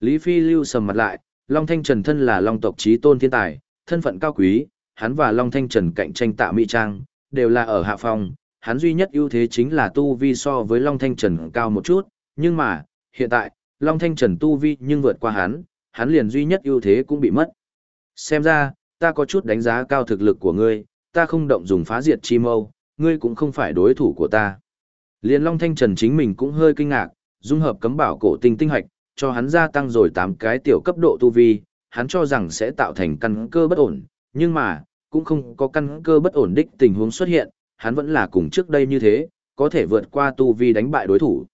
Lý Phi lưu sầm mặt lại, Long Thanh Trần thân là Long tộc trí tôn thiên tài, thân phận cao quý, hắn và Long Thanh Trần cạnh tranh tạ mỹ trang, đều là ở hạ phòng, hắn duy nhất ưu thế chính là tu vi so với Long Thanh Trần cao một chút, nhưng mà, hiện tại, Long Thanh Trần tu vi nhưng vượt qua hắn, hắn liền duy nhất ưu thế cũng bị mất. Xem ra, ta có chút đánh giá cao thực lực của ngươi, ta không động dùng phá diệt chi mâu, ngươi cũng không phải đối thủ của ta. Liên Long Thanh Trần chính mình cũng hơi kinh ngạc, dung hợp cấm bảo cổ tinh tinh hạch, cho hắn gia tăng rồi 8 cái tiểu cấp độ tu vi, hắn cho rằng sẽ tạo thành căn cơ bất ổn, nhưng mà, cũng không có căn cơ bất ổn đích tình huống xuất hiện, hắn vẫn là cùng trước đây như thế, có thể vượt qua tu vi đánh bại đối thủ.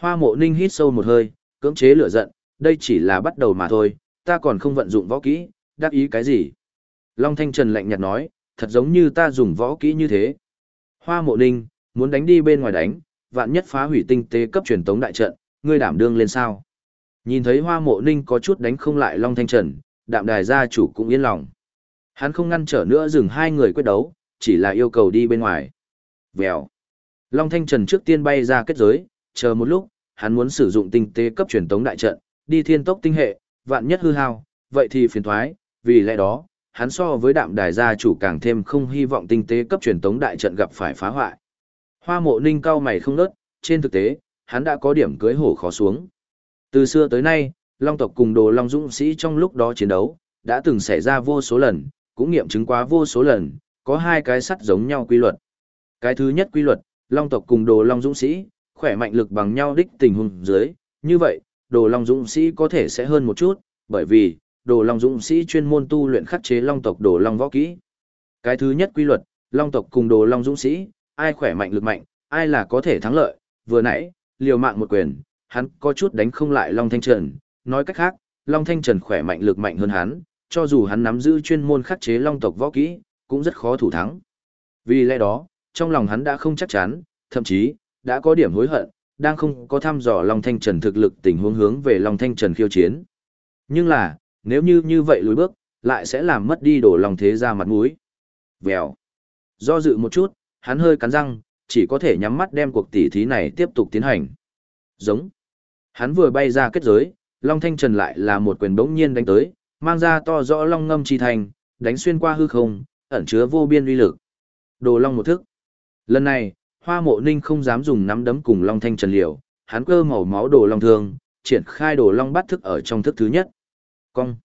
Hoa mộ ninh hít sâu một hơi, cưỡng chế lửa giận, đây chỉ là bắt đầu mà thôi, ta còn không vận dụng võ kỹ, đáp ý cái gì. Long Thanh Trần lạnh nhạt nói, thật giống như ta dùng võ kỹ như thế. Hoa mộ ninh, muốn đánh đi bên ngoài đánh, vạn nhất phá hủy tinh tế cấp truyền tống đại trận, ngươi đảm đương lên sao. Nhìn thấy hoa mộ ninh có chút đánh không lại Long Thanh Trần, đạm đài gia chủ cũng yên lòng. Hắn không ngăn trở nữa dừng hai người quyết đấu, chỉ là yêu cầu đi bên ngoài. Vèo. Long Thanh Trần trước tiên bay ra kết giới, chờ một lúc, hắn muốn sử dụng tinh tế cấp truyền tống đại trận, đi thiên tốc tinh hệ, vạn nhất hư hao, vậy thì phiền thoái, vì lẽ đó, hắn so với đạm đài gia chủ càng thêm không hy vọng tinh tế cấp truyền tống đại trận gặp phải phá hoại. Hoa mộ ninh cao mày không nớt, trên thực tế, hắn đã có điểm cưới hổ khó xuống. Từ xưa tới nay, Long tộc cùng đồ Long Dũng sĩ trong lúc đó chiến đấu, đã từng xảy ra vô số lần, cũng nghiệm chứng quá vô số lần, có hai cái sắt giống nhau quy luật. Cái thứ nhất quy luật, Long tộc cùng đồ Long Dũng sĩ, khỏe mạnh lực bằng nhau đích tình huống dưới, như vậy, đồ Long Dũng sĩ có thể sẽ hơn một chút, bởi vì, đồ Long Dũng sĩ chuyên môn tu luyện khắc chế Long tộc đồ Long võ kỹ. Cái thứ nhất quy luật, Long tộc cùng đồ Long Dũng sĩ, ai khỏe mạnh lực mạnh, ai là có thể thắng lợi, vừa nãy, liều mạng một quyền, hắn có chút đánh không lại Long Thanh Trần, nói cách khác, Long Thanh Trần khỏe mạnh lực mạnh hơn hắn, cho dù hắn nắm giữ chuyên môn khắc chế Long tộc võ kỹ, cũng rất khó thủ thắng. Vì lẽ đó, trong lòng hắn đã không chắc chắn, thậm chí, đã có điểm hối hận, đang không có thăm dò Long Thanh Trần thực lực tình huống hướng về Long Thanh Trần khiêu chiến. Nhưng là, nếu như như vậy lùi bước, lại sẽ làm mất đi đổ lòng thế ra mặt mũi. Vèo. Do dự một chút, hắn hơi cắn răng, chỉ có thể nhắm mắt đem cuộc tỉ thí này tiếp tục tiến hành. Giống. Hắn vừa bay ra kết giới, Long Thanh Trần lại là một quyền bỗng nhiên đánh tới, mang ra to rõ long ngâm chi thành, đánh xuyên qua hư không, ẩn chứa vô biên uy lực. Đồ long một thức. Lần này, Hoa Mộ Ninh không dám dùng nắm đấm cùng Long Thanh Trần liều, hắn cơ màu máu đồ long thương, triển khai đồ long bắt thức ở trong thức thứ nhất. Cong.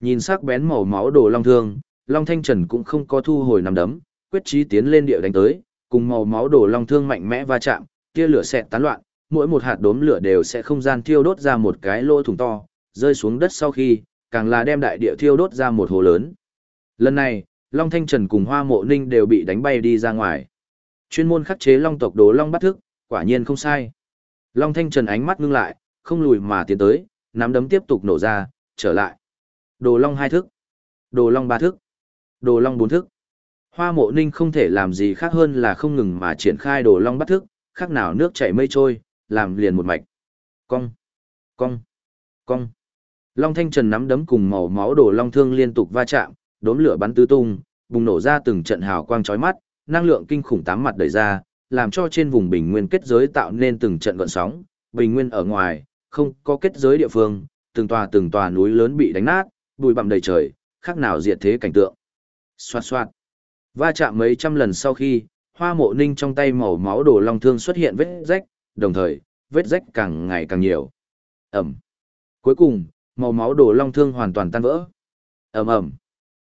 Nhìn sắc bén màu máu đồ long thương, Long Thanh Trần cũng không có thu hồi nắm đấm, quyết chí tiến lên địa đánh tới, cùng màu máu đồ long thương mạnh mẽ va chạm, tia lửa xẹt tán loạn, mỗi một hạt đốm lửa đều sẽ không gian thiêu đốt ra một cái lỗ thủng to, rơi xuống đất sau khi, càng là đem đại địa thiêu đốt ra một hồ lớn. Lần này, Long Thanh Trần cùng Hoa Mộ Ninh đều bị đánh bay đi ra ngoài. Chuyên môn khắc chế Long tộc Đồ Long bắt thức, quả nhiên không sai. Long Thanh Trần ánh mắt ngưng lại, không lùi mà tiến tới, nắm đấm tiếp tục nổ ra, trở lại. Đồ Long hai thức, Đồ Long ba thức, Đồ Long bốn thức. Hoa Mộ Ninh không thể làm gì khác hơn là không ngừng mà triển khai Đồ Long bắt thức, khác nào nước chảy mây trôi, làm liền một mạch. Cong, cong, cong. Long Thanh Trần nắm đấm cùng màu máu đổ long thương liên tục va chạm, đốm lửa bắn tứ tung, bùng nổ ra từng trận hào quang chói mắt, năng lượng kinh khủng tám mặt đẩy ra, làm cho trên vùng bình nguyên kết giới tạo nên từng trận gợn sóng, bình nguyên ở ngoài, không có kết giới địa phương, từng tòa từng tòa núi lớn bị đánh nát, bụi bặm đầy trời, khác nào diệt thế cảnh tượng. Xoạt xoạt. Va chạm mấy trăm lần sau khi, Hoa Mộ Ninh trong tay màu máu đổ long thương xuất hiện vết rách, đồng thời, vết rách càng ngày càng nhiều. Ẩm. Cuối cùng, màu máu đổ long thương hoàn toàn tan vỡ. Ầm ầm.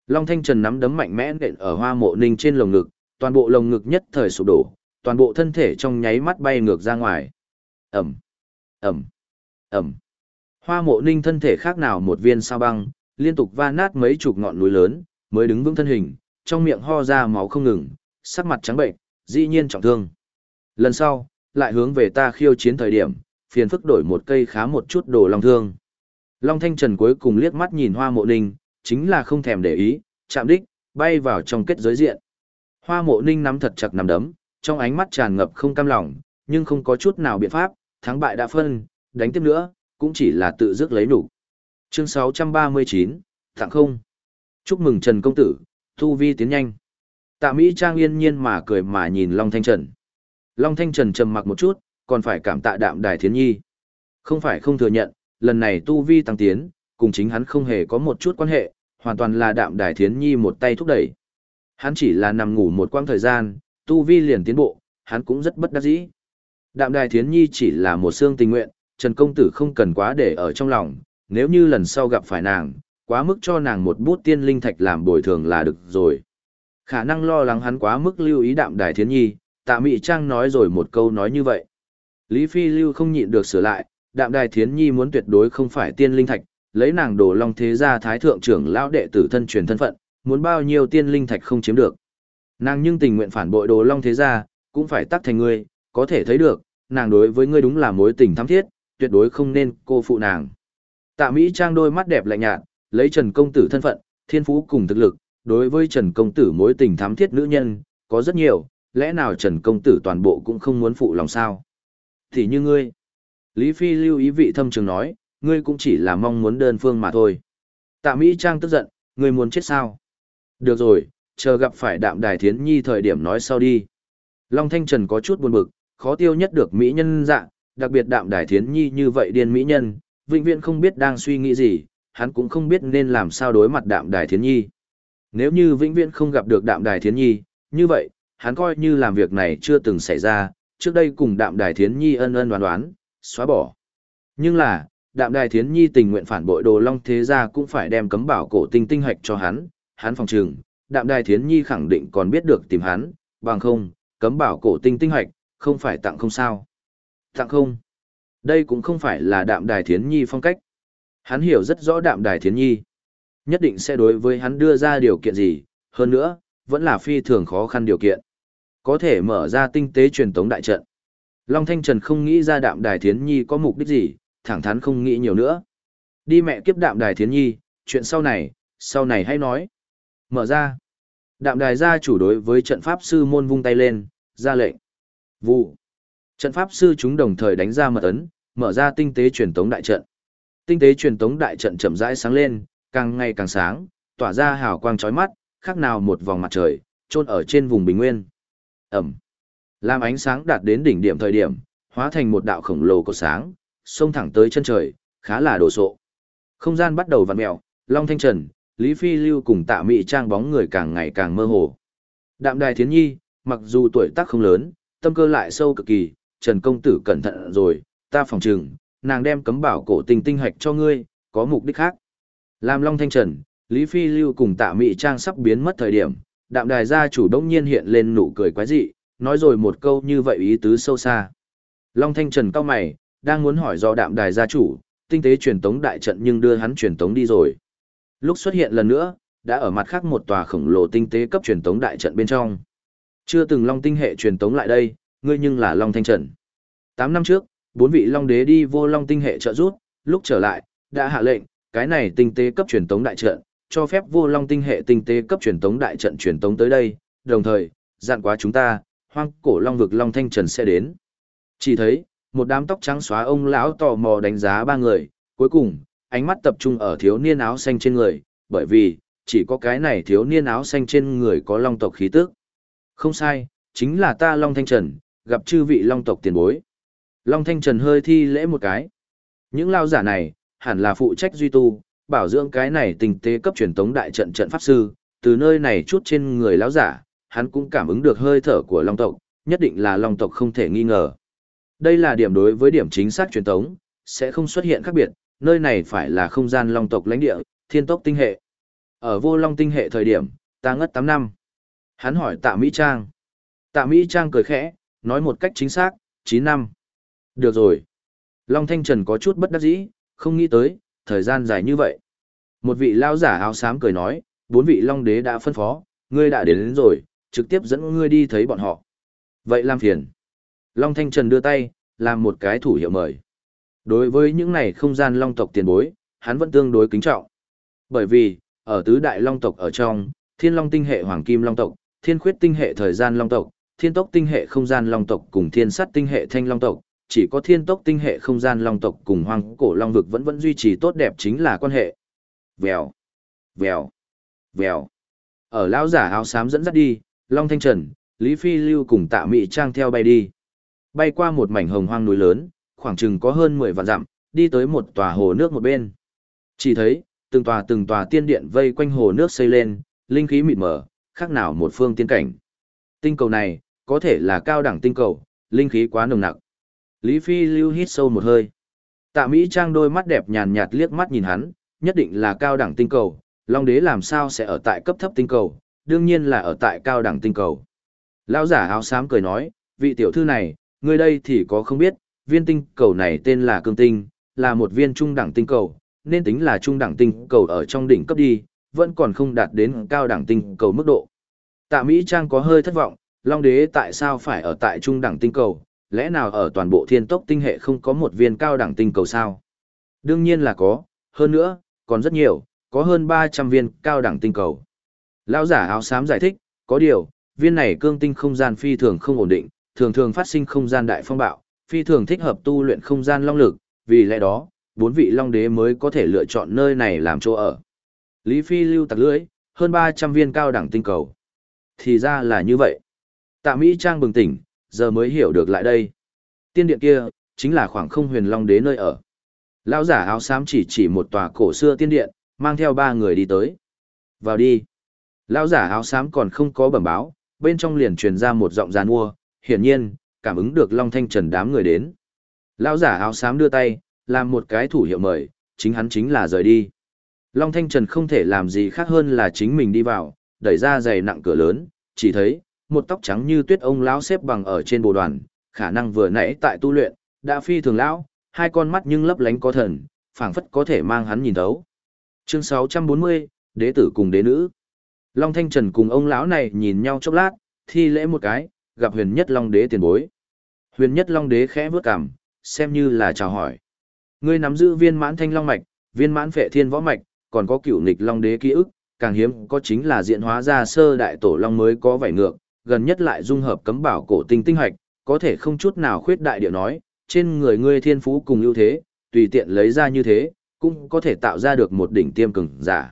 Long Thanh Trần nắm đấm mạnh mẽ nện ở Hoa Mộ Ninh trên lồng ngực, toàn bộ lồng ngực nhất thời sụp đổ, toàn bộ thân thể trong nháy mắt bay ngược ra ngoài. Ầm. Ầm. Ầm. Hoa Mộ Ninh thân thể khác nào một viên sao băng, liên tục va nát mấy chục ngọn núi lớn, mới đứng vững thân hình, trong miệng ho ra máu không ngừng, sắc mặt trắng bệnh, dĩ nhiên trọng thương. Lần sau, lại hướng về ta khiêu chiến thời điểm, phiền phức đổi một cây khá một chút đồ long thương. Long Thanh Trần cuối cùng liếc mắt nhìn Hoa Mộ Ninh, chính là không thèm để ý, chạm đích, bay vào trong kết giới diện. Hoa Mộ Ninh nắm thật chặt nắm đấm, trong ánh mắt tràn ngập không cam lòng, nhưng không có chút nào biện pháp, thắng bại đã phân, đánh tiếp nữa, cũng chỉ là tự dứt lấy đủ. Chương 639, Tặng không. Chúc mừng Trần Công Tử, thu vi tiến nhanh. Tạ Mỹ Trang yên nhiên mà cười mà nhìn Long Thanh Trần. Long Thanh Trần trầm mặc một chút, còn phải cảm tạ đạm đài thiến nhi. Không phải không thừa nhận, lần này tu vi tăng tiến, cùng chính hắn không hề có một chút quan hệ, hoàn toàn là đạm đài thiến nhi một tay thúc đẩy. Hắn chỉ là nằm ngủ một quãng thời gian, tu vi liền tiến bộ, hắn cũng rất bất đắc dĩ. Đạm đài thiến nhi chỉ là một xương tình nguyện, Trần Công Tử không cần quá để ở trong lòng, nếu như lần sau gặp phải nàng, quá mức cho nàng một bút tiên linh thạch làm bồi thường là được rồi. Khả năng lo lắng hắn quá mức lưu ý đạm đài thiến nhi, tạ mị trang nói rồi một câu nói như vậy. Lý Phi lưu không nhịn được sửa lại, đạm đài thiến nhi muốn tuyệt đối không phải tiên linh thạch, lấy nàng đồ long thế gia thái thượng trưởng lão đệ tử thân truyền thân phận, muốn bao nhiêu tiên linh thạch không chiếm được. Nàng nhưng tình nguyện phản bội đồ long thế gia, cũng phải tắc thành ngươi, có thể thấy được, nàng đối với ngươi đúng là mối tình thắm thiết, tuyệt đối không nên cô phụ nàng. Tạ Mỹ Trang đôi mắt đẹp lạnh nhạt, lấy Trần Công Tử thân phận, thiên phú cùng thực lực, đối với Trần Công Tử mối tình thắm thiết nữ nhân, có rất nhiều, lẽ nào Trần Công Tử toàn bộ cũng không muốn phụ lòng sao? Thì như ngươi. Lý Phi lưu ý vị thâm trường nói, ngươi cũng chỉ là mong muốn đơn phương mà thôi. Tạ Mỹ Trang tức giận, ngươi muốn chết sao? Được rồi, chờ gặp phải đạm đài thiến nhi thời điểm nói sau đi. Long Thanh Trần có chút buồn bực, khó tiêu nhất được Mỹ nhân dạ, đặc biệt đạm đài thiến nhi như vậy điên Mỹ nhân, vĩnh viễn không biết đang suy nghĩ gì, hắn cũng không biết nên làm sao đối mặt đạm đài thiến nhi. Nếu như vĩnh viễn không gặp được đạm đài thiến nhi, như vậy, hắn coi như làm việc này chưa từng xảy ra, trước đây cùng đạm đài thiến nhi ân ân đoán đoán, xóa bỏ. Nhưng là, đạm đài thiến nhi tình nguyện phản bội đồ long thế gia cũng phải đem cấm bảo cổ tinh tinh hoạch cho hắn, hắn phòng trừng, đạm đài thiến nhi khẳng định còn biết được tìm hắn, bằng không, cấm bảo cổ tinh tinh hoạch, không phải tặng không sao. Tặng không? Đây cũng không phải là đạm đài thiến nhi phong cách. Hắn hiểu rất rõ đạm đài thiến nhi. Nhất định sẽ đối với hắn đưa ra điều kiện gì, hơn nữa, vẫn là phi thường khó khăn điều kiện. Có thể mở ra tinh tế truyền tống đại trận. Long Thanh Trần không nghĩ ra đạm đài thiến nhi có mục đích gì, thẳng thắn không nghĩ nhiều nữa. Đi mẹ kiếp đạm đài thiến nhi, chuyện sau này, sau này hãy nói. Mở ra. Đạm đài gia chủ đối với trận pháp sư môn vung tay lên, ra lệnh. Vụ. Trận pháp sư chúng đồng thời đánh ra mật ấn, mở ra tinh tế truyền tống đại trận. Tinh tế truyền tống đại trận chậm rãi sáng lên, càng ngày càng sáng, tỏa ra hào quang chói mắt, khác nào một vòng mặt trời, trôn ở trên vùng bình nguyên. Ẩm. Làm ánh sáng đạt đến đỉnh điểm thời điểm, hóa thành một đạo khổng lồ của sáng, xông thẳng tới chân trời, khá là đồ sộ. Không gian bắt đầu vặn mèo, Long Thanh Trần, Lý Phi Lưu cùng tạ mị trang bóng người càng ngày càng mơ hồ. Đạm đài thiến nhi, mặc dù tuổi tác không lớn, tâm cơ lại sâu cực kỳ, Trần Công Tử cẩn thận rồi, ta phòng trừng, nàng đem cấm bảo cổ tình tinh hạch cho ngươi, có mục đích khác. Làm Long Thanh Trần, Lý Phi Lưu cùng tạ mị trang sắp biến mất thời điểm, đạm đài gia chủ đông nhiên hiện lên nụ cười quái dị, nói rồi một câu như vậy ý tứ sâu xa. Long Thanh Trần cao mày, đang muốn hỏi do đạm đài gia chủ, tinh tế truyền tống đại trận nhưng đưa hắn truyền tống đi rồi. Lúc xuất hiện lần nữa, đã ở mặt khác một tòa khổng lồ tinh tế cấp truyền tống đại trận bên trong. Chưa từng Long tinh hệ truyền tống lại đây, ngươi nhưng là Long Thanh Trần. 8 năm trước, bốn vị Long đế đi vô Long tinh hệ trợ rút, lúc trở lại, đã hạ lệnh, cái này tinh tế cấp truyền tống đại trận, cho phép vô Long tinh hệ tinh tế cấp truyền tống đại trận truyền tống tới đây, đồng thời, dặn quá chúng ta, hoang cổ Long vực Long Thanh Trần sẽ đến. Chỉ thấy, một đám tóc trắng xóa ông lão tò mò đánh giá ba người, cuối cùng, ánh mắt tập trung ở thiếu niên áo xanh trên người, bởi vì, chỉ có cái này thiếu niên áo xanh trên người có long tộc khí tức. Không sai, chính là ta Long Thanh Trần, gặp chư vị long tộc tiền bối. Long Thanh Trần hơi thi lễ một cái. Những lao giả này, hẳn là phụ trách duy tu, bảo dưỡng cái này tình tế cấp truyền tống đại trận trận pháp sư, từ nơi này chút trên người lão giả, hắn cũng cảm ứng được hơi thở của long tộc, nhất định là long tộc không thể nghi ngờ. Đây là điểm đối với điểm chính xác truyền tống, sẽ không xuất hiện khác biệt, nơi này phải là không gian long tộc lãnh địa, thiên tốc tinh hệ. Ở vô long tinh hệ thời điểm, ta ngất 8 năm. Hắn hỏi tạ Mỹ Trang. Tạ Mỹ Trang cười khẽ, nói một cách chính xác, 9 năm. Được rồi. Long Thanh Trần có chút bất đắc dĩ, không nghĩ tới, thời gian dài như vậy. Một vị lao giả áo xám cười nói, bốn vị Long Đế đã phân phó, ngươi đã đến, đến rồi, trực tiếp dẫn ngươi đi thấy bọn họ. Vậy làm phiền. Long Thanh Trần đưa tay, làm một cái thủ hiệu mời. Đối với những này không gian long tộc tiền bối, hắn vẫn tương đối kính trọng. Bởi vì, ở tứ đại long tộc ở trong, thiên long tinh hệ hoàng kim long tộc, thiên khuyết tinh hệ thời gian long tộc, thiên tốc tinh hệ không gian long tộc cùng thiên sắt tinh hệ thanh long tộc, chỉ có thiên tốc tinh hệ không gian long tộc cùng hoang cổ long vực vẫn vẫn duy trì tốt đẹp chính là quan hệ. Vèo, vèo, vèo. Ở lão giả áo xám dẫn dắt đi, Long Thanh Trần, Lý Phi Lưu cùng tạ mị trang theo bay đi. Bay qua một mảnh hồng hoang núi lớn, khoảng chừng có hơn 10 vạn dặm, đi tới một tòa hồ nước một bên. Chỉ thấy, từng tòa từng tòa tiên điện vây quanh hồ nước xây lên, linh khí mịt mờ, khác nào một phương tiên cảnh. Tinh cầu này, có thể là cao đẳng tinh cầu, linh khí quá nồng nặc. Lý Phi lưu hít sâu một hơi. Tạ Mỹ Trang đôi mắt đẹp nhàn nhạt liếc mắt nhìn hắn, nhất định là cao đẳng tinh cầu, Long Đế làm sao sẽ ở tại cấp thấp tinh cầu, đương nhiên là ở tại cao đẳng tinh cầu. Lão giả áo xám cười nói, vị tiểu thư này, người đây thì có không biết, viên tinh cầu này tên là cương tinh, là một viên trung đẳng tinh cầu, nên tính là trung đẳng tinh cầu ở trong đỉnh cấp đi, vẫn còn không đạt đến cao đẳng tinh cầu mức độ. Tạ Mỹ Trang có hơi thất vọng, Long Đế tại sao phải ở tại trung đẳng tinh cầu, lẽ nào ở toàn bộ thiên tốc tinh hệ không có một viên cao đẳng tinh cầu sao? Đương nhiên là có, hơn nữa, còn rất nhiều, có hơn 300 viên cao đẳng tinh cầu. Lão giả áo xám giải thích, có điều, viên này cương tinh không gian phi thường không ổn định, thường thường phát sinh không gian đại phong bạo, phi thường thích hợp tu luyện không gian long lực, vì lẽ đó, bốn vị long đế mới có thể lựa chọn nơi này làm chỗ ở. Lý Phi lưu tặc lưỡi, hơn 300 viên cao đẳng tinh cầu. Thì ra là như vậy. Tạ Mỹ Trang bừng tỉnh, giờ mới hiểu được lại đây. Tiên điện kia, chính là khoảng không huyền long đế nơi ở. Lão giả áo xám chỉ chỉ một tòa cổ xưa tiên điện, mang theo ba người đi tới. Vào đi. Lão giả áo xám còn không có bẩm báo, bên trong liền truyền ra một giọng giàn mua, hiển nhiên, cảm ứng được Long Thanh Trần đám người đến. Lão giả áo xám đưa tay, làm một cái thủ hiệu mời, chính hắn chính là rời đi. Long Thanh Trần không thể làm gì khác hơn là chính mình đi vào, đẩy ra giày nặng cửa lớn, chỉ thấy, một tóc trắng như tuyết ông lão xếp bằng ở trên bồ đoàn, khả năng vừa nãy tại tu luyện, đã phi thường lão, hai con mắt nhưng lấp lánh có thần, phảng phất có thể mang hắn nhìn thấu. Chương 640, đế tử cùng đế nữ. Long Thanh Trần cùng ông lão này nhìn nhau chốc lát, thi lễ một cái, gặp huyền nhất Long đế tiền bối. Huyền nhất Long đế khẽ bước cằm, xem như là chào hỏi. Ngươi nắm giữ viên mãn thanh long mạch, viên mãn phệ thiên võ mạch, còn có cửu nghịch long đế ký ức, càng hiếm có chính là diện hóa ra sơ đại tổ long mới có vảy ngược, gần nhất lại dung hợp cấm bảo cổ tinh tinh hạch, có thể không chút nào khuyết đại điệu nói, trên người ngươi thiên phú cùng ưu thế, tùy tiện lấy ra như thế, cũng có thể tạo ra được một đỉnh tiêm cường giả.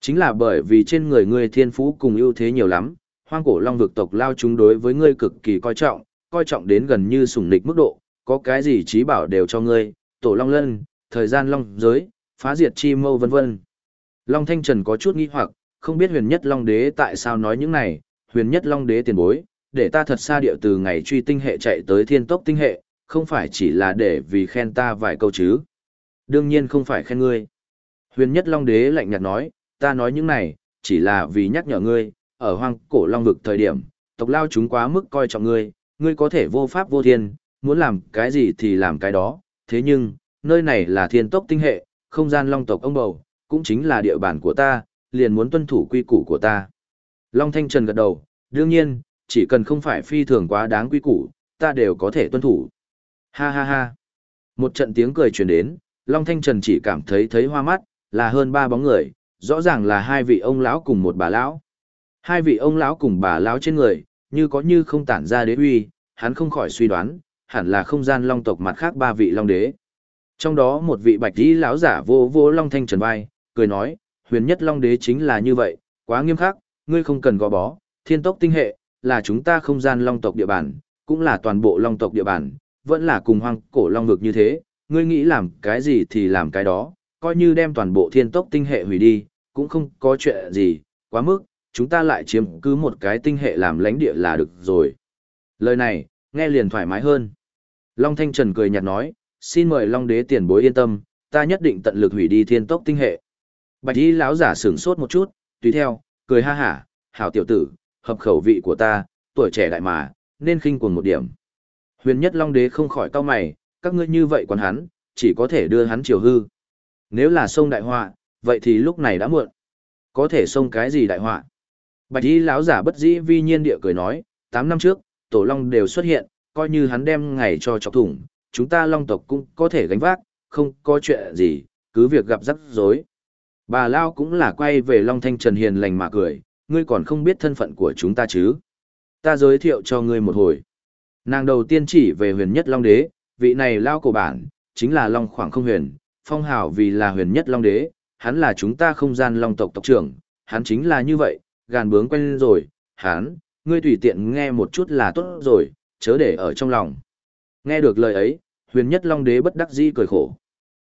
Chính là bởi vì trên người ngươi thiên phú cùng ưu thế nhiều lắm, hoang cổ long vực tộc lao chúng đối với ngươi cực kỳ coi trọng, coi trọng đến gần như sủng nịch mức độ, có cái gì trí bảo đều cho ngươi, tổ long lân, thời gian long giới, phá diệt chi mâu vân vân. Long Thanh Trần có chút nghi hoặc, không biết huyền nhất long đế tại sao nói những này, huyền nhất long đế tiền bối, để ta thật xa điệu từ ngày truy tinh hệ chạy tới thiên tốc tinh hệ, không phải chỉ là để vì khen ta vài câu chứ. Đương nhiên không phải khen ngươi. Huyền nhất long đế lạnh nhạt nói, ta nói những này, chỉ là vì nhắc nhở ngươi, ở hoang cổ long vực thời điểm, tộc lao chúng quá mức coi trọng ngươi, ngươi có thể vô pháp vô thiên, muốn làm cái gì thì làm cái đó, thế nhưng, nơi này là thiên tốc tinh hệ, không gian long tộc ông bầu, cũng chính là địa bàn của ta, liền muốn tuân thủ quy củ của ta. Long Thanh Trần gật đầu, đương nhiên, chỉ cần không phải phi thường quá đáng quy củ, ta đều có thể tuân thủ. Ha ha ha. Một trận tiếng cười truyền đến, Long Thanh Trần chỉ cảm thấy thấy hoa mắt, là hơn ba bóng người, rõ ràng là hai vị ông lão cùng một bà lão. Hai vị ông lão cùng bà lão trên người, như có như không tản ra đế uy, hắn không khỏi suy đoán, hẳn là không gian long tộc mặt khác ba vị long đế. Trong đó một vị bạch y lão giả vô vô long thanh trần vai, cười nói, huyền nhất long đế chính là như vậy, quá nghiêm khắc, ngươi không cần gò bó, thiên tốc tinh hệ, là chúng ta không gian long tộc địa bàn, cũng là toàn bộ long tộc địa bàn, vẫn là cùng hoang cổ long vực như thế, ngươi nghĩ làm cái gì thì làm cái đó, coi như đem toàn bộ thiên tốc tinh hệ hủy đi, cũng không có chuyện gì, quá mức, chúng ta lại chiếm cứ một cái tinh hệ làm lãnh địa là được rồi. Lời này, nghe liền thoải mái hơn. Long Thanh Trần cười nhạt nói, xin mời Long Đế tiền bối yên tâm, ta nhất định tận lực hủy đi thiên tốc tinh hệ. Bạch y lão giả sửng sốt một chút, tùy theo, cười ha hả, hảo tiểu tử, hợp khẩu vị của ta, tuổi trẻ đại mà, nên khinh cuồng một điểm. Huyền nhất Long Đế không khỏi cau mày, các ngươi như vậy còn hắn, chỉ có thể đưa hắn chiều hư. Nếu là sông đại họa, vậy thì lúc này đã muộn. Có thể sông cái gì đại họa? Bạch y lão giả bất dĩ vi nhiên địa cười nói, 8 năm trước, tổ long đều xuất hiện, coi như hắn đem ngày cho chọc thủng, chúng ta long tộc cũng có thể gánh vác, không có chuyện gì, cứ việc gặp rắc rối. Bà Lao cũng là quay về Long Thanh Trần hiền lành mà cười, ngươi còn không biết thân phận của chúng ta chứ. Ta giới thiệu cho ngươi một hồi. Nàng đầu tiên chỉ về huyền nhất Long Đế, vị này Lao cổ bản, chính là Long khoảng không huyền, phong hào vì là huyền nhất Long Đế, hắn là chúng ta không gian Long tộc tộc trưởng, hắn chính là như vậy, gàn bướng quen rồi, hắn, ngươi tùy tiện nghe một chút là tốt rồi, chớ để ở trong lòng. Nghe được lời ấy, huyền nhất long đế bất đắc dĩ cười khổ.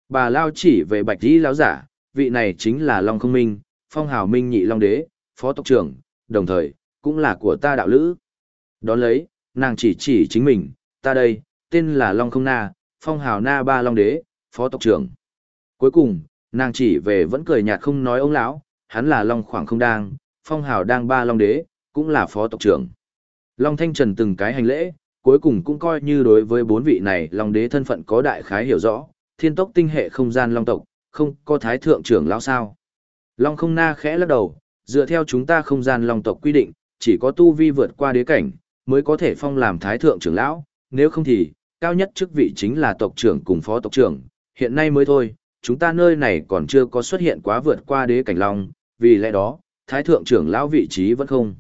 Bà Lao chỉ về bạch Di lão giả, vị này chính là Long Không Minh, phong hào minh nhị Long Đế, phó tộc trưởng, đồng thời, cũng là của ta đạo lữ. Đón lấy, nàng chỉ chỉ chính mình, ta đây, tên là Long Không Na, phong hào Na Ba Long Đế, phó tộc trưởng. Cuối cùng, nàng chỉ về vẫn cười nhạt không nói ông lão, hắn là Long Khoảng Không Đang, phong hào Đang Ba Long Đế, cũng là phó tộc trưởng. Long Thanh Trần từng cái hành lễ, cuối cùng cũng coi như đối với bốn vị này Long Đế thân phận có đại khái hiểu rõ, thiên tốc tinh hệ không gian Long tộc, không có thái thượng trưởng lão sao. Long không na khẽ lắc đầu, dựa theo chúng ta không gian Long tộc quy định, chỉ có tu vi vượt qua đế cảnh, mới có thể phong làm thái thượng trưởng lão, nếu không thì, cao nhất chức vị chính là tộc trưởng cùng phó tộc trưởng, hiện nay mới thôi, chúng ta nơi này còn chưa có xuất hiện quá vượt qua đế cảnh Long, vì lẽ đó, thái thượng trưởng lão vị trí vẫn không.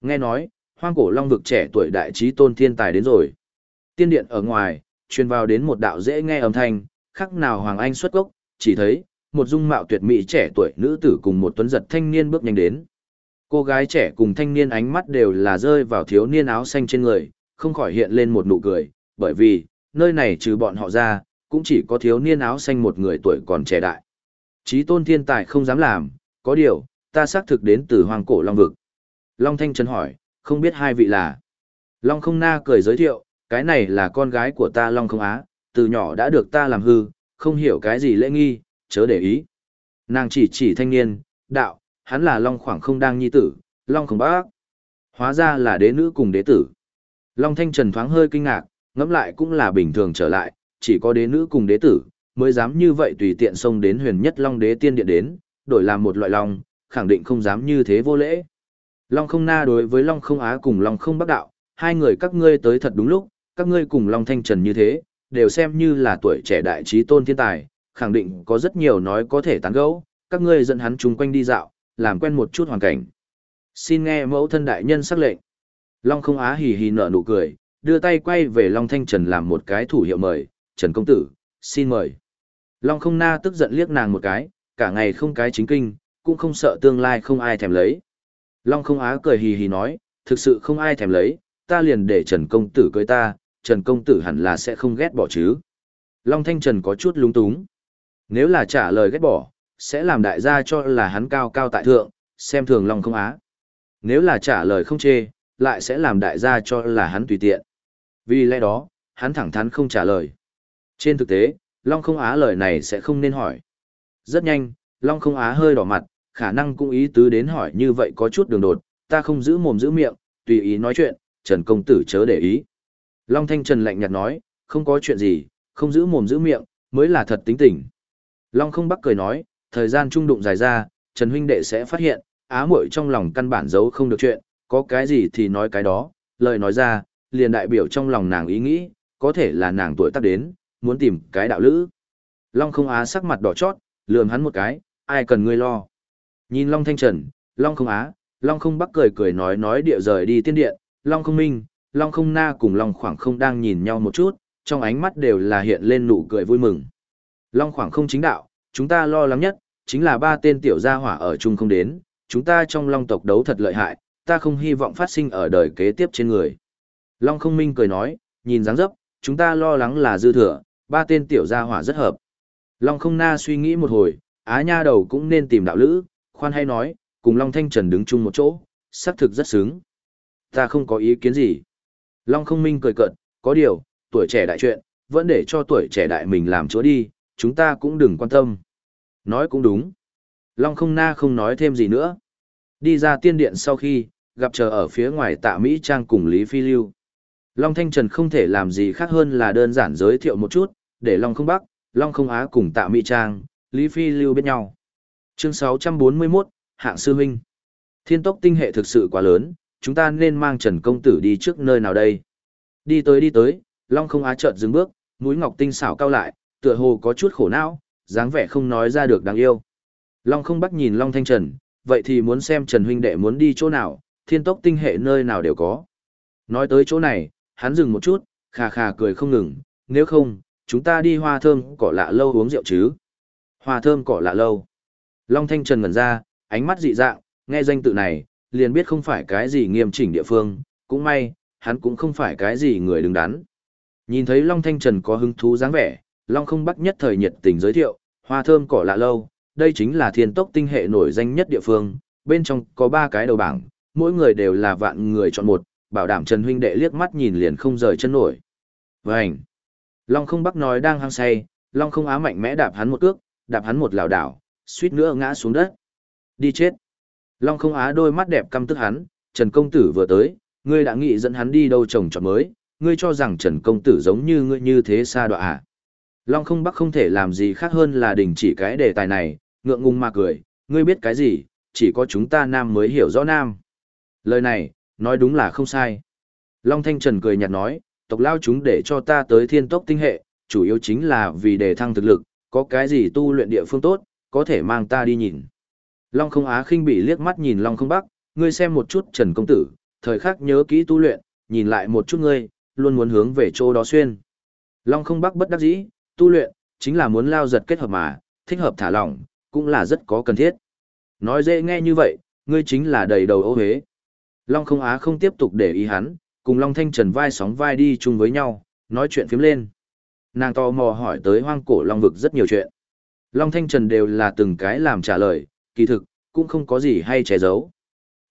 Nghe nói, hoang cổ long vực trẻ tuổi đại trí tôn thiên tài đến rồi. Tiên điện ở ngoài, truyền vào đến một đạo dễ nghe âm thanh, khắc nào Hoàng Anh xuất gốc, chỉ thấy, một dung mạo tuyệt mỹ trẻ tuổi nữ tử cùng một tuấn giật thanh niên bước nhanh đến. Cô gái trẻ cùng thanh niên ánh mắt đều là rơi vào thiếu niên áo xanh trên người, không khỏi hiện lên một nụ cười, bởi vì, nơi này trừ bọn họ ra, cũng chỉ có thiếu niên áo xanh một người tuổi còn trẻ đại. Chí tôn thiên tài không dám làm, có điều, ta xác thực đến từ hoàng cổ Long Vực. Long Thanh Trần hỏi, không biết hai vị là. Long không na cười giới thiệu, cái này là con gái của ta Long không á, từ nhỏ đã được ta làm hư, không hiểu cái gì lễ nghi, chớ để ý. Nàng chỉ chỉ thanh niên, đạo, hắn là Long khoảng không đang nhi tử, Long không bác. Hóa ra là đế nữ cùng đế tử. Long Thanh Trần thoáng hơi kinh ngạc, ngẫm lại cũng là bình thường trở lại, chỉ có đế nữ cùng đế tử, mới dám như vậy tùy tiện xông đến huyền nhất Long đế tiên điện đến, đổi làm một loại Long, khẳng định không dám như thế vô lễ. Long không na đối với Long không á cùng Long không bác đạo, hai người các ngươi tới thật đúng lúc, các ngươi cùng Long Thanh Trần như thế, đều xem như là tuổi trẻ đại trí tôn thiên tài, khẳng định có rất nhiều nói có thể tán gẫu, các ngươi dẫn hắn chung quanh đi dạo, làm quen một chút hoàn cảnh. Xin nghe mẫu thân đại nhân sắc lệnh. Long không á hì hì nở nụ cười, đưa tay quay về Long Thanh Trần làm một cái thủ hiệu mời, Trần Công Tử, xin mời. Long không na tức giận liếc nàng một cái, cả ngày không cái chính kinh, cũng không sợ tương lai không ai thèm lấy. Long không á cười hì hì nói, thực sự không ai thèm lấy, ta liền để Trần Công Tử cưới ta, Trần Công Tử hẳn là sẽ không ghét bỏ chứ. Long Thanh Trần có chút lúng túng. Nếu là trả lời ghét bỏ, sẽ làm đại gia cho là hắn cao cao tại thượng, xem thường Long không á. Nếu là trả lời không chê, lại sẽ làm đại gia cho là hắn tùy tiện. Vì lẽ đó, hắn thẳng thắn không trả lời. Trên thực tế, Long không á lời này sẽ không nên hỏi. Rất nhanh, Long không á hơi đỏ mặt, khả năng cũng ý tứ đến hỏi như vậy có chút đường đột, ta không giữ mồm giữ miệng, tùy ý nói chuyện, Trần công tử chớ để ý. Long Thanh Trần lạnh nhạt nói, không có chuyện gì, không giữ mồm giữ miệng, mới là thật tính tình. Long không bắc cười nói, thời gian trung đụng dài ra, Trần huynh đệ sẽ phát hiện, á muội trong lòng căn bản giấu không được chuyện, có cái gì thì nói cái đó, lời nói ra, liền đại biểu trong lòng nàng ý nghĩ, có thể là nàng tuổi tác đến, muốn tìm cái đạo lữ. Long không á sắc mặt đỏ chót, lườm hắn một cái, ai cần ngươi lo. Nhìn Long Thanh Trần, Long không á, Long không bắc cười cười nói nói địa rời đi tiên điện, Long không minh, Long không na cùng Long khoảng không đang nhìn nhau một chút, trong ánh mắt đều là hiện lên nụ cười vui mừng. Long khoảng không chính đạo, chúng ta lo lắng nhất, chính là ba tên tiểu gia hỏa ở chung không đến, chúng ta trong Long tộc đấu thật lợi hại, ta không hy vọng phát sinh ở đời kế tiếp trên người. Long không minh cười nói, nhìn dáng dấp, chúng ta lo lắng là dư thừa, ba tên tiểu gia hỏa rất hợp. Long không na suy nghĩ một hồi, á nha đầu cũng nên tìm đạo lữ, khoan hay nói, cùng Long Thanh Trần đứng chung một chỗ, xác thực rất sướng. Ta không có ý kiến gì. Long không minh cười cợt, có điều, tuổi trẻ đại chuyện, vẫn để cho tuổi trẻ đại mình làm chúa đi, chúng ta cũng đừng quan tâm. Nói cũng đúng. Long không na không nói thêm gì nữa. Đi ra tiên điện sau khi, gặp chờ ở phía ngoài tạ Mỹ Trang cùng Lý Phi Lưu. Long Thanh Trần không thể làm gì khác hơn là đơn giản giới thiệu một chút, để Long không Bắc, Long không Á cùng tạ Mỹ Trang, Lý Phi Lưu biết nhau. Chương 641, Hạng Sư Minh. Thiên tốc tinh hệ thực sự quá lớn, chúng ta nên mang Trần Công Tử đi trước nơi nào đây? Đi tới đi tới, Long không á chợt dừng bước, mũi ngọc tinh xảo cao lại, tựa hồ có chút khổ não, dáng vẻ không nói ra được đáng yêu. Long không bắt nhìn Long Thanh Trần, vậy thì muốn xem Trần huynh đệ muốn đi chỗ nào, thiên tốc tinh hệ nơi nào đều có. Nói tới chỗ này, hắn dừng một chút, khà khà cười không ngừng, nếu không, chúng ta đi hoa thơm cỏ lạ lâu uống rượu chứ. Hoa thơm cỏ lạ lâu. Long Thanh Trần ngẩn ra, ánh mắt dị dạng, nghe danh tự này, liền biết không phải cái gì nghiêm chỉnh địa phương, cũng may, hắn cũng không phải cái gì người đứng đắn. Nhìn thấy Long Thanh Trần có hứng thú dáng vẻ, Long không bắc nhất thời nhiệt tình giới thiệu, hoa thơm cỏ lạ lâu, đây chính là thiên tốc tinh hệ nổi danh nhất địa phương, bên trong có ba cái đầu bảng, mỗi người đều là vạn người chọn một, bảo đảm Trần huynh đệ liếc mắt nhìn liền không rời chân nổi. Vành. Long không bắc nói đang hăng say, Long không á mạnh mẽ đạp hắn một cước, đạp hắn một lảo đảo, suýt nữa ngã xuống đất. Đi chết. Long không á đôi mắt đẹp căm tức hắn, Trần công tử vừa tới, ngươi đã nghĩ dẫn hắn đi đâu trồng trọt mới, ngươi cho rằng Trần công tử giống như ngươi như thế xa đọa à. Long không bắc không thể làm gì khác hơn là đình chỉ cái đề tài này, ngượng ngùng mà cười, ngươi biết cái gì, chỉ có chúng ta nam mới hiểu rõ nam. Lời này, nói đúng là không sai. Long Thanh Trần cười nhạt nói, tộc lao chúng để cho ta tới thiên tốc tinh hệ, chủ yếu chính là vì đề thăng thực lực, có cái gì tu luyện địa phương tốt, có thể mang ta đi nhìn. Long không á khinh bị liếc mắt nhìn Long không bắc, ngươi xem một chút Trần Công Tử, thời khắc nhớ kỹ tu luyện, nhìn lại một chút ngươi, luôn muốn hướng về chỗ đó xuyên. Long không bắc bất đắc dĩ, tu luyện, chính là muốn lao giật kết hợp mà, thích hợp thả lỏng, cũng là rất có cần thiết. Nói dễ nghe như vậy, ngươi chính là đầy đầu ô hế. Long không á không tiếp tục để ý hắn, cùng Long Thanh Trần vai sóng vai đi chung với nhau, nói chuyện phím lên. Nàng tò mò hỏi tới hoang cổ Long vực rất nhiều chuyện. Long Thanh Trần đều là từng cái làm trả lời, kỳ thực, cũng không có gì hay che giấu.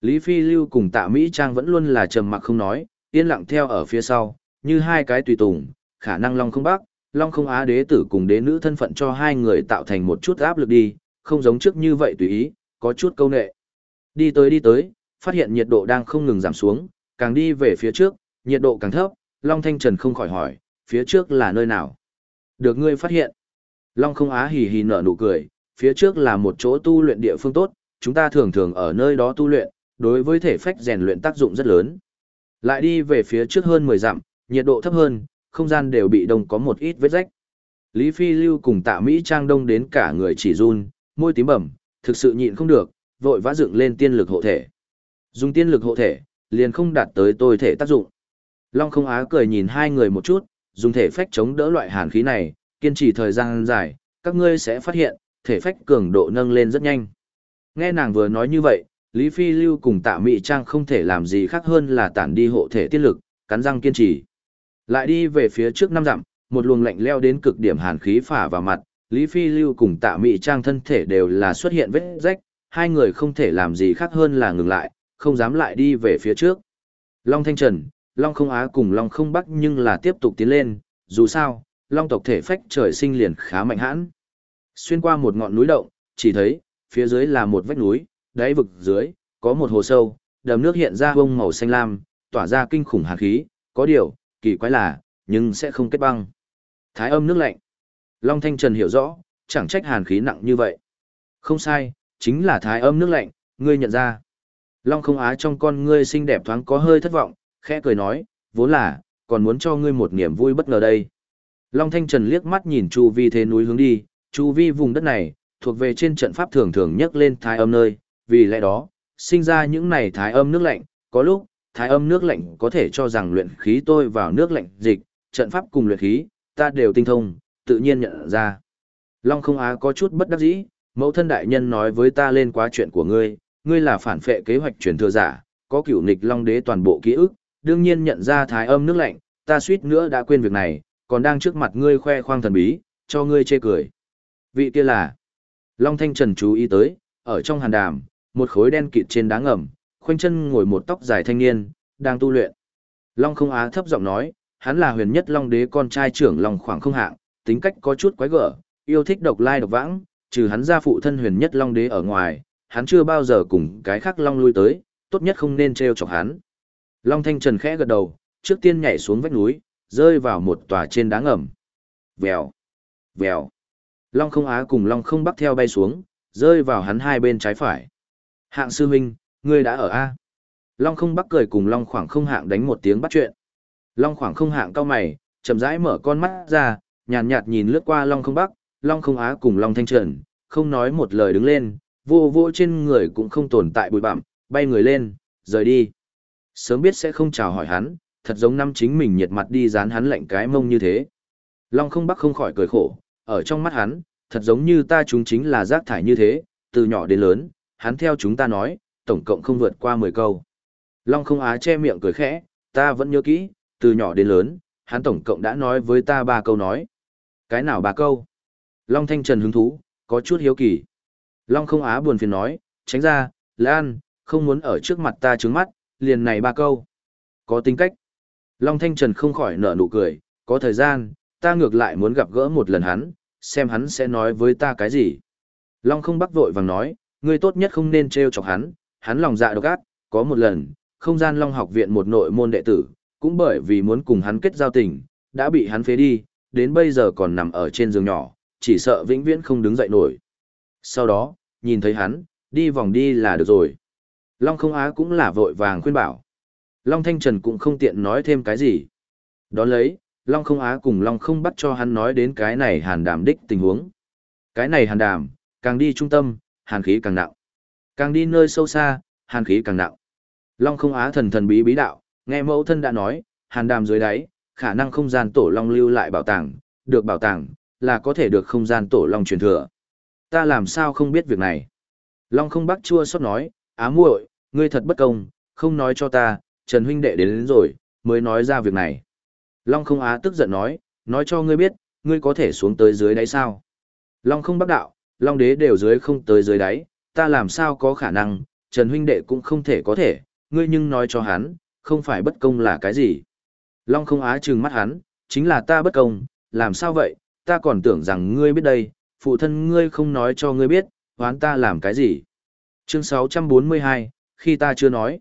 Lý Phi Lưu cùng tạ Mỹ Trang vẫn luôn là trầm mặc không nói, yên lặng theo ở phía sau, như hai cái tùy tùng, khả năng Long không bác, Long không á đế tử cùng đế nữ thân phận cho hai người tạo thành một chút áp lực đi, không giống trước như vậy tùy ý, có chút câu nệ. Đi tới đi tới, phát hiện nhiệt độ đang không ngừng giảm xuống, càng đi về phía trước, nhiệt độ càng thấp, Long Thanh Trần không khỏi hỏi, phía trước là nơi nào? Được ngươi phát hiện. Long không á hì hì nở nụ cười, phía trước là một chỗ tu luyện địa phương tốt, chúng ta thường thường ở nơi đó tu luyện, đối với thể phách rèn luyện tác dụng rất lớn. Lại đi về phía trước hơn 10 dặm, nhiệt độ thấp hơn, không gian đều bị đông có một ít vết rách. Lý Phi Lưu cùng tạ Mỹ Trang đông đến cả người chỉ run, môi tím bẩm, thực sự nhịn không được, vội vã dựng lên tiên lực hộ thể. Dùng tiên lực hộ thể, liền không đạt tới tôi thể tác dụng. Long không á cười nhìn hai người một chút, dùng thể phách chống đỡ loại hàn khí này, kiên trì thời gian dài, các ngươi sẽ phát hiện, thể phách cường độ nâng lên rất nhanh. Nghe nàng vừa nói như vậy, Lý Phi Lưu cùng tạ Mị Trang không thể làm gì khác hơn là tản đi hộ thể tiết lực, cắn răng kiên trì. Lại đi về phía trước năm dặm, một luồng lạnh leo đến cực điểm hàn khí phả vào mặt, Lý Phi Lưu cùng tạ Mị Trang thân thể đều là xuất hiện vết rách, hai người không thể làm gì khác hơn là ngừng lại, không dám lại đi về phía trước. Long Thanh Trần, Long Không Á cùng Long Không Bắc nhưng là tiếp tục tiến lên, dù sao, Long tộc thể phách trời sinh liền khá mạnh hãn. Xuyên qua một ngọn núi động, chỉ thấy, phía dưới là một vách núi, đáy vực dưới, có một hồ sâu, đầm nước hiện ra bông màu xanh lam, tỏa ra kinh khủng hàn khí, có điều, kỳ quái là, nhưng sẽ không kết băng. Thái âm nước lạnh. Long Thanh Trần hiểu rõ, chẳng trách hàn khí nặng như vậy. Không sai, chính là thái âm nước lạnh, ngươi nhận ra. Long không á trong con ngươi xinh đẹp thoáng có hơi thất vọng, khẽ cười nói, vốn là, còn muốn cho ngươi một niềm vui bất ngờ đây. Long Thanh Trần liếc mắt nhìn chu vi thế núi hướng đi, chu vi vùng đất này, thuộc về trên trận pháp thường thường nhấc lên thái âm nơi, vì lẽ đó, sinh ra những này thái âm nước lạnh, có lúc, thái âm nước lạnh có thể cho rằng luyện khí tôi vào nước lạnh dịch, trận pháp cùng luyện khí, ta đều tinh thông, tự nhiên nhận ra. Long không á có chút bất đắc dĩ, mẫu thân đại nhân nói với ta lên quá chuyện của ngươi, ngươi là phản phệ kế hoạch truyền thừa giả, có cửu nịch long đế toàn bộ ký ức, đương nhiên nhận ra thái âm nước lạnh, ta suýt nữa đã quên việc này, còn đang trước mặt ngươi khoe khoang thần bí, cho ngươi chê cười. Vị kia là Long Thanh Trần chú ý tới, ở trong hàn đàm, một khối đen kịt trên đá ngầm, khoanh chân ngồi một tóc dài thanh niên, đang tu luyện. Long không á thấp giọng nói, hắn là huyền nhất Long đế con trai trưởng Long khoảng không hạng, tính cách có chút quái gở, yêu thích độc lai độc vãng, trừ hắn ra phụ thân huyền nhất Long đế ở ngoài, hắn chưa bao giờ cùng cái khác Long lui tới, tốt nhất không nên treo chọc hắn. Long Thanh Trần khẽ gật đầu, trước tiên nhảy xuống vách núi, rơi vào một tòa trên đá ngầm. Vèo, vèo. Long không á cùng Long không bắc theo bay xuống, rơi vào hắn hai bên trái phải. Hạng sư huynh, ngươi đã ở A. Long không bắc cười cùng Long khoảng không hạng đánh một tiếng bắt chuyện. Long khoảng không hạng cao mày, chậm rãi mở con mắt ra, nhàn nhạt, nhạt nhìn lướt qua Long không bắc, Long không á cùng Long thanh trần, không nói một lời đứng lên, vô vô trên người cũng không tồn tại bụi bặm, bay người lên, rời đi. Sớm biết sẽ không chào hỏi hắn, thật giống năm chính mình nhiệt mặt đi dán hắn lạnh cái mông như thế. Long không bắc không khỏi cười khổ, ở trong mắt hắn, thật giống như ta chúng chính là rác thải như thế, từ nhỏ đến lớn, hắn theo chúng ta nói, tổng cộng không vượt qua 10 câu. Long không á che miệng cười khẽ, ta vẫn nhớ kỹ, từ nhỏ đến lớn, hắn tổng cộng đã nói với ta ba câu nói. Cái nào ba câu? Long Thanh Trần hứng thú, có chút hiếu kỳ. Long không á buồn phiền nói, tránh ra, Lan, không muốn ở trước mặt ta trướng mắt, liền này ba câu. Có tính cách. Long Thanh Trần không khỏi nở nụ cười, có thời gian, ta ngược lại muốn gặp gỡ một lần hắn, xem hắn sẽ nói với ta cái gì. Long không bắc vội vàng nói, ngươi tốt nhất không nên trêu chọc hắn, hắn lòng dạ độc ác, có một lần, không gian Long học viện một nội môn đệ tử, cũng bởi vì muốn cùng hắn kết giao tình, đã bị hắn phế đi, đến bây giờ còn nằm ở trên giường nhỏ, chỉ sợ vĩnh viễn không đứng dậy nổi. Sau đó, nhìn thấy hắn, đi vòng đi là được rồi. Long không á cũng là vội vàng khuyên bảo. Long Thanh Trần cũng không tiện nói thêm cái gì. Đón lấy, Long không á cùng Long không bắt cho hắn nói đến cái này hàn đàm đích tình huống. Cái này hàn đàm, càng đi trung tâm, hàn khí càng nặng. Càng đi nơi sâu xa, hàn khí càng nặng. Long không á thần thần bí bí đạo, nghe mẫu thân đã nói, hàn đàm dưới đáy, khả năng không gian tổ long lưu lại bảo tàng, được bảo tàng, là có thể được không gian tổ long truyền thừa. Ta làm sao không biết việc này? Long không bắt chua xót nói, á muội, ngươi thật bất công, không nói cho ta, Trần huynh đệ đến, đến rồi, mới nói ra việc này. Long không á tức giận nói, nói cho ngươi biết, ngươi có thể xuống tới dưới đáy sao? Long không bác đạo, Long đế đều dưới không tới dưới đáy, ta làm sao có khả năng, Trần huynh đệ cũng không thể có thể, ngươi nhưng nói cho hắn, không phải bất công là cái gì. Long không á trừng mắt hắn, chính là ta bất công, làm sao vậy, ta còn tưởng rằng ngươi biết đây, phụ thân ngươi không nói cho ngươi biết, hoán ta làm cái gì. Chương 642, khi ta chưa nói.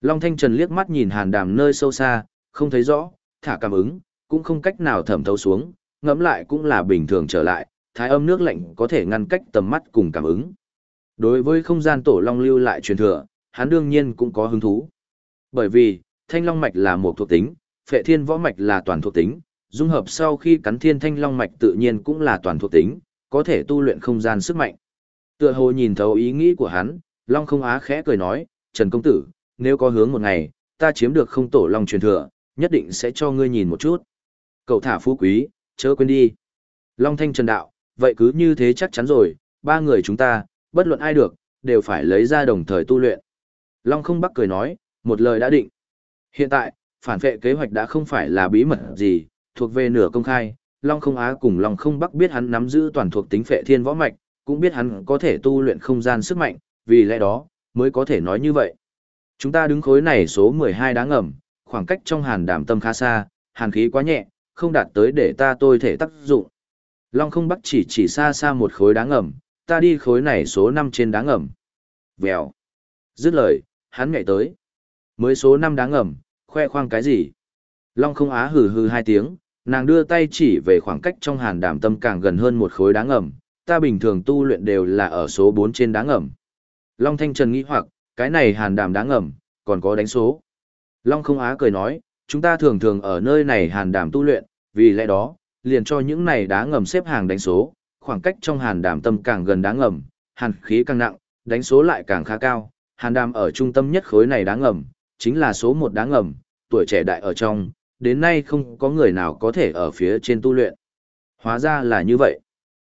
Long Thanh Trần liếc mắt nhìn hàn đàm nơi sâu xa, không thấy rõ, thả cảm ứng, cũng không cách nào thẩm thấu xuống, ngẫm lại cũng là bình thường trở lại, thái âm nước lạnh có thể ngăn cách tầm mắt cùng cảm ứng. Đối với không gian tổ long lưu lại truyền thừa, hắn đương nhiên cũng có hứng thú. Bởi vì, thanh long mạch là một thuộc tính, phệ thiên võ mạch là toàn thuộc tính, dung hợp sau khi cắn thiên thanh long mạch tự nhiên cũng là toàn thuộc tính, có thể tu luyện không gian sức mạnh. Tựa hồ nhìn thấu ý nghĩ của hắn, Long không á khẽ cười nói, Trần Công Tử, nếu có hướng một ngày, ta chiếm được không tổ Long truyền thừa, nhất định sẽ cho ngươi nhìn một chút. Cậu thả phú quý, chớ quên đi. Long Thanh Trần Đạo, vậy cứ như thế chắc chắn rồi, ba người chúng ta, bất luận ai được, đều phải lấy ra đồng thời tu luyện. Long không bắc cười nói, một lời đã định. Hiện tại, phản vệ kế hoạch đã không phải là bí mật gì, thuộc về nửa công khai. Long không á cùng Long không bắc biết hắn nắm giữ toàn thuộc tính phệ thiên võ mạch, cũng biết hắn có thể tu luyện không gian sức mạnh, vì lẽ đó, mới có thể nói như vậy. Chúng ta đứng khối này số 12 đáng ngầm, khoảng cách trong hàn đảm tâm khá xa, hàn khí quá nhẹ, không đạt tới để ta tôi thể tác dụng. Long không bắc chỉ chỉ xa xa một khối đá ngầm, ta đi khối này số 5 trên đá ngầm. Vèo. Dứt lời, hắn nhảy tới. Mới số 5 đá ngầm, khoe khoang cái gì? Long không á hừ hừ hai tiếng, nàng đưa tay chỉ về khoảng cách trong hàn đảm tâm càng gần hơn một khối đá ngầm, ta bình thường tu luyện đều là ở số 4 trên đá ngầm. Long Thanh Trần nghĩ hoặc, cái này hàn đàm đá ngầm, còn có đánh số. Long không á cười nói, chúng ta thường thường ở nơi này hàn đàm tu luyện, vì lẽ đó, liền cho những này đá ngầm xếp hàng đánh số, khoảng cách trong hàn đàm tâm càng gần đá ngầm, hàn khí càng nặng, đánh số lại càng khá cao, hàn đàm ở trung tâm nhất khối này đá ngầm, chính là số một đá ngầm, tuổi trẻ đại ở trong, đến nay không có người nào có thể ở phía trên tu luyện. Hóa ra là như vậy.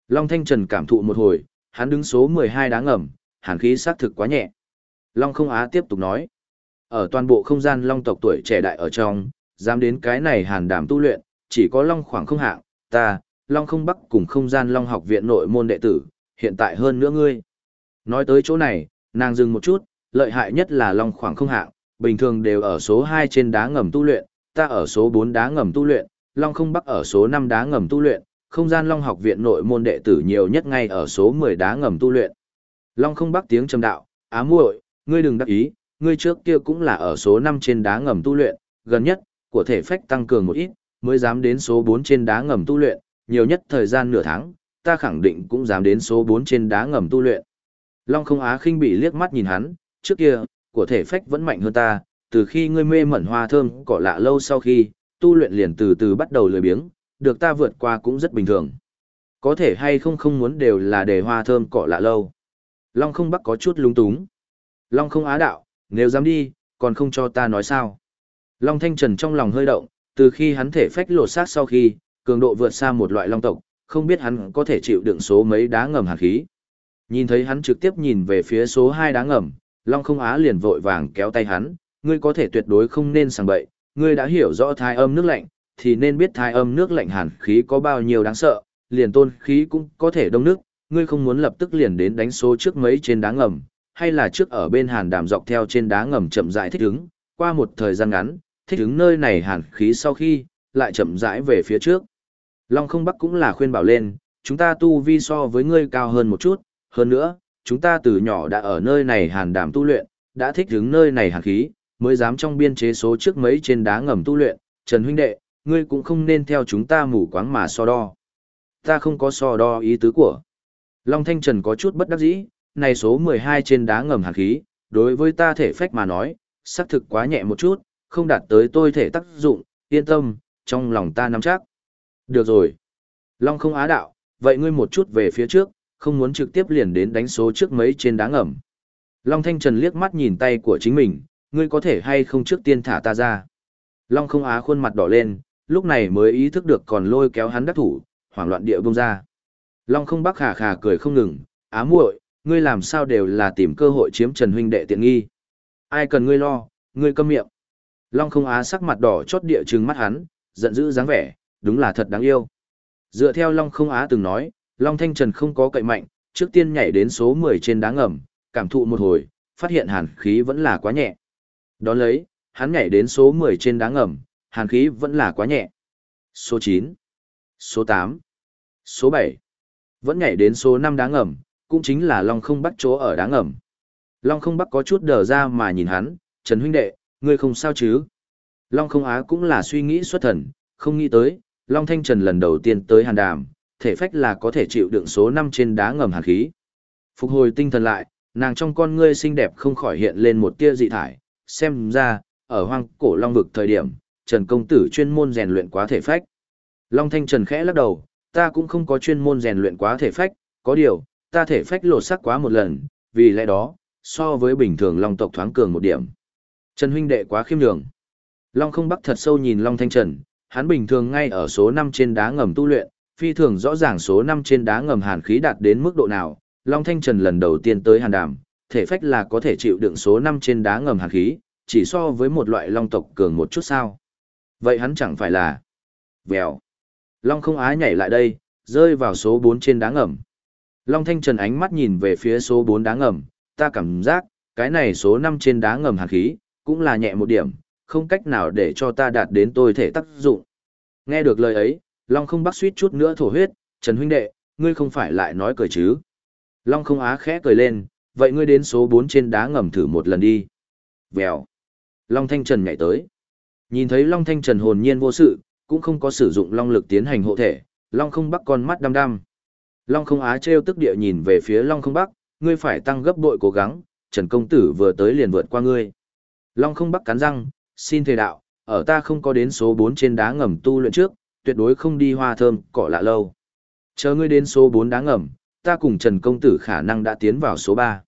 Long Thanh Trần cảm thụ một hồi, hắn đứng số 12 đá ngầm, hàn khí xác thực quá nhẹ. Long không á tiếp tục nói. Ở toàn bộ không gian long tộc tuổi trẻ đại ở trong, dám đến cái này hàn đảm tu luyện, chỉ có long khoảng không hạng, ta, long không bắc cùng không gian long học viện nội môn đệ tử, hiện tại hơn nữa ngươi. Nói tới chỗ này, nàng dừng một chút, lợi hại nhất là long khoảng không hạng, bình thường đều ở số 2 trên đá ngầm tu luyện, ta ở số 4 đá ngầm tu luyện, long không bắc ở số 5 đá ngầm tu luyện, không gian long học viện nội môn đệ tử nhiều nhất ngay ở số 10 đá ngầm tu luyện. Long không bắc tiếng trầm đạo, á muội, ngươi đừng đắc ý, ngươi trước kia cũng là ở số 5 trên đá ngầm tu luyện, gần nhất, của thể phách tăng cường một ít, mới dám đến số 4 trên đá ngầm tu luyện, nhiều nhất thời gian nửa tháng, ta khẳng định cũng dám đến số 4 trên đá ngầm tu luyện. Long không á khinh bị liếc mắt nhìn hắn, trước kia, của thể phách vẫn mạnh hơn ta, từ khi ngươi mê mẩn hoa thơm cỏ lạ lâu sau khi, tu luyện liền từ từ bắt đầu lười biếng, được ta vượt qua cũng rất bình thường. Có thể hay không không muốn đều là để hoa thơm cỏ lạ lâu. Long không bắc có chút lúng túng. Long không á đạo, nếu dám đi, còn không cho ta nói sao. Long thanh trần trong lòng hơi động, từ khi hắn thể phách lột xác sau khi, cường độ vượt xa một loại long tộc, không biết hắn có thể chịu đựng số mấy đá ngầm hàn khí. Nhìn thấy hắn trực tiếp nhìn về phía số 2 đá ngầm, Long không á liền vội vàng kéo tay hắn, ngươi có thể tuyệt đối không nên sang bậy, ngươi đã hiểu rõ thai âm nước lạnh, thì nên biết thai âm nước lạnh hàn khí có bao nhiêu đáng sợ, liền tôn khí cũng có thể đông nước, ngươi không muốn lập tức liền đến đánh số trước mấy trên đá ngầm, hay là trước ở bên hàn đàm dọc theo trên đá ngầm chậm rãi thích ứng, qua một thời gian ngắn, thích ứng nơi này hàn khí sau khi, lại chậm rãi về phía trước. Long không bắc cũng là khuyên bảo lên, chúng ta tu vi so với ngươi cao hơn một chút, hơn nữa, chúng ta từ nhỏ đã ở nơi này hàn đàm tu luyện, đã thích ứng nơi này hàn khí, mới dám trong biên chế số trước mấy trên đá ngầm tu luyện, Trần huynh đệ, ngươi cũng không nên theo chúng ta mù quáng mà so đo. Ta không có so đo ý tứ của. Long Thanh Trần có chút bất đắc dĩ, này số 12 trên đá ngầm hàn khí, đối với ta thể phách mà nói, xác thực quá nhẹ một chút, không đạt tới tôi thể tác dụng, yên tâm, trong lòng ta nắm chắc. Được rồi. Long không á đạo, vậy ngươi một chút về phía trước, không muốn trực tiếp liền đến đánh số trước mấy trên đá ngầm. Long Thanh Trần liếc mắt nhìn tay của chính mình, ngươi có thể hay không trước tiên thả ta ra. Long không á khuôn mặt đỏ lên, lúc này mới ý thức được còn lôi kéo hắn đắc thủ, hoảng loạn địa bông ra. Long không bác khà khà cười không ngừng, á muội, ngươi làm sao đều là tìm cơ hội chiếm Trần huynh đệ tiện nghi. Ai cần ngươi lo, ngươi câm miệng. Long không á sắc mặt đỏ chót địa trừng mắt hắn, giận dữ dáng vẻ, đúng là thật đáng yêu. Dựa theo Long không á từng nói, Long Thanh Trần không có cậy mạnh, trước tiên nhảy đến số 10 trên đá ngầm, cảm thụ một hồi, phát hiện hàn khí vẫn là quá nhẹ. Đón lấy, hắn nhảy đến số 10 trên đá ngầm, hàn khí vẫn là quá nhẹ. Số 9, số 8, số 7, vẫn nhảy đến số 5 đá ngầm, cũng chính là Long không bắt chỗ ở đá ngầm. Long không bắt có chút đờ ra mà nhìn hắn, Trần huynh đệ, ngươi không sao chứ? Long không á cũng là suy nghĩ xuất thần, không nghĩ tới, Long Thanh Trần lần đầu tiên tới hàn đàm, thể phách là có thể chịu đựng số 5 trên đá ngầm hàn khí. Phục hồi tinh thần lại, nàng trong con ngươi xinh đẹp không khỏi hiện lên một tia dị thải, xem ra, ở hoang cổ long vực thời điểm, Trần Công Tử chuyên môn rèn luyện quá thể phách. Long Thanh Trần khẽ lắc đầu, ta cũng không có chuyên môn rèn luyện quá thể phách, có điều, ta thể phách lột sắc quá một lần, vì lẽ đó, so với bình thường Long tộc thoáng cường một điểm. Trần huynh đệ quá khiêm nhường. Long không bắc thật sâu nhìn Long Thanh Trần, hắn bình thường ngay ở số 5 trên đá ngầm tu luyện, phi thường rõ ràng số 5 trên đá ngầm hàn khí đạt đến mức độ nào. Long Thanh Trần lần đầu tiên tới hàn đàm, thể phách là có thể chịu đựng số 5 trên đá ngầm hàn khí, chỉ so với một loại long tộc cường một chút sao. Vậy hắn chẳng phải là... Vèo. Long không ái nhảy lại đây, rơi vào số 4 trên đá ngầm. Long Thanh Trần ánh mắt nhìn về phía số 4 đá ngầm, ta cảm giác, cái này số 5 trên đá ngầm hàn khí, cũng là nhẹ một điểm, không cách nào để cho ta đạt đến tôi thể tác dụng. Nghe được lời ấy, Long không bắt suýt chút nữa thổ huyết, Trần huynh đệ, ngươi không phải lại nói cười chứ. Long không á khẽ cười lên, vậy ngươi đến số 4 trên đá ngầm thử một lần đi. Vèo. Long Thanh Trần nhảy tới. Nhìn thấy Long Thanh Trần hồn nhiên vô sự, cũng không có sử dụng long lực tiến hành hộ thể, Long không bắt con mắt đăm đăm. Long không á treo tức địa nhìn về phía Long không bắc, ngươi phải tăng gấp bội cố gắng, Trần công tử vừa tới liền vượt qua ngươi. Long không bắc cắn răng, xin thề đạo, ở ta không có đến số 4 trên đá ngầm tu luyện trước, tuyệt đối không đi hoa thơm, cỏ lạ lâu. Chờ ngươi đến số 4 đá ngầm, ta cùng Trần Công Tử khả năng đã tiến vào số 3.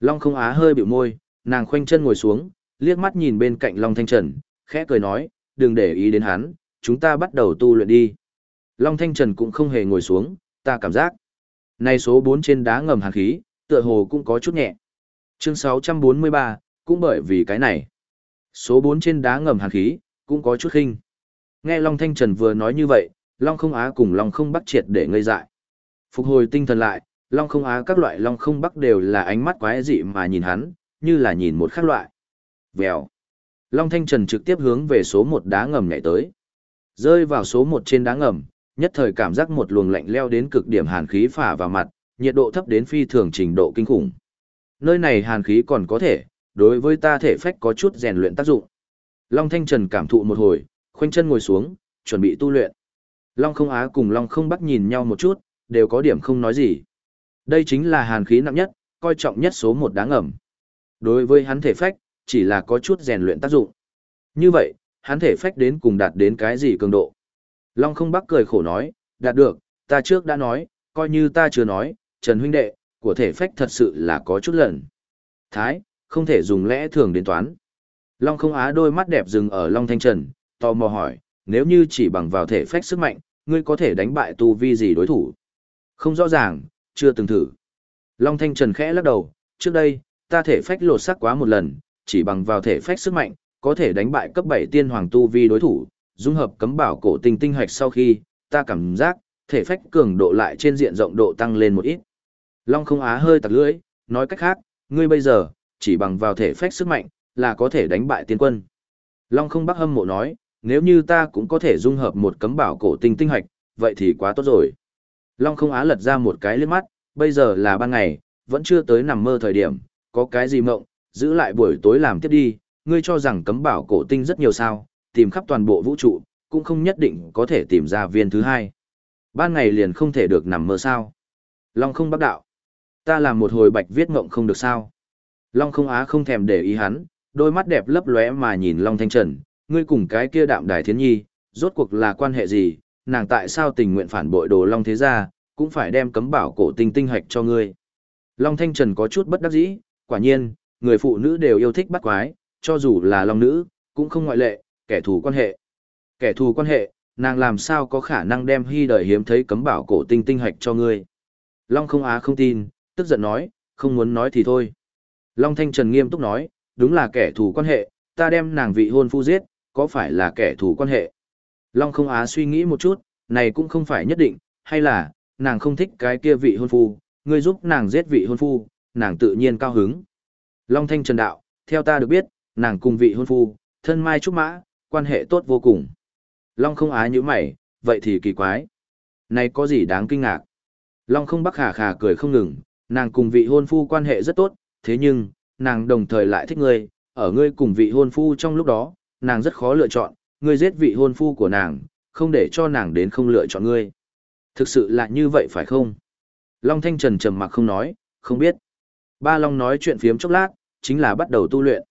Long không á hơi biểu môi, nàng khoanh chân ngồi xuống, liếc mắt nhìn bên cạnh Long Thanh Trần, khẽ cười nói, đừng để ý đến hắn, chúng ta bắt đầu tu luyện đi. Long Thanh Trần cũng không hề ngồi xuống, ta cảm giác. Này số 4 trên đá ngầm hàn khí, tựa hồ cũng có chút nhẹ. Chương 643, cũng bởi vì cái này. Số 4 trên đá ngầm hàn khí, cũng có chút khinh. Nghe Long Thanh Trần vừa nói như vậy, Long không á cùng Long không bắc triệt để ngây dại. Phục hồi tinh thần lại, Long không á các loại Long không bắc đều là ánh mắt quái dị mà nhìn hắn, như là nhìn một khác loại. Vèo. Long Thanh Trần trực tiếp hướng về số 1 đá ngầm nhảy tới. Rơi vào số 1 trên đá ngầm, nhất thời cảm giác một luồng lạnh leo đến cực điểm hàn khí phả vào mặt, nhiệt độ thấp đến phi thường trình độ kinh khủng. Nơi này hàn khí còn có thể, đối với ta thể phách có chút rèn luyện tác dụng. Long Thanh Trần cảm thụ một hồi, khoanh chân ngồi xuống, chuẩn bị tu luyện. Long không á cùng Long không bắc nhìn nhau một chút, đều có điểm không nói gì. Đây chính là hàn khí nặng nhất, coi trọng nhất số một đáng ẩm. Đối với hắn thể phách, chỉ là có chút rèn luyện tác dụng. Như vậy, hắn thể phách đến cùng đạt đến cái gì cường độ? Long không bắc cười khổ nói, đạt được, ta trước đã nói, coi như ta chưa nói, Trần huynh đệ, của thể phách thật sự là có chút lần. Thái, không thể dùng lẽ thường đến toán. Long không á đôi mắt đẹp dừng ở Long Thanh Trần, tò mò hỏi, nếu như chỉ bằng vào thể phách sức mạnh, ngươi có thể đánh bại tu vi gì đối thủ? Không rõ ràng, chưa từng thử. Long Thanh Trần khẽ lắc đầu, trước đây, ta thể phách lột sắc quá một lần, chỉ bằng vào thể phách sức mạnh, có thể đánh bại cấp 7 tiên hoàng tu vi đối thủ, dung hợp cấm bảo cổ tinh tinh hạch sau khi, ta cảm giác, thể phách cường độ lại trên diện rộng độ tăng lên một ít. Long không á hơi tặc lưỡi, nói cách khác, ngươi bây giờ, chỉ bằng vào thể phách sức mạnh, là có thể đánh bại tiên quân. Long không bắc hâm mộ nói, nếu như ta cũng có thể dung hợp một cấm bảo cổ tinh tinh hạch, vậy thì quá tốt rồi. Long không á lật ra một cái liếc mắt, bây giờ là ban ngày, vẫn chưa tới nằm mơ thời điểm, có cái gì mộng, giữ lại buổi tối làm tiếp đi, ngươi cho rằng cấm bảo cổ tinh rất nhiều sao, tìm khắp toàn bộ vũ trụ, cũng không nhất định có thể tìm ra viên thứ hai. Ban ngày liền không thể được nằm mơ sao. Long không bắt đạo. Ta làm một hồi bạch viết ngộng không được sao. Long không á không thèm để ý hắn, đôi mắt đẹp lấp lóe mà nhìn Long Thanh Trần, ngươi cùng cái kia đạm đài thiến nhi, rốt cuộc là quan hệ gì, nàng tại sao tình nguyện phản bội đồ Long Thế Gia, cũng phải đem cấm bảo cổ tinh tinh hạch cho ngươi. Long Thanh Trần có chút bất đắc dĩ, quả nhiên, người phụ nữ đều yêu thích bắt quái, cho dù là Long nữ, cũng không ngoại lệ, kẻ thù quan hệ. Kẻ thù quan hệ, nàng làm sao có khả năng đem hy đời hiếm thấy cấm bảo cổ tinh tinh hạch cho ngươi. Long không á không tin, tức giận nói, không muốn nói thì thôi. Long Thanh Trần nghiêm túc nói, đúng là kẻ thù quan hệ, ta đem nàng vị hôn phu giết, có phải là kẻ thù quan hệ? Long không á suy nghĩ một chút, này cũng không phải nhất định, hay là, nàng không thích cái kia vị hôn phu, ngươi giúp nàng giết vị hôn phu, nàng tự nhiên cao hứng. Long Thanh Trần Đạo, theo ta được biết, nàng cùng vị hôn phu, thân mai trúc mã, quan hệ tốt vô cùng. Long không á như mày, vậy thì kỳ quái. Này có gì đáng kinh ngạc? Long không bắc khả khả cười không ngừng, nàng cùng vị hôn phu quan hệ rất tốt, thế nhưng, nàng đồng thời lại thích ngươi, ở ngươi cùng vị hôn phu trong lúc đó, nàng rất khó lựa chọn, ngươi giết vị hôn phu của nàng, không để cho nàng đến không lựa chọn ngươi. Thực sự là như vậy phải không? Long Thanh Trần trầm mặc không nói, không biết. Ba Long nói chuyện phiếm chốc lát, chính là bắt đầu tu luyện.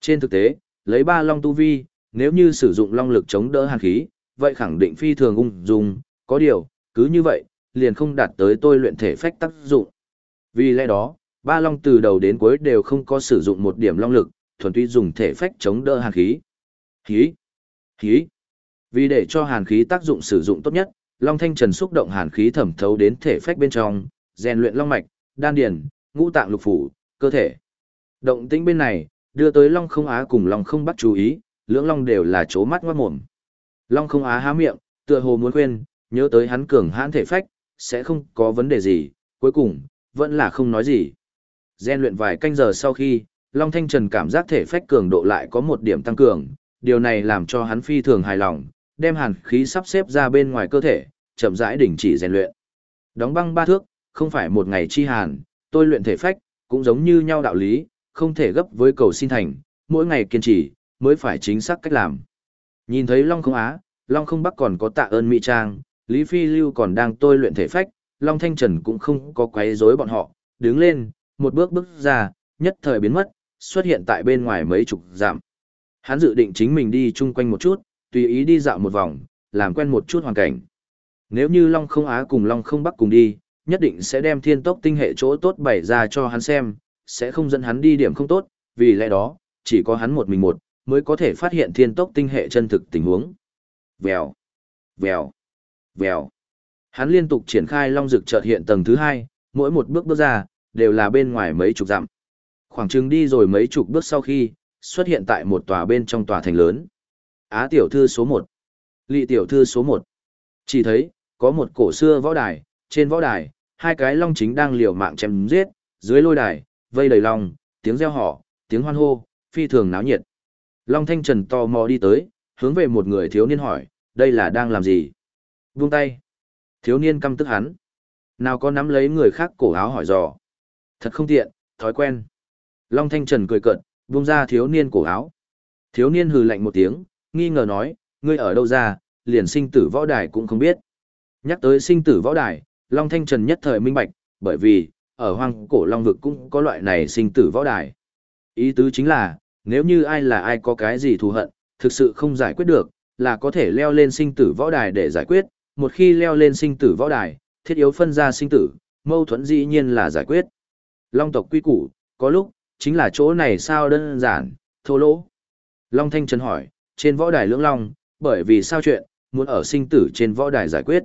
Trên thực tế, lấy ba Long tu vi, nếu như sử dụng Long lực chống đỡ hàn khí, vậy khẳng định phi thường ung dung, có điều, cứ như vậy, liền không đạt tới tôi luyện thể phách tác dụng. Vì lẽ đó, ba long từ đầu đến cuối đều không có sử dụng một điểm long lực, thuần túy dùng thể phách chống đỡ hàn khí. Khí! Khí! Vì để cho hàn khí tác dụng sử dụng tốt nhất, Long Thanh Trần xúc động hàn khí thẩm thấu đến thể phách bên trong, rèn luyện long mạch, đan điền, ngũ tạng lục phủ, cơ thể. Động tĩnh bên này, đưa tới Long Không Á cùng Long Không bắt chú ý, lưỡng long đều là chố mắt ngoát mồm. Long Không Á há miệng, tựa hồ muốn quên, nhớ tới hắn cường hãn thể phách, sẽ không có vấn đề gì, cuối cùng, vẫn là không nói gì. Gen luyện vài canh giờ sau khi, Long Thanh Trần cảm giác thể phách cường độ lại có một điểm tăng cường, điều này làm cho hắn phi thường hài lòng, đem hàn khí sắp xếp ra bên ngoài cơ thể, chậm rãi đình chỉ rèn luyện. Đóng băng ba thước, không phải một ngày chi hàn, tôi luyện thể phách, cũng giống như nhau đạo lý, không thể gấp với cầu xin thành, mỗi ngày kiên trì, mới phải chính xác cách làm. Nhìn thấy Long không Á, Long không Bắc còn có tạ ơn Mỹ Trang, Lý Phi Lưu còn đang tôi luyện thể phách, Long Thanh Trần cũng không có quấy rối bọn họ, đứng lên, một bước bước ra, nhất thời biến mất, xuất hiện tại bên ngoài mấy chục dặm. Hắn dự định chính mình đi chung quanh một chút, tùy ý đi dạo một vòng, làm quen một chút hoàn cảnh. Nếu như Long không Á cùng Long không Bắc cùng đi, nhất định sẽ đem thiên tốc tinh hệ chỗ tốt bày ra cho hắn xem, sẽ không dẫn hắn đi điểm không tốt, vì lẽ đó, chỉ có hắn một mình một, mới có thể phát hiện thiên tốc tinh hệ chân thực tình huống. Vèo, vèo, vèo. Hắn liên tục triển khai long dực chợt hiện tầng thứ hai, mỗi một bước bước ra, đều là bên ngoài mấy chục dặm. Khoảng chừng đi rồi mấy chục bước sau khi, xuất hiện tại một tòa bên trong tòa thành lớn. Á tiểu thư số 1. Lị tiểu thư số 1. Chỉ thấy, có một cổ xưa võ đài, trên võ đài, hai cái long chính đang liều mạng chém giết, dưới lôi đài, vây đầy long, tiếng reo hò, tiếng hoan hô, phi thường náo nhiệt. Long Thanh Trần tò mò đi tới, hướng về một người thiếu niên hỏi, đây là đang làm gì? Buông tay. Thiếu niên căm tức hắn. Nào có nắm lấy người khác cổ áo hỏi dò. Thật không tiện, thói quen. Long Thanh Trần cười cợt, buông ra thiếu niên cổ áo. Thiếu niên hừ lạnh một tiếng, nghi ngờ nói, ngươi ở đâu ra, liền sinh tử võ đài cũng không biết. Nhắc tới sinh tử võ đài, Long Thanh Trần nhất thời minh bạch, bởi vì, ở hoang cổ Long Vực cũng có loại này sinh tử võ đài. Ý tứ chính là, nếu như ai là ai có cái gì thù hận, thực sự không giải quyết được, là có thể leo lên sinh tử võ đài để giải quyết, một khi leo lên sinh tử võ đài, thiết yếu phân ra sinh tử, mâu thuẫn dĩ nhiên là giải quyết. Long tộc quy củ, có lúc, chính là chỗ này sao đơn giản, thô lỗ. Long Thanh Trần hỏi, trên võ đài lưỡng long, bởi vì sao chuyện, muốn ở sinh tử trên võ đài giải quyết.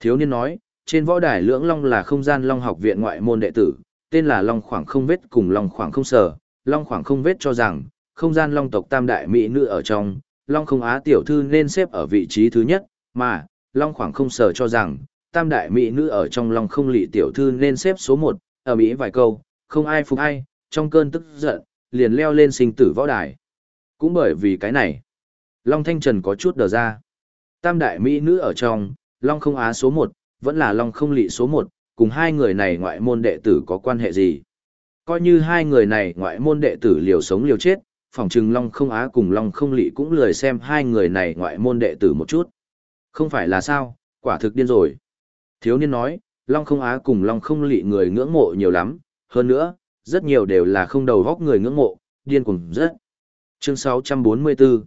Thiếu niên nói, trên võ đài lưỡng long là không gian long học viện ngoại môn đệ tử, tên là long khoảng không vết cùng long khoảng không sở, long khoảng không vết cho rằng, không gian long tộc tam đại mỹ nữ ở trong, Long không á tiểu thư nên xếp ở vị trí thứ nhất, mà, Long khoảng không sờ cho rằng, tam đại mỹ nữ ở trong Long không lị tiểu thư nên xếp số một, ở Mỹ vài câu, không ai phục ai, trong cơn tức giận, liền leo lên sinh tử võ đài. Cũng bởi vì cái này, Long Thanh Trần có chút đờ ra. Tam đại mỹ nữ ở trong, Long không á số một, vẫn là Long không lị số một, cùng hai người này ngoại môn đệ tử có quan hệ gì? Coi như hai người này ngoại môn đệ tử liều sống liều chết, phòng trừng Long không á cùng Long không lị cũng lười xem hai người này ngoại môn đệ tử một chút. Không phải là sao, quả thực điên rồi. Thiếu niên nói, Long không á cùng Long không lị người ngưỡng mộ nhiều lắm, hơn nữa, rất nhiều đều là không đầu góc người ngưỡng mộ, điên cùng rất. Chương 644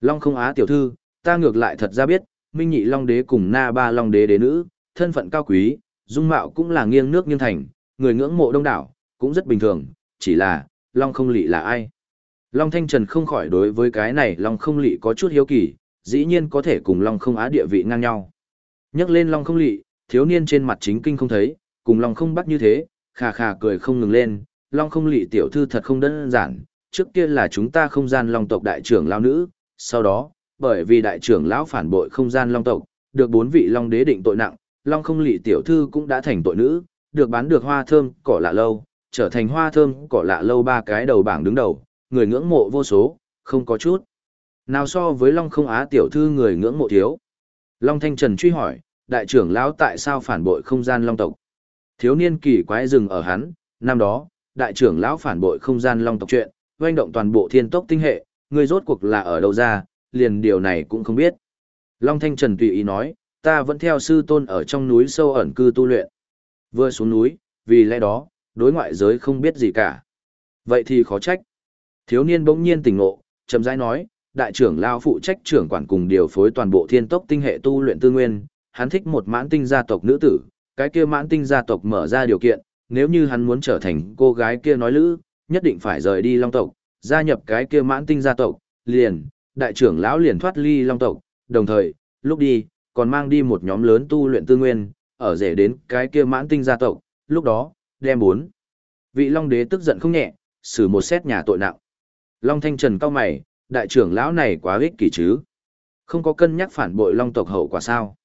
Long không á tiểu thư, ta ngược lại thật ra biết, Minh Nhị Long Đế cùng Na Ba Long Đế đế nữ, thân phận cao quý, dung mạo cũng là nghiêng nước nghiêng thành, người ngưỡng mộ đông đảo, cũng rất bình thường, chỉ là, Long không lị là ai? Long Thanh Trần không khỏi đối với cái này Long không lị có chút hiếu kỳ, dĩ nhiên có thể cùng Long không á địa vị ngang nhau. Nhắc lên Long không lị, thiếu niên trên mặt chính kinh không thấy, cùng Long không bắt như thế, khà khà cười không ngừng lên, Long không lị tiểu thư thật không đơn giản, trước kia là chúng ta không gian Long tộc đại trưởng lão nữ, sau đó, bởi vì đại trưởng lão phản bội không gian Long tộc, được bốn vị Long đế định tội nặng, Long không lị tiểu thư cũng đã thành tội nữ, được bán được hoa thơm, cỏ lạ lâu, trở thành hoa thơm, cỏ lạ lâu ba cái đầu bảng đứng đầu, người ngưỡng mộ vô số, không có chút. Nào so với Long không á tiểu thư người ngưỡng mộ thiếu. Long Thanh Trần truy hỏi, đại trưởng lão tại sao phản bội không gian Long tộc? Thiếu niên kỳ quái dừng ở hắn, năm đó, đại trưởng lão phản bội không gian Long tộc chuyện, doanh động toàn bộ thiên tốc tinh hệ, người rốt cuộc là ở đâu ra, liền điều này cũng không biết. Long Thanh Trần tùy ý nói, ta vẫn theo sư tôn ở trong núi sâu ẩn cư tu luyện. Vừa xuống núi, vì lẽ đó, đối ngoại giới không biết gì cả. Vậy thì khó trách. Thiếu niên bỗng nhiên tỉnh ngộ, chậm rãi nói, đại trưởng lao phụ trách trưởng quản cùng điều phối toàn bộ thiên tốc tinh hệ tu luyện tư nguyên, hắn thích một mãn tinh gia tộc nữ tử, cái kia mãn tinh gia tộc mở ra điều kiện, nếu như hắn muốn trở thành cô gái kia nói lữ, nhất định phải rời đi long tộc, gia nhập cái kia mãn tinh gia tộc, liền, đại trưởng lão liền thoát ly long tộc, đồng thời, lúc đi, còn mang đi một nhóm lớn tu luyện tư nguyên, ở rể đến cái kia mãn tinh gia tộc, lúc đó, đem bốn. Vị long đế tức giận không nhẹ, xử một xét nhà tội nặng. Long thanh trần cao mày, đại trưởng lão này quá ích kỷ chứ. Không có cân nhắc phản bội long tộc hậu quả sao.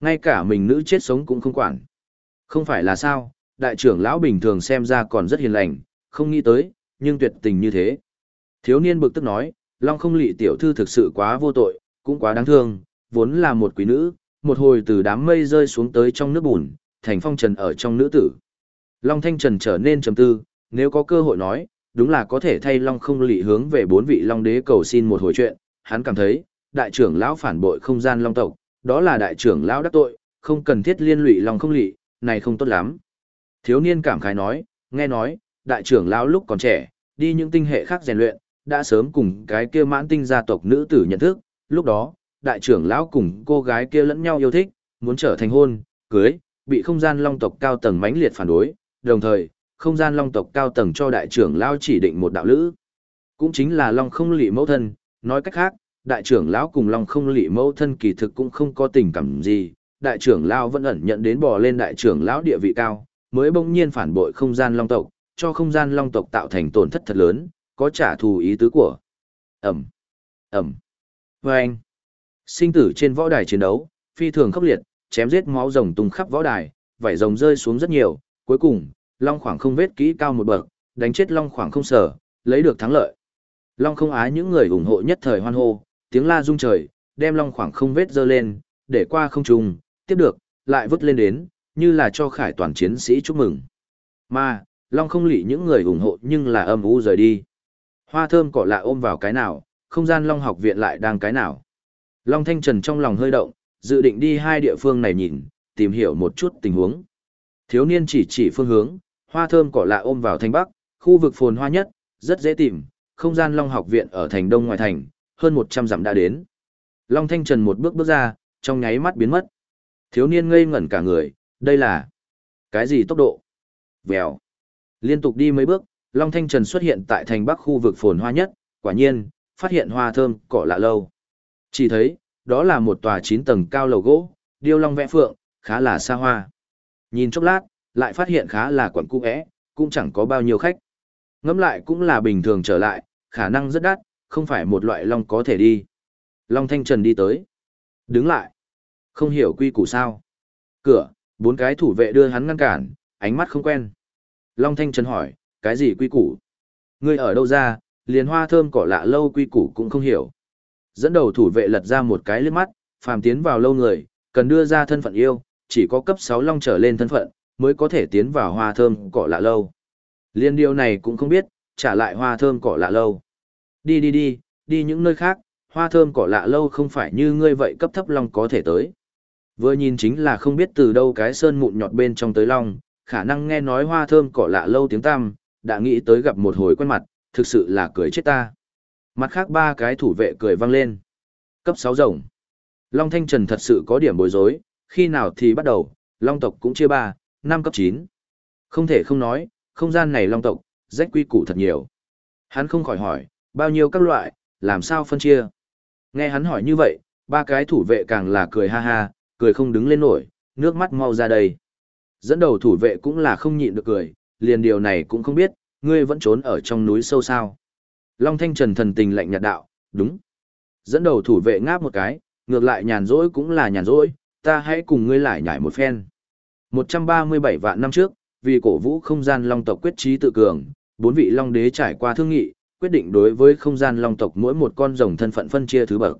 Ngay cả mình nữ chết sống cũng không quản. Không phải là sao, đại trưởng lão bình thường xem ra còn rất hiền lành, không nghĩ tới, nhưng tuyệt tình như thế. Thiếu niên bực tức nói, Long không lị tiểu thư thực sự quá vô tội, cũng quá đáng thương, vốn là một quý nữ, một hồi từ đám mây rơi xuống tới trong nước bùn, thành phong trần ở trong nữ tử. Long thanh trần trở nên trầm tư, nếu có cơ hội nói, đúng là có thể thay Long không lị hướng về bốn vị Long đế cầu xin một hồi chuyện, hắn cảm thấy, đại trưởng lão phản bội không gian Long tộc, đó là đại trưởng lão đắc tội, không cần thiết liên lụy Long không lị, này không tốt lắm. Thiếu niên cảm khái nói, nghe nói, đại trưởng lão lúc còn trẻ, đi những tinh hệ khác rèn luyện, đã sớm cùng cái kia mãn tinh gia tộc nữ tử nhận thức, lúc đó, đại trưởng lão cùng cô gái kia lẫn nhau yêu thích, muốn trở thành hôn, cưới, bị không gian long tộc cao tầng mãnh liệt phản đối, đồng thời, không gian long tộc cao tầng cho đại trưởng lão chỉ định một đạo lữ. Cũng chính là long không lị mẫu thân, nói cách khác, đại trưởng lão cùng long không lị mẫu thân kỳ thực cũng không có tình cảm gì, đại trưởng lão vẫn ẩn nhận đến bò lên đại trưởng lão địa vị cao, mới bỗng nhiên phản bội không gian long tộc, cho không gian long tộc tạo thành tổn thất thật lớn, có trả thù ý tứ của. Ẩm, Ẩm, Và anh, sinh tử trên võ đài chiến đấu, phi thường khốc liệt, chém giết máu rồng tung khắp võ đài, vảy rồng rơi xuống rất nhiều, cuối cùng, long khoảng không vết kỹ cao một bậc, đánh chết long khoảng không sở, lấy được thắng lợi. Long không ái những người ủng hộ nhất thời hoan hô, tiếng la rung trời, đem long khoảng không vết dơ lên, để qua không trùng, tiếp được, lại vứt lên đến, như là cho khải toàn chiến sĩ chúc mừng. Mà, long không lị những người ủng hộ nhưng là âm u rời đi. Hoa thơm cỏ lạ ôm vào cái nào, không gian Long học viện lại đang cái nào. Long Thanh Trần trong lòng hơi động, dự định đi hai địa phương này nhìn, tìm hiểu một chút tình huống. Thiếu niên chỉ chỉ phương hướng, hoa thơm cỏ lạ ôm vào thành Bắc, khu vực phồn hoa nhất, rất dễ tìm, không gian Long học viện ở thành Đông ngoài thành, hơn 100 dặm đã đến. Long Thanh Trần một bước bước ra, trong nháy mắt biến mất. Thiếu niên ngây ngẩn cả người, đây là cái gì tốc độ? Vèo. Liên tục đi mấy bước, Long Thanh Trần xuất hiện tại thành bắc khu vực phồn hoa nhất, quả nhiên, phát hiện hoa thơm, cỏ lạ lâu. Chỉ thấy, đó là một tòa 9 tầng cao lầu gỗ, điêu long vẽ phượng, khá là xa hoa. Nhìn chốc lát, lại phát hiện khá là quẩn cung ẽ, cũng chẳng có bao nhiêu khách. Ngắm lại cũng là bình thường trở lại, khả năng rất đắt, không phải một loại long có thể đi. Long Thanh Trần đi tới. Đứng lại. Không hiểu quy củ sao. Cửa, bốn cái thủ vệ đưa hắn ngăn cản, ánh mắt không quen. Long Thanh Trần hỏi, cái gì quy củ? Ngươi ở đâu ra, liền hoa thơm cỏ lạ lâu quy củ cũng không hiểu. Dẫn đầu thủ vệ lật ra một cái liếc mắt, phàm tiến vào lâu người, cần đưa ra thân phận yêu, chỉ có cấp 6 long trở lên thân phận, mới có thể tiến vào hoa thơm cỏ lạ lâu. Liên điều này cũng không biết, trả lại hoa thơm cỏ lạ lâu. Đi đi đi, đi những nơi khác, hoa thơm cỏ lạ lâu không phải như ngươi vậy cấp thấp long có thể tới. Vừa nhìn chính là không biết từ đâu cái sơn mụn nhọt bên trong tới long, khả năng nghe nói hoa thơm cỏ lạ lâu tiếng tam, đã nghĩ tới gặp một hồi quen mặt, thực sự là cười chết ta. Mặt khác ba cái thủ vệ cười vang lên. Cấp 6 rồng. Long Thanh Trần thật sự có điểm bối rối, khi nào thì bắt đầu, Long tộc cũng chia 3, 5 cấp 9. Không thể không nói, không gian này Long tộc, rách quy củ thật nhiều. Hắn không khỏi hỏi, bao nhiêu các loại, làm sao phân chia. Nghe hắn hỏi như vậy, ba cái thủ vệ càng là cười ha ha, cười không đứng lên nổi, nước mắt mau ra đây. Dẫn đầu thủ vệ cũng là không nhịn được cười, liền điều này cũng không biết, ngươi vẫn trốn ở trong núi sâu sao. Long Thanh Trần thần tình lạnh nhạt đạo, đúng. Dẫn đầu thủ vệ ngáp một cái, ngược lại nhàn rỗi cũng là nhàn rỗi, ta hãy cùng ngươi lại nhảy một phen. 137 vạn năm trước, vì cổ vũ không gian long tộc quyết trí tự cường, bốn vị long đế trải qua thương nghị, quyết định đối với không gian long tộc mỗi một con rồng thân phận phân chia thứ bậc.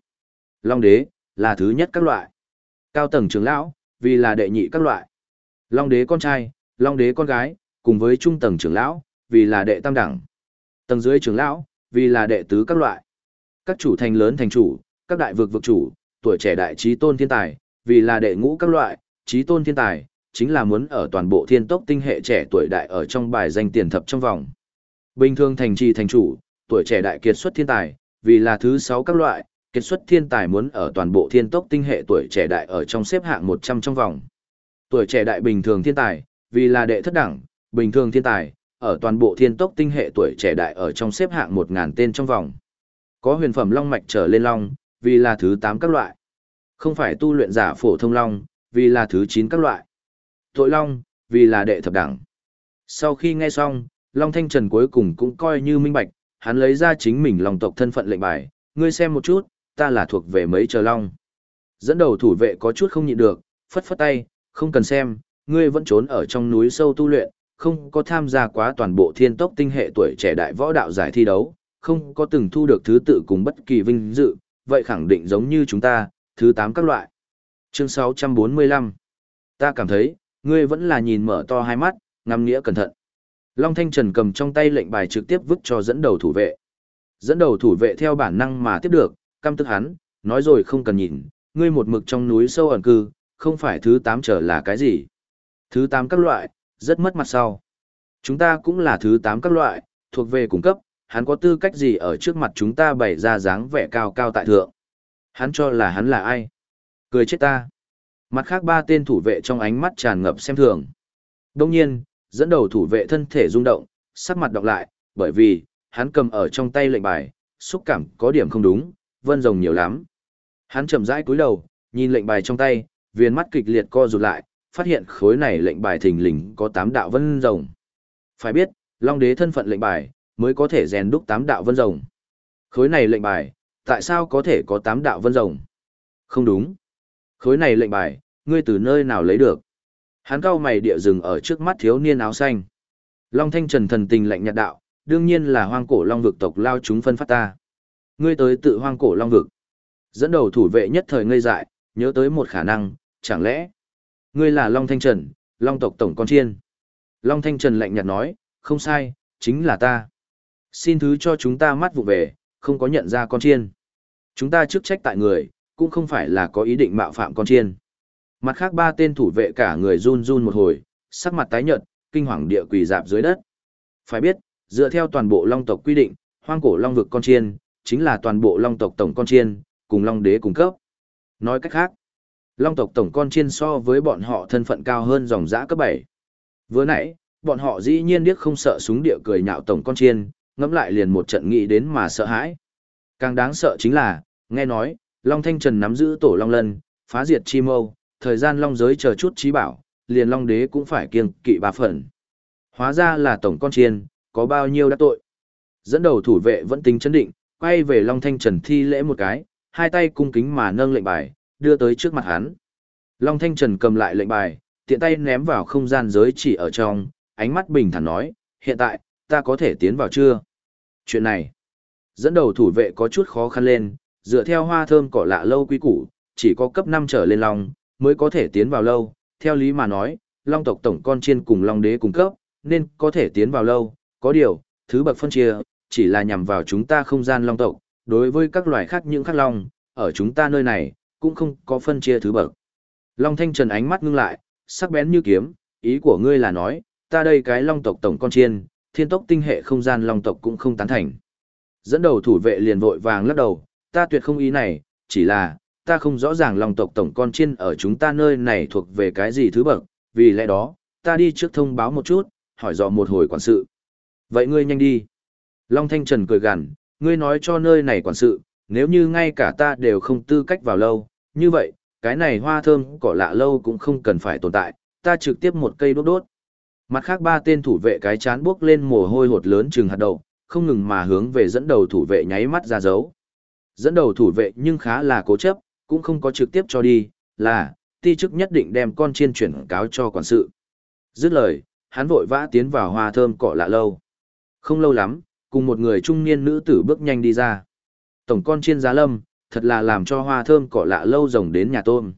Long đế là thứ nhất các loại. Cao tầng trưởng lão, vì là đệ nhị các loại. Long đế con trai, long đế con gái, cùng với trung tầng trưởng lão, vì là đệ tam đẳng. Tầng dưới trưởng lão, vì là đệ tứ các loại. Các chủ thành lớn thành chủ, các đại vực vực chủ, tuổi trẻ đại trí tôn thiên tài, vì là đệ ngũ các loại, trí tôn thiên tài, chính là muốn ở toàn bộ thiên tốc tinh hệ trẻ tuổi đại ở trong bài danh tiền thập trong vòng. Bình thường thành trì thành chủ, tuổi trẻ đại kiệt xuất thiên tài, vì là thứ sáu các loại, kiệt xuất thiên tài muốn ở toàn bộ thiên tốc tinh hệ tuổi trẻ đại ở trong xếp hạng 100 trong vòng. Tuổi trẻ đại bình thường thiên tài, vì là đệ thất đẳng, bình thường thiên tài, ở toàn bộ thiên tốc tinh hệ tuổi trẻ đại ở trong xếp hạng 1000 tên trong vòng. Có huyền phẩm long mạch trở lên long, vì là thứ 8 các loại. Không phải tu luyện giả phổ thông long, vì là thứ 9 các loại. Tội long, vì là đệ thập đẳng. Sau khi nghe xong, Long Thanh Trần cuối cùng cũng coi như minh bạch, hắn lấy ra chính mình lòng tộc thân phận lệnh bài, ngươi xem một chút, ta là thuộc về mấy chờ long. Dẫn đầu thủ vệ có chút không nhịn được, phất phất tay, không cần xem, ngươi vẫn trốn ở trong núi sâu tu luyện, không có tham gia quá toàn bộ thiên tốc tinh hệ tuổi trẻ đại võ đạo giải thi đấu, không có từng thu được thứ tự cùng bất kỳ vinh dự, vậy khẳng định giống như chúng ta, thứ 8 các loại. Chương 645 Ta cảm thấy, ngươi vẫn là nhìn mở to hai mắt, ngắm nghĩa cẩn thận. Long Thanh Trần cầm trong tay lệnh bài trực tiếp vứt cho dẫn đầu thủ vệ. Dẫn đầu thủ vệ theo bản năng mà tiếp được, căm tức hắn, nói rồi không cần nhìn, ngươi một mực trong núi sâu ẩn cư, không phải thứ 8 trở là cái gì. Thứ 8 các loại, rất mất mặt sau. Chúng ta cũng là thứ 8 các loại, thuộc về cung cấp, hắn có tư cách gì ở trước mặt chúng ta bày ra dáng vẻ cao cao tại thượng. Hắn cho là hắn là ai? Cười chết ta. Mặt khác ba tên thủ vệ trong ánh mắt tràn ngập xem thường. Đông nhiên, dẫn đầu thủ vệ thân thể rung động, sắc mặt đọc lại, bởi vì, hắn cầm ở trong tay lệnh bài, xúc cảm có điểm không đúng, vân rồng nhiều lắm. Hắn chậm rãi cúi đầu, nhìn lệnh bài trong tay, viên mắt kịch liệt co rụt lại, phát hiện khối này lệnh bài thình lình có tám đạo vân rồng. Phải biết, Long đế thân phận lệnh bài, mới có thể rèn đúc tám đạo vân rồng. Khối này lệnh bài, tại sao có thể có tám đạo vân rồng? Không đúng. Khối này lệnh bài, ngươi từ nơi nào lấy được? Hắn cao mày địa rừng ở trước mắt thiếu niên áo xanh. Long Thanh Trần thần tình lạnh nhạt đạo, đương nhiên là hoang cổ long vực tộc lao chúng phân phát ta. Ngươi tới tự hoang cổ long vực. Dẫn đầu thủ vệ nhất thời ngây dại, nhớ tới một khả năng, chẳng lẽ ngươi là Long Thanh Trần, Long tộc tổng con chiên. Long Thanh Trần lạnh nhạt nói, không sai, chính là ta. Xin thứ cho chúng ta mắt vụ về, không có nhận ra con chiên. Chúng ta chức trách tại người, cũng không phải là có ý định mạo phạm con chiên. Mặt khác ba tên thủ vệ cả người run run một hồi, sắc mặt tái nhợt, kinh hoàng địa quỳ dạp dưới đất. Phải biết, dựa theo toàn bộ long tộc quy định, hoang cổ long vực con chiên, chính là toàn bộ long tộc tổng con chiên, cùng long đế cung cấp. Nói cách khác, long tộc tổng con chiên so với bọn họ thân phận cao hơn dòng dã cấp 7. Vừa nãy, bọn họ dĩ nhiên điếc không sợ súng địa cười nhạo tổng con chiên, ngẫm lại liền một trận nghĩ đến mà sợ hãi. Càng đáng sợ chính là, nghe nói, Long Thanh Trần nắm giữ tổ Long Lân, phá diệt chi mâu, thời gian Long giới chờ chút trí bảo, liền Long Đế cũng phải kiêng kỵ ba phần. Hóa ra là tổng con chiên, có bao nhiêu đã tội. Dẫn đầu thủ vệ vẫn tính chấn định, quay về Long Thanh Trần thi lễ một cái, hai tay cung kính mà nâng lệnh bài, đưa tới trước mặt hắn. Long Thanh Trần cầm lại lệnh bài, tiện tay ném vào không gian giới chỉ ở trong, ánh mắt bình thản nói, hiện tại, ta có thể tiến vào chưa? Chuyện này, dẫn đầu thủ vệ có chút khó khăn lên, dựa theo hoa thơm cỏ lạ lâu quý củ, chỉ có cấp 5 trở lên long, mới có thể tiến vào lâu, theo lý mà nói, long tộc tổng con chiên cùng long đế cùng cấp, nên có thể tiến vào lâu, có điều, thứ bậc phân chia, chỉ là nhằm vào chúng ta không gian long tộc, đối với các loài khác những khác long, ở chúng ta nơi này, cũng không có phân chia thứ bậc. Long Thanh Trần ánh mắt ngưng lại, sắc bén như kiếm, ý của ngươi là nói, ta đây cái long tộc tổng con chiên, thiên tốc tinh hệ không gian long tộc cũng không tán thành. Dẫn đầu thủ vệ liền vội vàng lắc đầu, ta tuyệt không ý này, chỉ là, ta không rõ ràng long tộc tổng con chiên ở chúng ta nơi này thuộc về cái gì thứ bậc, vì lẽ đó, ta đi trước thông báo một chút, hỏi dò một hồi quản sự. Vậy ngươi nhanh đi. Long Thanh Trần cười gằn, ngươi nói cho nơi này quản sự, nếu như ngay cả ta đều không tư cách vào lâu, như vậy, cái này hoa thơm cỏ lạ lâu cũng không cần phải tồn tại, ta trực tiếp một cây đốt đốt. Mặt khác ba tên thủ vệ cái chán bước lên mồ hôi hột lớn chừng hạt đầu, không ngừng mà hướng về dẫn đầu thủ vệ nháy mắt ra dấu. Dẫn đầu thủ vệ nhưng khá là cố chấp, cũng không có trực tiếp cho đi, là, ti chức nhất định đem con chiên chuyển cáo cho quản sự. Dứt lời, hắn vội vã tiến vào hoa thơm cỏ lạ lâu. Không lâu lắm, cùng một người trung niên nữ tử bước nhanh đi ra. Tổng con chiên giá lâm, thật là làm cho hoa thơm cỏ lạ lâu rồng đến nhà tôm.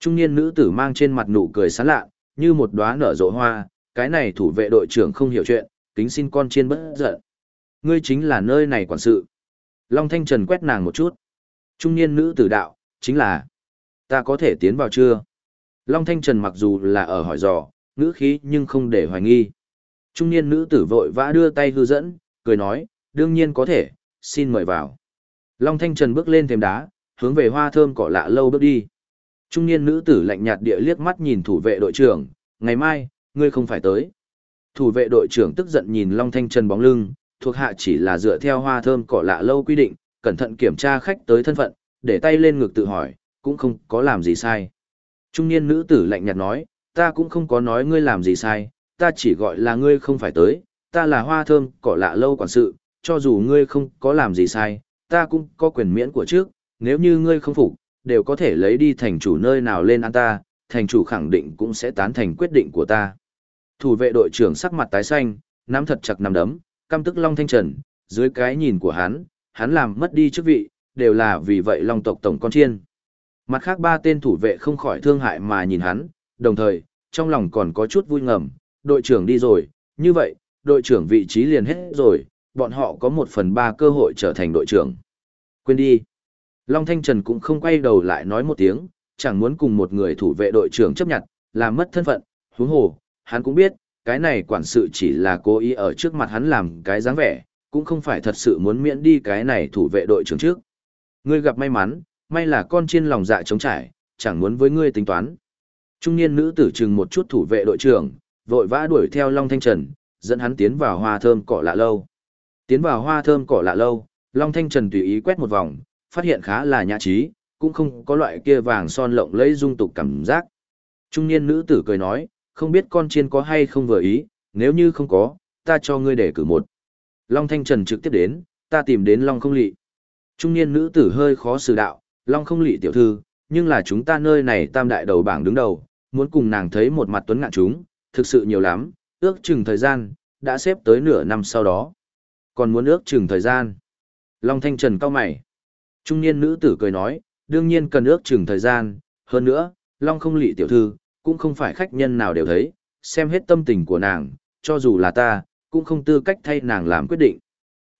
Trung niên nữ tử mang trên mặt nụ cười sán lạ, như một đóa nở rộ hoa, cái này thủ vệ đội trưởng không hiểu chuyện, kính xin con chiên bất giận. Ngươi chính là nơi này quản sự. Long Thanh Trần quét nàng một chút. Trung niên nữ tử đạo, chính là, ta có thể tiến vào chưa? Long Thanh Trần mặc dù là ở hỏi dò, ngữ khí nhưng không để hoài nghi. Trung niên nữ tử vội vã đưa tay hư dẫn, cười nói, đương nhiên có thể, xin mời vào. Long Thanh Trần bước lên thềm đá, hướng về hoa thơm cỏ lạ lâu bước đi. Trung niên nữ tử lạnh nhạt địa liếc mắt nhìn thủ vệ đội trưởng, ngày mai, ngươi không phải tới. Thủ vệ đội trưởng tức giận nhìn Long Thanh Trần bóng lưng, thuộc hạ chỉ là dựa theo hoa thơm cỏ lạ lâu quy định, cẩn thận kiểm tra khách tới thân phận, để tay lên ngực tự hỏi, cũng không có làm gì sai. Trung niên nữ tử lạnh nhạt nói, ta cũng không có nói ngươi làm gì sai, ta chỉ gọi là ngươi không phải tới, ta là hoa thơm cỏ lạ lâu quản sự, cho dù ngươi không có làm gì sai, ta cũng có quyền miễn của trước, nếu như ngươi không phục, đều có thể lấy đi thành chủ nơi nào lên ăn ta, thành chủ khẳng định cũng sẽ tán thành quyết định của ta. Thủ vệ đội trưởng sắc mặt tái xanh, nắm thật chặt nắm đấm, căm tức Long Thanh Trần, dưới cái nhìn của hắn, hắn làm mất đi chức vị, đều là vì vậy Long tộc tổng con chiên. Mặt khác ba tên thủ vệ không khỏi thương hại mà nhìn hắn, đồng thời, trong lòng còn có chút vui ngầm, đội trưởng đi rồi, như vậy, đội trưởng vị trí liền hết rồi, bọn họ có một phần ba cơ hội trở thành đội trưởng. Quên đi. Long Thanh Trần cũng không quay đầu lại nói một tiếng, chẳng muốn cùng một người thủ vệ đội trưởng chấp nhận, làm mất thân phận, huống hồ, hắn cũng biết, cái này quản sự chỉ là cố ý ở trước mặt hắn làm cái dáng vẻ, cũng không phải thật sự muốn miễn đi cái này thủ vệ đội trưởng trước. Ngươi gặp may mắn, may là con chiên lòng dạ trống trải, chẳng muốn với ngươi tính toán. Trung niên nữ tử trừng một chút thủ vệ đội trưởng, vội vã đuổi theo Long Thanh Trần, dẫn hắn tiến vào hoa thơm cỏ lạ lâu. Tiến vào hoa thơm cỏ lạ lâu, Long Thanh Trần tùy ý quét một vòng, phát hiện khá là nhã trí, cũng không có loại kia vàng son lộng lẫy dung tục cảm giác. Trung niên nữ tử cười nói, không biết con chiên có hay không vừa ý, nếu như không có, ta cho ngươi để cử một. Long Thanh Trần trực tiếp đến, ta tìm đến Long không lị. Trung niên nữ tử hơi khó xử đạo, Long không lị tiểu thư, nhưng là chúng ta nơi này tam đại đầu bảng đứng đầu, muốn cùng nàng thấy một mặt tuấn ngạn chúng, thực sự nhiều lắm, ước chừng thời gian, đã xếp tới nửa năm sau đó. Còn muốn ước chừng thời gian. Long Thanh Trần cao mày. Trung niên nữ tử cười nói, đương nhiên cần ước chừng thời gian, hơn nữa, Long không lị tiểu thư, cũng không phải khách nhân nào đều thấy, xem hết tâm tình của nàng, cho dù là ta, cũng không tư cách thay nàng làm quyết định.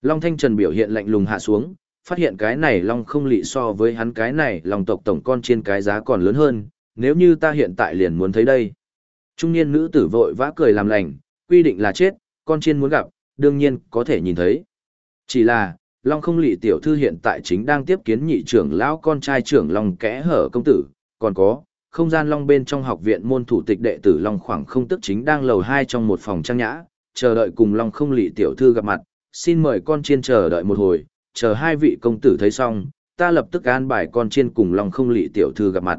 Long Thanh Trần biểu hiện lạnh lùng hạ xuống, phát hiện cái này Long không lị so với hắn cái này Long tộc tổng con trên cái giá còn lớn hơn, nếu như ta hiện tại liền muốn thấy đây. Trung niên nữ tử vội vã cười làm lành, quy định là chết, con chiên muốn gặp, đương nhiên có thể nhìn thấy. Chỉ là, Long không lị tiểu thư hiện tại chính đang tiếp kiến nhị trưởng lão con trai trưởng Long kẽ hở công tử, còn có, không gian Long bên trong học viện môn thủ tịch đệ tử Long khoảng không tức chính đang lầu hai trong một phòng trang nhã, chờ đợi cùng Long không lị tiểu thư gặp mặt, xin mời con chiên chờ đợi một hồi, chờ hai vị công tử thấy xong, ta lập tức an bài con chiên cùng Long không lị tiểu thư gặp mặt.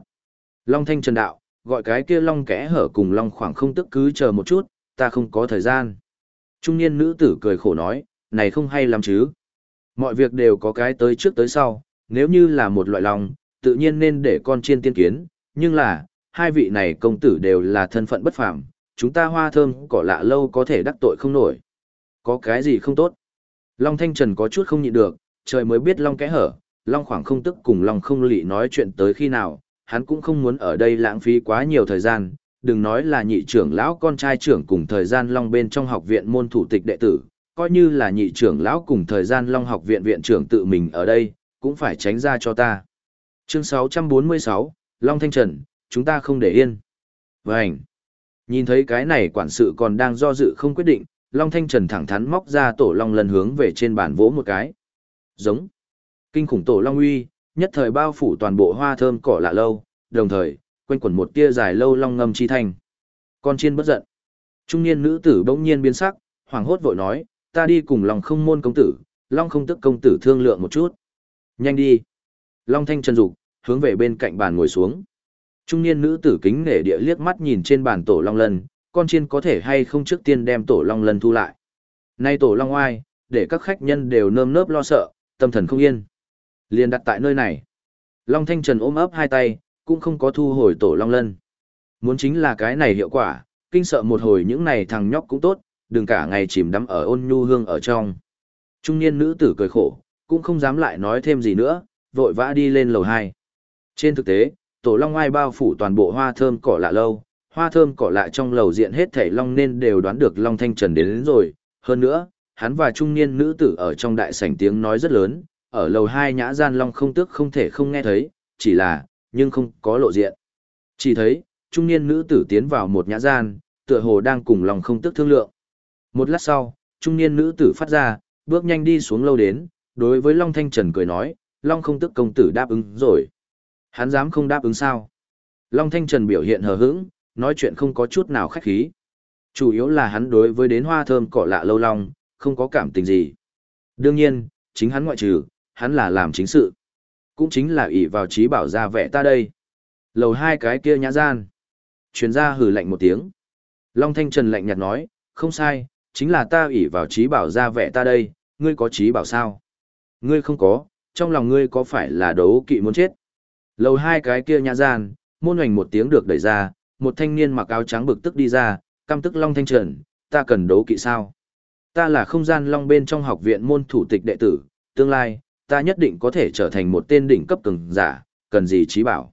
Long thanh trần đạo, gọi cái kia Long kẽ hở cùng Long khoảng không tức cứ chờ một chút, ta không có thời gian. Trung niên nữ tử cười khổ nói, này không hay lắm chứ. Mọi việc đều có cái tới trước tới sau, nếu như là một loại long, tự nhiên nên để con chiên tiên kiến, nhưng là, hai vị này công tử đều là thân phận bất phàm, chúng ta hoa thơm cỏ lạ lâu có thể đắc tội không nổi. Có cái gì không tốt? Long Thanh Trần có chút không nhịn được, trời mới biết Long kẽ hở, Long khoảng không tức cùng Long không lị nói chuyện tới khi nào, hắn cũng không muốn ở đây lãng phí quá nhiều thời gian, đừng nói là nhị trưởng lão con trai trưởng cùng thời gian Long bên trong học viện môn thủ tịch đệ tử, coi như là nhị trưởng lão cùng thời gian Long học viện viện trưởng tự mình ở đây, cũng phải tránh ra cho ta. Chương 646, Long Thanh Trần, chúng ta không để yên. Vânh! Nhìn thấy cái này quản sự còn đang do dự không quyết định, Long Thanh Trần thẳng thắn móc ra tổ long lần hướng về trên bàn vỗ một cái. Giống. Kinh khủng tổ long uy, nhất thời bao phủ toàn bộ hoa thơm cỏ lạ lâu, đồng thời, quanh quẩn một tia dài lâu long ngâm chi thành. Con chiên bất giận. Trung niên nữ tử bỗng nhiên biến sắc, hoàng hốt vội nói, ta đi cùng lòng không môn công tử, long không tức công tử thương lượng một chút. Nhanh đi. Long thanh trần dục, hướng về bên cạnh bàn ngồi xuống. Trung niên nữ tử kính nể địa liếc mắt nhìn trên bàn tổ long lân, con chiên có thể hay không trước tiên đem tổ long lân thu lại. Nay tổ long oai, để các khách nhân đều nơm nớp lo sợ, tâm thần không yên. Liền đặt tại nơi này. Long Thanh Trần ôm ấp hai tay, cũng không có thu hồi tổ long lân. Muốn chính là cái này hiệu quả, kinh sợ một hồi những này thằng nhóc cũng tốt, đừng cả ngày chìm đắm ở ôn nhu hương ở trong. Trung niên nữ tử cười khổ, cũng không dám lại nói thêm gì nữa, vội vã đi lên lầu 2. Trên thực tế, tổ long ai bao phủ toàn bộ hoa thơm cỏ lạ lâu, hoa thơm cỏ lạ trong lầu diện hết thảy long nên đều đoán được long thanh trần đến, đến rồi. Hơn nữa, hắn và trung niên nữ tử ở trong đại sảnh tiếng nói rất lớn, ở lầu hai nhã gian long không tước không thể không nghe thấy, chỉ là, nhưng không có lộ diện. Chỉ thấy, trung niên nữ tử tiến vào một nhã gian, tựa hồ đang cùng lòng không tức thương lượng. Một lát sau, trung niên nữ tử phát ra, bước nhanh đi xuống lâu đến, đối với Long Thanh Trần cười nói, Long không tức công tử đáp ứng rồi. Hắn dám không đáp ứng sao? Long Thanh Trần biểu hiện hờ hững, nói chuyện không có chút nào khách khí. Chủ yếu là hắn đối với đến hoa thơm cỏ lạ lâu long, không có cảm tình gì. Đương nhiên, chính hắn ngoại trừ, hắn là làm chính sự cũng chính là ỷ vào trí bảo ra vẻ ta đây. Lầu hai cái kia nhã gian. Chuyên gia hừ lạnh một tiếng. Long Thanh Trần lạnh nhạt nói, không sai, chính là ta ỷ vào trí bảo ra vẻ ta đây, ngươi có trí bảo sao? Ngươi không có, trong lòng ngươi có phải là đấu kỵ muốn chết? Lầu hai cái kia nhã gian, môn hoành một tiếng được đẩy ra, một thanh niên mặc áo trắng bực tức đi ra, căm tức Long Thanh Trần, ta cần đấu kỵ sao? Ta là không gian long bên trong học viện môn thủ tịch đệ tử, tương lai, ta nhất định có thể trở thành một tên đỉnh cấp cường giả, cần gì trí bảo.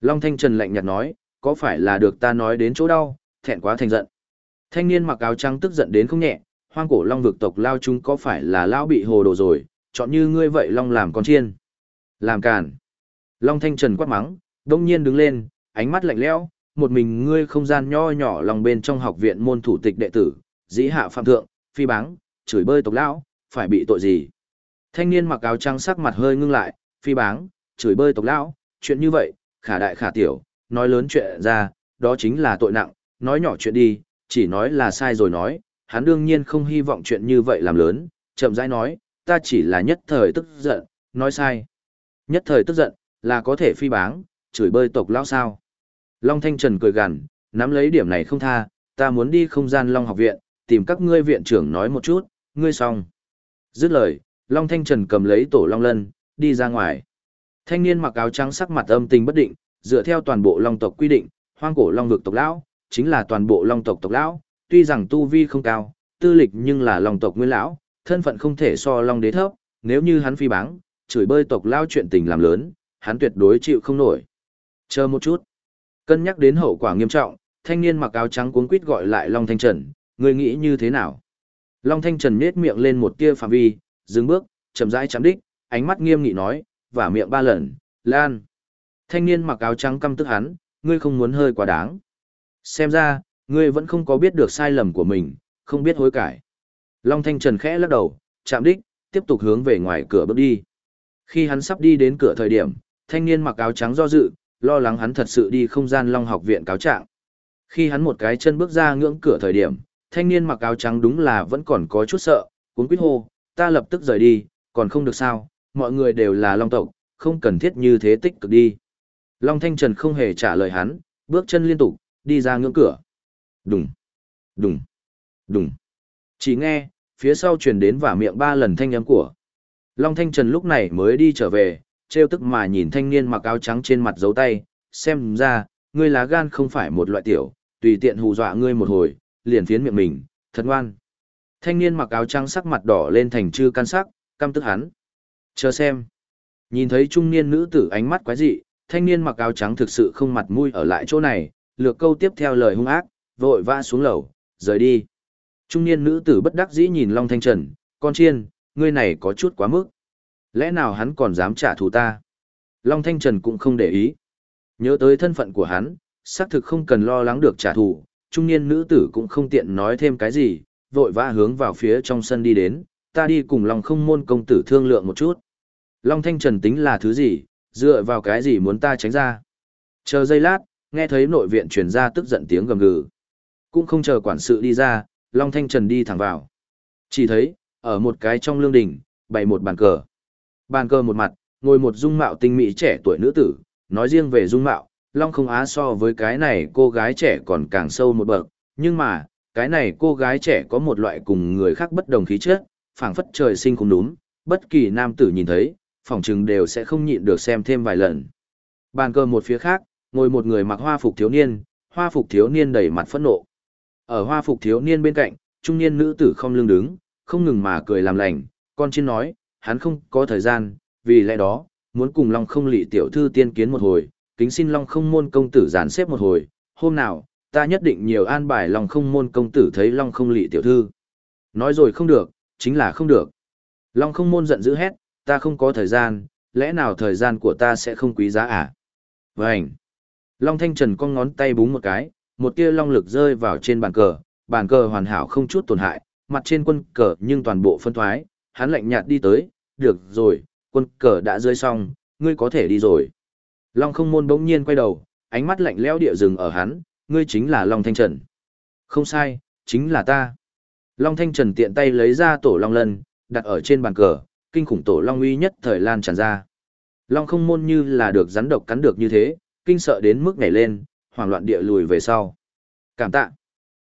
Long Thanh Trần lạnh nhạt nói, có phải là được ta nói đến chỗ đau, thẹn quá thành giận. Thanh niên mặc áo trắng tức giận đến không nhẹ, hoang cổ long vực tộc lao chúng có phải là lao bị hồ đồ rồi, chọn như ngươi vậy long làm con chiên. Làm càn. Long Thanh Trần quát mắng, đông nhiên đứng lên, ánh mắt lạnh lẽo, một mình ngươi không gian nho nhỏ lòng bên trong học viện môn thủ tịch đệ tử, dĩ hạ phạm thượng, phi báng, chửi bơi tộc lão, phải bị tội gì? Thanh niên mặc áo trắng sắc mặt hơi ngưng lại, phi báng, chửi bơi tộc lão, chuyện như vậy, khả đại khả tiểu, nói lớn chuyện ra, đó chính là tội nặng, nói nhỏ chuyện đi, chỉ nói là sai rồi nói, hắn đương nhiên không hy vọng chuyện như vậy làm lớn, chậm rãi nói, ta chỉ là nhất thời tức giận, nói sai. Nhất thời tức giận, là có thể phi báng, chửi bơi tộc lão sao. Long Thanh Trần cười gằn, nắm lấy điểm này không tha, ta muốn đi không gian Long học viện, tìm các ngươi viện trưởng nói một chút, ngươi xong. Dứt lời, Long Thanh Trần cầm lấy tổ Long Lân, đi ra ngoài. Thanh niên mặc áo trắng sắc mặt âm tình bất định, dựa theo toàn bộ Long tộc quy định, hoang cổ Long vực tộc lão, chính là toàn bộ Long tộc tộc lão, tuy rằng tu vi không cao, tư lịch nhưng là Long tộc nguyên lão, thân phận không thể so Long đế thấp, nếu như hắn phi báng, chửi bơi tộc lão chuyện tình làm lớn, hắn tuyệt đối chịu không nổi. Chờ một chút. Cân nhắc đến hậu quả nghiêm trọng, thanh niên mặc áo trắng cuống quýt gọi lại Long Thanh Trần, người nghĩ như thế nào? Long Thanh Trần nhếch miệng lên một tia phạm vi, dừng bước, chậm rãi chạm đích, ánh mắt nghiêm nghị nói, và miệng ba lần, lan. Thanh niên mặc áo trắng căm tức hắn, ngươi không muốn hơi quá đáng. Xem ra, ngươi vẫn không có biết được sai lầm của mình, không biết hối cải. Long Thanh Trần khẽ lắc đầu, chạm đích, tiếp tục hướng về ngoài cửa bước đi. Khi hắn sắp đi đến cửa thời điểm, thanh niên mặc áo trắng do dự, lo lắng hắn thật sự đi không gian Long học viện cáo trạng. Khi hắn một cái chân bước ra ngưỡng cửa thời điểm, thanh niên mặc áo trắng đúng là vẫn còn có chút sợ, cuốn quýt hô, ta lập tức rời đi, còn không được sao, mọi người đều là Long tộc, không cần thiết như thế tích cực đi. Long Thanh Trần không hề trả lời hắn, bước chân liên tục, đi ra ngưỡng cửa. Đùng, đùng, đùng. Chỉ nghe, phía sau truyền đến và miệng ba lần thanh âm của. Long Thanh Trần lúc này mới đi trở về, trêu tức mà nhìn thanh niên mặc áo trắng trên mặt dấu tay, xem ra, ngươi lá gan không phải một loại tiểu, tùy tiện hù dọa ngươi một hồi, liền phiến miệng mình, thật ngoan. Thanh niên mặc áo trắng sắc mặt đỏ lên thành chư can sắc, căm tức hắn. Chờ xem. Nhìn thấy trung niên nữ tử ánh mắt quái dị, thanh niên mặc áo trắng thực sự không mặt mũi ở lại chỗ này, lược câu tiếp theo lời hung ác, vội vã xuống lầu, rời đi. Trung niên nữ tử bất đắc dĩ nhìn Long Thanh Trần, con chiên, ngươi này có chút quá mức. Lẽ nào hắn còn dám trả thù ta? Long Thanh Trần cũng không để ý. Nhớ tới thân phận của hắn, xác thực không cần lo lắng được trả thù, trung niên nữ tử cũng không tiện nói thêm cái gì, vội vã hướng vào phía trong sân đi đến, ta đi cùng Long không môn công tử thương lượng một chút. Long Thanh Trần tính là thứ gì, dựa vào cái gì muốn ta tránh ra. Chờ giây lát, nghe thấy nội viện truyền ra tức giận tiếng gầm gừ. Cũng không chờ quản sự đi ra, Long Thanh Trần đi thẳng vào. Chỉ thấy, ở một cái trong lương đình, bày một bàn cờ. Bàn cờ một mặt, ngồi một dung mạo tinh mỹ trẻ tuổi nữ tử, nói riêng về dung mạo, Long không á so với cái này cô gái trẻ còn càng sâu một bậc, nhưng mà, cái này cô gái trẻ có một loại cùng người khác bất đồng khí chất, phảng phất trời sinh không đúng, bất kỳ nam tử nhìn thấy, phỏng chừng đều sẽ không nhịn được xem thêm vài lần. Bàn cờ một phía khác, ngồi một người mặc hoa phục thiếu niên, hoa phục thiếu niên đầy mặt phẫn nộ. Ở hoa phục thiếu niên bên cạnh, trung niên nữ tử không lưng đứng, không ngừng mà cười làm lành, con chiên nói, hắn không có thời gian, vì lẽ đó, muốn cùng Long không lị tiểu thư tiên kiến một hồi, kính xin Long không môn công tử gián xếp một hồi, hôm nào, ta nhất định nhiều an bài Long không môn công tử thấy Long không lị tiểu thư. Nói rồi không được, chính là không được. Long không môn giận dữ hét, ta không có thời gian, lẽ nào thời gian của ta sẽ không quý giá à? Vânh! Long Thanh Trần cong ngón tay búng một cái, một tia long lực rơi vào trên bàn cờ, bàn cờ hoàn hảo không chút tổn hại, mặt trên quân cờ nhưng toàn bộ phân thoái, hắn lạnh nhạt đi tới, được rồi, quân cờ đã rơi xong, ngươi có thể đi rồi. Long không môn bỗng nhiên quay đầu, ánh mắt lạnh lẽo địa rừng ở hắn, ngươi chính là Long Thanh Trần. Không sai, chính là ta. Long Thanh Trần tiện tay lấy ra tổ Long Lân, đặt ở trên bàn cờ, kinh khủng tổ Long uy nhất thời lan tràn ra. Long không môn như là được rắn độc cắn được như thế, kinh sợ đến mức nhảy lên, hoảng loạn địa lùi về sau. Cảm tạ.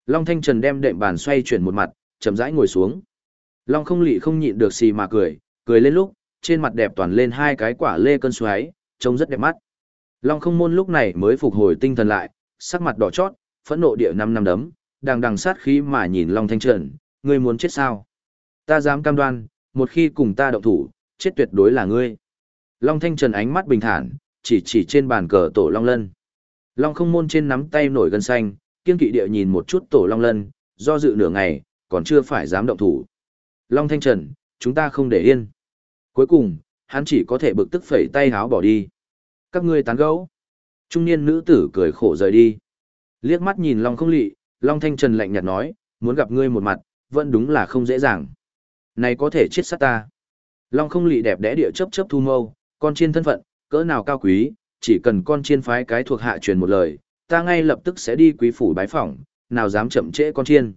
Long Thanh Trần đem đệm bàn xoay chuyển một mặt, chậm rãi ngồi xuống. Long không lị không nhịn được xì mà cười, cười lên lúc, trên mặt đẹp toàn lên hai cái quả lê cơn xoáy, trông rất đẹp mắt. Long không môn lúc này mới phục hồi tinh thần lại, sắc mặt đỏ chót, phẫn nộ địa năm năm đấm, đang đằng sát khí mà nhìn Long Thanh Trần, ngươi muốn chết sao? Ta dám cam đoan, một khi cùng ta động thủ, chết tuyệt đối là ngươi. Long Thanh Trần ánh mắt bình thản, chỉ chỉ trên bàn cờ tổ Long Lân. Long không môn trên nắm tay nổi gân xanh, kiên kỵ địa nhìn một chút tổ Long Lân, do dự nửa ngày, còn chưa phải dám động thủ. Long Thanh Trần, chúng ta không để yên. Cuối cùng, hắn chỉ có thể bực tức phẩy tay háo bỏ đi. Các ngươi tán gẫu. Trung niên nữ tử cười khổ rời đi. Liếc mắt nhìn Long không lị, Long Thanh Trần lạnh nhạt nói, muốn gặp ngươi một mặt, vẫn đúng là không dễ dàng. Này có thể chết sát ta. Long không lị đẹp đẽ địa chấp chấp thu mâu, con chiên thân phận, cỡ nào cao quý, chỉ cần con chiên phái cái thuộc hạ truyền một lời, ta ngay lập tức sẽ đi quý phủ bái phỏng, nào dám chậm trễ con chiên.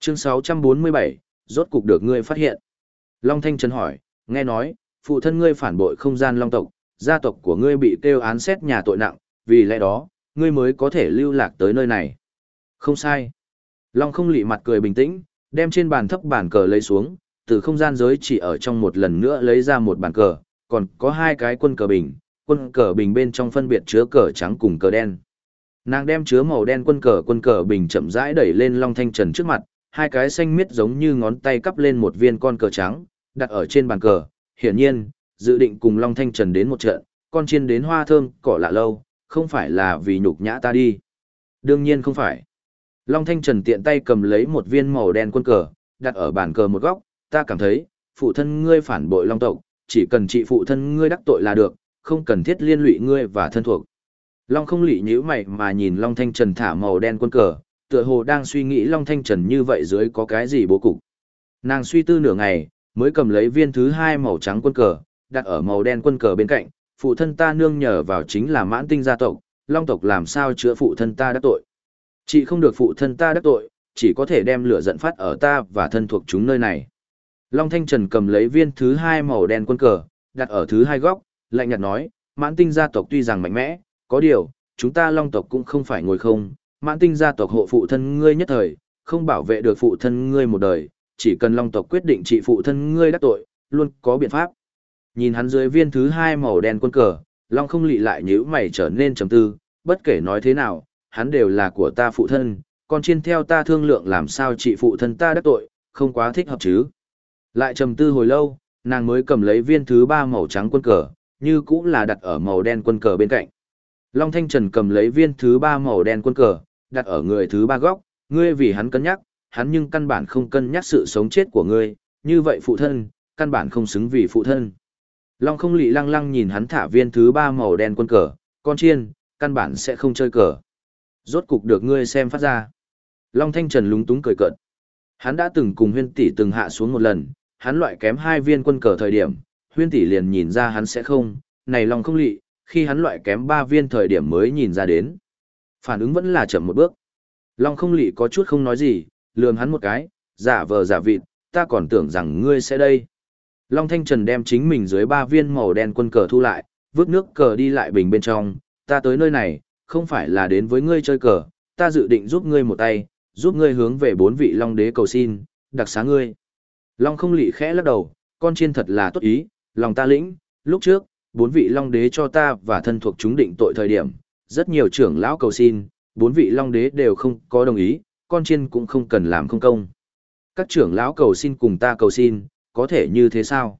Chương 647, rốt cục được ngươi phát hiện. Long Thanh Trần hỏi, nghe nói, phụ thân ngươi phản bội không gian Long tộc, gia tộc của ngươi bị kêu án xét nhà tội nặng, vì lẽ đó, ngươi mới có thể lưu lạc tới nơi này. Không sai. Long không lị mặt cười bình tĩnh, đem trên bàn thấp bàn cờ lấy xuống, từ không gian giới chỉ ở trong một lần nữa lấy ra một bàn cờ, còn có hai cái quân cờ bình, quân cờ bình bên trong phân biệt chứa cờ trắng cùng cờ đen. Nàng đem chứa màu đen quân cờ quân cờ bình chậm rãi đẩy lên Long Thanh Trần trước mặt, hai cái xanh miết giống như ngón tay cắp lên một viên con cờ trắng, đặt ở trên bàn cờ. Hiển nhiên, dự định cùng Long Thanh Trần đến một trận, con chiên đến hoa thơm, cỏ lạ lâu, không phải là vì nhục nhã ta đi. Đương nhiên không phải. Long Thanh Trần tiện tay cầm lấy một viên màu đen quân cờ, đặt ở bàn cờ một góc, ta cảm thấy, phụ thân ngươi phản bội Long tộc, chỉ cần trị phụ thân ngươi đắc tội là được, không cần thiết liên lụy ngươi và thân thuộc. Long không lị nhíu mày mà nhìn Long Thanh Trần thả màu đen quân cờ, tựa hồ đang suy nghĩ Long Thanh Trần như vậy dưới có cái gì bố cục. Nàng suy tư nửa ngày, mới cầm lấy viên thứ hai màu trắng quân cờ, đặt ở màu đen quân cờ bên cạnh, phụ thân ta nương nhờ vào chính là mãn tinh gia tộc, Long tộc làm sao chữa phụ thân ta đắc tội. Chỉ không được phụ thân ta đắc tội, chỉ có thể đem lửa giận phát ở ta và thân thuộc chúng nơi này. Long Thanh Trần cầm lấy viên thứ hai màu đen quân cờ, đặt ở thứ hai góc, lạnh nhạt nói, mãn tinh gia tộc tuy rằng mạnh mẽ, có điều, chúng ta long tộc cũng không phải ngồi không, mãn tinh gia tộc hộ phụ thân ngươi nhất thời, không bảo vệ được phụ thân ngươi một đời, chỉ cần long tộc quyết định trị phụ thân ngươi đắc tội, luôn có biện pháp. Nhìn hắn dưới viên thứ hai màu đen quân cờ, Long không lị lại nhíu mày trở nên trầm tư, bất kể nói thế nào, hắn đều là của ta phụ thân, còn trên theo ta thương lượng làm sao trị phụ thân ta đắc tội, không quá thích hợp chứ. Lại trầm tư hồi lâu, nàng mới cầm lấy viên thứ ba màu trắng quân cờ, như cũng là đặt ở màu đen quân cờ bên cạnh. Long Thanh Trần cầm lấy viên thứ ba màu đen quân cờ, đặt ở người thứ ba góc, ngươi vì hắn cân nhắc, hắn nhưng căn bản không cân nhắc sự sống chết của ngươi, như vậy phụ thân, căn bản không xứng vì phụ thân. Long không lị lăng lăng nhìn hắn thả viên thứ ba màu đen quân cờ, con chiên, căn bản sẽ không chơi cờ. Rốt cục được ngươi xem phát ra. Long Thanh Trần lúng túng cười cợt. Hắn đã từng cùng huyên tỷ từng hạ xuống một lần, hắn loại kém hai viên quân cờ thời điểm, huyên tỷ liền nhìn ra hắn sẽ không, này Long không lị, khi hắn loại kém ba viên thời điểm mới nhìn ra đến. Phản ứng vẫn là chậm một bước. Long không lị có chút không nói gì, lườm hắn một cái, giả vờ giả vịt, ta còn tưởng rằng ngươi sẽ đây. Long Thanh Trần đem chính mình dưới ba viên màu đen quân cờ thu lại, vứt nước cờ đi lại bình bên trong, ta tới nơi này, không phải là đến với ngươi chơi cờ, ta dự định giúp ngươi một tay, giúp ngươi hướng về bốn vị Long Đế cầu xin, đặc xá ngươi. Long không lị khẽ lắc đầu, con chiên thật là tốt ý, lòng ta lĩnh, lúc trước, bốn vị Long Đế cho ta và thân thuộc chúng định tội thời điểm, rất nhiều trưởng lão cầu xin, bốn vị Long Đế đều không có đồng ý, con chiên cũng không cần làm không công. Các trưởng lão cầu xin cùng ta cầu xin, có thể như thế sao?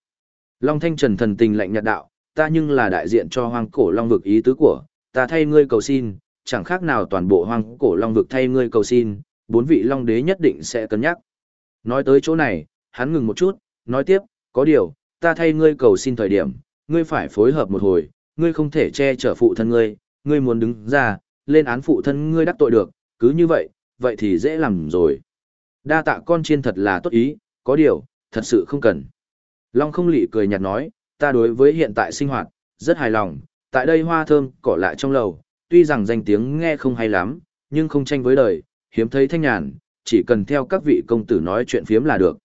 Long Thanh Trần thần tình lạnh nhạt đạo, ta nhưng là đại diện cho hoang cổ Long vực ý tứ của, ta thay ngươi cầu xin, chẳng khác nào toàn bộ hoang cổ Long vực thay ngươi cầu xin, bốn vị Long đế nhất định sẽ cân nhắc. Nói tới chỗ này, hắn ngừng một chút, nói tiếp, có điều, ta thay ngươi cầu xin thời điểm, ngươi phải phối hợp một hồi, ngươi không thể che chở phụ thân ngươi, ngươi muốn đứng ra, lên án phụ thân ngươi đắc tội được, cứ như vậy, vậy thì dễ làm rồi. Đa tạ con chiên thật là tốt ý, có điều, thật sự không cần. Long không lị cười nhạt nói, ta đối với hiện tại sinh hoạt, rất hài lòng, tại đây hoa thơm cỏ lại trong lầu, tuy rằng danh tiếng nghe không hay lắm, nhưng không tranh với đời, hiếm thấy thanh nhàn, chỉ cần theo các vị công tử nói chuyện phiếm là được.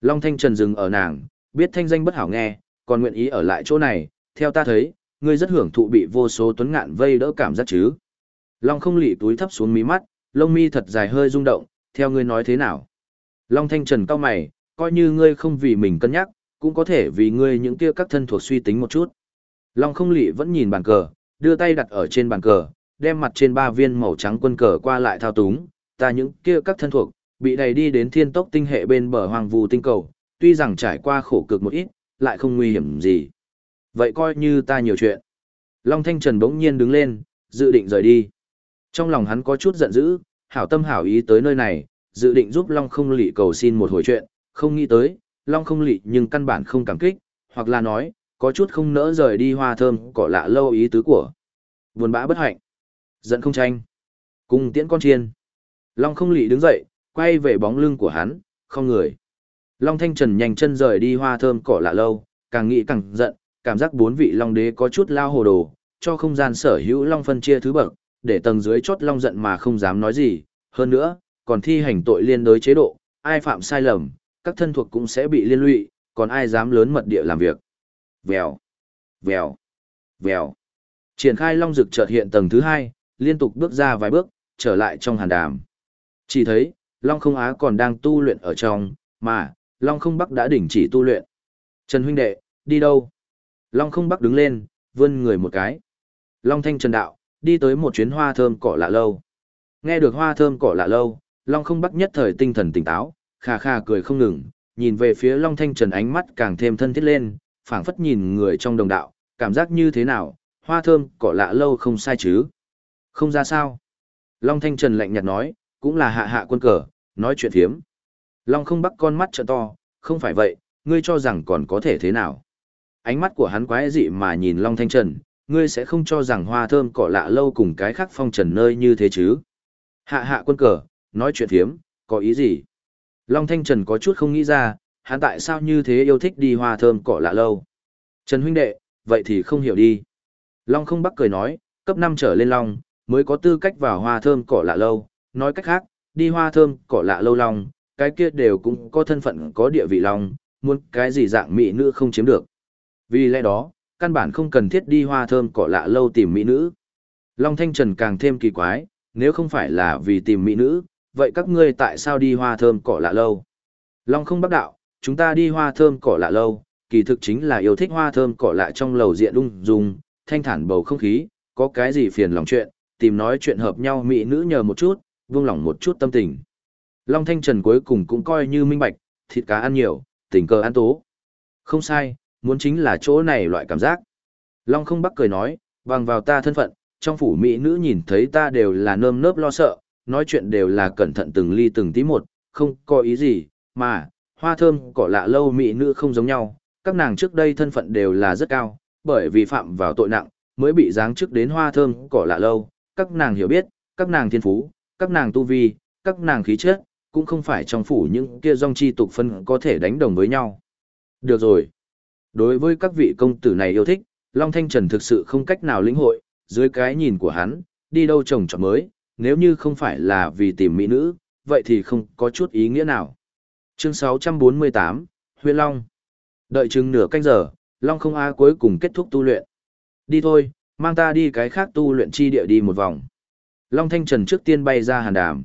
Long Thanh Trần dừng ở nàng, biết thanh danh bất hảo nghe, còn nguyện ý ở lại chỗ này, theo ta thấy, ngươi rất hưởng thụ bị vô số tuấn ngạn vây đỡ cảm giác chứ. Long không lị túi thấp xuống mí mắt, lông mi thật dài hơi rung động, theo ngươi nói thế nào. Long Thanh Trần cao mày, coi như ngươi không vì mình cân nhắc, cũng có thể vì ngươi những kia các thân thuộc suy tính một chút. Long không lị vẫn nhìn bàn cờ, đưa tay đặt ở trên bàn cờ, đem mặt trên ba viên màu trắng quân cờ qua lại thao túng, ta những kia các thân thuộc, bị đẩy đi đến thiên tốc tinh hệ bên bờ hoàng vù tinh cầu, tuy rằng trải qua khổ cực một ít, lại không nguy hiểm gì. Vậy coi như ta nhiều chuyện. Long Thanh Trần bỗng nhiên đứng lên, dự định rời đi. Trong lòng hắn có chút giận dữ, hảo tâm hảo ý tới nơi này, dự định giúp Long không lị cầu xin một hồi chuyện, không nghĩ tới, Long không lị nhưng căn bản không cảm kích, hoặc là nói, có chút không nỡ rời đi hoa thơm cỏ lạ lâu ý tứ của. Buồn bã bất hạnh. Giận không tranh. Cùng tiễn con chiên. Long không lị đứng dậy, quay về bóng lưng của hắn, không người. Long Thanh Trần nhanh chân rời đi hoa thơm cỏ lạ lâu, càng nghĩ càng giận, cảm giác bốn vị Long đế có chút lao hồ đồ, cho không gian sở hữu Long phân chia thứ bậc, để tầng dưới chốt Long giận mà không dám nói gì, hơn nữa, còn thi hành tội liên đối chế độ, ai phạm sai lầm, các thân thuộc cũng sẽ bị liên lụy, còn ai dám lớn mật địa làm việc. Vèo, vèo, vèo. Triển khai long dực chợt hiện tầng thứ hai, liên tục bước ra vài bước, trở lại trong hàn đàm. Chỉ thấy, long không á còn đang tu luyện ở trong, mà, long không bắc đã đỉnh chỉ tu luyện. Trần huynh đệ, đi đâu? Long không bắc đứng lên, vươn người một cái. Long thanh trần đạo, đi tới một chuyến hoa thơm cỏ lạ lâu. Nghe được hoa thơm cỏ lạ lâu, Long không bắt nhất thời tinh thần tỉnh táo, kha kha cười không ngừng, nhìn về phía Long Thanh Trần ánh mắt càng thêm thân thiết lên, phảng phất nhìn người trong đồng đạo, cảm giác như thế nào, hoa thơm, cỏ lạ lâu không sai chứ. Không ra sao. Long Thanh Trần lạnh nhạt nói, cũng là hạ hạ quân cờ, nói chuyện thiếm. Long không bắt con mắt trợ to, không phải vậy, ngươi cho rằng còn có thể thế nào. Ánh mắt của hắn quái dị mà nhìn Long Thanh Trần, ngươi sẽ không cho rằng hoa thơm cỏ lạ lâu cùng cái khác phong trần nơi như thế chứ. Hạ hạ quân cờ, nói chuyện thiếm, có ý gì? Long Thanh Trần có chút không nghĩ ra, hắn tại sao như thế yêu thích đi hoa thơm cỏ lạ lâu. Trần huynh đệ, vậy thì không hiểu đi. Long không bắc cười nói, cấp 5 trở lên Long, mới có tư cách vào hoa thơm cỏ lạ lâu. Nói cách khác, đi hoa thơm cỏ lạ lâu Long, cái kia đều cũng có thân phận có địa vị Long, muốn cái gì dạng mỹ nữ không chiếm được. Vì lẽ đó, căn bản không cần thiết đi hoa thơm cỏ lạ lâu tìm mỹ nữ. Long Thanh Trần càng thêm kỳ quái, nếu không phải là vì tìm mỹ nữ, vậy các ngươi tại sao đi hoa thơm cỏ lạ lâu? Long không bác đạo, chúng ta đi hoa thơm cỏ lạ lâu, kỳ thực chính là yêu thích hoa thơm cỏ lạ trong lầu diện ung dung, thanh thản bầu không khí, có cái gì phiền lòng chuyện, tìm nói chuyện hợp nhau mỹ nữ nhờ một chút, vương lòng một chút tâm tình. Long Thanh Trần cuối cùng cũng coi như minh bạch, thịt cá ăn nhiều, tình cờ ăn tố. Không sai, muốn chính là chỗ này loại cảm giác. Long không bắc cười nói, bằng vào ta thân phận, trong phủ mỹ nữ nhìn thấy ta đều là nơm nớp lo sợ, nói chuyện đều là cẩn thận từng ly từng tí một, không có ý gì, mà, hoa thơm cỏ lạ lâu mỹ nữ không giống nhau, các nàng trước đây thân phận đều là rất cao, bởi vì phạm vào tội nặng, mới bị giáng chức đến hoa thơm cỏ lạ lâu, các nàng hiểu biết, các nàng thiên phú, các nàng tu vi, các nàng khí chất, cũng không phải trong phủ những kia dòng chi tục phân có thể đánh đồng với nhau. Được rồi. Đối với các vị công tử này yêu thích, Long Thanh Trần thực sự không cách nào lĩnh hội, dưới cái nhìn của hắn, đi đâu trồng trọt mới, nếu như không phải là vì tìm mỹ nữ, vậy thì không có chút ý nghĩa nào. Chương 648, Huyên Long. Đợi chừng nửa canh giờ, Long không A cuối cùng kết thúc tu luyện. Đi thôi, mang ta đi cái khác tu luyện chi địa đi một vòng. Long Thanh Trần trước tiên bay ra hàn đàm.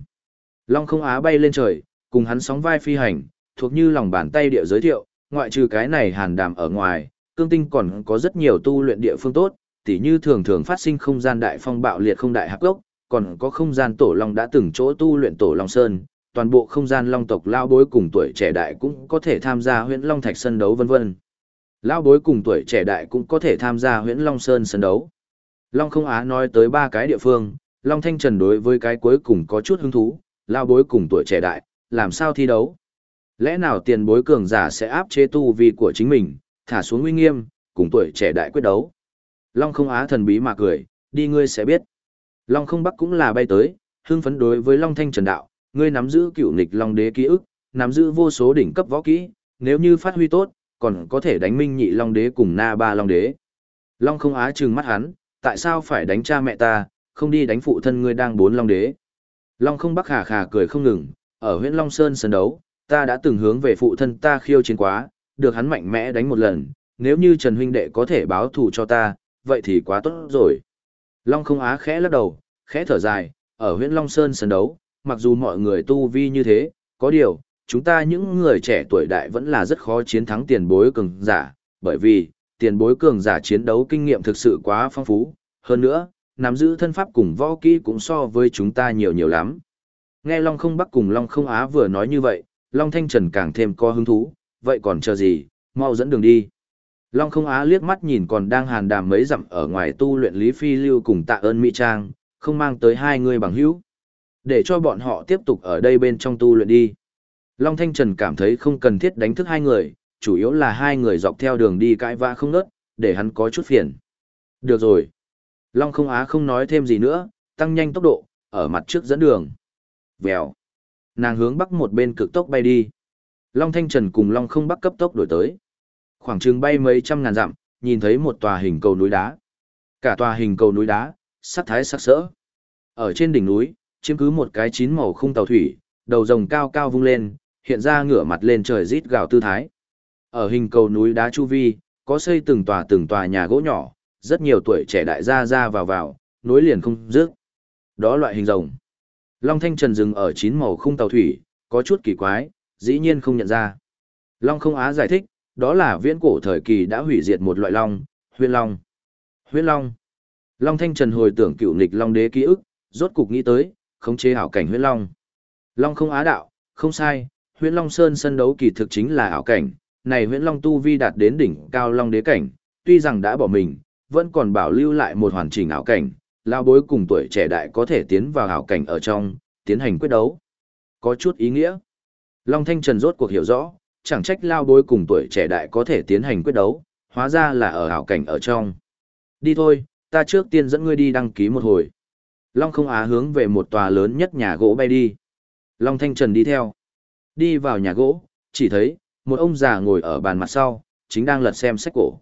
Long không á bay lên trời, cùng hắn sóng vai phi hành, thuộc như lòng bàn tay địa giới thiệu, ngoại trừ cái này hàn đàm ở ngoài, cương tinh còn có rất nhiều tu luyện địa phương tốt, tỉ như thường thường phát sinh không gian đại phong bạo liệt không đại hạc gốc, còn có không gian tổ long đã từng chỗ tu luyện tổ long sơn, toàn bộ không gian long tộc lao bối cùng tuổi trẻ đại cũng có thể tham gia huyện long thạch sân đấu vân vân. Lao bối cùng tuổi trẻ đại cũng có thể tham gia huyện long sơn sân đấu. Long không á nói tới ba cái địa phương, Long Thanh Trần đối với cái cuối cùng có chút hứng thú, lao bối cùng tuổi trẻ đại, làm sao thi đấu? Lẽ nào tiền bối cường giả sẽ áp chế tu vi của chính mình, thả xuống uy nghiêm, cùng tuổi trẻ đại quyết đấu? Long không á thần bí mà cười, đi ngươi sẽ biết. Long không bắc cũng là bay tới, hưng phấn đối với Long Thanh Trần đạo, ngươi nắm giữ cựu nịch Long đế ký ức, nắm giữ vô số đỉnh cấp võ kỹ, nếu như phát huy tốt, còn có thể đánh minh nhị Long đế cùng na ba Long đế. Long không á trừng mắt hắn, tại sao phải đánh cha mẹ ta, không đi đánh phụ thân ngươi đang bốn Long đế. Long không bắc khà khà cười không ngừng, ở huyện Long Sơn sân đấu, ta đã từng hướng về phụ thân ta khiêu chiến quá, được hắn mạnh mẽ đánh một lần, nếu như Trần huynh đệ có thể báo thù cho ta, vậy thì quá tốt rồi. Long không á khẽ lắc đầu, khẽ thở dài, ở huyện Long Sơn sân đấu, mặc dù mọi người tu vi như thế, có điều, chúng ta những người trẻ tuổi đại vẫn là rất khó chiến thắng tiền bối cường giả, bởi vì, tiền bối cường giả chiến đấu kinh nghiệm thực sự quá phong phú, hơn nữa, nắm giữ thân pháp cùng võ kỹ cũng so với chúng ta nhiều nhiều lắm. Nghe Long không Bắc cùng Long không Á vừa nói như vậy, Long Thanh Trần càng thêm có hứng thú, vậy còn chờ gì, mau dẫn đường đi. Long không Á liếc mắt nhìn còn đang hàn đàm mấy dặm ở ngoài tu luyện Lý Phi Lưu cùng tạ ơn Mỹ Trang, không mang tới hai người bằng hữu. Để cho bọn họ tiếp tục ở đây bên trong tu luyện đi. Long Thanh Trần cảm thấy không cần thiết đánh thức hai người, chủ yếu là hai người dọc theo đường đi cãi vã không nớt, để hắn có chút phiền. Được rồi. Long không á không nói thêm gì nữa, tăng nhanh tốc độ, ở mặt trước dẫn đường. Vèo. Nàng hướng bắc một bên cực tốc bay đi. Long Thanh Trần cùng Long không bắc cấp tốc đổi tới. Khoảng chừng bay mấy trăm ngàn dặm, nhìn thấy một tòa hình cầu núi đá. Cả tòa hình cầu núi đá, sắc thái sắc sỡ. Ở trên đỉnh núi, chiếm cứ một cái chín màu khung tàu thủy, đầu rồng cao cao vung lên, hiện ra ngửa mặt lên trời rít gào tư thái. Ở hình cầu núi đá chu vi, có xây từng tòa từng tòa nhà gỗ nhỏ, rất nhiều tuổi trẻ đại gia ra vào vào, nối liền không dứt. Đó loại hình rồng. Long Thanh Trần dừng ở chín màu khung tàu thủy, có chút kỳ quái, dĩ nhiên không nhận ra. Long không á giải thích, đó là viễn cổ thời kỳ đã hủy diệt một loại long, huyên long. Huyên long. Long Thanh Trần hồi tưởng cựu nghịch long đế ký ức, rốt cục nghĩ tới, khống chế ảo cảnh huyên long. Long không á đạo, không sai, huyên long sơn sân đấu kỳ thực chính là ảo cảnh, này huyên long tu vi đạt đến đỉnh cao long đế cảnh, tuy rằng đã bỏ mình, vẫn còn bảo lưu lại một hoàn chỉnh ảo cảnh, lao bối cùng tuổi trẻ đại có thể tiến vào hảo cảnh ở trong, tiến hành quyết đấu. Có chút ý nghĩa. Long Thanh Trần rốt cuộc hiểu rõ, chẳng trách lao bối cùng tuổi trẻ đại có thể tiến hành quyết đấu, hóa ra là ở hảo cảnh ở trong. Đi thôi, ta trước tiên dẫn ngươi đi đăng ký một hồi. Long không á hướng về một tòa lớn nhất nhà gỗ bay đi. Long Thanh Trần đi theo. Đi vào nhà gỗ, chỉ thấy, một ông già ngồi ở bàn mặt sau, chính đang lật xem sách cổ.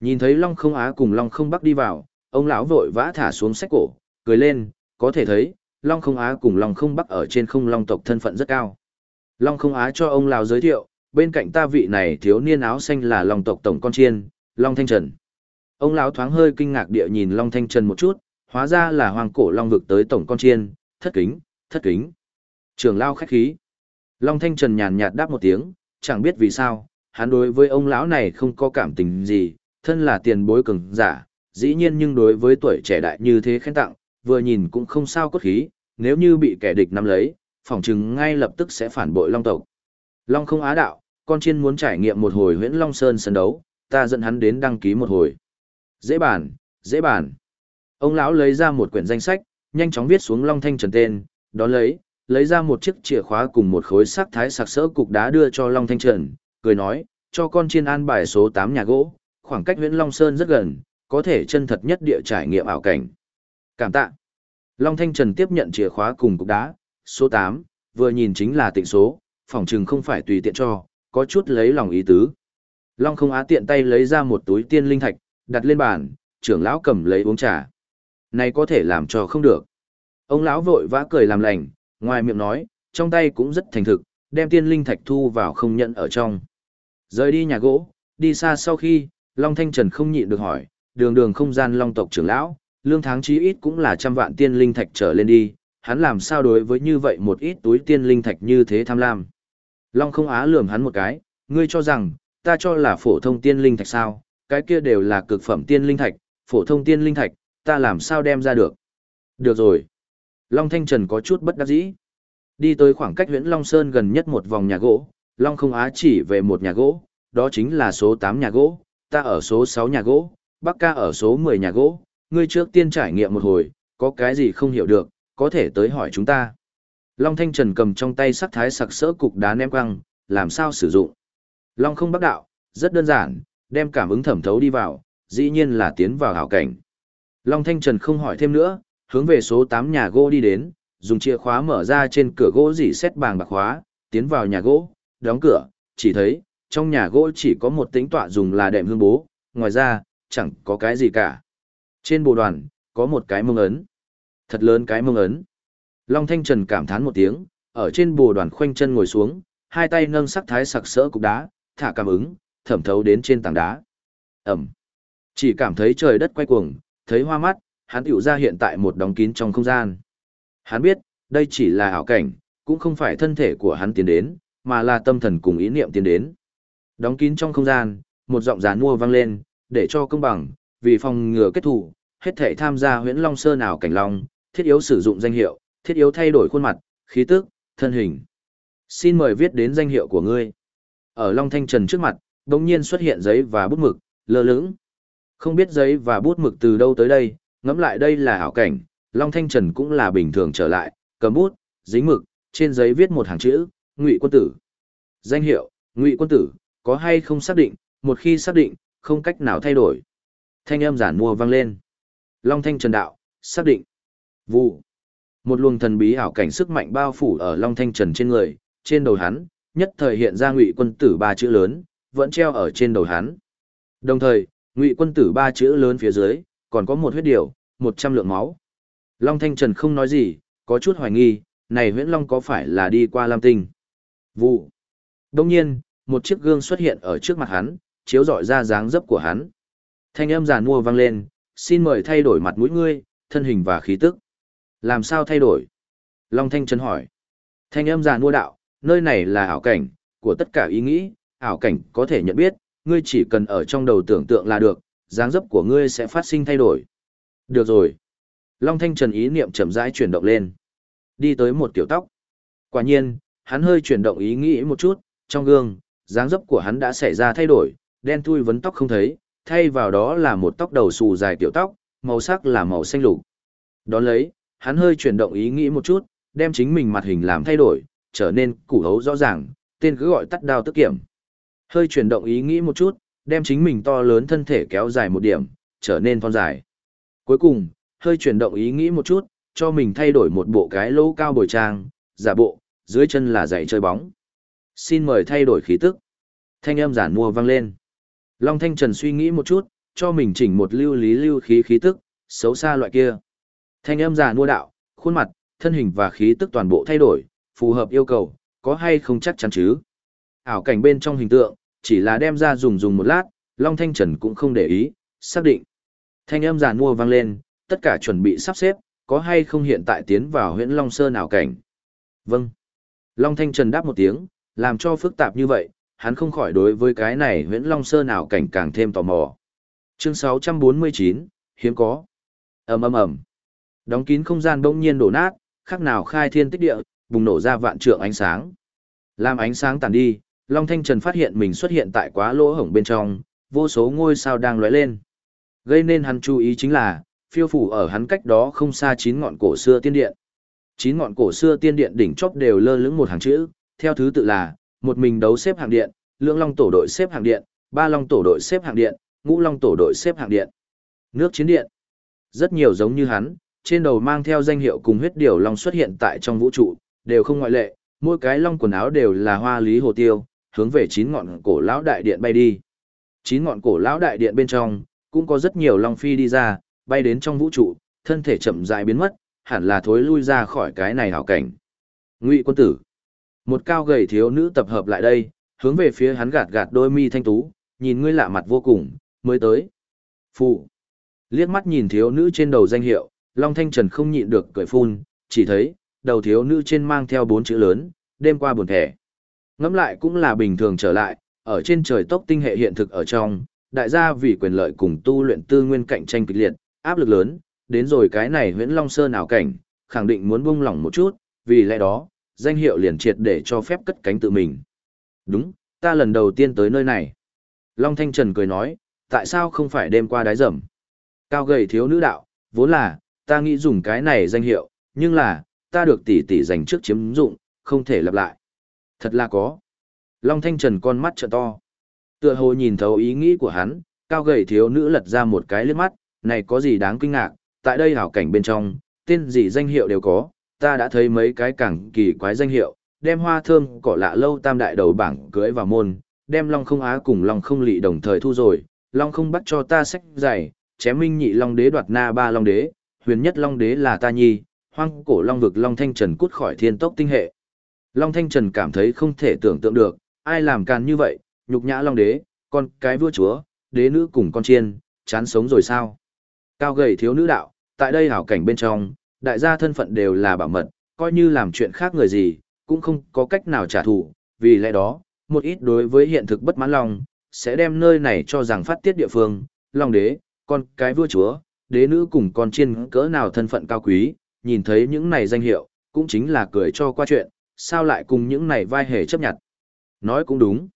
Nhìn thấy Long không á cùng Long không bắc đi vào, ông lão vội vã thả xuống sách cổ, cười lên, có thể thấy, Long không á cùng Long không bắc ở trên không Long tộc thân phận rất cao. Long không á cho ông lão giới thiệu, bên cạnh ta vị này thiếu niên áo xanh là Long tộc tổng con chiên, Long Thanh Trần. Ông lão thoáng hơi kinh ngạc địa nhìn Long Thanh Trần một chút, hóa ra là hoàng cổ Long vực tới tổng con chiên, thất kính, thất kính. Trường lao khách khí. Long Thanh Trần nhàn nhạt đáp một tiếng, chẳng biết vì sao, hắn đối với ông lão này không có cảm tình gì, thân là tiền bối cường giả, dĩ nhiên nhưng đối với tuổi trẻ đại như thế khen tặng, vừa nhìn cũng không sao cốt khí, nếu như bị kẻ địch nắm lấy, phỏng chừng ngay lập tức sẽ phản bội Long tộc. Long không á đạo, con chiên muốn trải nghiệm một hồi huyễn Long Sơn sân đấu, ta dẫn hắn đến đăng ký một hồi. Dễ bàn, dễ bàn. Ông lão lấy ra một quyển danh sách, nhanh chóng viết xuống Long Thanh Trần tên, đó lấy, lấy ra một chiếc chìa khóa cùng một khối sắc thái sặc sỡ cục đá đưa cho Long Thanh Trần, cười nói, cho con chiên an bài số 8 nhà gỗ, khoảng cách huyễn Long Sơn rất gần, có thể chân thật nhất địa trải nghiệm ảo cảnh. Cảm tạ. Long Thanh Trần tiếp nhận chìa khóa cùng cục đá, số 8, vừa nhìn chính là tịnh số, phòng trừng không phải tùy tiện cho, có chút lấy lòng ý tứ. Long không á tiện tay lấy ra một túi tiên linh thạch, đặt lên bàn, trưởng lão cầm lấy uống trà. Này có thể làm cho không được. Ông lão vội vã cười làm lành, ngoài miệng nói, trong tay cũng rất thành thực, đem tiên linh thạch thu vào không nhận ở trong. Rời đi nhà gỗ, đi xa sau khi, Long Thanh Trần không nhịn được hỏi, đường đường không gian Long tộc trưởng lão, lương tháng chí ít cũng là trăm vạn tiên linh thạch trở lên đi, hắn làm sao đối với như vậy một ít túi tiên linh thạch như thế tham lam. Long không á lườm hắn một cái, ngươi cho rằng, ta cho là phổ thông tiên linh thạch sao, cái kia đều là cực phẩm tiên linh thạch, phổ thông tiên linh thạch, ta làm sao đem ra được. Được rồi. Long Thanh Trần có chút bất đắc dĩ. Đi tới khoảng cách huyện Long Sơn gần nhất một vòng nhà gỗ, Long không á chỉ về một nhà gỗ, đó chính là số 8 nhà gỗ, ta ở số 6 nhà gỗ, Bắc ca ở số 10 nhà gỗ, ngươi trước tiên trải nghiệm một hồi, có cái gì không hiểu được, có thể tới hỏi chúng ta. Long Thanh Trần cầm trong tay sắc thái sặc sỡ cục đá ném quăng, làm sao sử dụng. Long không bắt đạo, rất đơn giản, đem cảm ứng thẩm thấu đi vào, dĩ nhiên là tiến vào hảo cảnh. Long Thanh Trần không hỏi thêm nữa, hướng về số 8 nhà gỗ đi đến, dùng chìa khóa mở ra trên cửa gỗ dỉ xét bàng bạc khóa, tiến vào nhà gỗ, đóng cửa, chỉ thấy, trong nhà gỗ chỉ có một tính tọa dùng là đệm hương bố, ngoài ra, chẳng có cái gì cả. Trên bồ đoàn, có một cái mông ấn. Thật lớn cái mông ấn. Long Thanh Trần cảm thán một tiếng, ở trên bồ đoàn khoanh chân ngồi xuống, hai tay nâng sắc thái sặc sỡ cục đá, thả cảm ứng, thẩm thấu đến trên tảng đá. Ẩm. Chỉ cảm thấy trời đất quay cuồng, thấy hoa mắt, hắn tiểu ra hiện tại một đóng kín trong không gian. Hắn biết, đây chỉ là ảo cảnh, cũng không phải thân thể của hắn tiến đến, mà là tâm thần cùng ý niệm tiến đến. Đóng kín trong không gian, một giọng gián mua vang lên, để cho công bằng, vì phòng ngừa kết thủ, hết thể tham gia huyễn long sơ nào cảnh long, thiết yếu sử dụng danh hiệu, thiết yếu thay đổi khuôn mặt, khí tức, thân hình. Xin mời viết đến danh hiệu của ngươi. Ở Long Thanh Trần trước mặt, đột nhiên xuất hiện giấy và bút mực, lơ lửng. Không biết giấy và bút mực từ đâu tới đây, ngẫm lại đây là hảo cảnh, Long Thanh Trần cũng là bình thường trở lại, cầm bút, dính mực, trên giấy viết một hàng chữ, Ngụy Quân Tử. Danh hiệu, Ngụy Quân Tử, có hay không xác định, một khi xác định, không cách nào thay đổi. Thanh âm giản mua vang lên. Long Thanh Trần đạo, xác định. Vụ. Một luồng thần bí ảo cảnh sức mạnh bao phủ ở Long Thanh Trần trên người, trên đầu hắn, nhất thời hiện ra Ngụy Quân Tử ba chữ lớn, vẫn treo ở trên đầu hắn. Đồng thời, Ngụy Quân Tử ba chữ lớn phía dưới, còn có một huyết điều, một trăm lượng máu. Long Thanh Trần không nói gì, có chút hoài nghi, này huyễn long có phải là đi qua Lam Tinh? Vụ. Đông nhiên, một chiếc gương xuất hiện ở trước mặt hắn, chiếu rọi ra dáng dấp của hắn. Thanh âm giàn mua vang lên, xin mời thay đổi mặt mũi ngươi, thân hình và khí tức. Làm sao thay đổi? Long Thanh Trần hỏi. Thanh âm giàn mua đạo, nơi này là ảo cảnh, của tất cả ý nghĩ, ảo cảnh có thể nhận biết, ngươi chỉ cần ở trong đầu tưởng tượng là được, dáng dấp của ngươi sẽ phát sinh thay đổi. Được rồi. Long Thanh Trần ý niệm chậm rãi chuyển động lên. Đi tới một tiểu tóc. Quả nhiên, hắn hơi chuyển động ý nghĩ một chút, trong gương, dáng dấp của hắn đã xảy ra thay đổi, đen thui vấn tóc không thấy, thay vào đó là một tóc đầu xù dài tiểu tóc, màu sắc là màu xanh lục. Đón lấy, hắn hơi chuyển động ý nghĩ một chút, đem chính mình mặt hình làm thay đổi, trở nên củ hấu rõ ràng, tên cứ gọi tắt đao tức kiểm. Hơi chuyển động ý nghĩ một chút, đem chính mình to lớn thân thể kéo dài một điểm, trở nên thon dài. Cuối cùng, hơi chuyển động ý nghĩ một chút, cho mình thay đổi một bộ cái lỗ cao bồi trang, giả bộ, dưới chân là giày chơi bóng. Xin mời thay đổi khí tức. Thanh âm giản mua vang lên. Long Thanh Trần suy nghĩ một chút, cho mình chỉnh một lưu lý lưu khí khí tức, xấu xa loại kia. Thanh âm già mua đạo, khuôn mặt, thân hình và khí tức toàn bộ thay đổi, phù hợp yêu cầu, có hay không chắc chắn chứ. Ảo cảnh bên trong hình tượng, chỉ là đem ra dùng dùng một lát, Long Thanh Trần cũng không để ý, xác định. Thanh âm già mua vang lên, tất cả chuẩn bị sắp xếp, có hay không hiện tại tiến vào huyện Long Sơn ảo cảnh. Vâng. Long Thanh Trần đáp một tiếng, làm cho phức tạp như vậy, hắn không khỏi đối với cái này huyễn long sơn nào cảnh càng thêm tò mò. Chương 649, hiếm có. ầm ầm ầm. Đóng kín không gian bỗng nhiên đổ nát, khác nào khai thiên tích địa, bùng nổ ra vạn trượng ánh sáng. Làm ánh sáng tàn đi, Long Thanh Trần phát hiện mình xuất hiện tại quá lỗ hổng bên trong, vô số ngôi sao đang lóe lên. Gây nên hắn chú ý chính là, phiêu phủ ở hắn cách đó không xa chín ngọn cổ xưa tiên điện. Chín ngọn cổ xưa tiên điện đỉnh chóp đều lơ lửng một hàng chữ, theo thứ tự là, một mình đấu xếp hạng điện, lưỡng long tổ đội xếp hạng điện, ba long tổ đội xếp hạng điện, ngũ long tổ đội xếp hạng điện. Nước chiến điện. Rất nhiều giống như hắn, trên đầu mang theo danh hiệu cùng huyết điều long xuất hiện tại trong vũ trụ, đều không ngoại lệ, mỗi cái long quần áo đều là hoa lý hồ tiêu, hướng về chín ngọn cổ lão đại điện bay đi. Chín ngọn cổ lão đại điện bên trong, cũng có rất nhiều long phi đi ra, bay đến trong vũ trụ, thân thể chậm rãi biến mất, hẳn là thối lui ra khỏi cái này hảo cảnh. Ngụy quân tử. Một cao gầy thiếu nữ tập hợp lại đây, hướng về phía hắn gạt gạt đôi mi thanh tú, nhìn ngươi lạ mặt vô cùng, mới tới. Phụ. Liếc mắt nhìn thiếu nữ trên đầu danh hiệu, Long Thanh Trần không nhịn được cười phun, chỉ thấy, đầu thiếu nữ trên mang theo bốn chữ lớn, đêm qua buồn thẻ. Ngắm lại cũng là bình thường trở lại, ở trên trời tốc tinh hệ hiện thực ở trong, đại gia vì quyền lợi cùng tu luyện tư nguyên cạnh tranh kịch liệt, áp lực lớn, đến rồi cái này huyễn Long Sơn ảo cảnh, khẳng định muốn buông lỏng một chút, vì lẽ đó, danh hiệu liền triệt để cho phép cất cánh tự mình. Đúng, ta lần đầu tiên tới nơi này. Long Thanh Trần cười nói, tại sao không phải đêm qua đái dầm? Cao gầy thiếu nữ đạo, vốn là, ta nghĩ dùng cái này danh hiệu, nhưng là, ta được tỷ tỷ dành trước chiếm dụng, không thể lặp lại. Thật là có. Long Thanh Trần con mắt trợ to. Tựa hồ nhìn thấu ý nghĩ của hắn, cao gầy thiếu nữ lật ra một cái liếc mắt, này có gì đáng kinh ngạc, tại đây hảo cảnh bên trong, tên gì danh hiệu đều có, ta đã thấy mấy cái càng kỳ quái danh hiệu, đem hoa thơm cỏ lạ lâu tam đại đầu bảng cưới vào môn, đem long không á cùng long không lị đồng thời thu rồi, long không bắt cho ta sách dày, chém minh nhị long đế đoạt na ba long đế, huyền nhất long đế là ta nhi, hoang cổ long vực long thanh trần cút khỏi thiên tốc tinh hệ. Long thanh trần cảm thấy không thể tưởng tượng được, ai làm càn như vậy, nhục nhã long đế, con cái vua chúa, đế nữ cùng con chiên, chán sống rồi sao? Cao gầy thiếu nữ đạo, tại đây hảo cảnh bên trong, đại gia thân phận đều là bảo mật, coi như làm chuyện khác người gì, cũng không có cách nào trả thù, vì lẽ đó, một ít đối với hiện thực bất mãn lòng, sẽ đem nơi này cho rằng phát tiết địa phương, long đế, con cái vua chúa, đế nữ cùng con chiên cỡ nào thân phận cao quý, nhìn thấy những này danh hiệu, cũng chính là cười cho qua chuyện, sao lại cùng những này vai hề chấp nhận. Nói cũng đúng.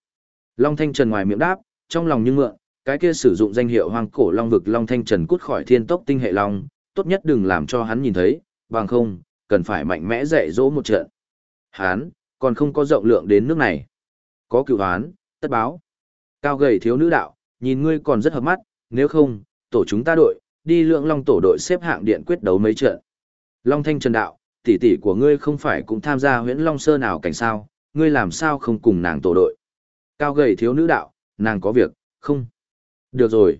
Long Thanh Trần ngoài miệng đáp, trong lòng nhưng mượn, cái kia sử dụng danh hiệu Hoàng cổ long vực Long Thanh Trần cút khỏi thiên tốc tinh hệ long, tốt nhất đừng làm cho hắn nhìn thấy, bằng không, cần phải mạnh mẽ dạy dỗ một trận. Hắn, còn không có rộng lượng đến nước này. Có cựu hán, tất báo. Cao gầy thiếu nữ đạo, nhìn ngươi còn rất hợp mắt, nếu không, tổ chúng ta đội, đi lượng long tổ đội xếp hạng điện quyết đấu mấy trận. Long Thanh Trần đạo, tỷ tỷ của ngươi không phải cũng tham gia huyễn long sơ nào cảnh sao, ngươi làm sao không cùng nàng tổ đội. Cao gầy thiếu nữ đạo, nàng có việc, không. Được rồi.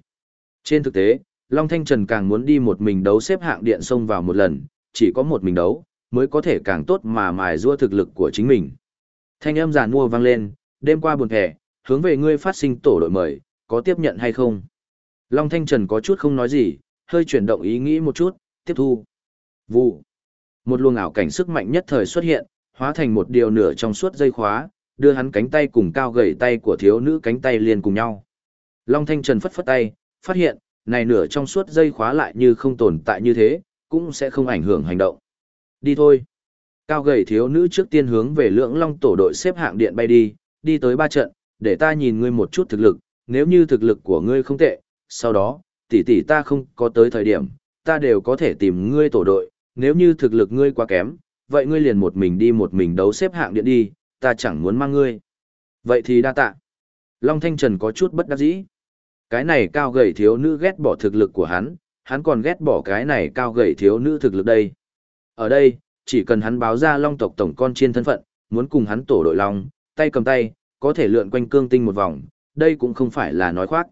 Trên thực tế, Long Thanh Trần càng muốn đi một mình đấu xếp hạng điện xông vào một lần, chỉ có một mình đấu, mới có thể càng tốt mà mài rua thực lực của chính mình. Thanh âm giàn mua vang lên, đêm qua buồn thẻ, hướng về ngươi phát sinh tổ đội mời, có tiếp nhận hay không? Long Thanh Trần có chút không nói gì, hơi chuyển động ý nghĩ một chút, tiếp thu. Vụ. Một luồng ảo cảnh sức mạnh nhất thời xuất hiện, hóa thành một điều nửa trong suốt dây khóa, đưa hắn cánh tay cùng cao gầy tay của thiếu nữ cánh tay liền cùng nhau. Long Thanh Trần phất phất tay, phát hiện, này nửa trong suốt dây khóa lại như không tồn tại như thế, cũng sẽ không ảnh hưởng hành động. Đi thôi. Cao gầy thiếu nữ trước tiên hướng về lưỡng long tổ đội xếp hạng điện bay đi, đi tới ba trận, để ta nhìn ngươi một chút thực lực, nếu như thực lực của ngươi không tệ, sau đó, tỷ tỷ ta không có tới thời điểm, ta đều có thể tìm ngươi tổ đội, nếu như thực lực ngươi quá kém, vậy ngươi liền một mình đi một mình đấu xếp hạng điện đi, ta chẳng muốn mang ngươi. Vậy thì đa tạ. Long Thanh Trần có chút bất đắc dĩ. Cái này cao gầy thiếu nữ ghét bỏ thực lực của hắn, hắn còn ghét bỏ cái này cao gầy thiếu nữ thực lực đây. Ở đây, chỉ cần hắn báo ra long tộc tổng con chiên thân phận, muốn cùng hắn tổ đội long, tay cầm tay, có thể lượn quanh cương tinh một vòng, đây cũng không phải là nói khoác.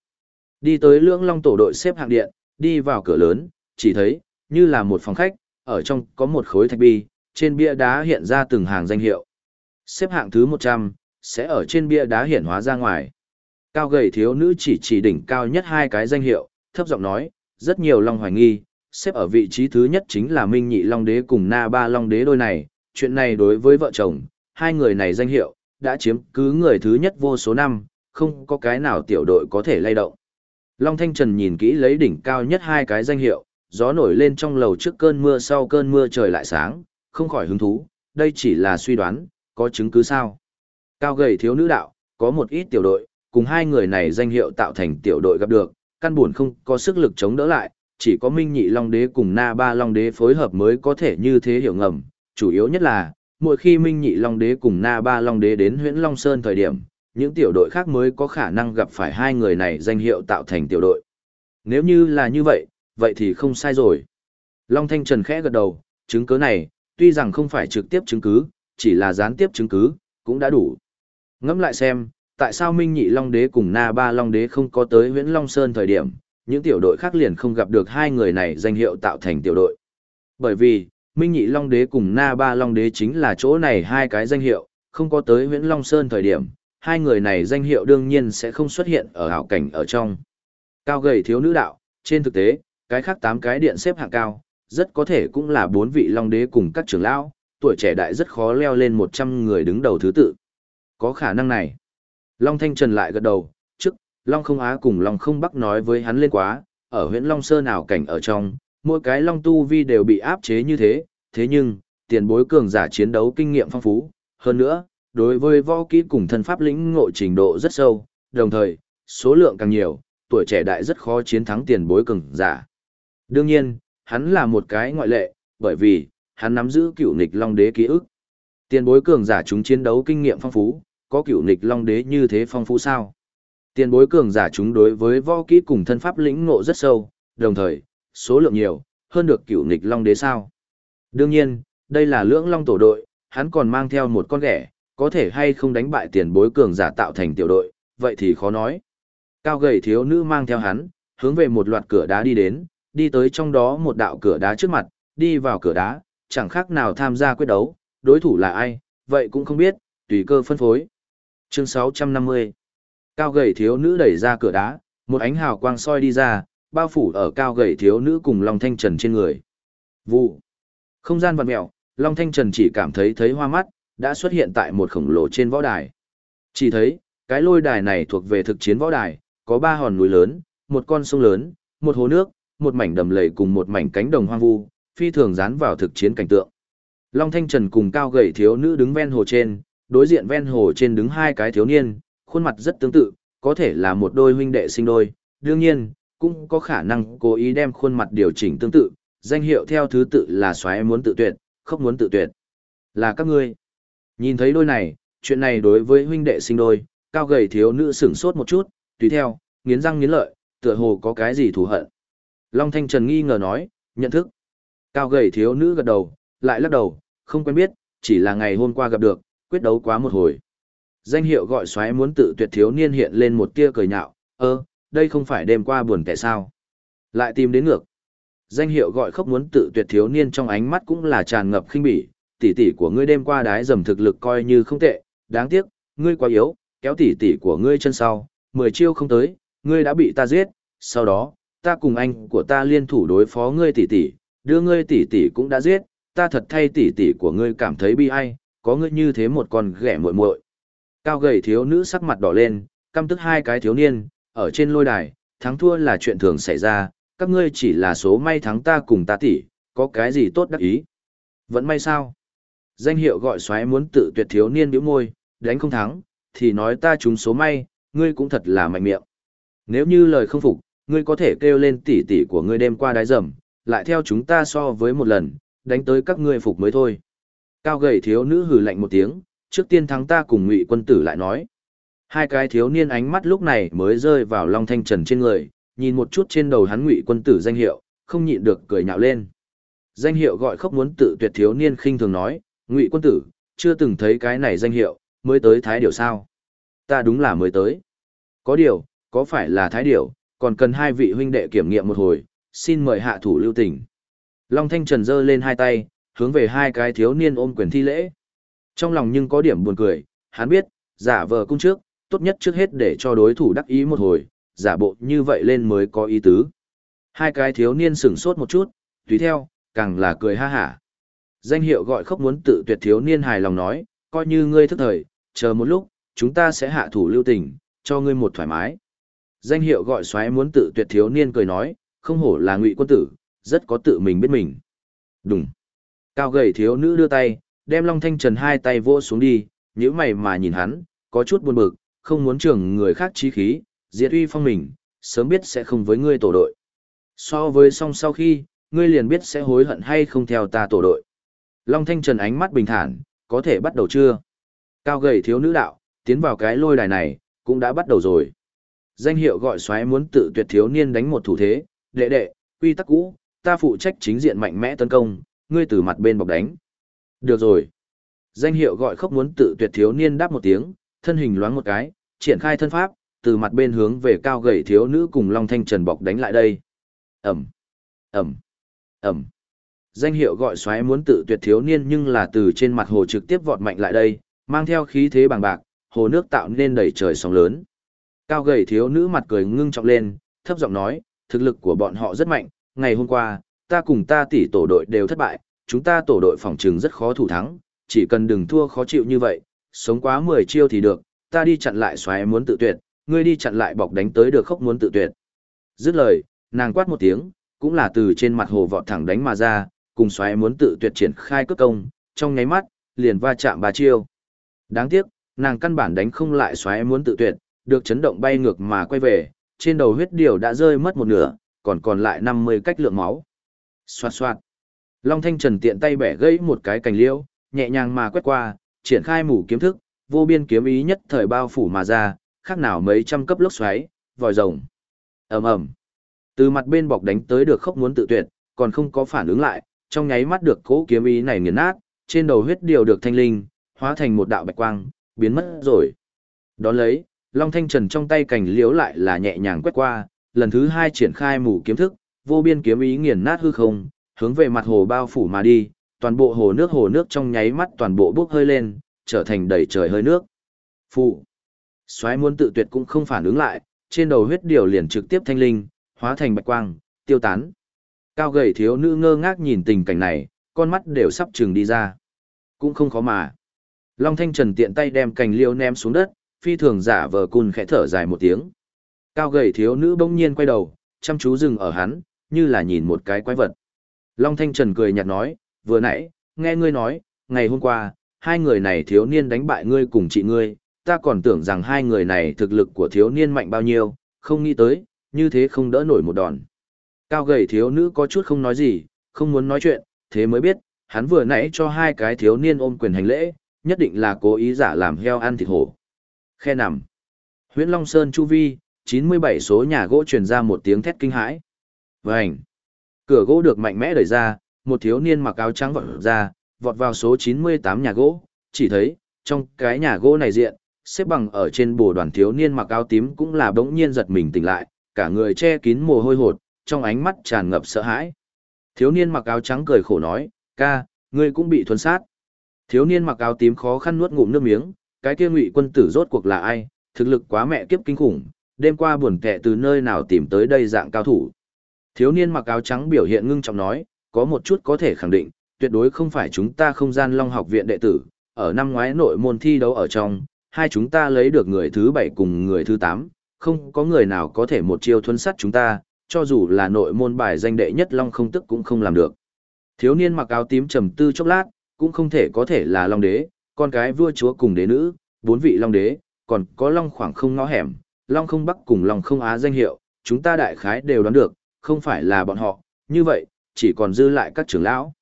Đi tới lưỡng long tổ đội xếp hạng điện, đi vào cửa lớn, chỉ thấy, như là một phòng khách, ở trong có một khối thạch bi, trên bia đá hiện ra từng hàng danh hiệu. Xếp hạng thứ 100, sẽ ở trên bia đá hiển hóa ra ngoài. Cao gầy thiếu nữ chỉ chỉ đỉnh cao nhất hai cái danh hiệu, thấp giọng nói, rất nhiều long hoài nghi, xếp ở vị trí thứ nhất chính là Minh Nhị Long Đế cùng Na Ba Long Đế đôi này, chuyện này đối với vợ chồng, hai người này danh hiệu, đã chiếm cứ người thứ nhất vô số năm, không có cái nào tiểu đội có thể lay động. Long Thanh Trần nhìn kỹ lấy đỉnh cao nhất hai cái danh hiệu, gió nổi lên trong lầu trước cơn mưa sau cơn mưa trời lại sáng, không khỏi hứng thú, đây chỉ là suy đoán, có chứng cứ sao? Cao gầy thiếu nữ đạo, có một ít tiểu đội, cùng hai người này danh hiệu tạo thành tiểu đội gặp được, căn buồn không có sức lực chống đỡ lại, chỉ có Minh Nhị Long Đế cùng Na Ba Long Đế phối hợp mới có thể như thế hiểu ngầm, chủ yếu nhất là, mỗi khi Minh Nhị Long Đế cùng Na Ba Long Đế đến huyện Long Sơn thời điểm, những tiểu đội khác mới có khả năng gặp phải hai người này danh hiệu tạo thành tiểu đội. Nếu như là như vậy, vậy thì không sai rồi. Long Thanh Trần khẽ gật đầu, chứng cứ này, tuy rằng không phải trực tiếp chứng cứ, chỉ là gián tiếp chứng cứ, cũng đã đủ. Ngẫm lại xem, tại sao Minh Nhị Long Đế cùng Na Ba Long Đế không có tới Huyễn Long Sơn thời điểm, những tiểu đội khác liền không gặp được hai người này danh hiệu tạo thành tiểu đội. Bởi vì, Minh Nhị Long Đế cùng Na Ba Long Đế chính là chỗ này hai cái danh hiệu, không có tới Huyễn Long Sơn thời điểm, hai người này danh hiệu đương nhiên sẽ không xuất hiện ở hảo cảnh ở trong. Cao gầy thiếu nữ đạo, trên thực tế, cái khác tám cái điện xếp hạng cao, rất có thể cũng là bốn vị Long Đế cùng các trưởng lão, tuổi trẻ đại rất khó leo lên 100 người đứng đầu thứ tự. Có khả năng này. Long Thanh Trần lại gật đầu, trước, Long Không Á cùng Long Không Bắc nói với hắn lên quá, ở huyện Long Sơn nào cảnh ở trong, mỗi cái Long Tu Vi đều bị áp chế như thế, thế nhưng, tiền bối cường giả chiến đấu kinh nghiệm phong phú, hơn nữa, đối với võ kỹ cùng thân pháp lĩnh ngộ trình độ rất sâu, đồng thời, số lượng càng nhiều, tuổi trẻ đại rất khó chiến thắng tiền bối cường giả. Đương nhiên, hắn là một cái ngoại lệ, bởi vì, hắn nắm giữ cựu nịch long đế ký ức. Tiền bối cường giả chúng chiến đấu kinh nghiệm phong phú, có cựu nịch long đế như thế phong phú sao? Tiền bối cường giả chúng đối với võ kỹ cùng thân pháp lĩnh ngộ rất sâu, đồng thời, số lượng nhiều, hơn được cựu nịch long đế sao? Đương nhiên, đây là lưỡng long tổ đội, hắn còn mang theo một con ghẻ, có thể hay không đánh bại tiền bối cường giả tạo thành tiểu đội, vậy thì khó nói. Cao gầy thiếu nữ mang theo hắn, hướng về một loạt cửa đá đi đến, đi tới trong đó một đạo cửa đá trước mặt, đi vào cửa đá, chẳng khác nào tham gia quyết đấu, đối thủ là ai, vậy cũng không biết, tùy cơ phân phối. Chương 650 Cao gầy thiếu nữ đẩy ra cửa đá, một ánh hào quang soi đi ra, bao phủ ở cao gầy thiếu nữ cùng Long Thanh Trần trên người. Vụ. Không gian vặn mẹo, Long Thanh Trần chỉ cảm thấy thấy hoa mắt, đã xuất hiện tại một khổng lồ trên võ đài. Chỉ thấy, cái lôi đài này thuộc về thực chiến võ đài, có ba hòn núi lớn, một con sông lớn, một hồ nước, một mảnh đầm lầy cùng một mảnh cánh đồng hoang vu, phi thường dán vào thực chiến cảnh tượng. Long Thanh Trần cùng cao gầy thiếu nữ đứng ven hồ trên, đối diện ven hồ trên đứng hai cái thiếu niên, khuôn mặt rất tương tự, có thể là một đôi huynh đệ sinh đôi, đương nhiên, cũng có khả năng cố ý đem khuôn mặt điều chỉnh tương tự, danh hiệu theo thứ tự là xoáy muốn tự tuyệt, không muốn tự tuyệt. Là các ngươi. Nhìn thấy đôi này, chuyện này đối với huynh đệ sinh đôi, cao gầy thiếu nữ sửng sốt một chút, tùy theo, nghiến răng nghiến lợi, tựa hồ có cái gì thù hận. Long Thanh Trần nghi ngờ nói, nhận thức. Cao gầy thiếu nữ gật đầu, lại lắc đầu, không quen biết, chỉ là ngày hôm qua gặp được, quyết đấu quá một hồi. Danh hiệu gọi xoáy muốn tự tuyệt thiếu niên hiện lên một tia cười nhạo, ơ, đây không phải đêm qua buồn kẻ sao. Lại tìm đến ngược. Danh hiệu gọi khóc muốn tự tuyệt thiếu niên trong ánh mắt cũng là tràn ngập khinh bỉ, tỷ tỷ của ngươi đêm qua đái dầm thực lực coi như không tệ, đáng tiếc, ngươi quá yếu, kéo tỷ tỷ của ngươi chân sau, mười chiêu không tới, ngươi đã bị ta giết, sau đó, ta cùng anh của ta liên thủ đối phó ngươi tỷ tỷ, đưa ngươi tỷ tỷ cũng đã giết, ta thật thay tỷ tỷ của ngươi cảm thấy bi ai, có ngươi như thế một con ghẻ muội muội. Cao gầy thiếu nữ sắc mặt đỏ lên, căm tức hai cái thiếu niên, ở trên lôi đài, thắng thua là chuyện thường xảy ra, các ngươi chỉ là số may thắng ta cùng ta tỷ, có cái gì tốt đắc ý. Vẫn may sao? Danh hiệu gọi xoáy muốn tự tuyệt thiếu niên biểu môi, đánh không thắng, thì nói ta trúng số may, ngươi cũng thật là mạnh miệng. Nếu như lời không phục, ngươi có thể kêu lên tỷ tỷ của ngươi đêm qua đái rầm, lại theo chúng ta so với một lần, đánh tới các ngươi phục mới thôi. Cao gầy thiếu nữ hừ lạnh một tiếng, trước tiên thắng ta cùng ngụy quân tử lại nói. Hai cái thiếu niên ánh mắt lúc này mới rơi vào Long Thanh Trần trên người, nhìn một chút trên đầu hắn ngụy quân tử danh hiệu, không nhịn được cười nhạo lên. Danh hiệu gọi khóc muốn tự tuyệt thiếu niên khinh thường nói, ngụy quân tử, chưa từng thấy cái này danh hiệu, mới tới thái điểu sao. Ta đúng là mới tới. Có điều, có phải là thái điểu, còn cần hai vị huynh đệ kiểm nghiệm một hồi, xin mời hạ thủ lưu tình. Long Thanh Trần giơ lên hai tay, hướng về hai cái thiếu niên ôm quyền thi lễ. Trong lòng nhưng có điểm buồn cười, hắn biết, giả vờ cung trước, tốt nhất trước hết để cho đối thủ đắc ý một hồi, giả bộ như vậy lên mới có ý tứ. Hai cái thiếu niên sửng sốt một chút, tùy theo, càng là cười ha hả. Danh hiệu gọi khóc muốn tự tuyệt thiếu niên hài lòng nói, coi như ngươi thức thời, chờ một lúc, chúng ta sẽ hạ thủ lưu tình, cho ngươi một thoải mái. Danh hiệu gọi xoáy muốn tự tuyệt thiếu niên cười nói, không hổ là ngụy quân tử, rất có tự mình biết mình. Đúng. Cao gầy thiếu nữ đưa tay, đem Long Thanh Trần hai tay vỗ xuống đi, nhíu mày mà nhìn hắn, có chút buồn bực, không muốn trưởng người khác chí khí, diệt uy phong mình, sớm biết sẽ không với ngươi tổ đội. So với song sau khi, ngươi liền biết sẽ hối hận hay không theo ta tổ đội. Long Thanh Trần ánh mắt bình thản, có thể bắt đầu chưa? Cao gầy thiếu nữ đạo, tiến vào cái lôi đài này, cũng đã bắt đầu rồi. Danh hiệu gọi xoáy muốn tự tuyệt thiếu niên đánh một thủ thế, đệ đệ, quy tắc cũ, ta phụ trách chính diện mạnh mẽ tấn công, ngươi từ mặt bên bọc đánh. Được rồi. Danh hiệu gọi khóc muốn tự tuyệt thiếu niên đáp một tiếng, thân hình loáng một cái, triển khai thân pháp, từ mặt bên hướng về cao gầy thiếu nữ cùng Long Thanh Trần bọc đánh lại đây. Ẩm, Ẩm, Ẩm. Danh hiệu gọi xoáy muốn tự tuyệt thiếu niên nhưng là từ trên mặt hồ trực tiếp vọt mạnh lại đây, mang theo khí thế bằng bạc, hồ nước tạo nên đầy trời sóng lớn. Cao gầy thiếu nữ mặt cười ngưng trọng lên, thấp giọng nói, thực lực của bọn họ rất mạnh, ngày hôm qua, ta cùng ta tỷ tổ đội đều thất bại, chúng ta tổ đội phòng trừng rất khó thủ thắng, chỉ cần đừng thua khó chịu như vậy, sống quá 10 chiêu thì được, ta đi chặn lại xoáy muốn tự tuyệt, ngươi đi chặn lại bọc đánh tới được khốc muốn tự tuyệt. Dứt lời, nàng quát một tiếng, cũng là từ trên mặt hồ vọt thẳng đánh mà ra, cùng xoáy muốn tự tuyệt triển khai cước công, trong nháy mắt, liền va chạm ba chiêu. Đáng tiếc, nàng căn bản đánh không lại xoáy muốn tự tuyệt, được chấn động bay ngược mà quay về, trên đầu huyết điều đã rơi mất một nửa, còn còn lại 50 cách lượng máu. Xoạt xoạt. Long Thanh Trần tiện tay bẻ gãy một cái cành liễu, nhẹ nhàng mà quét qua, triển khai mũ kiếm thức, vô biên kiếm ý nhất thời bao phủ mà ra, khác nào mấy trăm cấp lốc xoáy, vòi rồng. Ầm ầm. Từ mặt bên bọc đánh tới được khốc muốn tự tuyệt, còn không có phản ứng lại, trong nháy mắt được cố kiếm ý này nghiền nát, trên đầu huyết điều được thanh linh, hóa thành một đạo bạch quang, biến mất rồi. Đón lấy, Long Thanh Trần trong tay cành liễu lại là nhẹ nhàng quét qua, lần thứ hai triển khai mũ kiếm thức, vô biên kiếm ý nghiền nát hư không, hướng về mặt hồ bao phủ mà đi, toàn bộ hồ nước hồ nước trong nháy mắt toàn bộ bốc hơi lên, trở thành đầy trời hơi nước. Phụ. Soái muốn tự tuyệt cũng không phản ứng lại, trên đầu huyết điều liền trực tiếp thanh linh, hóa thành bạch quang, tiêu tán. Cao gầy thiếu nữ ngơ ngác nhìn tình cảnh này, con mắt đều sắp trừng đi ra. Cũng không khó mà. Long Thanh Trần tiện tay đem cành liêu ném xuống đất, phi thường giả vờ cùn khẽ thở dài một tiếng. Cao gầy thiếu nữ bỗng nhiên quay đầu, chăm chú dừng ở hắn, như là nhìn một cái quái vật. Long Thanh Trần cười nhạt nói, vừa nãy, nghe ngươi nói, ngày hôm qua, hai người này thiếu niên đánh bại ngươi cùng chị ngươi, ta còn tưởng rằng hai người này thực lực của thiếu niên mạnh bao nhiêu, không nghĩ tới, như thế không đỡ nổi một đòn. Cao gầy thiếu nữ có chút không nói gì, không muốn nói chuyện, thế mới biết, hắn vừa nãy cho hai cái thiếu niên ôm quyền hành lễ, nhất định là cố ý giả làm heo ăn thịt hổ. Khe nằm. Huyễn Long Sơn Chu Vi, 97 số nhà gỗ truyền ra một tiếng thét kinh hãi. Vành. Cửa gỗ được mạnh mẽ đẩy ra, một thiếu niên mặc áo trắng vọt ra, vọt vào số 98 nhà gỗ, chỉ thấy, trong cái nhà gỗ này diện, xếp bằng ở trên bồ đoàn thiếu niên mặc áo tím cũng là bỗng nhiên giật mình tỉnh lại, cả người che kín mồ hôi hột, trong ánh mắt tràn ngập sợ hãi. Thiếu niên mặc áo trắng cười khổ nói, ca, ngươi cũng bị thuần sát. Thiếu niên mặc áo tím khó khăn nuốt ngụm nước miếng, cái kia ngụy quân tử rốt cuộc là ai, thực lực quá mẹ kiếp kinh khủng, đêm qua buồn kẹ từ nơi nào tìm tới đây dạng cao thủ. Thiếu niên mặc áo trắng biểu hiện ngưng trọng nói, có một chút có thể khẳng định, tuyệt đối không phải chúng ta không gian long học viện đệ tử, ở năm ngoái nội môn thi đấu ở trong, hai chúng ta lấy được người thứ bảy cùng người thứ tám, không có người nào có thể một chiêu thuấn sắt chúng ta, cho dù là nội môn bài danh đệ nhất long không tức cũng không làm được. Thiếu niên mặc áo tím trầm tư chốc lát, cũng không thể có thể là long đế, con cái vua chúa cùng đế nữ, bốn vị long đế, còn có long khoảng không ngõ hẻm, long không bắc cùng long không á danh hiệu, chúng ta đại khái đều đoán được, không phải là bọn họ, như vậy, chỉ còn dư lại các trưởng lão.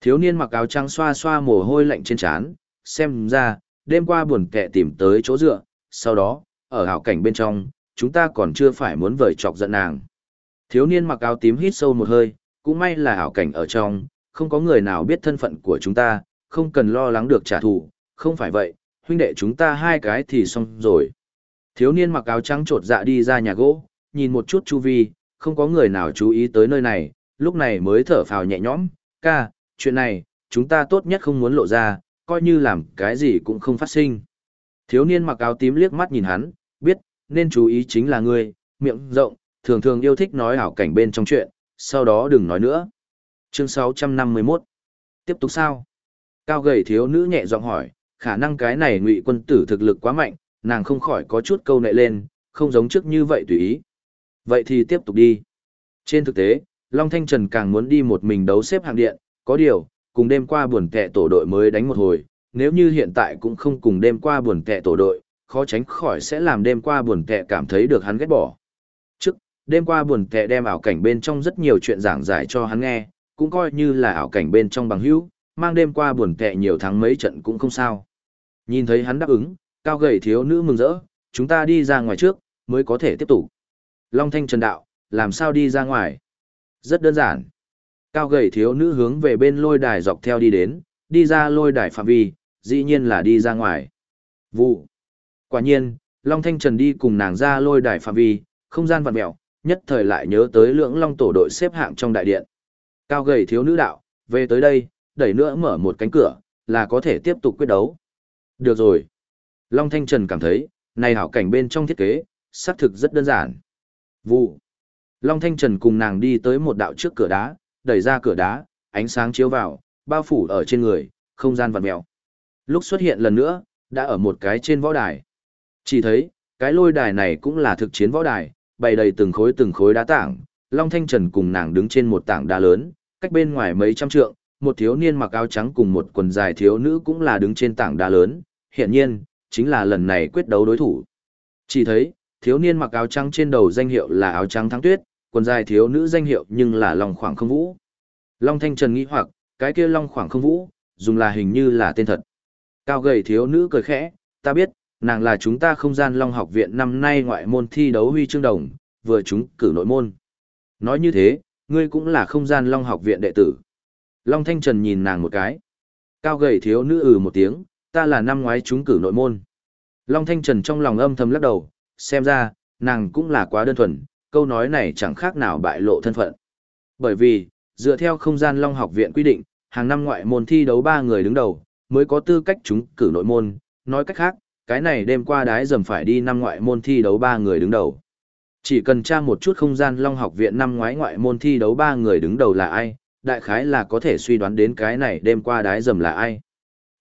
Thiếu niên mặc áo trắng xoa xoa mồ hôi lạnh trên trán, xem ra, đêm qua buồn kẹ tìm tới chỗ dựa, sau đó, ở hảo cảnh bên trong, chúng ta còn chưa phải muốn vời chọc giận nàng. Thiếu niên mặc áo tím hít sâu một hơi, cũng may là hảo cảnh ở trong, không có người nào biết thân phận của chúng ta, không cần lo lắng được trả thù, không phải vậy, huynh đệ chúng ta hai cái thì xong rồi. Thiếu niên mặc áo trắng trột dạ đi ra nhà gỗ, nhìn một chút chu vi, không có người nào chú ý tới nơi này, lúc này mới thở phào nhẹ nhõm, ca, chuyện này, chúng ta tốt nhất không muốn lộ ra, coi như làm cái gì cũng không phát sinh. Thiếu niên mặc áo tím liếc mắt nhìn hắn, biết, nên chú ý chính là ngươi, miệng rộng, thường thường yêu thích nói ảo cảnh bên trong chuyện, sau đó đừng nói nữa. Chương 651 Tiếp tục sao? Cao gầy thiếu nữ nhẹ giọng hỏi, Khả năng cái này ngụy quân tử thực lực quá mạnh, nàng không khỏi có chút câu nệ lên, không giống trước như vậy tùy ý. Vậy thì tiếp tục đi. Trên thực tế, Long Thanh Trần càng muốn đi một mình đấu xếp hạng điện, có điều, cùng đêm qua buồn kẹ tổ đội mới đánh một hồi, nếu như hiện tại cũng không cùng đêm qua buồn kẹ tổ đội, khó tránh khỏi sẽ làm đêm qua buồn kẹ cảm thấy được hắn ghét bỏ. Trước, đêm qua buồn kẹ đem ảo cảnh bên trong rất nhiều chuyện giảng giải cho hắn nghe, cũng coi như là ảo cảnh bên trong bằng hữu, mang đêm qua buồn kẹ nhiều tháng mấy trận cũng không sao. Nhìn thấy hắn đáp ứng, cao gầy thiếu nữ mừng rỡ, chúng ta đi ra ngoài trước, mới có thể tiếp tục. Long Thanh Trần Đạo, làm sao đi ra ngoài? Rất đơn giản. Cao gầy thiếu nữ hướng về bên lôi đài dọc theo đi đến, đi ra lôi đài phạm vi, dĩ nhiên là đi ra ngoài. Vụ. Quả nhiên, Long Thanh Trần đi cùng nàng ra lôi đài phạm vi, không gian vặn mẹo, nhất thời lại nhớ tới lưỡng long tổ đội xếp hạng trong đại điện. Cao gầy thiếu nữ đạo, về tới đây, đẩy nữa mở một cánh cửa, là có thể tiếp tục quyết đấu. Được rồi. Long Thanh Trần cảm thấy, này hảo cảnh bên trong thiết kế, xác thực rất đơn giản. Vụ. Long Thanh Trần cùng nàng đi tới một đạo trước cửa đá, đẩy ra cửa đá, ánh sáng chiếu vào, bao phủ ở trên người, không gian vặn mèo. Lúc xuất hiện lần nữa, đã ở một cái trên võ đài. Chỉ thấy, cái lôi đài này cũng là thực chiến võ đài, bày đầy từng khối từng khối đá tảng, Long Thanh Trần cùng nàng đứng trên một tảng đá lớn, cách bên ngoài mấy trăm trượng, một thiếu niên mặc áo trắng cùng một quần dài thiếu nữ cũng là đứng trên tảng đá lớn, hiện nhiên, chính là lần này quyết đấu đối thủ. Chỉ thấy, thiếu niên mặc áo trắng trên đầu danh hiệu là áo trắng thắng tuyết, quần dài thiếu nữ danh hiệu nhưng là Long Khoảng Không Vũ. Long Thanh Trần nghĩ hoặc, cái kia Long Khoảng Không Vũ, dùng là hình như là tên thật. Cao gầy thiếu nữ cười khẽ, ta biết, nàng là chúng ta không gian Long học viện năm nay ngoại môn thi đấu huy chương đồng, vừa chúng cử nội môn. Nói như thế, ngươi cũng là không gian Long học viện đệ tử. Long Thanh Trần nhìn nàng một cái. Cao gầy thiếu nữ ừ một tiếng, ta là năm ngoái chúng cử nội môn. Long Thanh Trần trong lòng âm thầm lắc đầu, xem ra, nàng cũng là quá đơn thuần, câu nói này chẳng khác nào bại lộ thân phận. Bởi vì, dựa theo không gian Long học viện quy định, hàng năm ngoại môn thi đấu ba người đứng đầu, mới có tư cách chúng cử nội môn, nói cách khác, cái này đêm qua đái dầm phải đi năm ngoại môn thi đấu ba người đứng đầu. Chỉ cần tra một chút không gian Long học viện năm ngoái ngoại môn thi đấu ba người đứng đầu là ai, đại khái là có thể suy đoán đến cái này đêm qua đái dầm là ai.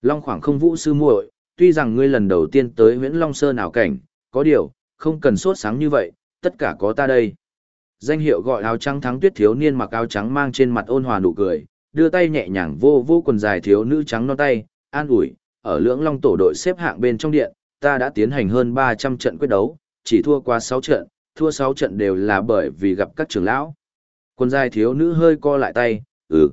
Long khoảng không vũ sư muội, tuy rằng ngươi lần đầu tiên tới Nguyễn Long Sơn ảo cảnh, có điều, không cần sốt sáng như vậy, tất cả có ta đây. Danh hiệu gọi áo trắng thắng tuyết thiếu niên mặc áo trắng mang trên mặt ôn hòa nụ cười, đưa tay nhẹ nhàng vô vô quần dài thiếu nữ trắng non tay, an ủi, ở lưỡng long tổ đội xếp hạng bên trong điện, ta đã tiến hành hơn 300 trận quyết đấu, chỉ thua qua 6 trận, thua 6 trận đều là bởi vì gặp các trưởng lão. Quần dài thiếu nữ hơi co lại tay, ừ.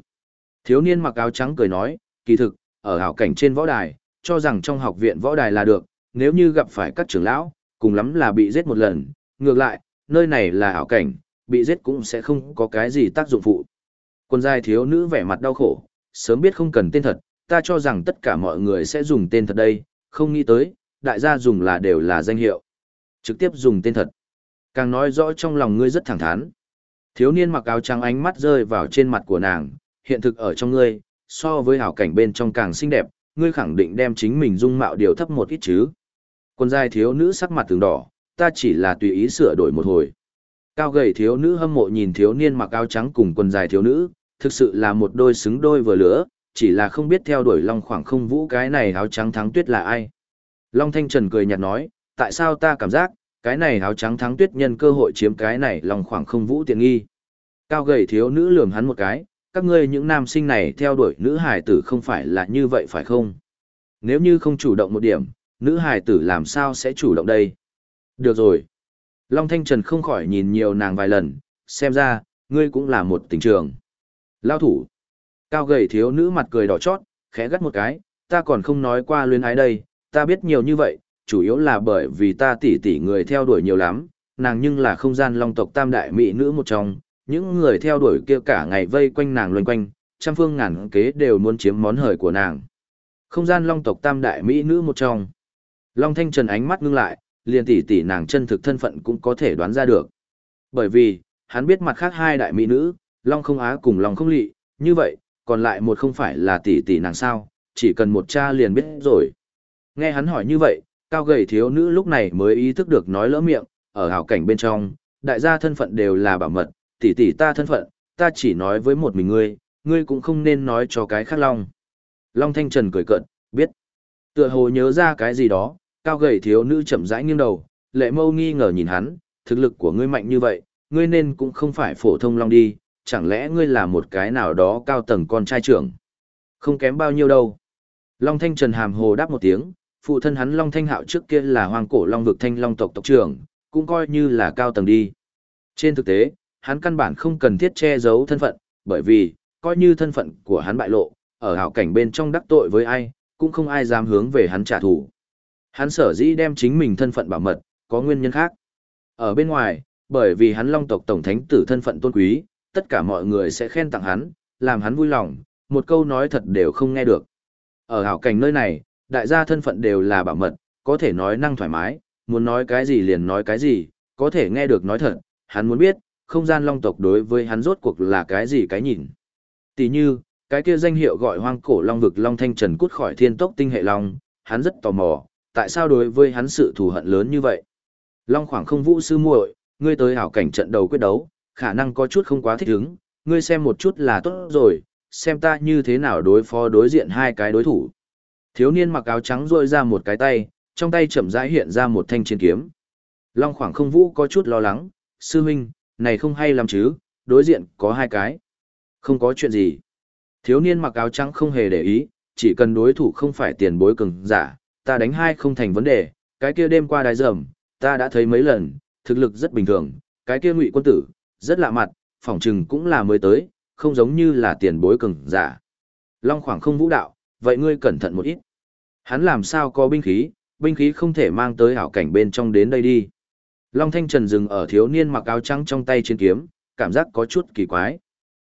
Thiếu niên mặc áo trắng cười nói, kỳ thực, ở hảo cảnh trên võ đài, cho rằng trong học viện võ đài là được, nếu như gặp phải các trưởng lão, cùng lắm là bị giết một lần, ngược lại, nơi này là hảo cảnh, bị giết cũng sẽ không có cái gì tác dụng phụ. Quân giai thiếu nữ vẻ mặt đau khổ, sớm biết không cần tên thật, ta cho rằng tất cả mọi người sẽ dùng tên thật đây, không nghĩ tới, đại gia dùng là đều là danh hiệu. Trực tiếp dùng tên thật. Càng nói rõ trong lòng ngươi rất thẳng thắn. Thiếu niên mặc áo trắng ánh mắt rơi vào trên mặt của nàng, hiện thực ở trong ngươi, so với hảo cảnh bên trong càng xinh đẹp, ngươi khẳng định đem chính mình dung mạo điều thấp một ít chứ. Quân giai thiếu nữ sắc mặt từng đỏ, ta chỉ là tùy ý sửa đổi một hồi. Cao gầy thiếu nữ hâm mộ nhìn thiếu niên mặc áo trắng cùng quần dài thiếu nữ, thực sự là một đôi xứng đôi vừa lửa, chỉ là không biết theo đuổi Long khoảng không vũ cái này áo trắng thắng tuyết là ai. Long Thanh Trần cười nhạt nói, tại sao ta cảm giác, cái này áo trắng thắng tuyết nhân cơ hội chiếm cái này Long khoảng không vũ tiện nghi. Cao gầy thiếu nữ lườm hắn một cái, các ngươi những nam sinh này theo đuổi nữ hải tử không phải là như vậy phải không? Nếu như không chủ động một điểm, nữ hài tử làm sao sẽ chủ động đây? Được rồi. Long Thanh Trần không khỏi nhìn nhiều nàng vài lần, xem ra, ngươi cũng là một tình trường. Lao thủ. Cao gầy thiếu nữ mặt cười đỏ chót, khẽ gắt một cái, ta còn không nói qua luyến ái đây, ta biết nhiều như vậy, chủ yếu là bởi vì ta tỉ tỉ người theo đuổi nhiều lắm, nàng nhưng là không gian long tộc tam đại mỹ nữ một trong, những người theo đuổi kia cả ngày vây quanh nàng loanh quanh, trăm phương ngàn kế đều muốn chiếm món hời của nàng. Không gian long tộc tam đại mỹ nữ một trong. Long Thanh Trần ánh mắt ngưng lại, liền tỷ tỷ nàng chân thực thân phận cũng có thể đoán ra được. Bởi vì, hắn biết mặt khác hai đại mỹ nữ, Long không á cùng Long không lị, như vậy, còn lại một không phải là tỷ tỷ nàng sao, chỉ cần một cha liền biết rồi. Nghe hắn hỏi như vậy, cao gầy thiếu nữ lúc này mới ý thức được nói lỡ miệng, ở hào cảnh bên trong, đại gia thân phận đều là bảo mật, tỷ tỷ ta thân phận, ta chỉ nói với một mình ngươi, ngươi cũng không nên nói cho cái khác Long. Long Thanh Trần cười cợt, biết. Tựa hồ nhớ ra cái gì đó, cao gầy thiếu nữ chậm rãi nghiêng đầu, lệ mâu nghi ngờ nhìn hắn, thực lực của ngươi mạnh như vậy, ngươi nên cũng không phải phổ thông long đi, chẳng lẽ ngươi là một cái nào đó cao tầng con trai trưởng. Không kém bao nhiêu đâu. Long Thanh Trần hàm hồ đáp một tiếng, phụ thân hắn Long Thanh Hạo trước kia là hoàng cổ long vực thanh long tộc tộc trưởng, cũng coi như là cao tầng đi. Trên thực tế, hắn căn bản không cần thiết che giấu thân phận, bởi vì, coi như thân phận của hắn bại lộ, ở hảo cảnh bên trong đắc tội với ai, cũng không ai dám hướng về hắn trả thù. Hắn sở dĩ đem chính mình thân phận bảo mật, có nguyên nhân khác. Ở bên ngoài, bởi vì hắn long tộc tổng thánh tử thân phận tôn quý, tất cả mọi người sẽ khen tặng hắn, làm hắn vui lòng, một câu nói thật đều không nghe được. Ở hảo cảnh nơi này, đại gia thân phận đều là bảo mật, có thể nói năng thoải mái, muốn nói cái gì liền nói cái gì, có thể nghe được nói thật, hắn muốn biết, không gian long tộc đối với hắn rốt cuộc là cái gì cái nhìn. Tỷ như, cái kia danh hiệu gọi hoang cổ long vực long thanh trần cút khỏi thiên tốc tinh hệ long, hắn rất tò mò, tại sao đối với hắn sự thù hận lớn như vậy. Long khoảng không vũ sư muội, ngươi tới hảo cảnh trận đầu quyết đấu, khả năng có chút không quá thích ứng, ngươi xem một chút là tốt rồi, xem ta như thế nào đối phó đối diện hai cái đối thủ. Thiếu niên mặc áo trắng rôi ra một cái tay, trong tay chậm rãi hiện ra một thanh chiến kiếm. Long khoảng không vũ có chút lo lắng, sư huynh, này không hay làm chứ, đối diện có hai cái. Không có chuyện gì. Thiếu niên mặc áo trắng không hề để ý, chỉ cần đối thủ không phải tiền bối cường giả, ta đánh hai không thành vấn đề, cái kia đêm qua đái dầm, ta đã thấy mấy lần, thực lực rất bình thường, cái kia ngụy quân tử, rất lạ mặt, phỏng chừng cũng là mới tới, không giống như là tiền bối cường giả. Long khoảng không vũ đạo, vậy ngươi cẩn thận một ít. Hắn làm sao có binh khí, binh khí không thể mang tới hảo cảnh bên trong đến đây đi. Long Thanh Trần dừng ở thiếu niên mặc áo trắng trong tay trên kiếm, cảm giác có chút kỳ quái.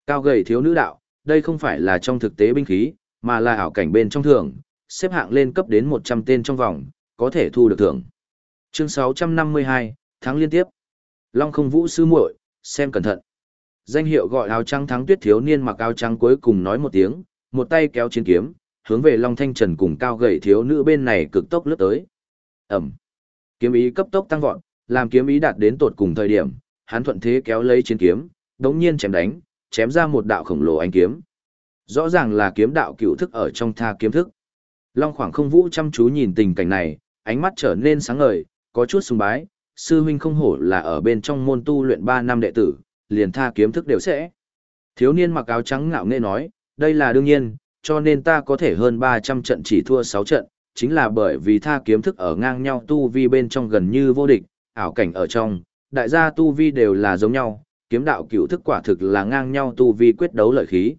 Cao gầy thiếu nữ đạo, đây không phải là trong thực tế binh khí, mà là hảo cảnh bên trong thường xếp hạng lên cấp đến 100 tên trong vòng, có thể thu được thưởng. Chương 652, tháng liên tiếp. Long không vũ sư muội, xem cẩn thận. Danh hiệu gọi áo trắng thắng tuyết thiếu niên mặc áo trắng cuối cùng nói một tiếng, một tay kéo chiến kiếm, hướng về Long Thanh Trần cùng cao gầy thiếu nữ bên này cực tốc lướt tới. Ẩm. Kiếm ý cấp tốc tăng vọt, làm kiếm ý đạt đến tột cùng thời điểm, hắn thuận thế kéo lấy chiến kiếm, đống nhiên chém đánh, chém ra một đạo khổng lồ ánh kiếm. Rõ ràng là kiếm đạo cựu thức ở trong tha kiếm thức. Long khoảng không vũ chăm chú nhìn tình cảnh này, ánh mắt trở nên sáng ngời, có chút sùng bái, sư huynh không hổ là ở bên trong môn tu luyện 3 năm đệ tử, liền tha kiếm thức đều sẽ. Thiếu niên mặc áo trắng ngạo nghễ nói, đây là đương nhiên, cho nên ta có thể hơn 300 trận chỉ thua 6 trận, chính là bởi vì tha kiếm thức ở ngang nhau tu vi bên trong gần như vô địch, ảo cảnh ở trong, đại gia tu vi đều là giống nhau, kiếm đạo cựu thức quả thực là ngang nhau tu vi quyết đấu lợi khí.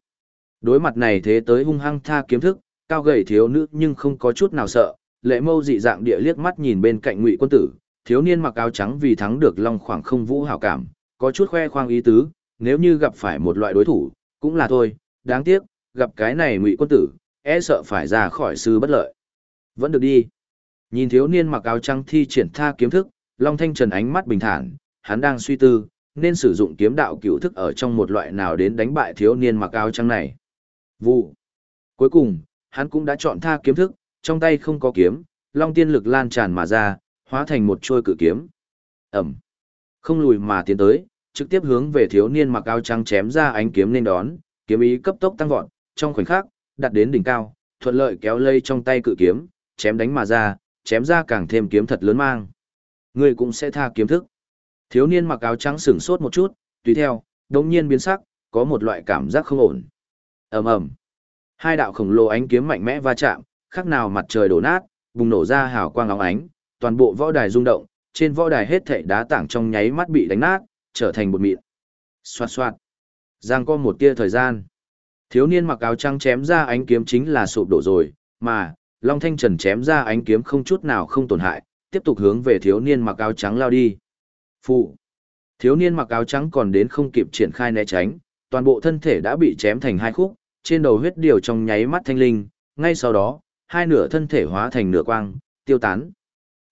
Đối mặt này thế tới hung hăng tha kiếm thức, cao gầy thiếu nữ nhưng không có chút nào sợ, lệ mâu dị dạng địa liếc mắt nhìn bên cạnh ngụy quân tử, thiếu niên mặc áo trắng vì thắng được long khoảng không vũ hảo cảm, có chút khoe khoang ý tứ, nếu như gặp phải một loại đối thủ, cũng là thôi, đáng tiếc, gặp cái này ngụy quân tử, e sợ phải ra khỏi sư bất lợi. Vẫn được đi. Nhìn thiếu niên mặc áo trắng thi triển tha kiếm thức, Long Thanh Trần ánh mắt bình thản, hắn đang suy tư, nên sử dụng kiếm đạo cựu thức ở trong một loại nào đến đánh bại thiếu niên mặc áo trắng này. Vụ. Cuối cùng, hắn cũng đã chọn tha kiếm thức, trong tay không có kiếm, Long tiên lực lan tràn mà ra, hóa thành một trôi cự kiếm. Ẩm. Không lùi mà tiến tới, trực tiếp hướng về thiếu niên mặc áo trắng chém ra ánh kiếm nên đón, kiếm ý cấp tốc tăng vọt, trong khoảnh khắc, đặt đến đỉnh cao, thuận lợi kéo lây trong tay cự kiếm, chém đánh mà ra, chém ra càng thêm kiếm thật lớn mang. Người cũng sẽ tha kiếm thức. Thiếu niên mặc áo trắng sửng sốt một chút, tùy theo, đống nhiên biến sắc, có một loại cảm giác không ổn. ầm ầm, Hai đạo khổng lồ ánh kiếm mạnh mẽ va chạm, khác nào mặt trời đổ nát, bùng nổ ra hào quang óng ánh, toàn bộ võ đài rung động, trên võ đài hết thảy đá tảng trong nháy mắt bị đánh nát, trở thành bột mịn. Xoạt xoạt. Giang có một tia thời gian. Thiếu niên mặc áo trắng chém ra ánh kiếm chính là sụp đổ rồi, mà, Long Thanh Trần chém ra ánh kiếm không chút nào không tổn hại, tiếp tục hướng về thiếu niên mặc áo trắng lao đi. Phụ. Thiếu niên mặc áo trắng còn đến không kịp triển khai né tránh, toàn bộ thân thể đã bị chém thành hai khúc, trên đầu huyết điều trong nháy mắt thanh linh, ngay sau đó, hai nửa thân thể hóa thành nửa quang, tiêu tán.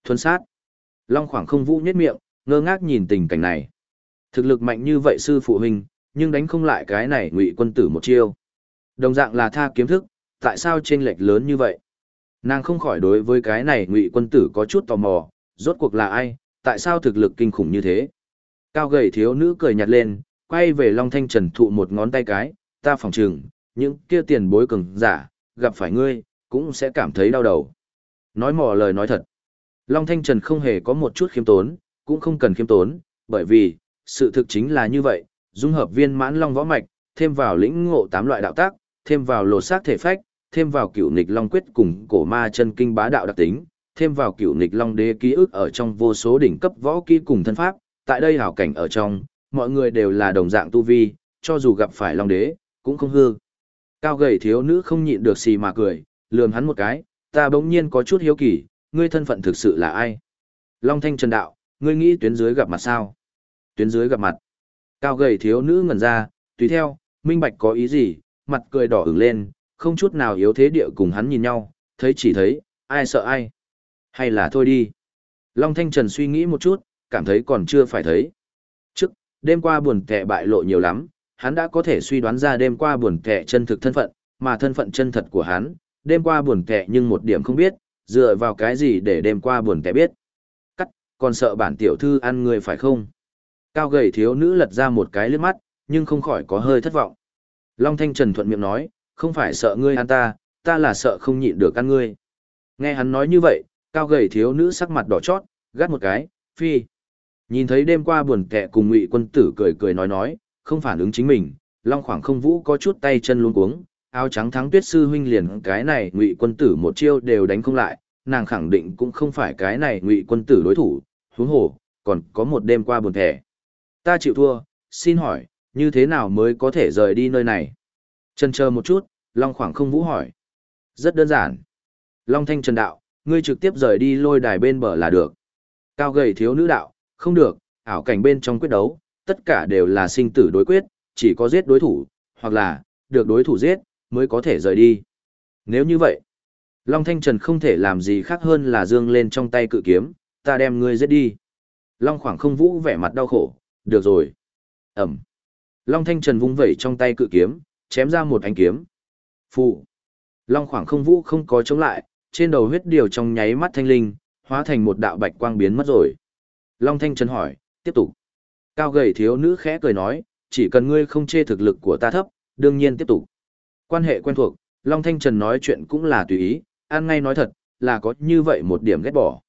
Thuần sát. Long khoảng không vũ nhất miệng, ngơ ngác nhìn tình cảnh này. Thực lực mạnh như vậy sư phụ huynh, nhưng đánh không lại cái này ngụy quân tử một chiêu. Đồng dạng là tha kiếm thức, tại sao chênh lệch lớn như vậy? Nàng không khỏi đối với cái này ngụy quân tử có chút tò mò, rốt cuộc là ai, tại sao thực lực kinh khủng như thế? Cao gầy thiếu nữ cười nhạt lên, quay về Long Thanh Trần thụ một ngón tay cái, ta phòng trừng, những kia tiền bối cường giả, gặp phải ngươi, cũng sẽ cảm thấy đau đầu. Nói mỏ lời nói thật. Long Thanh Trần không hề có một chút khiêm tốn, cũng không cần khiêm tốn, bởi vì, sự thực chính là như vậy, dung hợp viên mãn long võ mạch, thêm vào lĩnh ngộ tám loại đạo tác, thêm vào lột xác thể phách, thêm vào cựu nịch long quyết cùng cổ ma chân kinh bá đạo đặc tính, thêm vào cựu nịch long đế ký ức ở trong vô số đỉnh cấp võ kỹ cùng thân pháp, tại đây hảo cảnh ở trong, mọi người đều là đồng dạng tu vi, cho dù gặp phải long đế, cũng không hư. Cao gầy thiếu nữ không nhịn được xì mà cười, lườm hắn một cái, ta bỗng nhiên có chút hiếu kỳ, ngươi thân phận thực sự là ai? Long Thanh Trần Đạo, ngươi nghĩ tuyến dưới gặp mặt sao? Tuyến dưới gặp mặt. Cao gầy thiếu nữ ngẩn ra, tùy theo, minh bạch có ý gì, mặt cười đỏ ửng lên, không chút nào yếu thế địa cùng hắn nhìn nhau, thấy chỉ thấy, ai sợ ai. Hay là thôi đi. Long Thanh Trần suy nghĩ một chút, cảm thấy còn chưa phải thấy. Trước, đêm qua buồn kẹ bại lộ nhiều lắm, hắn đã có thể suy đoán ra đêm qua buồn kệ chân thực thân phận, mà thân phận chân thật của hắn, đêm qua buồn kệ nhưng một điểm không biết, dựa vào cái gì để đêm qua buồn kệ biết. Cắt, còn sợ bản tiểu thư ăn người phải không? Cao gầy thiếu nữ lật ra một cái lướt mắt, nhưng không khỏi có hơi thất vọng. Long Thanh Trần thuận miệng nói, không phải sợ ngươi ăn ta, ta là sợ không nhịn được ăn ngươi. Nghe hắn nói như vậy, cao gầy thiếu nữ sắc mặt đỏ chót, gắt một cái, phi. Nhìn thấy đêm qua buồn kệ cùng ngụy quân tử cười cười nói nói, không phản ứng chính mình, Long khoảng không vũ có chút tay chân luống cuống, áo trắng thắng tuyết sư huynh liền cái này ngụy quân tử một chiêu đều đánh không lại, nàng khẳng định cũng không phải cái này ngụy quân tử đối thủ, huống hồ, còn có một đêm qua buồn thẻ. Ta chịu thua, xin hỏi, như thế nào mới có thể rời đi nơi này? Chần chờ một chút, Long khoảng không vũ hỏi. Rất đơn giản. Long thanh trần đạo, ngươi trực tiếp rời đi lôi đài bên bờ là được. Cao gầy thiếu nữ đạo, không được, ảo cảnh bên trong quyết đấu, tất cả đều là sinh tử đối quyết, chỉ có giết đối thủ, hoặc là, được đối thủ giết, mới có thể rời đi. Nếu như vậy, Long Thanh Trần không thể làm gì khác hơn là dương lên trong tay cự kiếm, ta đem ngươi giết đi. Long khoảng không vũ vẻ mặt đau khổ, được rồi. Ẩm. Long Thanh Trần vung vẩy trong tay cự kiếm, chém ra một ánh kiếm. Phụ. Long khoảng không vũ không có chống lại, trên đầu huyết điều trong nháy mắt thanh linh, hóa thành một đạo bạch quang biến mất rồi. Long Thanh Trần hỏi, tiếp tục. Cao gầy thiếu nữ khẽ cười nói, chỉ cần ngươi không chê thực lực của ta thấp, đương nhiên tiếp tục. Quan hệ quen thuộc, Long Thanh Trần nói chuyện cũng là tùy ý, ăn ngay nói thật, là có như vậy một điểm ghét bỏ.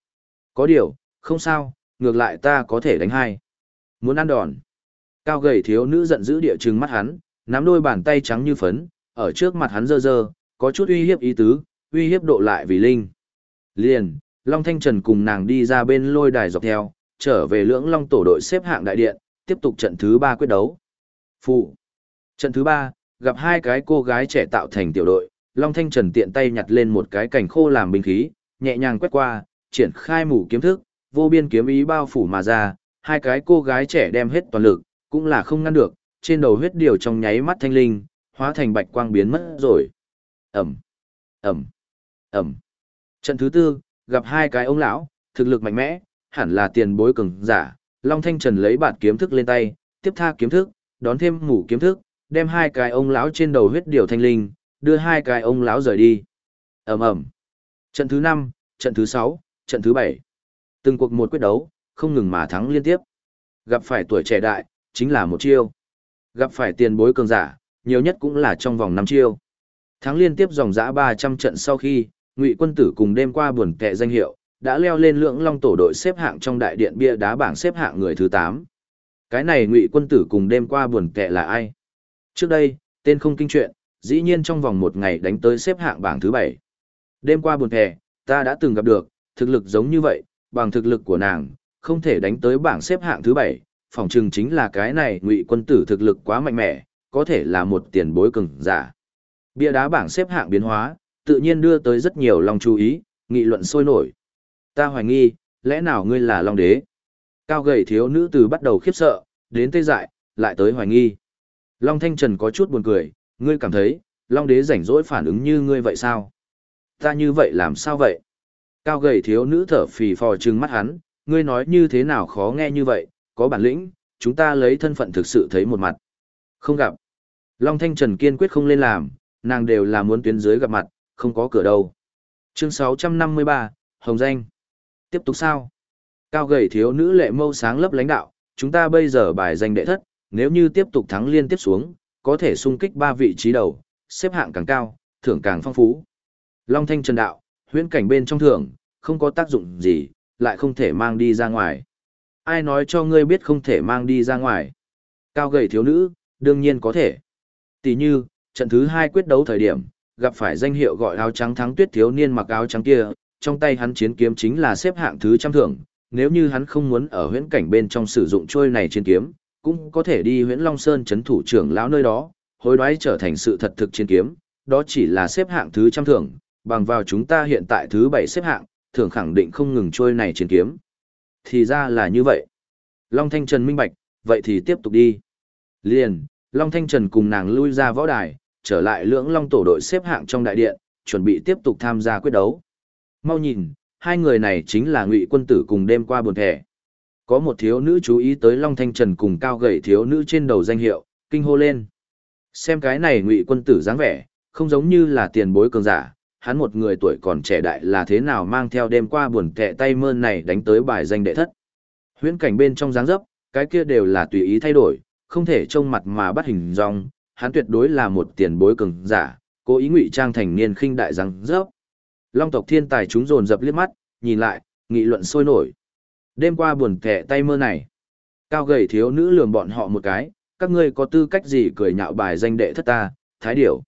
Có điều, không sao, ngược lại ta có thể đánh hai. Muốn ăn đòn. Cao gầy thiếu nữ giận dữ địa trừng mắt hắn, nắm đôi bàn tay trắng như phấn, ở trước mặt hắn dơ dơ, có chút uy hiếp ý tứ, uy hiếp độ lại vì linh. Liền, Long Thanh Trần cùng nàng đi ra bên lôi đài dọc theo, trở về lưỡng Long tổ đội xếp hạng đại điện, tiếp tục trận thứ ba quyết đấu. Phụ. Trận thứ ba gặp hai cái cô gái trẻ tạo thành tiểu đội, Long Thanh Trần tiện tay nhặt lên một cái cành khô làm binh khí, nhẹ nhàng quét qua, triển khai mũ kiếm thức, vô biên kiếm ý bao phủ mà ra, hai cái cô gái trẻ đem hết toàn lực, cũng là không ngăn được, trên đầu huyết điều trong nháy mắt thanh linh, hóa thành bạch quang biến mất rồi. Ẩm, Ẩm, Ẩm. Trận thứ tư, gặp hai cái ông lão, thực lực mạnh mẽ, hẳn là tiền bối cường giả. Long Thanh Trần lấy bản kiếm thức lên tay, tiếp tha kiếm thức, đón thêm ngủ kiếm thức, đem hai cái ông lão trên đầu huyết điều thanh linh, đưa hai cái ông lão rời đi. Ầm ầm. Trận thứ 5, trận thứ 6, trận thứ 7. Từng cuộc một quyết đấu, không ngừng mà thắng liên tiếp. Gặp phải tuổi trẻ đại, chính là một chiêu. Gặp phải tiền bối cường giả, nhiều nhất cũng là trong vòng 5 chiêu. Thắng liên tiếp dòng dã 300 trận sau khi, Ngụy quân tử cùng đêm qua buồn kệ danh hiệu, đã leo lên lưỡng long tổ đội xếp hạng trong đại điện bia đá bảng xếp hạng người thứ 8. Cái này Ngụy quân tử cùng đêm qua buồn kệ là ai? Trước đây, tên không kinh chuyện, dĩ nhiên trong vòng một ngày đánh tới xếp hạng bảng thứ 7. Đêm qua buồn kệ, ta đã từng gặp được, thực lực giống như vậy, bằng thực lực của nàng, không thể đánh tới bảng xếp hạng thứ 7, phòng trừng chính là cái này ngụy quân tử thực lực quá mạnh mẽ, có thể là một tiền bối cường giả. Bia đá bảng xếp hạng biến hóa, tự nhiên đưa tới rất nhiều lòng chú ý, nghị luận sôi nổi. Ta hoài nghi, lẽ nào ngươi là Long Đế? Cao gầy thiếu nữ từ bắt đầu khiếp sợ, đến tê dại, lại tới hoài nghi. Long Thanh Trần có chút buồn cười, ngươi cảm thấy, Long Đế rảnh rỗi phản ứng như ngươi vậy sao? Ta như vậy làm sao vậy? Cao gầy thiếu nữ thở phì phò trừng mắt hắn, ngươi nói như thế nào khó nghe như vậy, có bản lĩnh, chúng ta lấy thân phận thực sự thấy một mặt. Không gặp. Long Thanh Trần kiên quyết không lên làm, nàng đều là muốn tuyến dưới gặp mặt, không có cửa đâu. Chương 653, Hồng Danh. Tiếp tục sao? Cao gầy thiếu nữ lệ mâu sáng lấp lãnh đạo, chúng ta bây giờ bài danh đệ thất, nếu như tiếp tục thắng liên tiếp xuống, có thể xung kích ba vị trí đầu, xếp hạng càng cao, thưởng càng phong phú. Long Thanh Trần đạo, Huyễn cảnh bên trong thưởng, không có tác dụng gì, lại không thể mang đi ra ngoài. Ai nói cho ngươi biết không thể mang đi ra ngoài? Cao gầy thiếu nữ, đương nhiên có thể. Tỷ như, trận thứ hai quyết đấu thời điểm, gặp phải danh hiệu gọi áo trắng thắng tuyết thiếu niên mặc áo trắng kia, trong tay hắn chiến kiếm chính là xếp hạng thứ trăm thưởng, nếu như hắn không muốn ở huyễn cảnh bên trong sử dụng trôi này chiến kiếm, cũng có thể đi huyễn Long Sơn chấn thủ trưởng lão nơi đó, hối đoái trở thành sự thật thực chiến kiếm, đó chỉ là xếp hạng thứ trăm thưởng, bằng vào chúng ta hiện tại thứ bảy xếp hạng, thưởng khẳng định không ngừng trôi này chiến kiếm. Thì ra là như vậy. Long Thanh Trần minh bạch, vậy thì tiếp tục đi. Liền, Long Thanh Trần cùng nàng lui ra võ đài, trở lại lưỡng Long tổ đội xếp hạng trong đại điện, chuẩn bị tiếp tục tham gia quyết đấu. Mau nhìn, hai người này chính là Ngụy Quân Tử cùng đêm qua buồn thẻ. Có một thiếu nữ chú ý tới Long Thanh Trần cùng cao gầy thiếu nữ trên đầu danh hiệu, kinh hô lên. Xem cái này Ngụy Quân Tử dáng vẻ, không giống như là tiền bối cường giả, hắn một người tuổi còn trẻ đại là thế nào mang theo đêm qua buồn kẹ tay mơn này đánh tới bài danh đệ thất. Huyễn cảnh bên trong dáng dấp, cái kia đều là tùy ý thay đổi, không thể trông mặt mà bắt hình dong, hắn tuyệt đối là một tiền bối cường giả, cố ý ngụy trang thành niên khinh đại dáng dấp. Long tộc thiên tài chúng dồn dập liếc mắt, nhìn lại, nghị luận sôi nổi. Đêm qua buồn kẹ tay mơ này, cao gầy thiếu nữ lườm bọn họ một cái, các ngươi có tư cách gì cười nhạo bài danh đệ thất ta, thái điểu.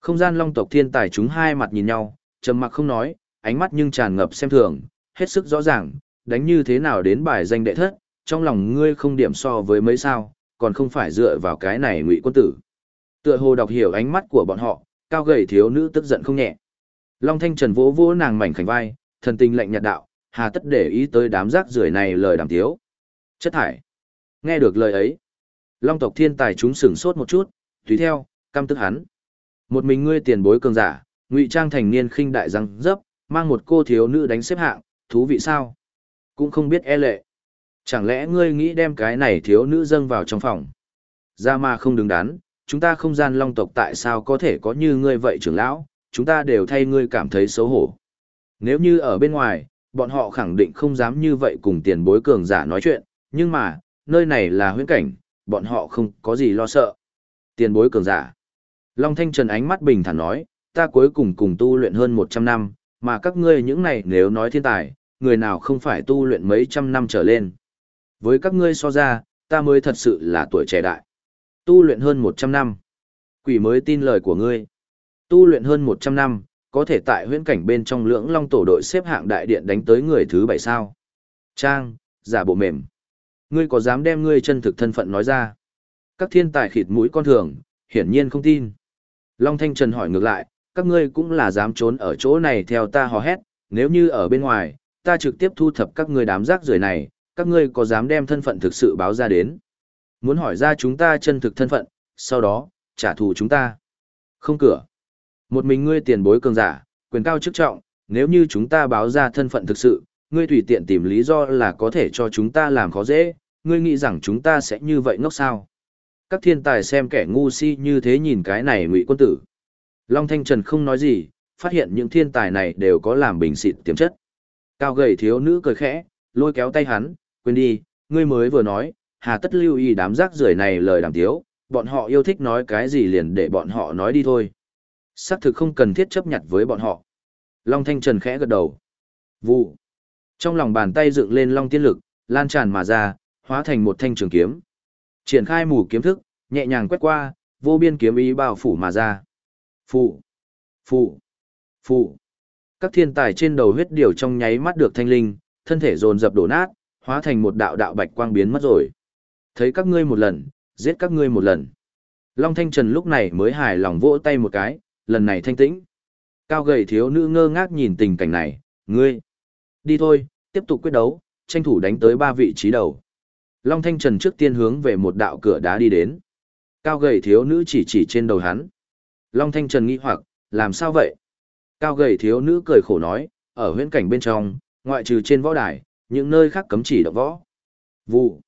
Không gian long tộc thiên tài chúng hai mặt nhìn nhau, trầm mặc không nói, ánh mắt nhưng tràn ngập xem thường, hết sức rõ ràng, đánh như thế nào đến bài danh đệ thất, trong lòng ngươi không điểm so với mấy sao, còn không phải dựa vào cái này ngụy quân tử. Tựa hồ đọc hiểu ánh mắt của bọn họ, cao gầy thiếu nữ tức giận không nhẹ. Long Thanh Trần vỗ vỗ nàng mảnh khảnh vai, thần tình lạnh nhạt đạo, hà tất để ý tới đám rác rưởi này lời đàm tiếu. Chất thải. Nghe được lời ấy. Long tộc thiên tài chúng sửng sốt một chút, tùy theo, căm tức hắn. Một mình ngươi tiền bối cường giả, ngụy trang thành niên khinh đại răng dấp, mang một cô thiếu nữ đánh xếp hạng, thú vị sao? Cũng không biết e lệ. Chẳng lẽ ngươi nghĩ đem cái này thiếu nữ dâng vào trong phòng? Ra mà không đứng đắn, chúng ta không gian long tộc tại sao có thể có như ngươi vậy trưởng lão, chúng ta đều thay ngươi cảm thấy xấu hổ. Nếu như ở bên ngoài, bọn họ khẳng định không dám như vậy cùng tiền bối cường giả nói chuyện, nhưng mà, nơi này là huyễn cảnh, bọn họ không có gì lo sợ. Tiền bối cường giả. Long Thanh Trần ánh mắt bình thản nói, ta cuối cùng cùng tu luyện hơn 100 năm, mà các ngươi những này nếu nói thiên tài, người nào không phải tu luyện mấy trăm năm trở lên. Với các ngươi so ra, ta mới thật sự là tuổi trẻ đại. Tu luyện hơn 100 năm. Quỷ mới tin lời của ngươi. Tu luyện hơn 100 năm, có thể tại huyễn cảnh bên trong lưỡng long tổ đội xếp hạng đại điện đánh tới người thứ bảy sao. Trang, giả bộ mềm. Ngươi có dám đem ngươi chân thực thân phận nói ra? Các thiên tài khịt mũi con thường, hiển nhiên không tin. Long Thanh Trần hỏi ngược lại, các ngươi cũng là dám trốn ở chỗ này theo ta hò hét, nếu như ở bên ngoài, ta trực tiếp thu thập các ngươi đám rác rưởi này, các ngươi có dám đem thân phận thực sự báo ra đến? Muốn hỏi ra chúng ta chân thực thân phận, sau đó, trả thù chúng ta. Không cửa. Một mình ngươi tiền bối cường giả, quyền cao chức trọng, nếu như chúng ta báo ra thân phận thực sự, ngươi tùy tiện tìm lý do là có thể cho chúng ta làm khó dễ, ngươi nghĩ rằng chúng ta sẽ như vậy ngốc sao? Các thiên tài xem kẻ ngu si như thế nhìn cái này ngụy quân tử. Long Thanh Trần không nói gì, phát hiện những thiên tài này đều có làm bình xịt tiềm chất. Cao gầy thiếu nữ cười khẽ, lôi kéo tay hắn, quên đi, ngươi mới vừa nói, hà tất lưu ý đám rác rưởi này lời đàm tiếu, bọn họ yêu thích nói cái gì liền để bọn họ nói đi thôi. Xác thực không cần thiết chấp nhận với bọn họ. Long Thanh Trần khẽ gật đầu. Vụ. Trong lòng bàn tay dựng lên long tiên lực, lan tràn mà ra, hóa thành một thanh trường kiếm. Triển khai mù kiếm thức, nhẹ nhàng quét qua, vô biên kiếm ý bao phủ mà ra. Phụ, phụ, phụ. Các thiên tài trên đầu huyết điều trong nháy mắt được thanh linh, thân thể dồn dập đổ nát, hóa thành một đạo đạo bạch quang biến mất rồi. Thấy các ngươi một lần, giết các ngươi một lần. Long Thanh Trần lúc này mới hài lòng vỗ tay một cái, lần này thanh tĩnh. Cao gầy thiếu nữ ngơ ngác nhìn tình cảnh này, ngươi. Đi thôi, tiếp tục quyết đấu, tranh thủ đánh tới ba vị trí đầu. Long Thanh Trần trước tiên hướng về một đạo cửa đá đi đến. Cao gầy thiếu nữ chỉ chỉ trên đầu hắn. Long Thanh Trần nghi hoặc, làm sao vậy? Cao gầy thiếu nữ cười khổ nói, ở huyễn cảnh bên trong, ngoại trừ trên võ đài, những nơi khác cấm chỉ động võ. Vụ.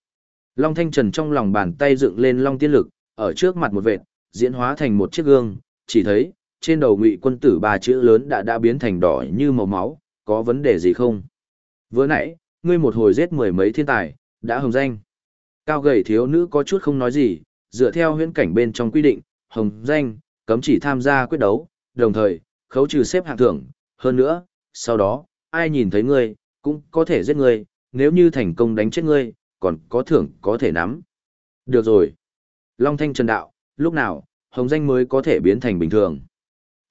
Long Thanh Trần trong lòng bàn tay dựng lên long tiên lực, ở trước mặt một vệt, diễn hóa thành một chiếc gương, chỉ thấy, trên đầu ngụy quân tử ba chữ lớn đã đã biến thành đỏ như màu máu, có vấn đề gì không? Vừa nãy, ngươi một hồi giết mười mấy thiên tài, đã hồng danh. Cao gầy thiếu nữ có chút không nói gì, dựa theo huyễn cảnh bên trong quy định, hồng danh, cấm chỉ tham gia quyết đấu, đồng thời, khấu trừ xếp hạng thưởng, hơn nữa, sau đó, ai nhìn thấy ngươi, cũng có thể giết ngươi, nếu như thành công đánh chết ngươi, còn có thưởng có thể nắm. Được rồi. Long Thanh Trần đạo, lúc nào, hồng danh mới có thể biến thành bình thường.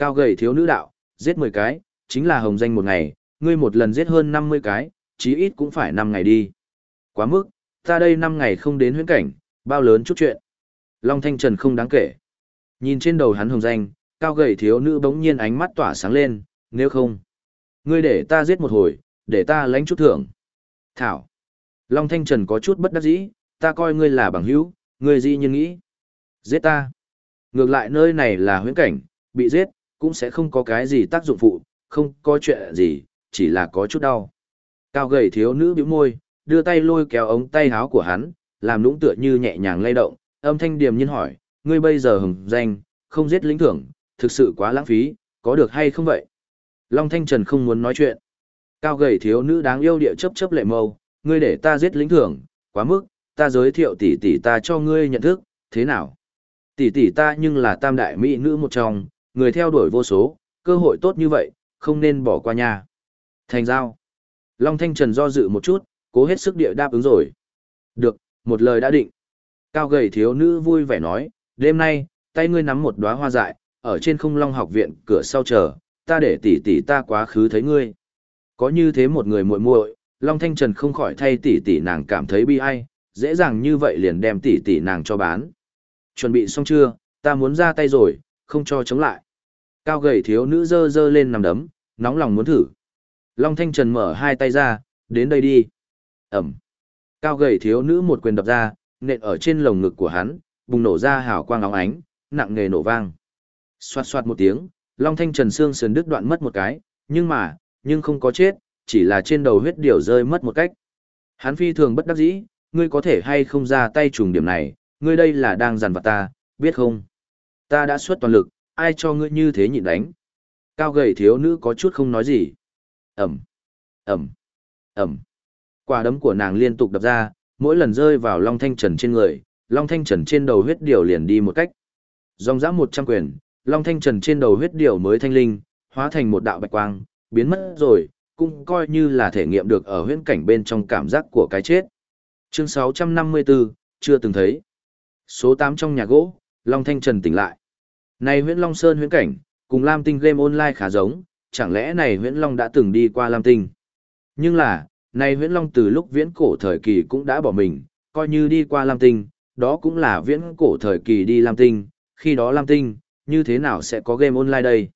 Cao gầy thiếu nữ đạo, giết 10 cái, chính là hồng danh một ngày, ngươi một lần giết hơn 50 cái, chí ít cũng phải 5 ngày đi. Quá mức, ta đây 5 ngày không đến huyễn cảnh, bao lớn chút chuyện. Long Thanh Trần không đáng kể. Nhìn trên đầu hắn hồng danh, cao gầy thiếu nữ bỗng nhiên ánh mắt tỏa sáng lên, nếu không, ngươi để ta giết một hồi, để ta lãnh chút thưởng. Thảo. Long Thanh Trần có chút bất đắc dĩ, ta coi ngươi là bằng hữu, ngươi gì nhưng nghĩ. Giết ta. Ngược lại nơi này là huyễn cảnh, bị giết, cũng sẽ không có cái gì tác dụng phụ, không có chuyện gì, chỉ là có chút đau. Cao gầy thiếu nữ bĩu môi, đưa tay lôi kéo ống tay áo của hắn, làm nũng tựa như nhẹ nhàng lay động, âm thanh điềm nhiên hỏi, ngươi bây giờ hừng danh, không giết lĩnh thưởng, thực sự quá lãng phí, có được hay không vậy? Long Thanh Trần không muốn nói chuyện. Cao gầy thiếu nữ đáng yêu địa chấp chấp lệ mâu, ngươi để ta giết lĩnh thưởng, quá mức, ta giới thiệu tỷ tỷ ta cho ngươi nhận thức, thế nào? Tỷ tỷ ta nhưng là tam đại mỹ nữ một trong, người theo đuổi vô số, cơ hội tốt như vậy, không nên bỏ qua nha. Thành giao. Long Thanh Trần do dự một chút, cố hết sức địa đáp ứng rồi. Được, một lời đã định. Cao gầy thiếu nữ vui vẻ nói, đêm nay, tay ngươi nắm một đóa hoa dại, ở trên không long học viện cửa sau chờ, ta để tỷ tỷ ta quá khứ thấy ngươi. Có như thế một người muội muội, Long Thanh Trần không khỏi thay tỷ tỷ nàng cảm thấy bi ai, dễ dàng như vậy liền đem tỷ tỷ nàng cho bán. Chuẩn bị xong chưa, ta muốn ra tay rồi, không cho chống lại. Cao gầy thiếu nữ dơ dơ lên nằm đấm, nóng lòng muốn thử. Long Thanh Trần mở hai tay ra, đến đây đi. Ẩm. Cao gầy thiếu nữ một quyền đập ra, nện ở trên lồng ngực của hắn, bùng nổ ra hào quang óng ánh, nặng nghề nổ vang. Xoạt xoạt một tiếng, Long Thanh Trần xương sườn đứt đoạn mất một cái, nhưng mà, nhưng không có chết, chỉ là trên đầu huyết điểu rơi mất một cách. Hắn phi thường bất đắc dĩ, ngươi có thể hay không ra tay trùng điểm này, ngươi đây là đang giàn vặt ta, biết không? Ta đã xuất toàn lực, ai cho ngươi như thế nhịn đánh? Cao gầy thiếu nữ có chút không nói gì. Ẩm, Ẩm, Ẩm. Quả đấm của nàng liên tục đập ra, mỗi lần rơi vào Long Thanh Trần trên người, Long Thanh Trần trên đầu huyết điều liền đi một cách. Dòng dã một trăm quyền, Long Thanh Trần trên đầu huyết điều mới thanh linh, hóa thành một đạo bạch quang, biến mất rồi, cũng coi như là thể nghiệm được ở huyễn cảnh bên trong cảm giác của cái chết. Chương 654, chưa từng thấy. Số 8 trong nhà gỗ, Long Thanh Trần tỉnh lại. Này huyễn Long Sơn huyễn cảnh, cùng Lam Tinh game online khá giống, chẳng lẽ này huyễn Long đã từng đi qua Lam Tinh. Nhưng là, này huyễn Long từ lúc viễn cổ thời kỳ cũng đã bỏ mình, coi như đi qua Lam Tinh, đó cũng là viễn cổ thời kỳ đi Lam Tinh, khi đó Lam Tinh, như thế nào sẽ có game online đây?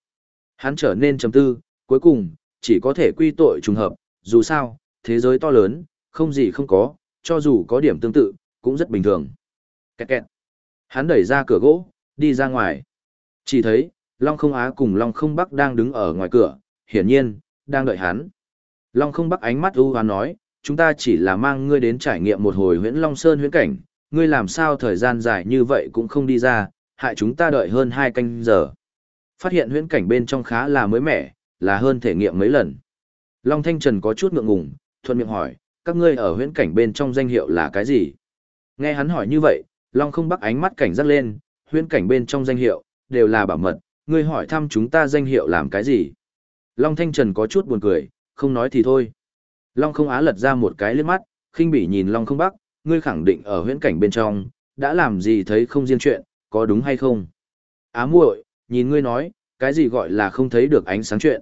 Hắn trở nên trầm tư, cuối cùng, chỉ có thể quy tội trùng hợp, dù sao, thế giới to lớn, không gì không có, cho dù có điểm tương tự, cũng rất bình thường. Kẹt kẹt. Hắn đẩy ra cửa gỗ, đi ra ngoài. Chỉ thấy, Long không Á cùng Long không Bắc đang đứng ở ngoài cửa, hiển nhiên, đang đợi hắn. Long không Bắc ánh mắt ưu hoán nói, chúng ta chỉ là mang ngươi đến trải nghiệm một hồi huyễn Long Sơn huyễn cảnh, ngươi làm sao thời gian dài như vậy cũng không đi ra, hại chúng ta đợi hơn hai canh giờ. Phát hiện huyễn cảnh bên trong khá là mới mẻ, là hơn thể nghiệm mấy lần. Long Thanh Trần có chút ngượng ngùng, thuận miệng hỏi, các ngươi ở huyễn cảnh bên trong danh hiệu là cái gì? Nghe hắn hỏi như vậy, Long không bắt ánh mắt cảnh giác lên, huyễn cảnh bên trong danh hiệu, đều là bảo mật, ngươi hỏi thăm chúng ta danh hiệu làm cái gì? Long Thanh Trần có chút buồn cười, không nói thì thôi. Long không á lật ra một cái liếc mắt, khinh bỉ nhìn Long không bắc, ngươi khẳng định ở huyễn cảnh bên trong, đã làm gì thấy không riêng chuyện, có đúng hay không? Á muội, nhìn ngươi nói, cái gì gọi là không thấy được ánh sáng chuyện.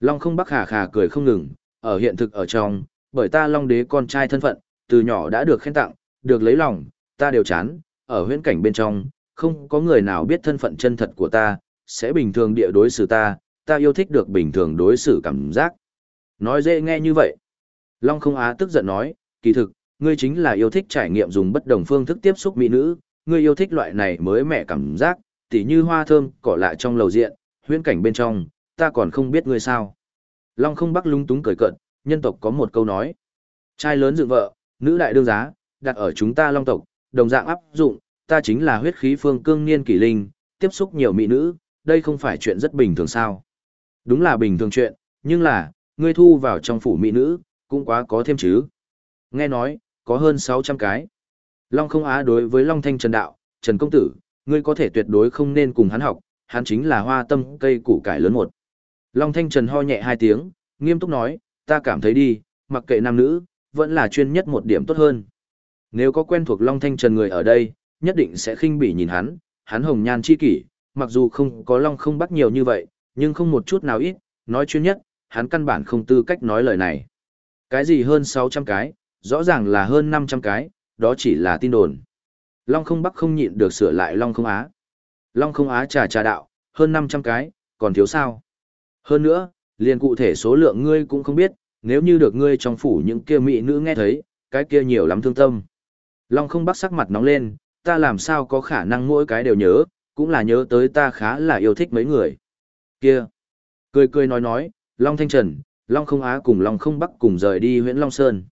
Long không bắc khà khà cười không ngừng, ở hiện thực ở trong, bởi ta long đế con trai thân phận, từ nhỏ đã được khen tặng, được lấy lòng, ta đều chán, ở huyễn cảnh bên trong, không có người nào biết thân phận chân thật của ta, sẽ bình thường địa đối xử ta, ta yêu thích được bình thường đối xử cảm giác. Nói dễ nghe như vậy. Long không á tức giận nói, kỳ thực, ngươi chính là yêu thích trải nghiệm dùng bất đồng phương thức tiếp xúc mỹ nữ, ngươi yêu thích loại này mới mẻ cảm giác, tỉ như hoa thơm, cỏ lạ trong lầu diện, huyễn cảnh bên trong, ta còn không biết ngươi sao. Long không bắc lung túng cười cận, nhân tộc có một câu nói. Trai lớn dựng vợ, nữ đại đương giá, đặt ở chúng ta long tộc, đồng dạng áp dụng, ta chính là huyết khí phương cương niên kỷ linh, tiếp xúc nhiều mỹ nữ, đây không phải chuyện rất bình thường sao. Đúng là bình thường chuyện, nhưng là, ngươi thu vào trong phủ mỹ nữ, cũng quá có thêm chứ. Nghe nói, có hơn 600 cái. Long không á đối với Long Thanh Trần Đạo, Trần Công Tử, ngươi có thể tuyệt đối không nên cùng hắn học, hắn chính là hoa tâm cây củ cải lớn một. Long Thanh Trần ho nhẹ hai tiếng, Nghiêm túc nói, ta cảm thấy đi, mặc kệ nam nữ, vẫn là chuyên nhất một điểm tốt hơn. Nếu có quen thuộc Long Thanh Trần người ở đây, nhất định sẽ khinh bỉ nhìn hắn, hắn hồng nhan chi kỷ, mặc dù không có Long không bắt nhiều như vậy, nhưng không một chút nào ít, nói chuyên nhất, hắn căn bản không tư cách nói lời này. Cái gì hơn 600 cái, rõ ràng là hơn 500 cái, đó chỉ là tin đồn. Long không bắc không nhịn được sửa lại Long không á. Long không á trà trà đạo, hơn 500 cái, còn thiếu sao. Hơn nữa, liền cụ thể số lượng ngươi cũng không biết, nếu như được ngươi trong phủ những kia mỹ nữ nghe thấy, cái kia nhiều lắm thương tâm. Long không bắc sắc mặt nóng lên, ta làm sao có khả năng mỗi cái đều nhớ, cũng là nhớ tới ta khá là yêu thích mấy người. Kia, cười cười nói nói, Long Thanh Trần, Long không á cùng Long không bắc cùng rời đi huyện Long Sơn.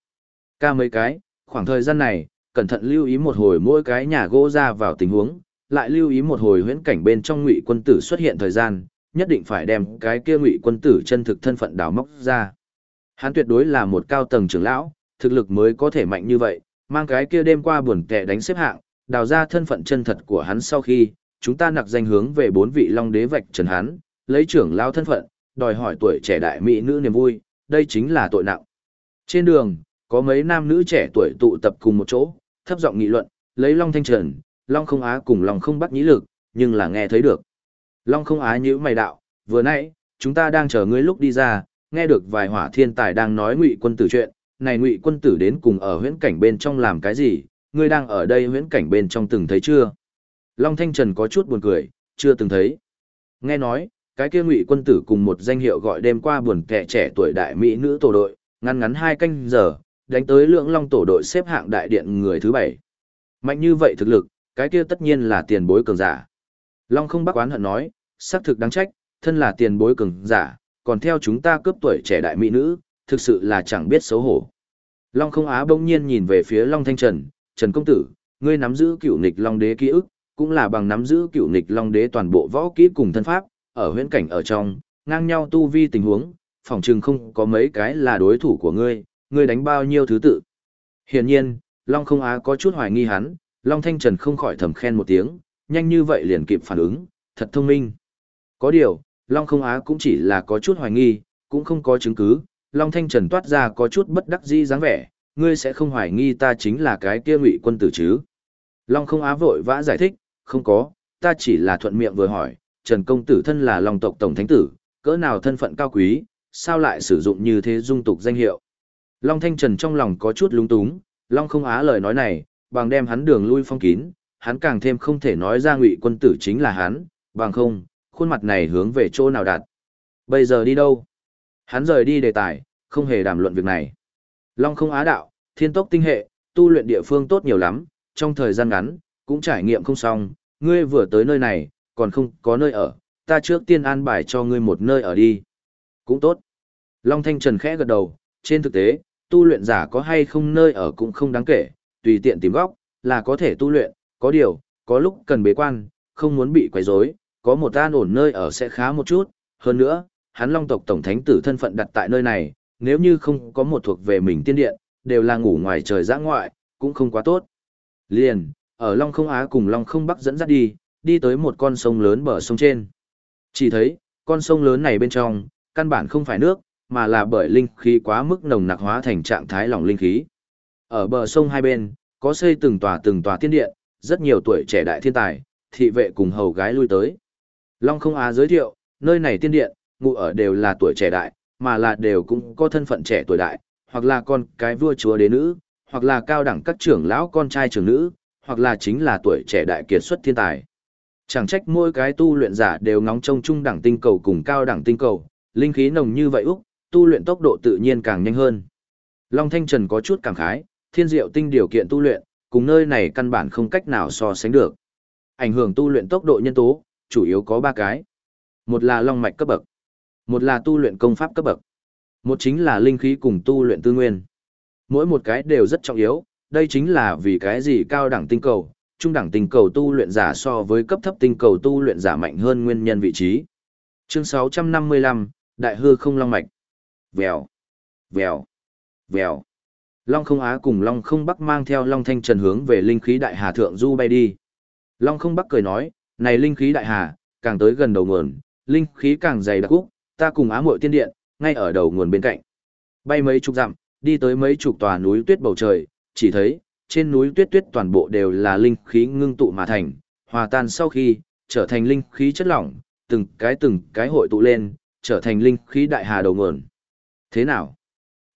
Ca mấy cái, khoảng thời gian này, cẩn thận lưu ý một hồi mỗi cái nhà gỗ ra vào tình huống, lại lưu ý một hồi huyễn cảnh bên trong ngụy quân tử xuất hiện thời gian, nhất định phải đem cái kia ngụy quân tử chân thực thân phận đào móc ra. Hắn tuyệt đối là một cao tầng trưởng lão, thực lực mới có thể mạnh như vậy, mang cái kia đêm qua buồn kẻ đánh xếp hạng, đào ra thân phận chân thật của hắn sau khi, chúng ta nặc danh hướng về bốn vị long đế vạch trần hắn, lấy trưởng lao thân phận, đòi hỏi tuổi trẻ đại mỹ nữ niềm vui, đây chính là tội nặng. Trên đường, có mấy nam nữ trẻ tuổi tụ tập cùng một chỗ, thấp giọng nghị luận, lấy Long Thanh Trần, Long Không Á cùng Long Không Bắt nhĩ lực, nhưng là nghe thấy được. Long Không Á nhíu mày đạo, vừa nãy, chúng ta đang chờ ngươi lúc đi ra, nghe được vài hỏa thiên tài đang nói ngụy quân tử chuyện, này ngụy quân tử đến cùng ở huyễn cảnh bên trong làm cái gì, ngươi đang ở đây huyễn cảnh bên trong từng thấy chưa? Long Thanh Trần có chút buồn cười, chưa từng thấy. Nghe nói, cái kia ngụy quân tử cùng một danh hiệu gọi đêm qua buồn kẻ trẻ tuổi đại mỹ nữ tổ đội, ngăn ngắn hai canh giờ, đánh tới lượng long tổ đội xếp hạng đại điện người thứ bảy. Mạnh như vậy thực lực, cái kia tất nhiên là tiền bối cường giả. Long không bác quán hận nói, xác thực đáng trách, thân là tiền bối cường giả, còn theo chúng ta cướp tuổi trẻ đại mỹ nữ, thực sự là chẳng biết xấu hổ. Long không á bỗng nhiên nhìn về phía Long Thanh Trần, Trần Công Tử, ngươi nắm giữ cựu nghịch Long Đế ký ức, cũng là bằng nắm giữ cựu nghịch Long Đế toàn bộ võ kỹ cùng thân pháp, ở huyễn cảnh ở trong, ngang nhau tu vi tình huống, phòng trường không có mấy cái là đối thủ của ngươi, ngươi đánh bao nhiêu thứ tự. Hiển nhiên, Long không á có chút hoài nghi hắn, Long Thanh Trần không khỏi thầm khen một tiếng, nhanh như vậy liền kịp phản ứng, thật thông minh. Có điều, Long không á cũng chỉ là có chút hoài nghi, cũng không có chứng cứ, Long Thanh Trần toát ra có chút bất đắc dĩ dáng vẻ, ngươi sẽ không hoài nghi ta chính là cái kia ngụy quân tử chứ. Long không á vội vã giải thích, không có, ta chỉ là thuận miệng vừa hỏi, Trần Công Tử thân là Long tộc Tổng Thánh Tử, cỡ nào thân phận cao quý, sao lại sử dụng như thế dung tục danh hiệu. Long Thanh Trần trong lòng có chút lúng túng, Long không á lời nói này, bằng đem hắn đường lui phong kín, hắn càng thêm không thể nói ra ngụy quân tử chính là hắn, bằng không, khuôn mặt này hướng về chỗ nào đặt. Bây giờ đi đâu? Hắn rời đi đề tài, không hề đàm luận việc này. Long không á đạo, thiên tốc tinh hệ, tu luyện địa phương tốt nhiều lắm, trong thời gian ngắn, cũng trải nghiệm không xong, ngươi vừa tới nơi này, còn không có nơi ở, ta trước tiên an bài cho ngươi một nơi ở đi. Cũng tốt. Long Thanh Trần khẽ gật đầu, trên thực tế, tu luyện giả có hay không nơi ở cũng không đáng kể, tùy tiện tìm góc, là có thể tu luyện, có điều, có lúc cần bế quan, không muốn bị quấy rối, có một an ổn nơi ở sẽ khá một chút, hơn nữa, hắn long tộc tổng thánh tử thân phận đặt tại nơi này, nếu như không có một thuộc về mình tiên điện, đều là ngủ ngoài trời giã ngoại, cũng không quá tốt. Liền, ở Long không Á cùng Long không Bắc dẫn dắt đi, đi tới một con sông lớn bờ sông trên. Chỉ thấy, con sông lớn này bên trong, căn bản không phải nước, mà là bởi linh khí quá mức nồng nặc hóa thành trạng thái lỏng linh khí. Ở bờ sông hai bên, có xây từng tòa từng tòa tiên điện, rất nhiều tuổi trẻ đại thiên tài, thị vệ cùng hầu gái lui tới. Long không á giới thiệu, nơi này tiên điện, ngụ ở đều là tuổi trẻ đại, mà là đều cũng có thân phận trẻ tuổi đại, hoặc là con cái vua chúa đế nữ, hoặc là cao đẳng các trưởng lão con trai trưởng nữ, hoặc là chính là tuổi trẻ đại kiệt xuất thiên tài. Chẳng trách mỗi cái tu luyện giả đều ngóng trông trung đẳng tinh cầu cùng cao đẳng tinh cầu, linh khí nồng như vậy úc, tu luyện tốc độ tự nhiên càng nhanh hơn. Long Thanh Trần có chút cảm khái, thiên diệu tinh điều kiện tu luyện, cùng nơi này căn bản không cách nào so sánh được. Ảnh hưởng tu luyện tốc độ nhân tố, chủ yếu có 3 cái. Một là long mạch cấp bậc, một là tu luyện công pháp cấp bậc, một chính là linh khí cùng tu luyện tư nguyên. Mỗi một cái đều rất trọng yếu, đây chính là vì cái gì cao đẳng tinh cầu, trung đẳng tinh cầu tu luyện giả so với cấp thấp tinh cầu tu luyện giả mạnh hơn nguyên nhân vị trí. Chương 655, Đại hư không long mạch. Vèo, vèo, vèo. Long không á cùng Long không bắc mang theo Long thanh trần hướng về linh khí đại hà thượng du bay đi. Long không bắc cười nói, này linh khí đại hà, càng tới gần đầu nguồn, linh khí càng dày đặc úc, ta cùng á muội tiên điện, ngay ở đầu nguồn bên cạnh. Bay mấy chục dặm, đi tới mấy chục tòa núi tuyết bầu trời, chỉ thấy, trên núi tuyết tuyết toàn bộ đều là linh khí ngưng tụ mà thành, hòa tan sau khi, trở thành linh khí chất lỏng, từng cái từng cái hội tụ lên, trở thành linh khí đại hà đầu nguồn. Thế nào?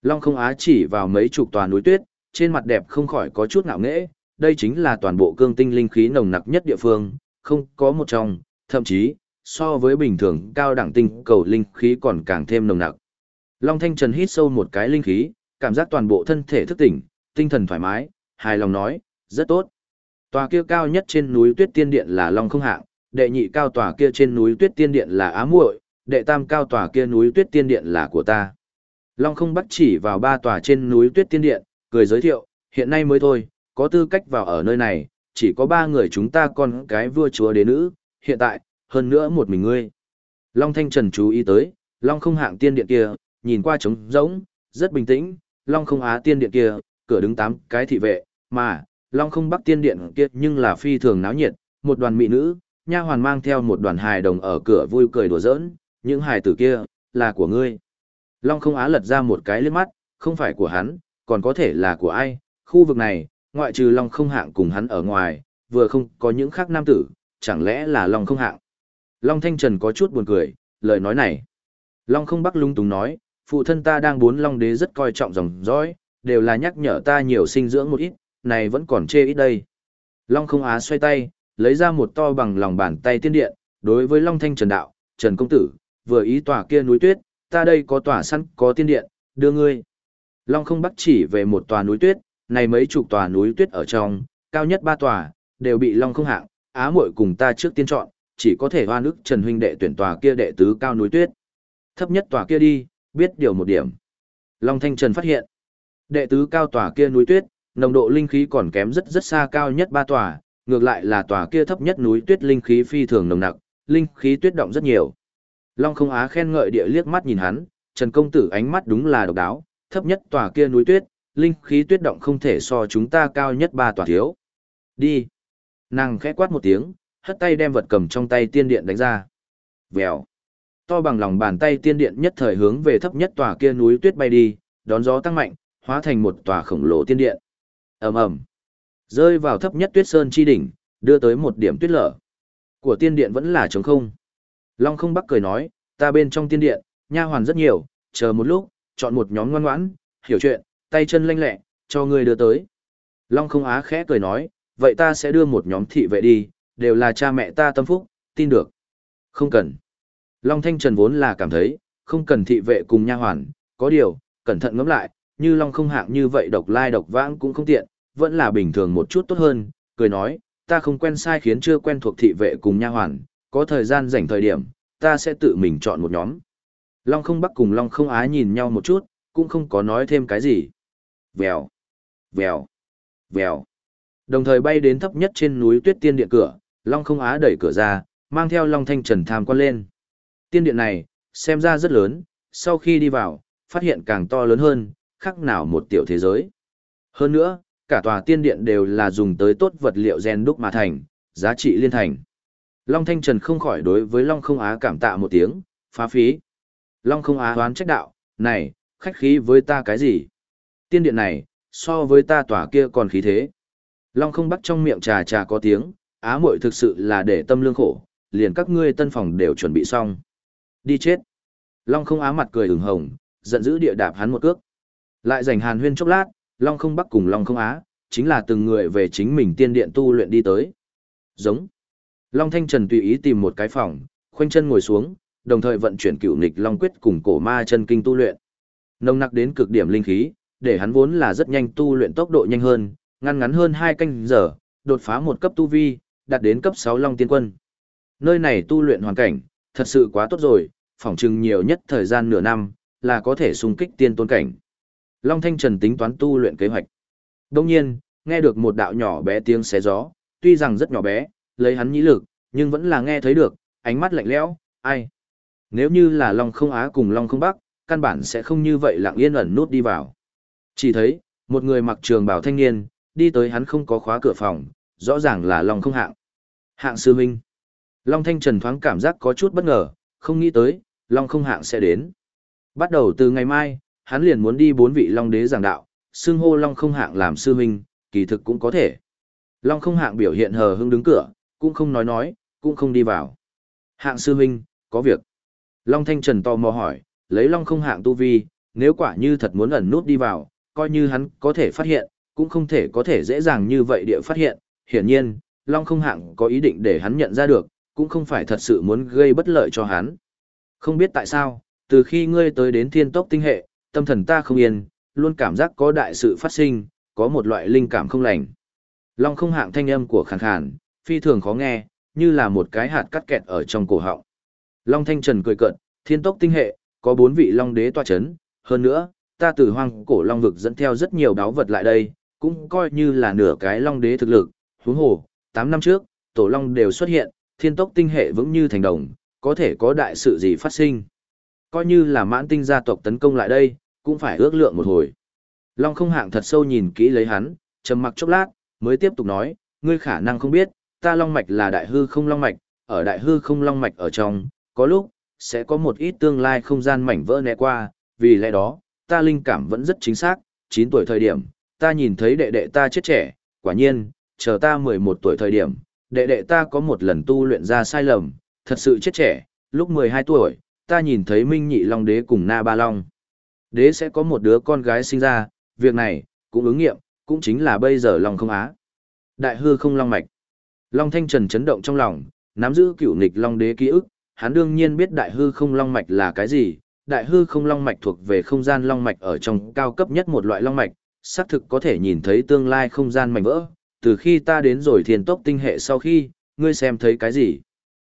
Long không á chỉ vào mấy chục tòa núi tuyết, trên mặt đẹp không khỏi có chút ngạo nghễ, đây chính là toàn bộ cương tinh linh khí nồng nặc nhất địa phương, không có một trong, thậm chí, so với bình thường cao đẳng tinh cầu linh khí còn càng thêm nồng nặc. Long Thanh Trần hít sâu một cái linh khí, cảm giác toàn bộ thân thể thức tỉnh, tinh thần thoải mái, hài lòng nói, rất tốt. Tòa kia cao nhất trên núi Tuyết Tiên Điện là Long không hạng, đệ nhị cao tòa kia trên núi Tuyết Tiên Điện là Á Muội, đệ tam cao tòa kia núi Tuyết Tiên Điện là của ta. Long không bắt chỉ vào ba tòa trên núi Tuyết Tiên Điện, cười giới thiệu, hiện nay mới thôi, có tư cách vào ở nơi này, chỉ có ba người chúng ta con cái vua chúa đế nữ, hiện tại, hơn nữa một mình ngươi. Long Thanh Trần chú ý tới, Long không hạng tiên điện kia, nhìn qua trống rỗng, rất bình tĩnh, Long không á tiên điện kia, cửa đứng tám cái thị vệ, mà, Long không bắc tiên điện kia nhưng là phi thường náo nhiệt, một đoàn mỹ nữ, nha hoàn mang theo một đoàn hài đồng ở cửa vui cười đùa giỡn, những hài tử kia, là của ngươi. Long không á lật ra một cái liếc mắt, không phải của hắn, còn có thể là của ai, khu vực này, ngoại trừ Long không hạng cùng hắn ở ngoài, vừa không có những khác nam tử, chẳng lẽ là Long không hạng. Long Thanh Trần có chút buồn cười, lời nói này. Long không bắc lung túng nói, phụ thân ta đang bốn Long đế rất coi trọng dòng dõi, đều là nhắc nhở ta nhiều sinh dưỡng một ít, này vẫn còn chê ít đây. Long không á xoay tay, lấy ra một to bằng lòng bàn tay tiên điện, đối với Long Thanh Trần đạo, Trần Công Tử, vừa ý tòa kia núi tuyết, ta đây có tòa săn, có tiên điện, đưa ngươi. Long không bắc chỉ về một tòa núi tuyết, này mấy chục tòa núi tuyết ở trong, cao nhất ba tòa, đều bị Long không hạng, á muội cùng ta trước tiên chọn, chỉ có thể hoa nước Trần huynh đệ tuyển tòa kia đệ tứ cao núi tuyết. Thấp nhất tòa kia đi, biết điều một điểm. Long Thanh Trần phát hiện, đệ tứ cao tòa kia núi tuyết, nồng độ linh khí còn kém rất rất xa cao nhất ba tòa, ngược lại là tòa kia thấp nhất núi tuyết linh khí phi thường nồng nặc, linh khí tuyết động rất nhiều. Long không á khen ngợi địa liếc mắt nhìn hắn, Trần công tử ánh mắt đúng là độc đáo, thấp nhất tòa kia núi tuyết, linh khí tuyết động không thể so chúng ta cao nhất ba tòa thiếu. Đi. Nàng khẽ quát một tiếng, hất tay đem vật cầm trong tay tiên điện đánh ra. Vèo. To bằng lòng bàn tay tiên điện nhất thời hướng về thấp nhất tòa kia núi tuyết bay đi, đón gió tăng mạnh, hóa thành một tòa khổng lồ tiên điện. Ầm ầm. Rơi vào thấp nhất tuyết sơn chi đỉnh, đưa tới một điểm tuyết lở. Của tiên điện vẫn là trống không. Long không bắc cười nói, ta bên trong tiên điện, nha hoàn rất nhiều, chờ một lúc, chọn một nhóm ngoan ngoãn, hiểu chuyện, tay chân lanh lẹ, cho ngươi đưa tới. Long không á khẽ cười nói, vậy ta sẽ đưa một nhóm thị vệ đi, đều là cha mẹ ta tâm phúc, tin được. Không cần. Long Thanh Trần vốn là cảm thấy, không cần thị vệ cùng nha hoàn, có điều, cẩn thận ngẫm lại, như Long không hạng như vậy độc lai độc vãng cũng không tiện, vẫn là bình thường một chút tốt hơn, cười nói, ta không quen sai khiến chưa quen thuộc thị vệ cùng nha hoàn, có thời gian rảnh thời điểm, ta sẽ tự mình chọn một nhóm. Long không bắc cùng Long không ái nhìn nhau một chút, cũng không có nói thêm cái gì. Vèo, vèo, vèo. Đồng thời bay đến thấp nhất trên núi tuyết tiên điện cửa, Long không á đẩy cửa ra, mang theo Long thanh trần tham quan lên. Tiên điện này, xem ra rất lớn, sau khi đi vào, phát hiện càng to lớn hơn, khác nào một tiểu thế giới. Hơn nữa, cả tòa tiên điện đều là dùng tới tốt vật liệu gen đúc mà thành, giá trị liên thành. Long Thanh Trần không khỏi đối với Long Không Á cảm tạ một tiếng, phá phí. Long Không Á đoán trách đạo, này, khách khí với ta cái gì? Tiên điện này, so với ta tòa kia còn khí thế. Long Không bắt trong miệng trà trà có tiếng, Á muội thực sự là để tâm lương khổ, liền các ngươi tân phòng đều chuẩn bị xong. Đi chết. Long Không Á mặt cười ửng hồng, giận dữ địa đạp hắn một cước. Lại giành hàn huyên chốc lát, Long Không Bắc cùng Long Không Á, chính là từng người về chính mình tiên điện tu luyện đi tới. Giống. Long Thanh Trần tùy ý tìm một cái phòng, khoanh chân ngồi xuống, đồng thời vận chuyển cựu nịch Long Quyết cùng cổ ma chân kinh tu luyện. Nông nặc đến cực điểm linh khí, để hắn vốn là rất nhanh tu luyện tốc độ nhanh hơn, ngăn ngắn hơn 2 canh giờ, đột phá một cấp tu vi, đạt đến cấp 6 Long Tiên Quân. Nơi này tu luyện hoàn cảnh, thật sự quá tốt rồi, phỏng chừng nhiều nhất thời gian nửa năm, là có thể xung kích tiên tôn cảnh. Long Thanh Trần tính toán tu luyện kế hoạch. Đồng nhiên, nghe được một đạo nhỏ bé tiếng xé gió, tuy rằng rất nhỏ bé, lấy hắn nhĩ lực, nhưng vẫn là nghe thấy được, ánh mắt lạnh lẽo, ai? Nếu như là Long không Á cùng Long không Bắc, căn bản sẽ không như vậy lặng yên ẩn nút đi vào. Chỉ thấy, một người mặc trường bào thanh niên, đi tới hắn không có khóa cửa phòng, rõ ràng là Long không hạng. Hạng sư minh. Long Thanh Trần thoáng cảm giác có chút bất ngờ, không nghĩ tới, Long không hạng sẽ đến. Bắt đầu từ ngày mai, hắn liền muốn đi bốn vị Long Đế giảng đạo, xưng hô Long không hạng làm sư huynh, kỳ thực cũng có thể. Long không hạng biểu hiện hờ hững đứng cửa, cũng không nói nói, cũng không đi vào. Hạng sư huynh, có việc. Long Thanh Trần tò mò hỏi, lấy Long không hạng tu vi, nếu quả như thật muốn ẩn nút đi vào, coi như hắn có thể phát hiện, cũng không thể có thể dễ dàng như vậy địa phát hiện. Hiển nhiên, Long không hạng có ý định để hắn nhận ra được, cũng không phải thật sự muốn gây bất lợi cho hắn. Không biết tại sao, từ khi ngươi tới đến thiên tốc tinh hệ, tâm thần ta không yên, luôn cảm giác có đại sự phát sinh, có một loại linh cảm không lành. Long không hạng thanh âm của khàn khàn, phi thường khó nghe, như là một cái hạt cắt kẹt ở trong cổ họng. Long thanh trần cười cợt, thiên tốc tinh hệ, có bốn vị long đế tòa chấn, hơn nữa, ta từ hoang cổ long vực dẫn theo rất nhiều đáo vật lại đây, cũng coi như là nửa cái long đế thực lực, huống hồ, 8 năm trước, tổ long đều xuất hiện, thiên tốc tinh hệ vững như thành đồng, có thể có đại sự gì phát sinh. Coi như là mãn tinh gia tộc tấn công lại đây, cũng phải ước lượng một hồi. Long không hạng thật sâu nhìn kỹ lấy hắn, trầm mặc chốc lát, mới tiếp tục nói, ngươi khả năng không biết, ta long mạch là đại hư không long mạch, ở đại hư không long mạch ở trong, có lúc, sẽ có một ít tương lai không gian mảnh vỡ né qua, vì lẽ đó, ta linh cảm vẫn rất chính xác, 9 tuổi thời điểm, ta nhìn thấy đệ đệ ta chết trẻ, quả nhiên, chờ ta 11 tuổi thời điểm, đệ đệ ta có một lần tu luyện ra sai lầm, thật sự chết trẻ, lúc 12 tuổi, ta nhìn thấy Minh Nhị Long Đế cùng Na Ba Long. Đế sẽ có một đứa con gái sinh ra, việc này, cũng ứng nghiệm, cũng chính là bây giờ Long không á. Đại hư không Long Mạch. Long Thanh Trần chấn động trong lòng, nắm giữ cựu nịch Long Đế ký ức, hắn đương nhiên biết đại hư không Long Mạch là cái gì. Đại hư không Long Mạch thuộc về không gian Long Mạch ở trong cao cấp nhất một loại Long Mạch, xác thực có thể nhìn thấy tương lai không gian mảnh vỡ. Từ khi ta đến rồi thiên tốc tinh hệ sau khi, ngươi xem thấy cái gì?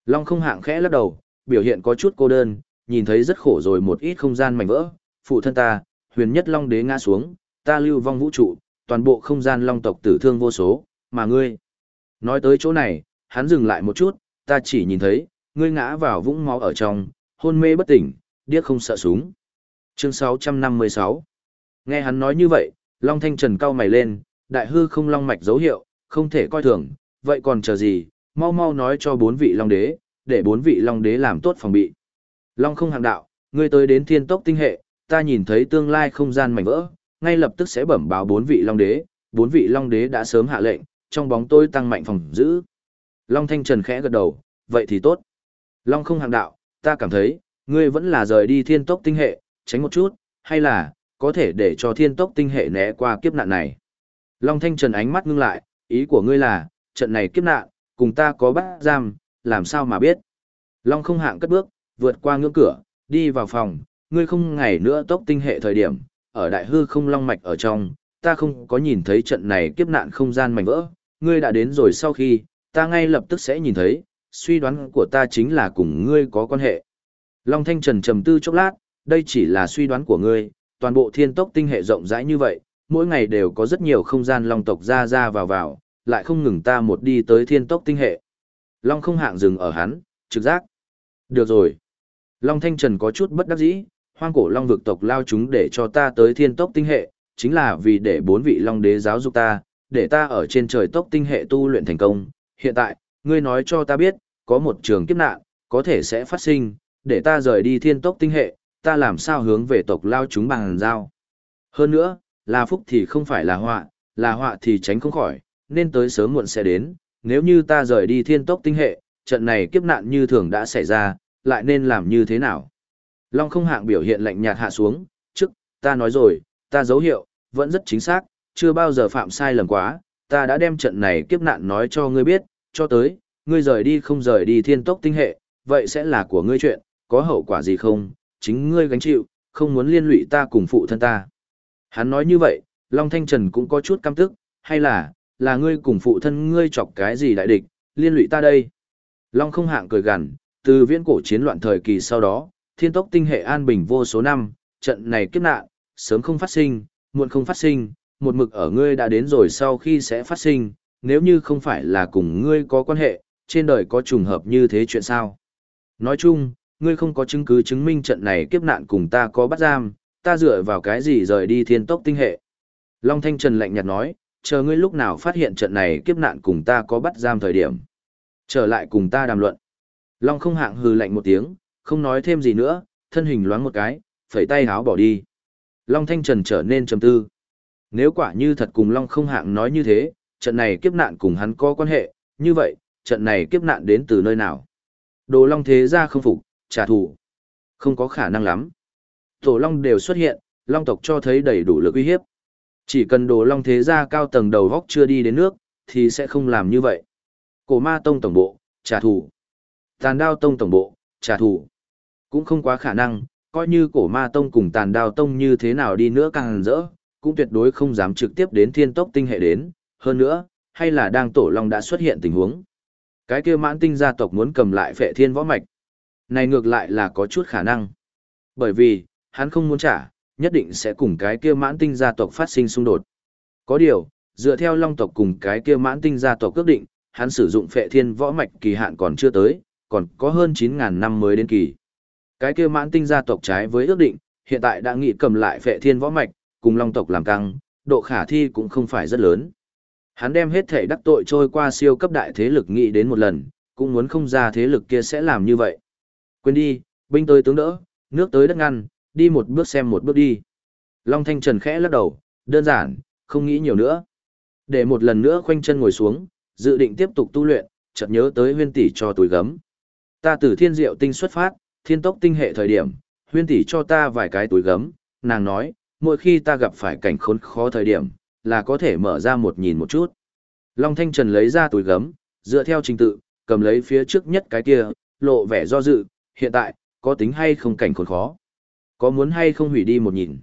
Long không hạng khẽ lắc đầu, biểu hiện có chút cô đơn, nhìn thấy rất khổ rồi một ít không gian mảnh vỡ, phụ thân ta, huyền nhất long đế ngã xuống, ta lưu vong vũ trụ, toàn bộ không gian long tộc tử thương vô số, mà ngươi. Nói tới chỗ này, hắn dừng lại một chút, ta chỉ nhìn thấy, ngươi ngã vào vũng máu ở trong, hôn mê bất tỉnh, điếc không sợ súng. Chương 656 Nghe hắn nói như vậy, Long Thanh Trần cao mày lên, đại hư không long mạch dấu hiệu, không thể coi thường, vậy còn chờ gì, mau mau nói cho bốn vị long đế, để bốn vị long đế làm tốt phòng bị. Long không hàng đạo, ngươi tới đến thiên tốc tinh hệ, ta nhìn thấy tương lai không gian mảnh vỡ, ngay lập tức sẽ bẩm báo bốn vị long đế, bốn vị long đế đã sớm hạ lệnh, trong bóng tôi tăng mạnh phòng giữ. Long Thanh Trần khẽ gật đầu, vậy thì tốt. Long không hàng đạo, ta cảm thấy, ngươi vẫn là rời đi thiên tốc tinh hệ, tránh một chút, hay là, có thể để cho thiên tốc tinh hệ né qua kiếp nạn này. Long Thanh Trần ánh mắt ngưng lại, ý của ngươi là, trận này kiếp nạn, cùng ta có bắt giam, làm sao mà biết. Long không hạng cất bước, vượt qua ngưỡng cửa, đi vào phòng, ngươi không ngày nữa tốc tinh hệ thời điểm, ở đại hư không long mạch ở trong, ta không có nhìn thấy trận này kiếp nạn không gian mảnh vỡ, ngươi đã đến rồi sau khi, ta ngay lập tức sẽ nhìn thấy, suy đoán của ta chính là cùng ngươi có quan hệ. Long Thanh Trần trầm tư chốc lát, đây chỉ là suy đoán của ngươi, toàn bộ thiên tốc tinh hệ rộng rãi như vậy, mỗi ngày đều có rất nhiều không gian long tộc ra ra vào vào, lại không ngừng ta một đi tới thiên tốc tinh hệ. Long không hạng dừng ở hắn, trực giác. Được rồi. Long Thanh Trần có chút bất đắc dĩ, hoang cổ long vực tộc lao chúng để cho ta tới thiên tốc tinh hệ, chính là vì để bốn vị long đế giáo dục ta, để ta ở trên trời tốc tinh hệ tu luyện thành công. Hiện tại, ngươi nói cho ta biết, có một trường kiếp nạn, có thể sẽ phát sinh, để ta rời đi thiên tốc tinh hệ, ta làm sao hướng về tộc lao chúng bằng giao. Hơn nữa, là phúc thì không phải là họa, là họa thì tránh không khỏi, nên tới sớm muộn sẽ đến, nếu như ta rời đi thiên tốc tinh hệ, trận này kiếp nạn như thường đã xảy ra, lại nên làm như thế nào? Long không hạng biểu hiện lạnh nhạt hạ xuống, trước, ta nói rồi, ta dấu hiệu, vẫn rất chính xác, chưa bao giờ phạm sai lầm quá, ta đã đem trận này kiếp nạn nói cho ngươi biết, cho tới, ngươi rời đi không rời đi thiên tốc tinh hệ, vậy sẽ là của ngươi chuyện, có hậu quả gì không, chính ngươi gánh chịu, không muốn liên lụy ta cùng phụ thân ta. Hắn nói như vậy, Long Thanh Trần cũng có chút căm tức, hay là, là ngươi cùng phụ thân ngươi chọc cái gì đại địch, liên lụy ta đây. Long không hạng cười gằn, từ viễn cổ chiến loạn thời kỳ sau đó, thiên tốc tinh hệ an bình vô số năm, trận này kiếp nạn, sớm không phát sinh, muộn không phát sinh, một mực ở ngươi đã đến rồi sau khi sẽ phát sinh, nếu như không phải là cùng ngươi có quan hệ, trên đời có trùng hợp như thế chuyện sao. Nói chung, ngươi không có chứng cứ chứng minh trận này kiếp nạn cùng ta có bắt giam, ta dựa vào cái gì rời đi thiên tốc tinh hệ. Long Thanh Trần lạnh nhạt nói, chờ ngươi lúc nào phát hiện trận này kiếp nạn cùng ta có bắt giam thời điểm. Trở lại cùng ta đàm luận. Long không hạng hừ lạnh một tiếng, không nói thêm gì nữa, thân hình loáng một cái, phẩy tay háo bỏ đi. Long Thanh Trần trở nên trầm tư. Nếu quả như thật cùng Long không hạng nói như thế, trận này kiếp nạn cùng hắn có quan hệ, như vậy, trận này kiếp nạn đến từ nơi nào? Đồ Long thế ra không phục, trả thù. Không có khả năng lắm. Tổ Long đều xuất hiện, Long tộc cho thấy đầy đủ lực uy hiếp. Chỉ cần Đồ Long thế gia cao tầng đầu góc chưa đi đến nước, thì sẽ không làm như vậy. Cổ Ma Tông tổng bộ, trả thù. Tàn Đao Tông tổng bộ, trả thù. Cũng không quá khả năng, coi như Cổ Ma Tông cùng Tàn Đao Tông như thế nào đi nữa càng rỡ, cũng tuyệt đối không dám trực tiếp đến Thiên Tốc tinh hệ đến, hơn nữa, hay là đang Tổ Long đã xuất hiện tình huống. Cái kia mãn tinh gia tộc muốn cầm lại phệ thiên võ mạch. Này ngược lại là có chút khả năng. Bởi vì, hắn không muốn trả, nhất định sẽ cùng cái kia mãn tinh gia tộc phát sinh xung đột. Có điều, dựa theo long tộc cùng cái kia mãn tinh gia tộc quyết định, hắn sử dụng phệ thiên võ mạch kỳ hạn còn chưa tới, còn có hơn 9.000 năm mới đến kỳ. Cái kia mãn tinh gia tộc trái với ước định, hiện tại đã nghị cầm lại phệ thiên võ mạch, cùng long tộc làm căng, độ khả thi cũng không phải rất lớn. Hắn đem hết thể đắc tội trôi qua siêu cấp đại thế lực nghĩ đến một lần, cũng muốn không ra thế lực kia sẽ làm như vậy. Quên đi, binh tới tướng đỡ, nước tới đất ngăn, đi một bước xem một bước đi. Long Thanh Trần khẽ lắc đầu, đơn giản, không nghĩ nhiều nữa. Để một lần nữa khoanh chân ngồi xuống, dự định tiếp tục tu luyện, chợt nhớ tới huyên tỷ cho túi gấm. Ta từ thiên diệu tinh xuất phát, thiên tốc tinh hệ thời điểm, huyên tỷ cho ta vài cái túi gấm, nàng nói, mỗi khi ta gặp phải cảnh khốn khó thời điểm, là có thể mở ra một nhìn một chút. Long Thanh Trần lấy ra túi gấm, dựa theo trình tự, cầm lấy phía trước nhất cái kia, lộ vẻ do dự, hiện tại, có tính hay không cảnh khốn khó. Có muốn hay không hủy đi một nhìn.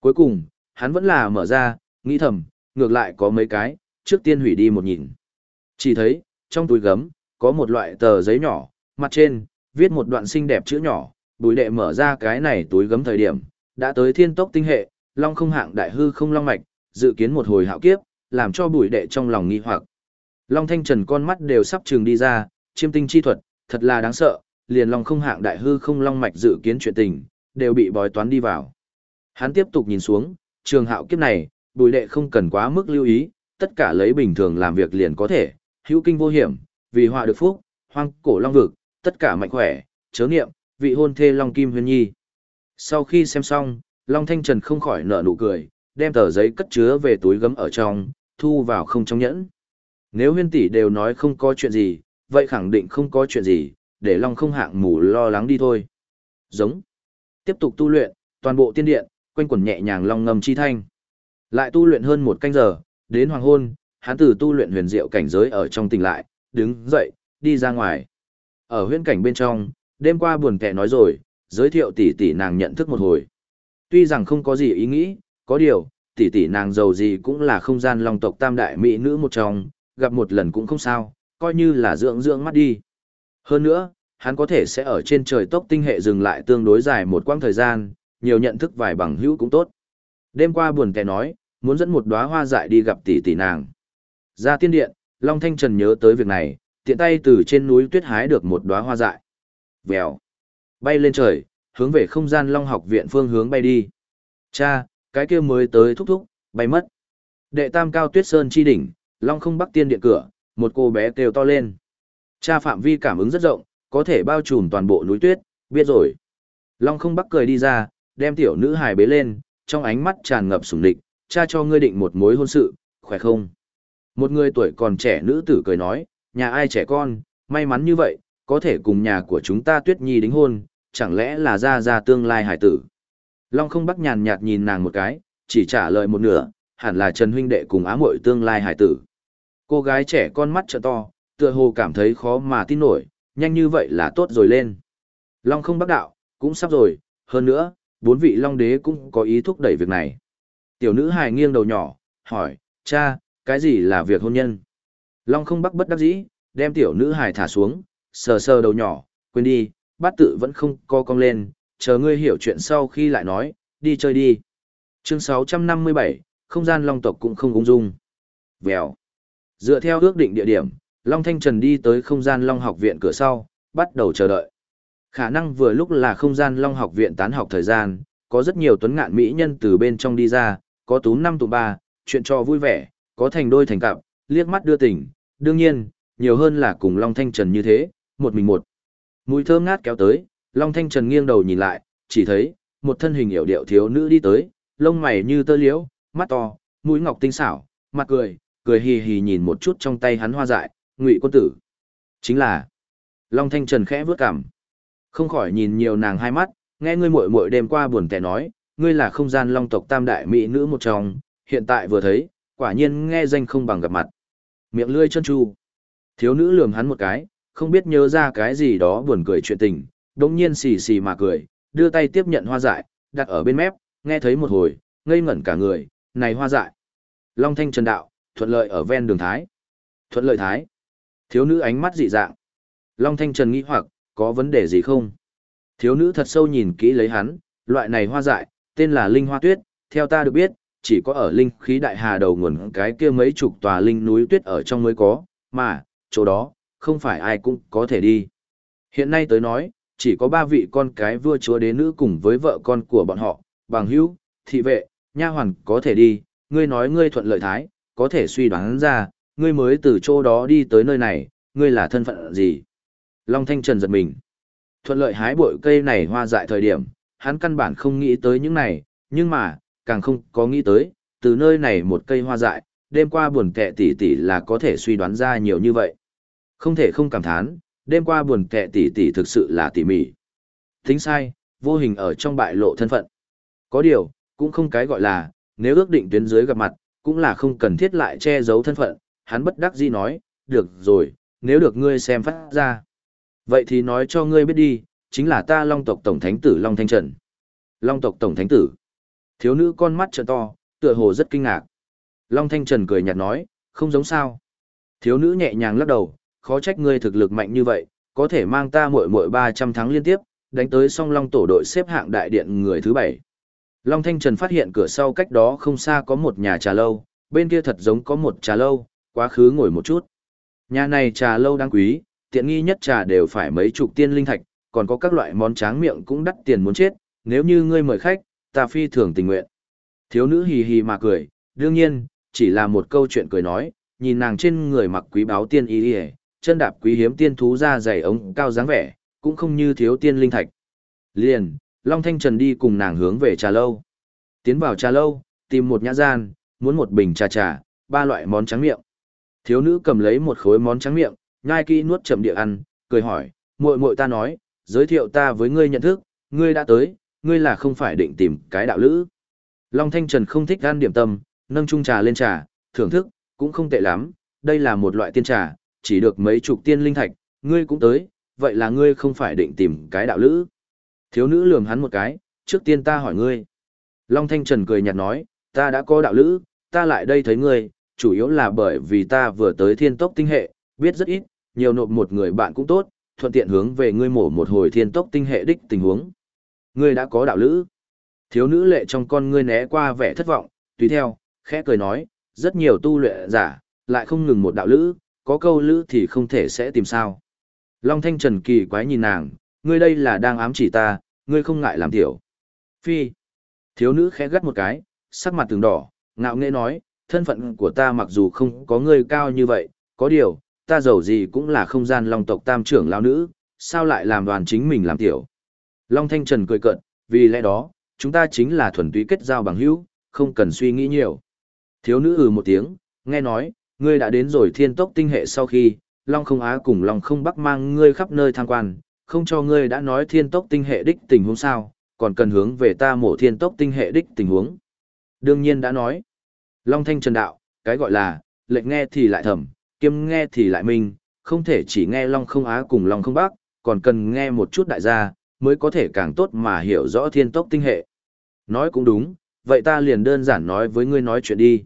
Cuối cùng, hắn vẫn là mở ra, nghĩ thầm, ngược lại có mấy cái, trước tiên hủy đi một nhìn. Chỉ thấy, trong túi gấm, có một loại tờ giấy nhỏ, mặt trên, viết một đoạn xinh đẹp chữ nhỏ, bùi đệ mở ra cái này túi gấm thời điểm, đã tới thiên tốc tinh hệ, long không hạng đại hư không long mạch, dự kiến một hồi hạo kiếp, làm cho bùi đệ trong lòng nghi hoặc. Long thanh trần con mắt đều sắp trường đi ra, chiêm tinh chi thuật, thật là đáng sợ, liền long không hạng đại hư không long mạch dự kiến chuyện tình, đều bị bói toán đi vào. Hắn tiếp tục nhìn xuống, trường hạo kiếp này, bùi lệ không cần quá mức lưu ý, tất cả lấy bình thường làm việc liền có thể, hữu kinh vô hiểm, vì họa được phúc, hoang cổ long vực, tất cả mạnh khỏe, chớ nghiệm, vị hôn thê long kim huyền nhi. Sau khi xem xong, Long Thanh Trần không khỏi nở nụ cười, đem tờ giấy cất chứa về túi gấm ở trong, thu vào không trong nhẫn. Nếu huyên tỷ đều nói không có chuyện gì, vậy khẳng định không có chuyện gì, để Long không hạng mù lo lắng đi thôi. Giống. Tiếp tục tu luyện, toàn bộ tiên điện, quanh quẩn nhẹ nhàng long ngầm chi thanh. Lại tu luyện hơn một canh giờ, đến hoàng hôn, hắn từ tu luyện huyền diệu cảnh giới ở trong tỉnh lại, đứng dậy, đi ra ngoài. Ở huyễn cảnh bên trong, đêm qua buồn kẻ nói rồi, giới thiệu tỷ tỷ nàng nhận thức một hồi. Tuy rằng không có gì ý nghĩ, có điều, tỷ tỷ nàng giàu gì cũng là không gian long tộc tam đại mỹ nữ một trong, gặp một lần cũng không sao, coi như là dưỡng dưỡng mắt đi. Hơn nữa, hắn có thể sẽ ở trên trời tốc tinh hệ dừng lại tương đối dài một quãng thời gian, nhiều nhận thức vài bằng hữu cũng tốt. Đêm qua buồn kẻ nói, muốn dẫn một đóa hoa dại đi gặp tỷ tỷ nàng. Ra tiên điện, Long Thanh Trần nhớ tới việc này, tiện tay từ trên núi tuyết hái được một đóa hoa dại. Vèo. Bay lên trời, hướng về không gian Long học viện phương hướng bay đi. Cha, cái kia mới tới thúc thúc, bay mất. Đệ tam cao tuyết sơn chi đỉnh, Long không bắc tiên điện cửa, một cô bé kêu to lên. Cha phạm vi cảm ứng rất rộng, có thể bao trùm toàn bộ núi tuyết, biết rồi. Long không bắc cười đi ra, đem tiểu nữ hài bế lên, trong ánh mắt tràn ngập sủng địch, cha cho ngươi định một mối hôn sự, khỏe không? Một người tuổi còn trẻ nữ tử cười nói, nhà ai trẻ con, may mắn như vậy, có thể cùng nhà của chúng ta tuyết nhi đính hôn, chẳng lẽ là ra ra tương lai hải tử. Long không bắc nhàn nhạt nhìn nàng một cái, chỉ trả lời một nửa, hẳn là Trần huynh đệ cùng á muội tương lai hải tử. Cô gái trẻ con mắt trợ to, tựa hồ cảm thấy khó mà tin nổi, nhanh như vậy là tốt rồi lên. Long không bắc đạo, cũng sắp rồi, hơn nữa, bốn vị Long đế cũng có ý thúc đẩy việc này. Tiểu nữ hài nghiêng đầu nhỏ, hỏi, cha, cái gì là việc hôn nhân? Long không bắc bất đắc dĩ, đem tiểu nữ hài thả xuống, sờ sờ đầu nhỏ, quên đi, bát tự vẫn không co cong lên, chờ ngươi hiểu chuyện sau khi lại nói, đi chơi đi. Chương 657, không gian long tộc cũng không ung dung. Vèo. Dựa theo ước định địa điểm, Long Thanh Trần đi tới không gian long học viện cửa sau, bắt đầu chờ đợi. Khả năng vừa lúc là không gian long học viện tán học thời gian, có rất nhiều tuấn ngạn mỹ nhân từ bên trong đi ra, có tú năm tụ ba, chuyện cho vui vẻ, có thành đôi thành cặp, liếc mắt đưa tình, đương nhiên, nhiều hơn là cùng Long Thanh Trần như thế, một mình một. Mùi thơm ngát kéo tới, Long Thanh Trần nghiêng đầu nhìn lại, chỉ thấy, một thân hình hiểu điệu thiếu nữ đi tới, lông mày như tơ liễu, mắt to, mũi ngọc tinh xảo, mặt cười, cười hì hì nhìn một chút trong tay hắn hoa dại, ngụy quân tử. Chính là, Long Thanh Trần khẽ vớt cằm, không khỏi nhìn nhiều nàng hai mắt, nghe ngươi muội muội đêm qua buồn tẻ nói, ngươi là không gian long tộc tam đại mỹ nữ một trong, hiện tại vừa thấy, quả nhiên nghe danh không bằng gặp mặt. Miệng lưỡi chân chu. Thiếu nữ lườm hắn một cái, không biết nhớ ra cái gì đó buồn cười chuyện tình, đống nhiên xì xì mà cười, đưa tay tiếp nhận hoa dại, đặt ở bên mép, nghe thấy một hồi, ngây ngẩn cả người, này hoa dại. Long thanh trần đạo, thuận lợi ở ven đường Thái. Thuận lợi Thái. Thiếu nữ ánh mắt dị dạng. Long thanh trần nghĩ hoặc, có vấn đề gì không? Thiếu nữ thật sâu nhìn kỹ lấy hắn, loại này hoa dại, tên là linh hoa tuyết, theo ta được biết, chỉ có ở linh khí đại hà đầu nguồn cái kia mấy chục tòa linh núi tuyết ở trong mới có, mà, chỗ đó, không phải ai cũng có thể đi. Hiện nay tới nói, chỉ có ba vị con cái vua chúa đế nữ cùng với vợ con của bọn họ, bằng hữu, thị vệ, nha hoàn có thể đi, ngươi nói ngươi thuận lợi thái, có thể suy đoán ra, ngươi mới từ chỗ đó đi tới nơi này, ngươi là thân phận gì? Long Thanh Trần giật mình. Thuận lợi hái bội cây này hoa dại thời điểm, hắn căn bản không nghĩ tới những này, nhưng mà, càng không có nghĩ tới, từ nơi này một cây hoa dại, đêm qua buồn kẹ tỷ tỷ là có thể suy đoán ra nhiều như vậy. Không thể không cảm thán, đêm qua buồn kẹ tỷ tỷ thực sự là tỉ mỉ. Tính sai, vô hình ở trong bại lộ thân phận. Có điều, cũng không cái gọi là, nếu ước định tuyến dưới gặp mặt, cũng là không cần thiết lại che giấu thân phận, hắn bất đắc dĩ nói, được rồi, nếu được ngươi xem phát ra. Vậy thì nói cho ngươi biết đi, chính là ta long tộc tổng thánh tử Long Thanh Trần. Long tộc tổng thánh tử. Thiếu nữ con mắt trợ to, tựa hồ rất kinh ngạc. Long Thanh Trần cười nhạt nói, không giống sao. Thiếu nữ nhẹ nhàng lắc đầu, khó trách ngươi thực lực mạnh như vậy, có thể mang ta muội muội 300 tháng liên tiếp, đánh tới song long tổ đội xếp hạng đại điện người thứ bảy. Long Thanh Trần phát hiện cửa sau cách đó không xa có một nhà trà lâu, bên kia thật giống có một trà lâu, quá khứ ngồi một chút. Nhà này trà lâu đáng quý, tiện nghi nhất trà đều phải mấy chục tiên linh thạch, còn có các loại món tráng miệng cũng đắt tiền muốn chết, nếu như ngươi mời khách, ta phi thường tình nguyện. Thiếu nữ hì hì mà cười, đương nhiên, chỉ là một câu chuyện cười nói, nhìn nàng trên người mặc quý báo tiên y y, chân đạp quý hiếm tiên thú ra dày ống cao dáng vẻ, cũng không như thiếu tiên linh thạch. Liền, Long Thanh Trần đi cùng nàng hướng về trà lâu. Tiến vào trà lâu, tìm một nhã gian, muốn một bình trà trà, ba loại món trắng miệng. Thiếu nữ cầm lấy một khối món trắng miệng, nhai kỹ nuốt chậm địa ăn, cười hỏi, muội muội ta nói, giới thiệu ta với ngươi nhận thức, ngươi đã tới, ngươi là không phải định tìm cái đạo lữ. Long Thanh Trần không thích ăn điểm tâm, nâng chung trà lên trà, thưởng thức, cũng không tệ lắm, đây là một loại tiên trà, chỉ được mấy chục tiên linh thạch, ngươi cũng tới, vậy là ngươi không phải định tìm cái đạo lữ. Thiếu nữ lườm hắn một cái, trước tiên ta hỏi ngươi. Long Thanh Trần cười nhạt nói, ta đã có đạo lữ, ta lại đây thấy ngươi, chủ yếu là bởi vì ta vừa tới thiên tốc tinh hệ, biết rất ít, nhiều nộp một người bạn cũng tốt, thuận tiện hướng về ngươi mổ một hồi thiên tốc tinh hệ đích tình huống. Ngươi đã có đạo lữ. Thiếu nữ lệ trong con ngươi né qua vẻ thất vọng, tùy theo, khẽ cười nói, rất nhiều tu luyện giả, lại không ngừng một đạo lữ, có câu lữ thì không thể sẽ tìm sao. Long Thanh Trần kỳ quái nhìn nàng, ngươi đây là đang ám chỉ ta, ngươi không ngại làm tiểu. Phi. Thiếu nữ khẽ gắt một cái, sắc mặt từng đỏ, ngạo nghễ nói, thân phận của ta mặc dù không có ngươi cao như vậy, có điều, ta giàu gì cũng là không gian long tộc tam trưởng lão nữ, sao lại làm đoàn chính mình làm tiểu. Long Thanh Trần cười cợt, vì lẽ đó, chúng ta chính là thuần túy kết giao bằng hữu, không cần suy nghĩ nhiều. Thiếu nữ ừ một tiếng, nghe nói, ngươi đã đến rồi thiên tốc tinh hệ sau khi, Long không á cùng Long không bắc mang ngươi khắp nơi tham quan, không cho ngươi đã nói thiên tốc tinh hệ đích tình huống sao, còn cần hướng về ta mổ thiên tốc tinh hệ đích tình huống. Đương nhiên đã nói. Long thanh trần đạo, cái gọi là, lệnh nghe thì lại thầm, kiêm nghe thì lại minh, không thể chỉ nghe Long không á cùng Long không bắc, còn cần nghe một chút đại gia, mới có thể càng tốt mà hiểu rõ thiên tốc tinh hệ. Nói cũng đúng, vậy ta liền đơn giản nói với ngươi nói chuyện đi.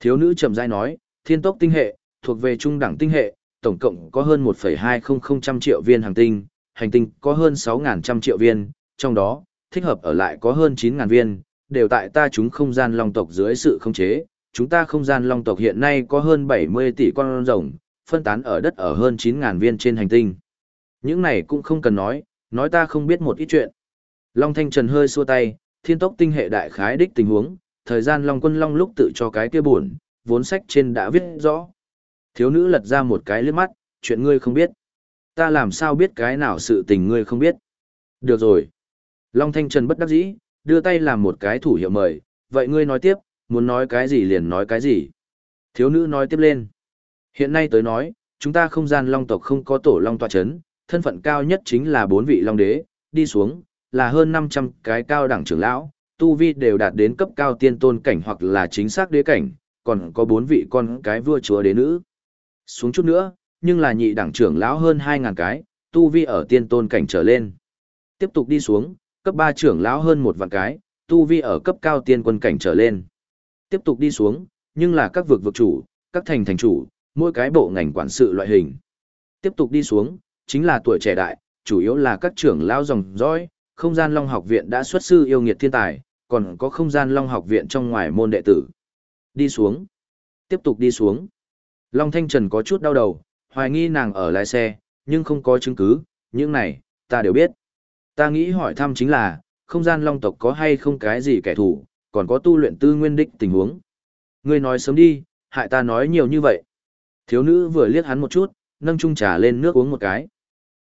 Thiếu nữ chậm rãi nói, thiên tốc tinh hệ, thuộc về trung đẳng tinh hệ, tổng cộng có hơn 1,200 triệu viên hành tinh, hành tinh có hơn 6.000 triệu viên, trong đó, thích hợp ở lại có hơn 9.000 viên, đều tại ta chúng không gian long tộc dưới sự khống chế. Chúng ta không gian long tộc hiện nay có hơn 70 tỷ con rồng, phân tán ở đất ở hơn 9.000 viên trên hành tinh. Những này cũng không cần nói, nói ta không biết một ít chuyện. Long Thanh Trần hơi xua tay, thiên tốc tinh hệ đại khái đích tình huống, thời gian Long Quân Long lúc tự cho cái kia buồn, vốn sách trên đã viết rõ. Thiếu nữ lật ra một cái liếc mắt, chuyện ngươi không biết. Ta làm sao biết cái nào sự tình ngươi không biết. Được rồi. Long Thanh Trần bất đắc dĩ, đưa tay làm một cái thủ hiệu mời, vậy ngươi nói tiếp, muốn nói cái gì liền nói cái gì. Thiếu nữ nói tiếp lên. Hiện nay tới nói, chúng ta không gian long tộc không có tổ long tòa chấn, thân phận cao nhất chính là bốn vị long đế, đi xuống, là hơn 500 cái cao đẳng trưởng lão, tu vi đều đạt đến cấp cao tiên tôn cảnh hoặc là chính xác đế cảnh, còn có bốn vị con cái vua chúa đế nữ. Xuống chút nữa, nhưng là nhị đẳng trưởng lão hơn 2.000 cái, tu vi ở tiên tôn cảnh trở lên. Tiếp tục đi xuống, cấp 3 trưởng lão hơn một vạn cái, tu vi ở cấp cao tiên quân cảnh trở lên. Tiếp tục đi xuống, nhưng là các vực vực chủ, các thành thành chủ, mỗi cái bộ ngành quản sự loại hình. Tiếp tục đi xuống, chính là tuổi trẻ đại, chủ yếu là các trưởng lão dòng dõi, không gian long học viện đã xuất sư yêu nghiệt thiên tài, còn có không gian long học viện trong ngoài môn đệ tử. Đi xuống. Tiếp tục đi xuống. Long Thanh Trần có chút đau đầu, hoài nghi nàng ở lái xe, nhưng không có chứng cứ, những này, ta đều biết. Ta nghĩ hỏi thăm chính là, không gian long tộc có hay không cái gì kẻ thù, còn có tu luyện tư nguyên đích tình huống. Ngươi nói sớm đi, hại ta nói nhiều như vậy. Thiếu nữ vừa liếc hắn một chút, nâng chung trà lên nước uống một cái.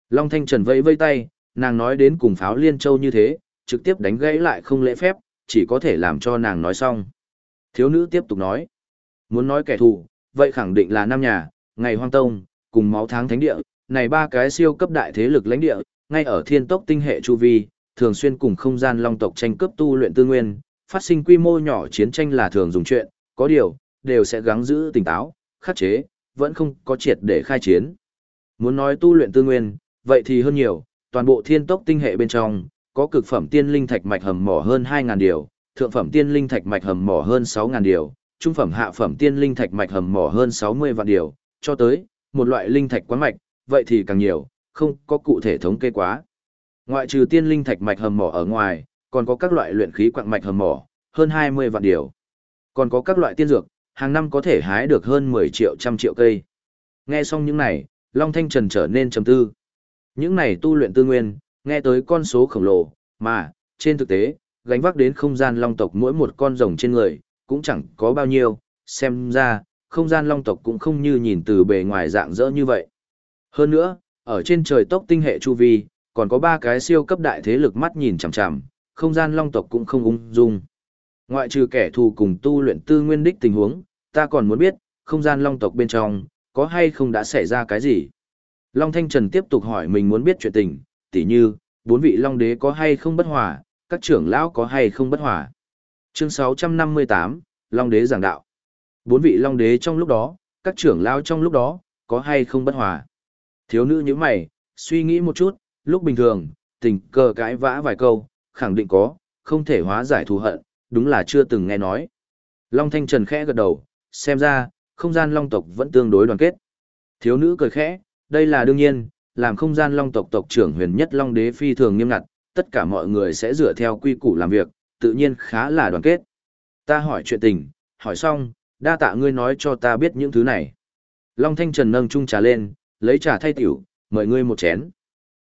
Long Thanh Trần vẫy vây tay, nàng nói đến cùng pháo liên châu như thế, trực tiếp đánh gãy lại không lễ phép, chỉ có thể làm cho nàng nói xong. Thiếu nữ tiếp tục nói, muốn nói kẻ thù, vậy khẳng định là Nam Nhà, Ngày Hoang Tông, cùng Máu Tháng Thánh Địa, này ba cái siêu cấp đại thế lực lãnh địa, ngay ở thiên tốc tinh hệ chu vi, thường xuyên cùng không gian long tộc tranh cướp tu luyện tư nguyên, phát sinh quy mô nhỏ chiến tranh là thường dùng chuyện, có điều, đều sẽ gắng giữ tỉnh táo, khắc chế, vẫn không có triệt để khai chiến. Muốn nói tu luyện tư nguyên, vậy thì hơn nhiều, toàn bộ thiên tốc tinh hệ bên trong, có cực phẩm tiên linh thạch mạch hầm mỏ hơn 2.000 điều, thượng phẩm tiên linh thạch mạch hầm mỏ hơn 6.000 điều, trung phẩm hạ phẩm tiên linh thạch mạch hầm mỏ hơn 60 vạn điều, cho tới, một loại linh thạch quán mạch, vậy thì càng nhiều, không có cụ thể thống kê quá. Ngoại trừ tiên linh thạch mạch hầm mỏ ở ngoài, còn có các loại luyện khí quặng mạch hầm mỏ, hơn 20 vạn điều. Còn có các loại tiên dược, hàng năm có thể hái được hơn 10 triệu trăm triệu cây. Nghe xong những này, Long Thanh Trần trở nên trầm tư. Những này tu luyện tư nguyên, nghe tới con số khổng lồ, mà, trên thực tế, gánh vác đến không gian long tộc mỗi một con rồng trên người, cũng chẳng có bao nhiêu, xem ra, không gian long tộc cũng không như nhìn từ bề ngoài dạng dỡ như vậy. Hơn nữa, ở trên trời tốc tinh hệ chu vi, còn có ba cái siêu cấp đại thế lực mắt nhìn chằm chằm, không gian long tộc cũng không ung dung. Ngoại trừ kẻ thù cùng tu luyện tư nguyên đích tình huống, ta còn muốn biết, không gian long tộc bên trong, có hay không đã xảy ra cái gì? Long Thanh Trần tiếp tục hỏi mình muốn biết chuyện tình, tỉ như, bốn vị long đế có hay không bất hòa, các trưởng lão có hay không bất hòa. Chương 658, Long đế giảng đạo. Bốn vị long đế trong lúc đó, các trưởng lão trong lúc đó, có hay không bất hòa. Thiếu nữ như mày, suy nghĩ một chút, lúc bình thường, tình cờ cãi vã vài câu, khẳng định có, không thể hóa giải thù hận, đúng là chưa từng nghe nói. Long Thanh Trần khẽ gật đầu, xem ra, không gian long tộc vẫn tương đối đoàn kết. Thiếu nữ cười khẽ, đây là đương nhiên, làm không gian long tộc tộc trưởng huyền nhất long đế phi thường nghiêm ngặt, tất cả mọi người sẽ dựa theo quy củ làm việc, tự nhiên khá là đoàn kết. Ta hỏi chuyện tình, hỏi xong, đa tạ ngươi nói cho ta biết những thứ này. Long Thanh Trần nâng chung trà lên, lấy trà thay tiểu, mời ngươi một chén.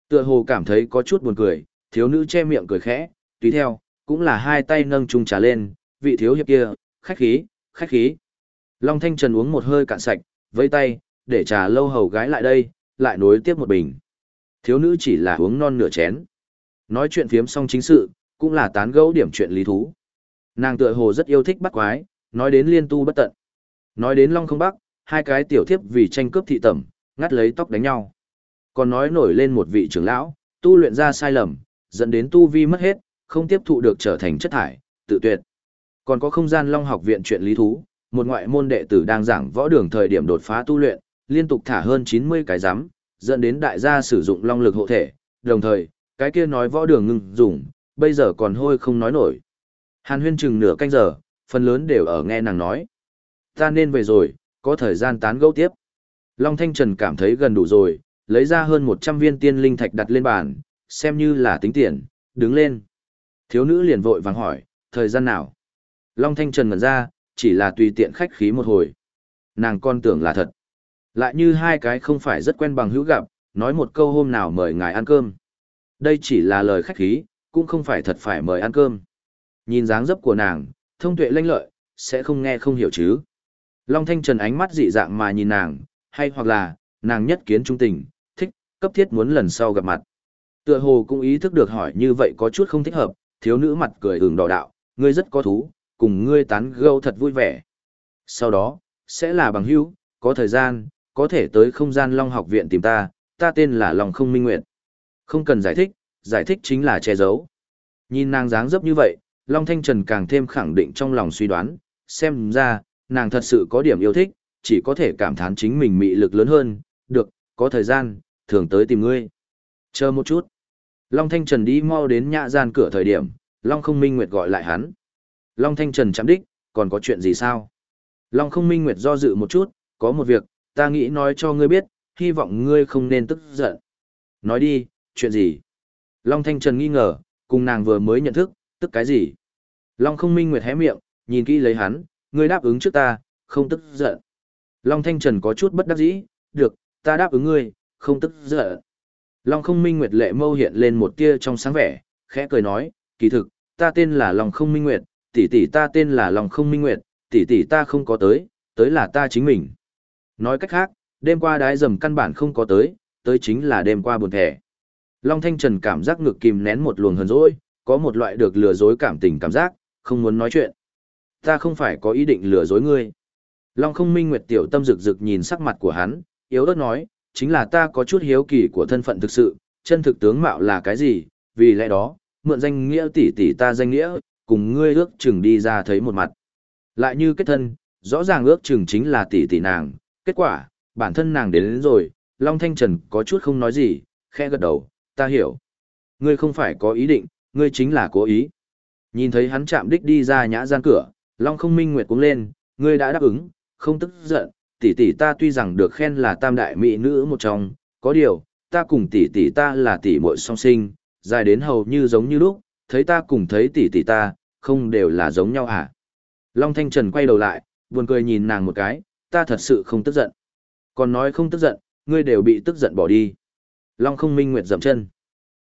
Tựa hồ cảm thấy có chút buồn cười, thiếu nữ che miệng cười khẽ, tùy theo, cũng là hai tay nâng chung trà lên, vị thiếu hiệp kia, khách khí, khách khí. Long Thanh Trần uống một hơi cạn sạch, vây tay, để trà lâu hầu gái lại đây, lại nối tiếp một bình. Thiếu nữ chỉ là uống non nửa chén. Nói chuyện phiếm xong chính sự, cũng là tán gẫu điểm chuyện lý thú. Nàng tựa hồ rất yêu thích bắt quái, nói đến liên tu bất tận. Nói đến Long không Bắc, hai cái tiểu thiếp vì tranh cướp thị tẩm, ngắt lấy tóc đánh nhau. Còn nói nổi lên một vị trưởng lão, tu luyện ra sai lầm, dẫn đến tu vi mất hết, không tiếp thụ được trở thành chất thải, tự tuyệt. Còn có không gian Long học viện chuyện lý thú, một ngoại môn đệ tử đang giảng võ đường thời điểm đột phá tu luyện, liên tục thả hơn 90 cái giám, dẫn đến đại gia sử dụng long lực hộ thể, đồng thời, cái kia nói võ đường ngừng dùng, bây giờ còn hôi không nói nổi. Hàn huyên chừng nửa canh giờ, phần lớn đều ở nghe nàng nói. Ta nên về rồi, có thời gian tán gẫu tiếp. Long Thanh Trần cảm thấy gần đủ rồi, lấy ra hơn 100 viên tiên linh thạch đặt lên bàn, xem như là tính tiền, đứng lên. Thiếu nữ liền vội vàng hỏi, thời gian nào? Long Thanh Trần ngẩn ra, chỉ là tùy tiện khách khí một hồi. Nàng con tưởng là thật. Lại như hai cái không phải rất quen bằng hữu gặp, nói một câu hôm nào mời ngài ăn cơm. Đây chỉ là lời khách khí, cũng không phải thật phải mời ăn cơm. Nhìn dáng dấp của nàng, thông tuệ lanh lợi, sẽ không nghe không hiểu chứ. Long Thanh Trần ánh mắt dị dạng mà nhìn nàng, hay hoặc là, nàng nhất kiến trung tình, thích, cấp thiết muốn lần sau gặp mặt. Tựa hồ cũng ý thức được hỏi như vậy có chút không thích hợp, thiếu nữ mặt cười ửng đỏ đạo, ngươi rất có thú, cùng ngươi tán gẫu thật vui vẻ. Sau đó, sẽ là bằng hữu, có thời gian, có thể tới không gian Long học viện tìm ta, ta tên là Long Không Minh Nguyệt. Không cần giải thích, giải thích chính là che giấu. Nhìn nàng dáng dấp như vậy, Long Thanh Trần càng thêm khẳng định trong lòng suy đoán, xem ra, nàng thật sự có điểm yêu thích, chỉ có thể cảm thán chính mình mị lực lớn hơn, được, có thời gian, thường tới tìm ngươi. Chờ một chút. Long Thanh Trần đi mau đến nhã gian cửa thời điểm, Long Không Minh Nguyệt gọi lại hắn. Long Thanh Trần chạm đích, còn có chuyện gì sao? Long Không Minh Nguyệt do dự một chút, có một việc, ta nghĩ nói cho ngươi biết, hy vọng ngươi không nên tức giận. Nói đi, chuyện gì? Long Thanh Trần nghi ngờ, cùng nàng vừa mới nhận thức, tức cái gì? Long Không Minh Nguyệt hé miệng, nhìn kỹ lấy hắn, ngươi đáp ứng trước ta, không tức giận. Long Thanh Trần có chút bất đắc dĩ, được, ta đáp ứng ngươi, không tức giận. Long Không Minh Nguyệt lệ mâu hiện lên một tia trong sáng vẻ, khẽ cười nói, kỳ thực, ta tên là Long Không Minh Nguyệt, tỷ tỷ ta tên là Long Không Minh Nguyệt, tỷ tỷ ta không có tới, tới là ta chính mình. Nói cách khác, đêm qua đái dầm căn bản không có tới, tới chính là đêm qua buồn thẻ. Long Thanh Trần cảm giác ngực kìm nén một luồng hờn dỗi, có một loại được lừa dối cảm tình cảm giác, không muốn nói chuyện. Ta không phải có ý định lừa dối ngươi. Long không minh nguyệt tiểu tâm rực rực nhìn sắc mặt của hắn, yếu ớt nói, chính là ta có chút hiếu kỳ của thân phận thực sự, chân thực tướng mạo là cái gì, vì lẽ đó, mượn danh nghĩa tỷ tỷ ta danh nghĩa, cùng ngươi ước chừng đi ra thấy một mặt. Lại như kết thân, rõ ràng ước chừng chính là tỷ tỷ nàng, kết quả, bản thân nàng đến, đến rồi, Long Thanh Trần có chút không nói gì, khẽ gật đầu, ta hiểu. Ngươi không phải có ý định, ngươi chính là cố ý. Nhìn thấy hắn chạm đích đi ra nhã gian cửa, Long không minh nguyệt cũng lên, ngươi đã đáp ứng, không tức giận, tỷ tỷ ta tuy rằng được khen là tam đại mỹ nữ một trong, có điều, ta cùng tỷ tỷ ta là tỷ muội song sinh, dài đến hầu như giống như lúc, thấy ta cùng thấy tỷ tỷ ta, không đều là giống nhau hả? Long Thanh Trần quay đầu lại, buồn cười nhìn nàng một cái, ta thật sự không tức giận. Còn nói không tức giận, ngươi đều bị tức giận bỏ đi. Long không minh nguyệt dậm chân.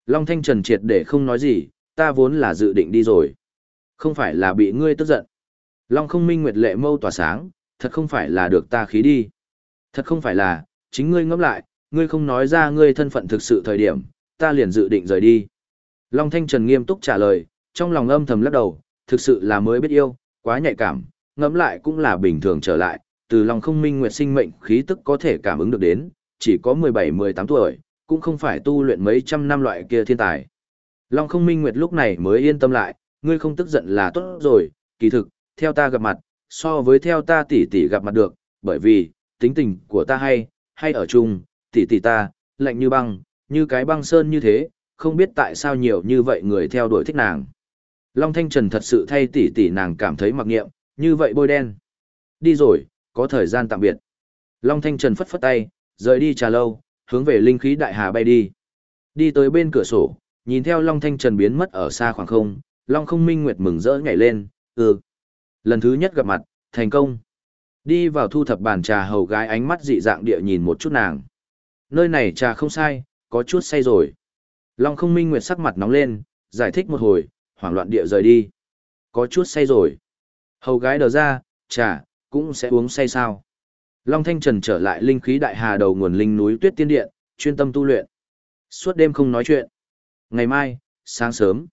Long Thanh Trần triệt để không nói gì, ta vốn là dự định đi rồi. Không phải là bị ngươi tức giận. Long không minh nguyệt lệ mâu tỏa sáng, thật không phải là được ta khí đi. Thật không phải là, chính ngươi ngẫm lại, ngươi không nói ra ngươi thân phận thực sự thời điểm, ta liền dự định rời đi. Long Thanh Trần nghiêm túc trả lời, trong lòng âm thầm lắc đầu, thực sự là mới biết yêu, quá nhạy cảm, ngẫm lại cũng là bình thường trở lại, từ lòng không minh nguyệt sinh mệnh khí tức có thể cảm ứng được đến, chỉ có 17-18 tuổi, cũng không phải tu luyện mấy trăm năm loại kia thiên tài. Long không minh nguyệt lúc này mới yên tâm lại, ngươi không tức giận là tốt rồi, kỳ thực, theo ta gặp mặt, so với theo ta tỷ tỷ gặp mặt được, bởi vì, tính tình của ta hay, hay ở chung, tỷ tỷ ta, lạnh như băng, như cái băng sơn như thế, không biết tại sao nhiều như vậy người theo đuổi thích nàng. Long Thanh Trần thật sự thay tỷ tỷ nàng cảm thấy mặc nghiệm, như vậy bôi đen. Đi rồi, có thời gian tạm biệt. Long Thanh Trần phất phất tay, rời đi trà lâu, hướng về linh khí đại hà bay đi. Đi tới bên cửa sổ, nhìn theo Long Thanh Trần biến mất ở xa khoảng không, Long không minh nguyệt mừng rỡ nhảy lên, ừ. Lần thứ nhất gặp mặt, thành công. Đi vào thu thập bàn trà hầu gái ánh mắt dị dạng địa nhìn một chút nàng. Nơi này trà không sai, có chút say rồi. Long không minh nguyệt sắc mặt nóng lên, giải thích một hồi, hoảng loạn địa rời đi. Có chút say rồi. Hầu gái đờ ra, trà, cũng sẽ uống say sao. Long Thanh Trần trở lại linh khí đại hà đầu nguồn linh núi tuyết tiên điện, chuyên tâm tu luyện. Suốt đêm không nói chuyện. Ngày mai, sáng sớm,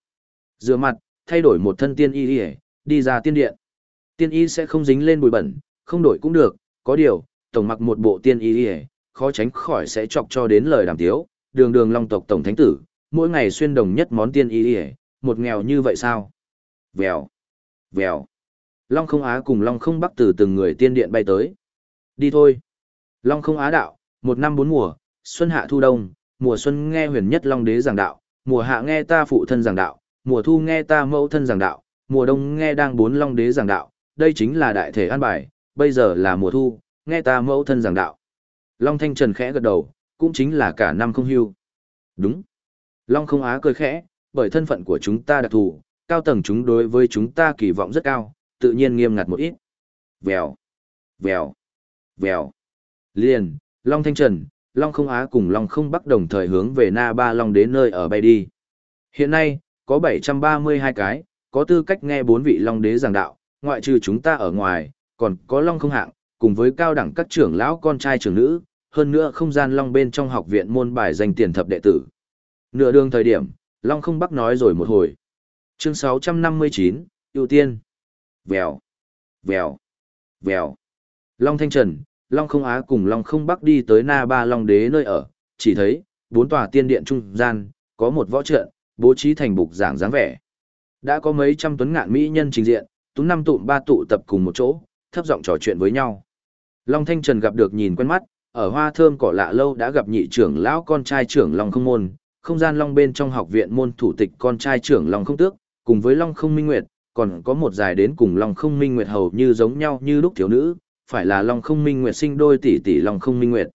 rửa mặt, thay đổi một thân tiên y đi, đi ra tiên điện. Tiên y sẽ không dính lên bụi bẩn, không đổi cũng được, có điều, tổng mặc một bộ tiên y đi khó tránh khỏi sẽ chọc cho đến lời đàm tiếu, đường đường long tộc tổng thánh tử, mỗi ngày xuyên đồng nhất món tiên y đi một nghèo như vậy sao? Vèo, vèo. Long không á cùng Long không bắc từ từng người tiên điện bay tới. Đi thôi. Long không á đạo, một năm bốn mùa, xuân hạ thu đông, mùa xuân nghe huyền nhất Long đế giảng đạo, mùa hạ nghe ta phụ thân giảng đạo, mùa thu nghe ta mẫu thân giảng đạo, mùa đông nghe đang bốn Long đế giảng đạo, đây chính là đại thể an bài, bây giờ là mùa thu, nghe ta mẫu thân giảng đạo. Long Thanh Trần khẽ gật đầu, cũng chính là cả năm không hưu. Đúng. Long không á cười khẽ, bởi thân phận của chúng ta đặc thù, cao tầng chúng đối với chúng ta kỳ vọng rất cao, tự nhiên nghiêm ngặt một ít. Vèo, vèo, vèo. Liền, Long Thanh Trần, Long Không Á cùng Long Không Bắc đồng thời hướng về Na Ba Long đến nơi ở bay đi. Hiện nay, có 732 cái, có tư cách nghe bốn vị Long Đế giảng đạo, ngoại trừ chúng ta ở ngoài, còn có Long Không Hạng, cùng với cao đẳng các trưởng lão con trai trưởng nữ, hơn nữa không gian Long bên trong học viện môn bài danh tiền thập đệ tử. Nửa đường thời điểm, Long không bắc nói rồi một hồi. Chương 659, ưu tiên. Vèo, vèo, vèo. Long Thanh Trần, Long không Á cùng Long không Bắc đi tới Na Ba Long Đế nơi ở, chỉ thấy, bốn tòa tiên điện trung gian, có một võ trận, bố trí thành bục giảng dáng vẻ. Đã có mấy trăm tuấn ngạn mỹ nhân trình diện, tú năm tụm ba tụ tập cùng một chỗ, thấp giọng trò chuyện với nhau. Long Thanh Trần gặp được nhìn quen mắt, ở hoa thơm cỏ lạ lâu đã gặp nhị trưởng lão con trai trưởng Long không môn, không gian Long bên trong học viện môn thủ tịch con trai trưởng Long không tước, cùng với Long không minh nguyệt, còn có một dài đến cùng Long không minh nguyệt hầu như giống nhau như lúc thiếu nữ, phải là Long không minh nguyệt sinh đôi tỷ tỷ Long không minh nguyệt.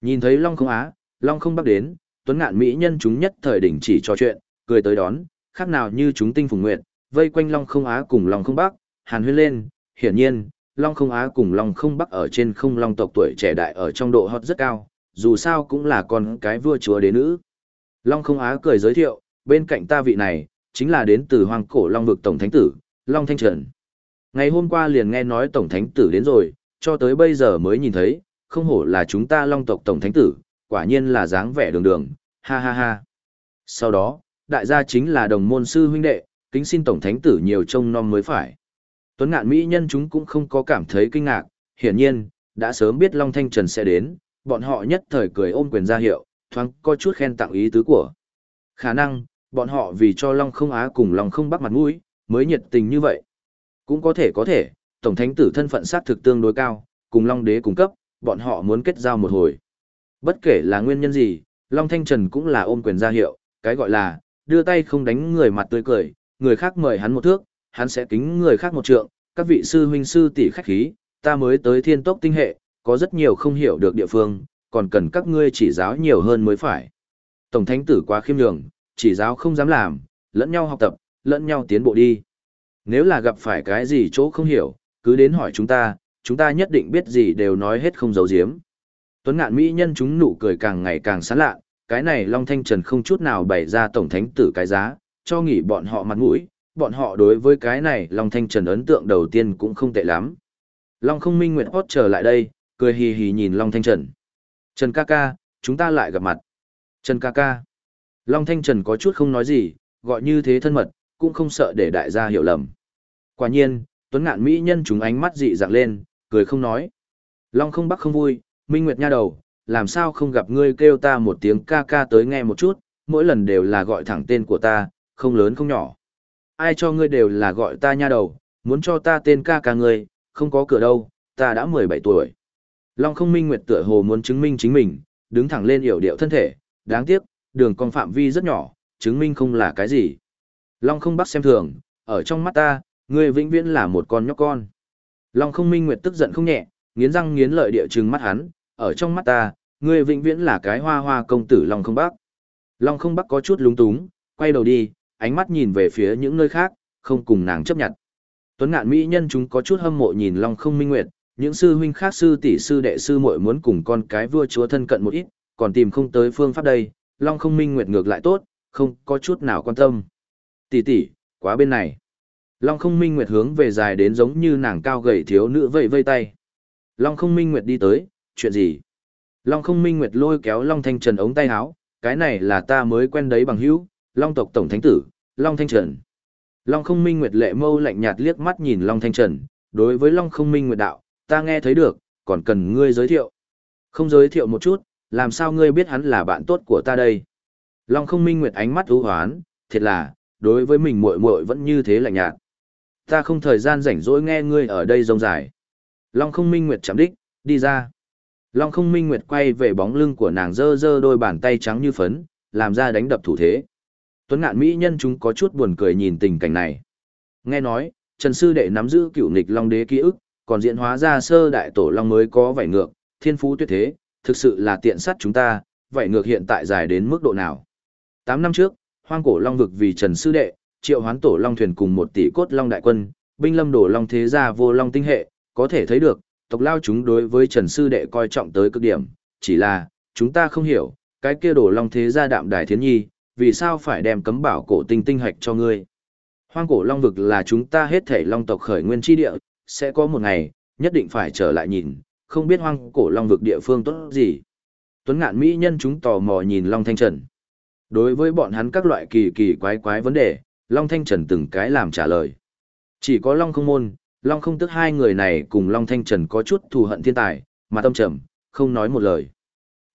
Nhìn thấy Long không á, Long không bắc đến, tuấn ngạn mỹ nhân chúng nhất thời đỉnh chỉ trò chuyện, cười tới đón, khác nào như chúng tinh phùng nguyệt, vây quanh Long không á cùng Long không bắc, hàn huyên lên, hiển nhiên, Long không á cùng Long không bắc ở trên không Long tộc tuổi trẻ đại ở trong độ hot rất cao, dù sao cũng là con cái vua chúa đế nữ. Long không á cười giới thiệu, bên cạnh ta vị này, chính là đến từ hoàng cổ Long vực Tổng Thánh Tử, Long Thanh Trần. Ngày hôm qua liền nghe nói Tổng Thánh Tử đến rồi, cho tới bây giờ mới nhìn thấy, không hổ là chúng ta Long tộc Tổng Thánh Tử, quả nhiên là dáng vẻ đường đường, ha ha ha. Sau đó, đại gia chính là đồng môn sư huynh đệ, kính xin Tổng Thánh Tử nhiều trông nom mới phải. Tuấn ngạn Mỹ nhân chúng cũng không có cảm thấy kinh ngạc, hiển nhiên, đã sớm biết Long Thanh Trần sẽ đến, bọn họ nhất thời cười ôm quyền ra hiệu, thoáng có chút khen tặng ý tứ của. Khả năng, bọn họ vì cho Long không á cùng Long không bắt mặt mũi, mới nhiệt tình như vậy. Cũng có thể có thể, Tổng Thánh Tử thân phận sát thực tương đối cao, cùng Long Đế cung cấp, bọn họ muốn kết giao một hồi. Bất kể là nguyên nhân gì, Long Thanh Trần cũng là ôm quyền ra hiệu, cái gọi là, đưa tay không đánh người mặt tươi cười, người khác mời hắn một thước, hắn sẽ kính người khác một trượng, các vị sư huynh sư tỷ khách khí, ta mới tới thiên tốc tinh hệ, có rất nhiều không hiểu được địa phương, còn cần các ngươi chỉ giáo nhiều hơn mới phải. Tổng thánh tử quá khiêm nhường, chỉ giáo không dám làm, lẫn nhau học tập, lẫn nhau tiến bộ đi. Nếu là gặp phải cái gì chỗ không hiểu, cứ đến hỏi chúng ta, chúng ta nhất định biết gì đều nói hết không giấu giếm. Tuấn ngạn mỹ nhân chúng nụ cười càng ngày càng sán lạ, cái này Long Thanh Trần không chút nào bày ra tổng thánh tử cái giá, cho nghỉ bọn họ mặt mũi, bọn họ đối với cái này Long Thanh Trần ấn tượng đầu tiên cũng không tệ lắm. Long không minh nguyệt hót trở lại đây, cười hì hì nhìn Long Thanh Trần. Trần ca ca, chúng ta lại gặp mặt. Trần ca ca. Long Thanh Trần có chút không nói gì, gọi như thế thân mật, cũng không sợ để đại gia hiểu lầm. Quả nhiên, Tuấn Ngạn Mỹ nhân chúng ánh mắt dị dạng lên, cười không nói. Long không bắc không vui, Minh Nguyệt nha đầu, làm sao không gặp ngươi kêu ta một tiếng ca ca tới nghe một chút, mỗi lần đều là gọi thẳng tên của ta, không lớn không nhỏ. Ai cho ngươi đều là gọi ta nha đầu, muốn cho ta tên ca ca ngươi, không có cửa đâu, ta đã 17 tuổi. Long không minh nguyệt tựa hồ muốn chứng minh chính mình, đứng thẳng lên hiểu điệu thân thể, đáng tiếc, đường con phạm vi rất nhỏ, chứng minh không là cái gì. Long không bắt xem thường, ở trong mắt ta, ngươi vĩnh viễn là một con nhóc con. Long không minh nguyệt tức giận không nhẹ, nghiến răng nghiến lợi địa trừng mắt hắn, ở trong mắt ta, ngươi vĩnh viễn là cái hoa hoa công tử Long không bắc. Long không bắc có chút lúng túng, quay đầu đi, ánh mắt nhìn về phía những nơi khác, không cùng nàng chấp nhận. Tuấn ngạn mỹ nhân chúng có chút hâm mộ nhìn Long không minh nguyệt, những sư huynh khác sư tỷ sư đệ sư muội muốn cùng con cái vua chúa thân cận một ít, còn tìm không tới phương pháp đây, Long không minh nguyệt ngược lại tốt, không có chút nào quan tâm. Tỷ tỷ, quá bên này. Long không minh nguyệt hướng về dài đến giống như nàng cao gầy thiếu nữ vậy vây tay. Long không minh nguyệt đi tới, chuyện gì? Long không minh nguyệt lôi kéo Long Thanh Trần ống tay áo, cái này là ta mới quen đấy bằng hữu, Long tộc tổng thánh tử, Long Thanh Trần. Long không minh nguyệt lệ mâu lạnh nhạt liếc mắt nhìn Long Thanh Trần, đối với Long không minh nguyệt đạo, ta nghe thấy được, còn cần ngươi giới thiệu. Không giới thiệu một chút, làm sao ngươi biết hắn là bạn tốt của ta đây? Long không minh nguyệt ánh mắt ưu hoán, thiệt là, đối với mình muội muội vẫn như thế lạnh nhạt. Ta không thời gian rảnh rỗi nghe ngươi ở đây rông dài. Long không minh nguyệt chạm đích, đi ra. Long không minh nguyệt quay về bóng lưng của nàng dơ dơ đôi bàn tay trắng như phấn, làm ra đánh đập thủ thế. Tuấn ngạn mỹ nhân chúng có chút buồn cười nhìn tình cảnh này. Nghe nói, Trần Sư Đệ nắm giữ cựu nghịch Long Đế ký ức, còn diễn hóa ra sơ đại tổ Long mới có vảy ngược, thiên phú tuyệt thế, thực sự là tiện sát chúng ta, vảy ngược hiện tại dài đến mức độ nào. Tám năm trước, hoang cổ Long vực vì Trần Sư Đệ, triệu hoán tổ Long thuyền cùng một tỷ cốt Long đại quân, binh lâm đổ Long thế gia vô Long tinh hệ, có thể thấy được, tộc lao chúng đối với Trần Sư Đệ coi trọng tới cực điểm, chỉ là, chúng ta không hiểu, cái kia đổ Long thế gia đạm đài thiến nhi, vì sao phải đem cấm bảo cổ tinh tinh hạch cho ngươi. Hoang cổ Long vực là chúng ta hết thể Long tộc khởi nguyên tri địa, sẽ có một ngày, nhất định phải trở lại nhìn, không biết hoang cổ Long vực địa phương tốt gì. Tuấn ngạn Mỹ nhân chúng tò mò nhìn Long Thanh Trần. Đối với bọn hắn các loại kỳ kỳ quái quái vấn đề, Long Thanh Trần từng cái làm trả lời. Chỉ có Long không môn, Long không tức hai người này cùng Long Thanh Trần có chút thù hận thiên tài, mà tâm trầm, không nói một lời.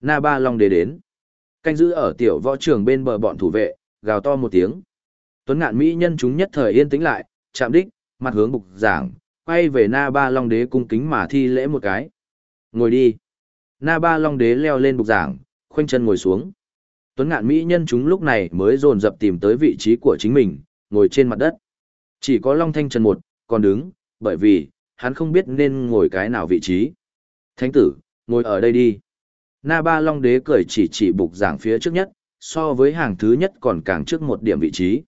Na ba Long đế đến. Canh giữ ở tiểu võ trường bên bờ bọn thủ vệ, gào to một tiếng. Tuấn ngạn Mỹ nhân chúng nhất thời yên tĩnh lại, chạm đích, mặt hướng bục giảng, quay về Na ba Long đế cung kính mà thi lễ một cái. Ngồi đi. Na ba Long đế leo lên bục giảng, khoanh chân ngồi xuống. Tuấn ngạn Mỹ nhân chúng lúc này mới dồn dập tìm tới vị trí của chính mình, ngồi trên mặt đất. Chỉ có Long Thanh Trần một, còn đứng, bởi vì, hắn không biết nên ngồi cái nào vị trí. Thánh tử, ngồi ở đây đi. Na Ba Long Đế cười chỉ chỉ bục giảng phía trước nhất, so với hàng thứ nhất còn càng trước một điểm vị trí.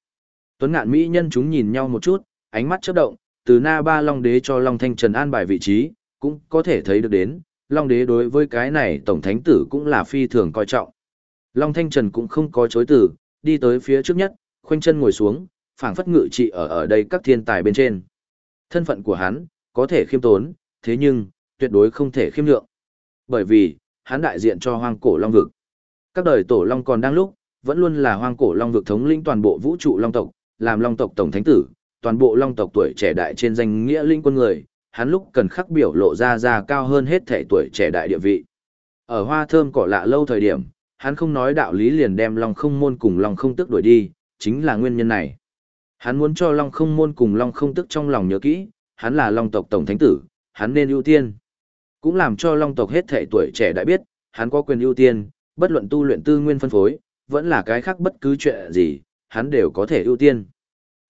Tuấn ngạn Mỹ nhân chúng nhìn nhau một chút, ánh mắt chớp động, từ Na Ba Long Đế cho Long Thanh Trần an bài vị trí, cũng có thể thấy được đến, Long Đế đối với cái này Tổng Thánh Tử cũng là phi thường coi trọng. Long Thanh Trần cũng không có chối từ, đi tới phía trước nhất, khoanh chân ngồi xuống, phảng phất ngự trị ở ở đây các thiên tài bên trên. Thân phận của hắn, có thể khiêm tốn, thế nhưng, tuyệt đối không thể khiêm lượng. Bởi vì, hắn đại diện cho hoang cổ long vực. Các đời tổ long còn đang lúc, vẫn luôn là hoang cổ long vực thống lĩnh toàn bộ vũ trụ long tộc, làm long tộc tổng thánh tử, toàn bộ long tộc tuổi trẻ đại trên danh nghĩa linh quân người, hắn lúc cần khắc biểu lộ ra ra cao hơn hết thể tuổi trẻ đại địa vị. Ở hoa thơm cỏ lạ lâu thời điểm, hắn không nói đạo lý liền đem long không môn cùng long không tức đuổi đi, chính là nguyên nhân này. Hắn muốn cho long không môn cùng long không tức trong lòng nhớ kỹ, hắn là long tộc tổng thánh tử, hắn nên ưu tiên. Cũng làm cho long tộc hết thể tuổi trẻ đã biết, hắn có quyền ưu tiên, bất luận tu luyện tư nguyên phân phối, vẫn là cái khác bất cứ chuyện gì, hắn đều có thể ưu tiên.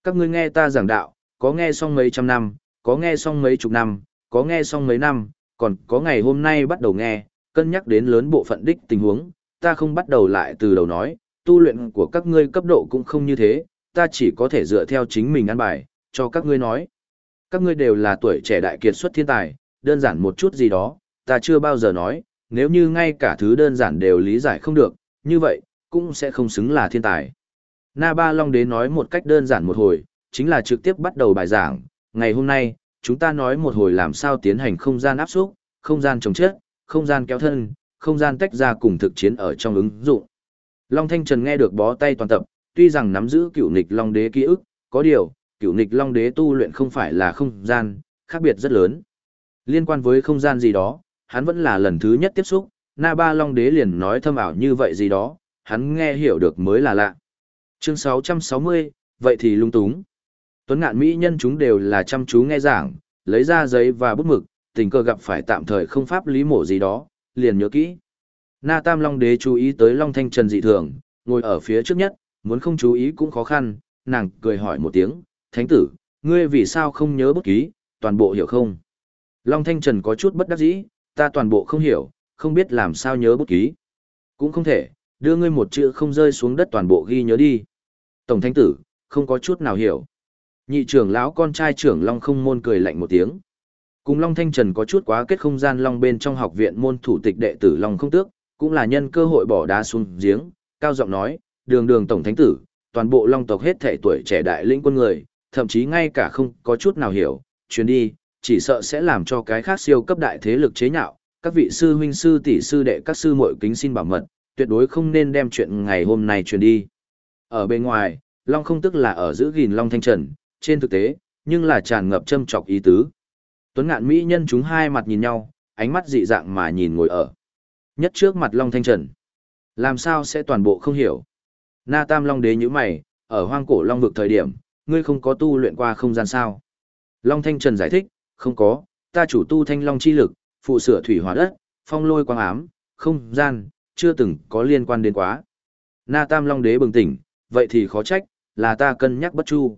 Các ngươi nghe ta giảng đạo, có nghe xong mấy trăm năm, có nghe xong mấy chục năm, có nghe xong mấy năm, còn có ngày hôm nay bắt đầu nghe, cân nhắc đến lớn bộ phận đích tình huống, ta không bắt đầu lại từ đầu nói, tu luyện của các ngươi cấp độ cũng không như thế, ta chỉ có thể dựa theo chính mình ăn bài, cho các ngươi nói. Các ngươi đều là tuổi trẻ đại kiệt xuất thiên tài, đơn giản một chút gì đó, ta chưa bao giờ nói, nếu như ngay cả thứ đơn giản đều lý giải không được, như vậy, cũng sẽ không xứng là thiên tài. Na Ba Long Đế nói một cách đơn giản một hồi, chính là trực tiếp bắt đầu bài giảng, ngày hôm nay, chúng ta nói một hồi làm sao tiến hành không gian áp xúc, không gian trồng chết, không gian kéo thân, không gian tách ra cùng thực chiến ở trong ứng dụng. Long Thanh Trần nghe được bó tay toàn tập, tuy rằng nắm giữ cựu nịch Long Đế ký ức, có điều, cựu nịch Long Đế tu luyện không phải là không gian, khác biệt rất lớn. Liên quan với không gian gì đó, hắn vẫn là lần thứ nhất tiếp xúc, Na Ba Long Đế liền nói thâm ảo như vậy gì đó, hắn nghe hiểu được mới là lạ. Chương 660, vậy thì lung túng. Tuấn ngạn Mỹ nhân chúng đều là chăm chú nghe giảng, lấy ra giấy và bút mực, tình cờ gặp phải tạm thời không pháp lý mổ gì đó, liền nhớ kỹ. Na Tam Long Đế chú ý tới Long Thanh Trần dị thường, ngồi ở phía trước nhất, muốn không chú ý cũng khó khăn, nàng cười hỏi một tiếng, Thánh tử, ngươi vì sao không nhớ bút ký, toàn bộ hiểu không? Long Thanh Trần có chút bất đắc dĩ, ta toàn bộ không hiểu, không biết làm sao nhớ bút ký. Cũng không thể, đưa ngươi một chữ không rơi xuống đất toàn bộ ghi nhớ đi. Tổng Thánh tử, không có chút nào hiểu. Nhị trưởng lão con trai trưởng Long không môn cười lạnh một tiếng. Cùng Long Thanh Trần có chút quá kết không gian Long bên trong học viện môn thủ tịch đệ tử Long không tước, cũng là nhân cơ hội bỏ đá xuống giếng, cao giọng nói, đường đường tổng thánh tử, toàn bộ Long tộc hết thể tuổi trẻ đại lĩnh quân người, thậm chí ngay cả không có chút nào hiểu, chuyến đi, chỉ sợ sẽ làm cho cái khác siêu cấp đại thế lực chế nhạo, các vị sư huynh sư tỷ sư đệ các sư muội kính xin bảo mật, tuyệt đối không nên đem chuyện ngày hôm nay truyền đi. Ở bên ngoài, Long không tức là ở giữ gìn Long Thanh Trần, trên thực tế, nhưng là tràn ngập châm trọc ý tứ. Tuấn ngạn mỹ nhân chúng hai mặt nhìn nhau, ánh mắt dị dạng mà nhìn ngồi ở. Nhất trước mặt Long Thanh Trần. Làm sao sẽ toàn bộ không hiểu. Na Tam Long đế như mày, ở hoang cổ Long vực thời điểm, ngươi không có tu luyện qua không gian sao. Long Thanh Trần giải thích, không có, ta chủ tu thanh long chi lực, phụ sửa thủy hỏa đất, phong lôi quang ám, không gian, chưa từng có liên quan đến quá. Na Tam Long đế bừng tỉnh, vậy thì khó trách, là ta cân nhắc bất chu.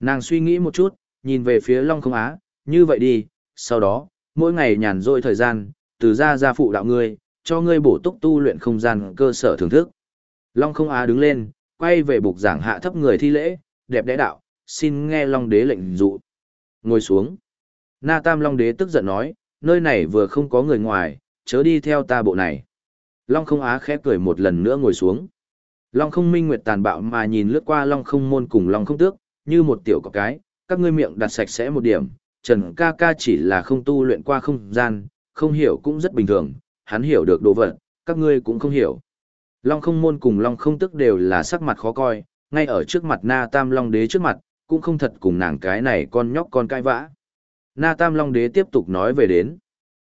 Nàng suy nghĩ một chút, nhìn về phía Long không á, như vậy đi, sau đó, mỗi ngày nhàn rỗi thời gian, từ ra ra phụ đạo ngươi, cho ngươi bổ túc tu luyện không gian cơ sở thưởng thức. Long không á đứng lên, quay về bục giảng hạ thấp người thi lễ, đẹp đẽ đạo, xin nghe Long đế lệnh dụ. Ngồi xuống. Na Tam Long đế tức giận nói, nơi này vừa không có người ngoài, chớ đi theo ta bộ này. Long không á khẽ cười một lần nữa ngồi xuống. Long không minh nguyệt tàn bạo mà nhìn lướt qua Long không môn cùng Long không tước, như một tiểu cọc cái, các ngươi miệng đặt sạch sẽ một điểm, Trần ca ca chỉ là không tu luyện qua không gian, không hiểu cũng rất bình thường, hắn hiểu được đồ vật, các ngươi cũng không hiểu. Long không môn cùng long không tức đều là sắc mặt khó coi, ngay ở trước mặt na tam long đế trước mặt, cũng không thật cùng nàng cái này con nhóc con cãi vã. Na tam long đế tiếp tục nói về đến.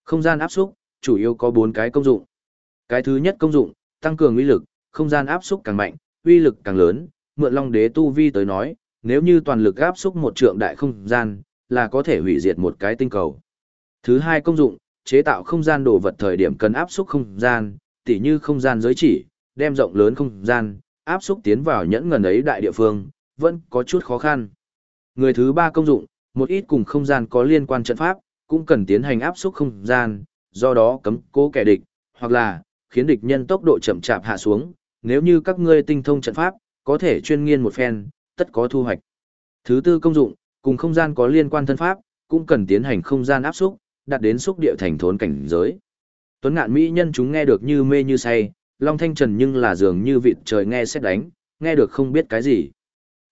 Không gian áp xúc, chủ yếu có bốn cái công dụng. Cái thứ nhất công dụng, tăng cường uy lực, không gian áp xúc càng mạnh, uy lực càng lớn, mượn long đế tu vi tới nói, nếu như toàn lực áp xúc một trượng đại không gian, là có thể hủy diệt một cái tinh cầu. Thứ hai công dụng, chế tạo không gian đồ vật thời điểm cần áp xúc không gian, tỉ như không gian giới chỉ, đem rộng lớn không gian, áp xúc tiến vào nhẫn ngần ấy đại địa phương, vẫn có chút khó khăn. Người thứ ba công dụng, một ít cùng không gian có liên quan trận pháp, cũng cần tiến hành áp suất không gian, do đó cấm cố kẻ địch, hoặc là khiến địch nhân tốc độ chậm chạp hạ xuống, nếu như các ngươi tinh thông trận pháp, có thể chuyên nghiên một phen, tất có thu hoạch. Thứ tư công dụng, cùng không gian có liên quan thân pháp, cũng cần tiến hành không gian áp xúc, đạt đến xúc địa thành thốn cảnh giới. Tuấn ngạn mỹ nhân chúng nghe được như mê như say, Long Thanh Trần nhưng là dường như vịt trời nghe xét đánh, nghe được không biết cái gì.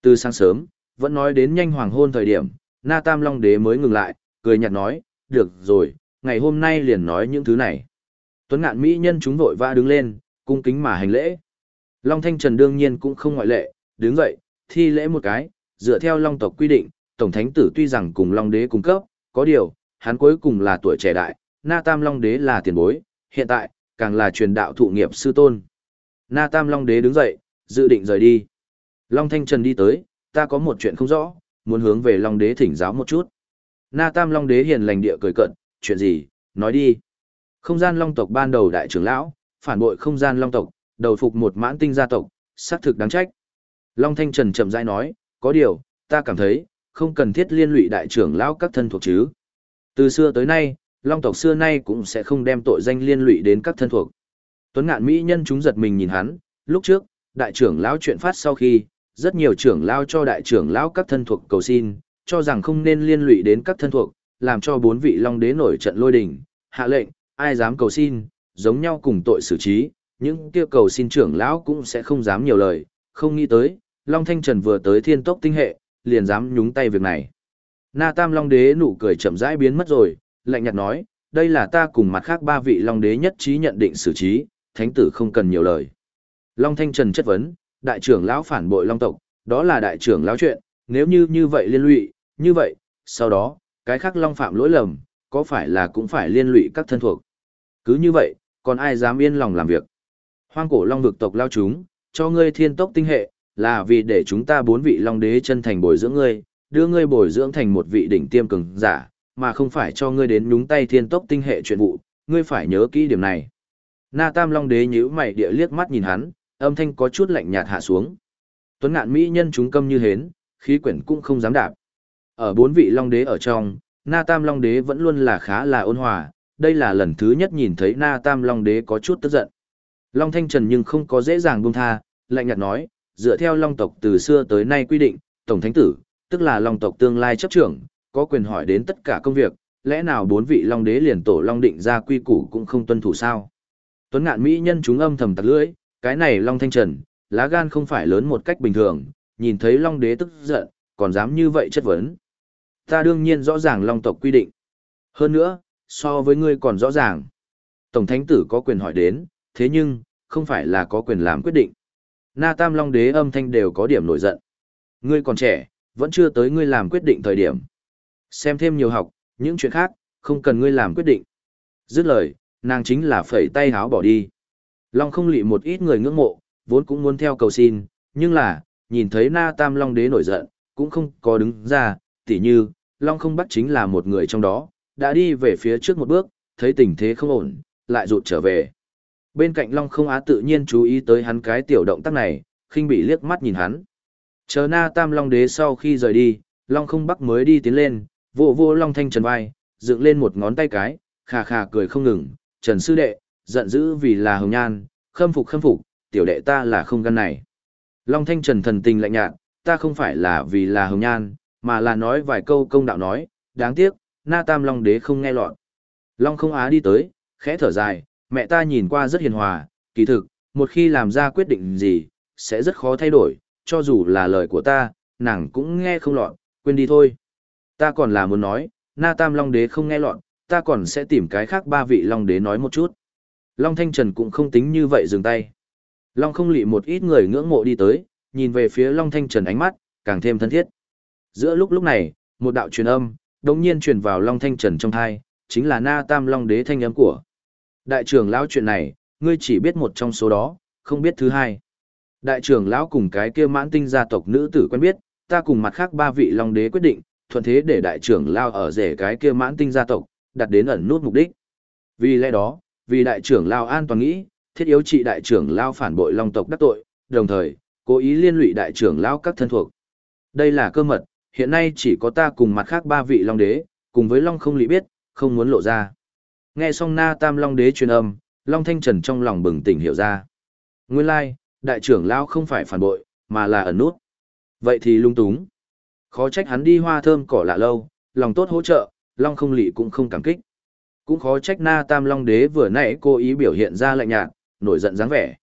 Từ sáng sớm, vẫn nói đến nhanh hoàng hôn thời điểm, Na Tam Long Đế mới ngừng lại, cười nhạt nói, được rồi, ngày hôm nay liền nói những thứ này. Tuấn ngạn mỹ nhân chúng vội vã đứng lên, cung kính mà hành lễ. Long Thanh Trần đương nhiên cũng không ngoại lệ, đứng dậy, thi lễ một cái, dựa theo Long tộc quy định, Tổng Thánh Tử tuy rằng cùng Long Đế cung cấp, có điều, hắn cuối cùng là tuổi trẻ đại, Na Tam Long Đế là tiền bối, hiện tại, càng là truyền đạo thụ nghiệp sư tôn. Na Tam Long Đế đứng dậy, dự định rời đi. Long Thanh Trần đi tới, ta có một chuyện không rõ, muốn hướng về Long Đế thỉnh giáo một chút. Na Tam Long Đế hiền lành địa cười cận, chuyện gì, nói đi. Không gian Long tộc ban đầu đại trưởng lão, phản bội không gian Long tộc, đầu phục một mãn tinh gia tộc, xác thực đáng trách. Long Thanh Trần chậm rãi nói, có điều, ta cảm thấy, không cần thiết liên lụy đại trưởng lão các thân thuộc chứ. Từ xưa tới nay, Long tộc xưa nay cũng sẽ không đem tội danh liên lụy đến các thân thuộc. Tuấn ngạn mỹ nhân chúng giật mình nhìn hắn, lúc trước, đại trưởng lão chuyện phát sau khi, rất nhiều trưởng lão cho đại trưởng lão các thân thuộc cầu xin, cho rằng không nên liên lụy đến các thân thuộc, làm cho bốn vị long đế nổi trận lôi đình, hạ lệnh, ai dám cầu xin, giống nhau cùng tội xử trí, những kia cầu xin trưởng lão cũng sẽ không dám nhiều lời, không nghĩ tới, Long Thanh Trần vừa tới thiên tốc tinh hệ, liền dám nhúng tay việc này. Na Tam Long Đế nụ cười chậm rãi biến mất rồi, lạnh nhạt nói, đây là ta cùng mặt khác ba vị Long Đế nhất trí nhận định xử trí, thánh tử không cần nhiều lời. Long Thanh Trần chất vấn, đại trưởng lão phản bội Long tộc, đó là đại trưởng lão chuyện, nếu như như vậy liên lụy, như vậy, sau đó, cái khác Long phạm lỗi lầm, có phải là cũng phải liên lụy các thân thuộc. Cứ như vậy, còn ai dám yên lòng làm việc. Hoang cổ Long vực tộc lao chúng, cho ngươi thiên tốc tinh hệ, là vì để chúng ta bốn vị Long đế chân thành bồi dưỡng ngươi, đưa ngươi bồi dưỡng thành một vị đỉnh tiêm cường giả, mà không phải cho ngươi đến nhúng tay thiên tốc tinh hệ chuyện vụ, ngươi phải nhớ kỹ điểm này. Na Tam Long Đế nhíu mày địa liếc mắt nhìn hắn, âm thanh có chút lạnh nhạt hạ xuống. Tuấn ngạn mỹ nhân chúng câm như hến, khí quyển cũng không dám đạp. Ở bốn vị Long Đế ở trong, Na Tam Long Đế vẫn luôn là khá là ôn hòa, đây là lần thứ nhất nhìn thấy Na Tam Long Đế có chút tức giận. Long Thanh Trần nhưng không có dễ dàng buông tha, lạnh nhạt nói, dựa theo Long tộc từ xưa tới nay quy định, Tổng Thánh Tử, tức là Long tộc tương lai chấp trưởng, có quyền hỏi đến tất cả công việc, lẽ nào bốn vị Long đế liền tổ Long định ra quy củ cũng không tuân thủ sao? Tuấn ngạn Mỹ nhân chúng âm thầm tặc lưỡi, cái này Long Thanh Trần, lá gan không phải lớn một cách bình thường, nhìn thấy Long đế tức giận, còn dám như vậy chất vấn. Ta đương nhiên rõ ràng Long tộc quy định. Hơn nữa, so với ngươi còn rõ ràng. Tổng thánh tử có quyền hỏi đến, thế nhưng, không phải là có quyền làm quyết định. Na Tam Long đế âm thanh đều có điểm nổi giận. Ngươi còn trẻ, vẫn chưa tới ngươi làm quyết định thời điểm. Xem thêm nhiều học, những chuyện khác, không cần ngươi làm quyết định. Dứt lời, nàng chính là phẩy tay háo bỏ đi. Long không lị một ít người ngưỡng mộ, vốn cũng muốn theo cầu xin, nhưng là, nhìn thấy na tam long đế nổi giận, cũng không có đứng ra, tỉ như, long không bắt chính là một người trong đó, đã đi về phía trước một bước, thấy tình thế không ổn, lại rụt trở về. Bên cạnh long không á tự nhiên chú ý tới hắn cái tiểu động tác này, khinh bị liếc mắt nhìn hắn. Chờ na tam long đế sau khi rời đi, long không bắc mới đi tiến lên, vô vô long thanh trần vai, dựng lên một ngón tay cái, khà khà cười không ngừng, trần sư đệ, giận dữ vì là hồng nhan, khâm phục khâm phục, tiểu đệ ta là không gan này. Long thanh trần thần tình lạnh nhạt, ta không phải là vì là hồng nhan, mà là nói vài câu công đạo nói, đáng tiếc, na tam long đế không nghe lọt. Long không á đi tới, khẽ thở dài, mẹ ta nhìn qua rất hiền hòa, kỳ thực, một khi làm ra quyết định gì, sẽ rất khó thay đổi, cho dù là lời của ta, nàng cũng nghe không lọt, quên đi thôi. Ta còn là muốn nói, na tam long đế không nghe lọt, ta còn sẽ tìm cái khác ba vị long đế nói một chút. Long Thanh Trần cũng không tính như vậy dừng tay. Long không lị một ít người ngưỡng mộ đi tới, nhìn về phía Long Thanh Trần ánh mắt, càng thêm thân thiết. Giữa lúc lúc này, một đạo truyền âm, đồng nhiên truyền vào Long Thanh Trần trong thai, chính là Na Tam Long Đế thanh âm của. Đại trưởng lão chuyện này, ngươi chỉ biết một trong số đó, không biết thứ hai. Đại trưởng lão cùng cái kia mãn tinh gia tộc nữ tử quen biết, ta cùng mặt khác ba vị Long Đế quyết định, thuận thế để đại trưởng lão ở rể cái kia mãn tinh gia tộc, đặt đến ẩn nút mục đích. Vì lẽ đó, vì đại trưởng lao an toàn nghĩ, thiết yếu trị đại trưởng lao phản bội Long tộc đắc tội, đồng thời, cố ý liên lụy đại trưởng lao các thân thuộc. Đây là cơ mật, hiện nay chỉ có ta cùng mặt khác ba vị Long Đế, cùng với Long không lý biết, không muốn lộ ra. Nghe xong Na Tam Long Đế truyền âm, Long Thanh Trần trong lòng bừng tỉnh hiểu ra. Nguyên lai, đại trưởng lao không phải phản bội, mà là ẩn nút. Vậy thì lung túng. Khó trách hắn đi hoa thơm cỏ lạ lâu, lòng tốt hỗ trợ, Long không lị cũng không cảm kích. Cũng khó trách Na Tam Long Đế vừa nãy cố ý biểu hiện ra lạnh nhạt, nổi giận dáng vẻ.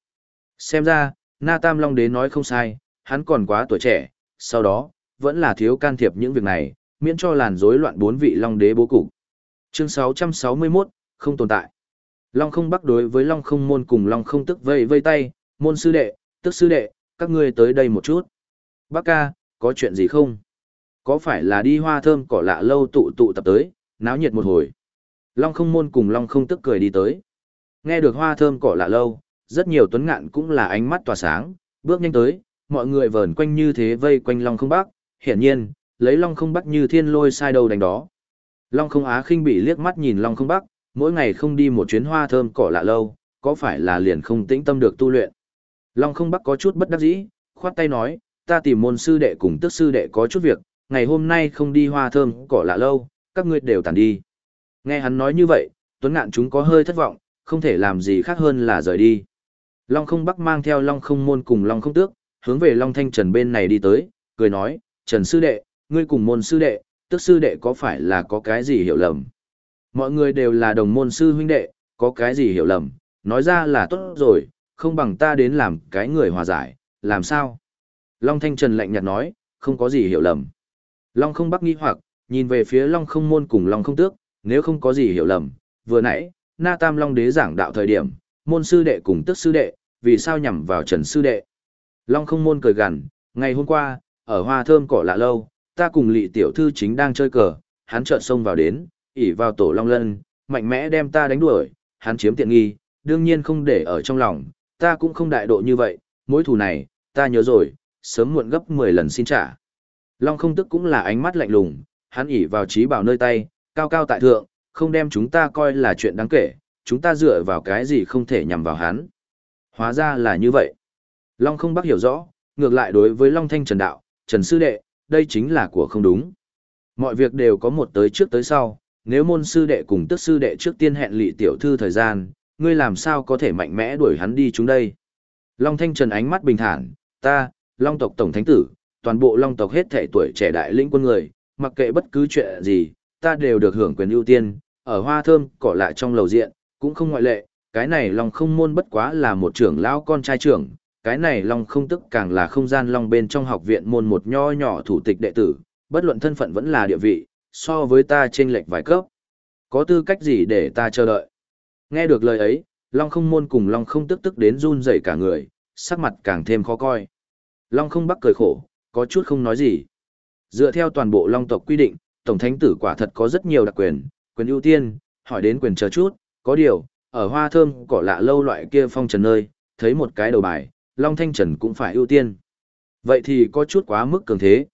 Xem ra, Na Tam Long Đế nói không sai, hắn còn quá tuổi trẻ, sau đó, vẫn là thiếu can thiệp những việc này, miễn cho làn rối loạn bốn vị Long Đế bố cục. Chương 661, không tồn tại. Long không bắc đối với Long không môn cùng Long không tức vây vây tay, môn sư đệ, tức sư đệ, các ngươi tới đây một chút. Bác ca, có chuyện gì không? Có phải là đi hoa thơm cỏ lạ lâu tụ tụ tập tới, náo nhiệt một hồi. Long không môn cùng Long không tức cười đi tới. Nghe được hoa thơm cỏ lạ lâu, rất nhiều tuấn ngạn cũng là ánh mắt tỏa sáng, bước nhanh tới, mọi người vờn quanh như thế vây quanh Long không bắc, hiển nhiên, lấy Long không bắc như thiên lôi sai đầu đánh đó. Long không á khinh bị liếc mắt nhìn Long không bắc, mỗi ngày không đi một chuyến hoa thơm cỏ lạ lâu, có phải là liền không tĩnh tâm được tu luyện. Long không bắc có chút bất đắc dĩ, khoát tay nói, ta tìm môn sư đệ cùng tức sư đệ có chút việc, ngày hôm nay không đi hoa thơm cỏ lạ lâu, các ngươi đều tản đi. Nghe hắn nói như vậy, tuấn ngạn chúng có hơi thất vọng, không thể làm gì khác hơn là rời đi. Long không bắc mang theo Long không môn cùng Long không tước, hướng về Long thanh trần bên này đi tới, cười nói, Trần sư đệ, ngươi cùng môn sư đệ, tức sư đệ có phải là có cái gì hiểu lầm? Mọi người đều là đồng môn sư huynh đệ, có cái gì hiểu lầm, nói ra là tốt rồi, không bằng ta đến làm cái người hòa giải, làm sao? Long Thanh Trần lạnh nhạt nói, không có gì hiểu lầm. Long không bắc nghi hoặc, nhìn về phía Long không môn cùng Long không tước, nếu không có gì hiểu lầm, vừa nãy, Na Tam Long đế giảng đạo thời điểm, môn sư đệ cùng tức sư đệ, vì sao nhằm vào Trần sư đệ? Long không môn cười gằn, ngày hôm qua, ở hoa thơm cỏ lạ lâu, ta cùng lị tiểu thư chính đang chơi cờ, hắn chợt xông vào đến, ỉ vào tổ long lân, mạnh mẽ đem ta đánh đuổi, hắn chiếm tiện nghi, đương nhiên không để ở trong lòng, ta cũng không đại độ như vậy, mối thù này, ta nhớ rồi, sớm muộn gấp 10 lần xin trả. Long không tức cũng là ánh mắt lạnh lùng, hắn ỉ vào trí bảo nơi tay, cao cao tại thượng, không đem chúng ta coi là chuyện đáng kể, chúng ta dựa vào cái gì không thể nhằm vào hắn. Hóa ra là như vậy. Long không bác hiểu rõ, ngược lại đối với Long Thanh Trần Đạo, Trần Sư Đệ, đây chính là của không đúng. Mọi việc đều có một tới trước tới sau, nếu môn sư đệ cùng tức sư đệ trước tiên hẹn lị tiểu thư thời gian, ngươi làm sao có thể mạnh mẽ đuổi hắn đi chúng đây? Long Thanh Trần ánh mắt bình thản, ta, Long tộc tổng thánh tử, toàn bộ Long tộc hết thể tuổi trẻ đại lĩnh quân người, mặc kệ bất cứ chuyện gì, ta đều được hưởng quyền ưu tiên, ở hoa thơm, cỏ lại trong lầu diện, cũng không ngoại lệ, cái này Long không môn bất quá là một trưởng lão con trai trưởng, cái này Long không tức càng là không gian Long bên trong học viện môn một nho nhỏ thủ tịch đệ tử, bất luận thân phận vẫn là địa vị, so với ta trên lệch vài cấp. Có tư cách gì để ta chờ đợi? Nghe được lời ấy, Long không môn cùng Long không tức tức đến run rẩy cả người, sắc mặt càng thêm khó coi. Long không bắc cười khổ, có chút không nói gì. Dựa theo toàn bộ Long tộc quy định, Tổng Thánh tử quả thật có rất nhiều đặc quyền, quyền ưu tiên, hỏi đến quyền chờ chút, có điều, ở hoa thơm cỏ lạ lâu loại kia phong trần nơi, thấy một cái đầu bài, Long Thanh Trần cũng phải ưu tiên. Vậy thì có chút quá mức cường thế.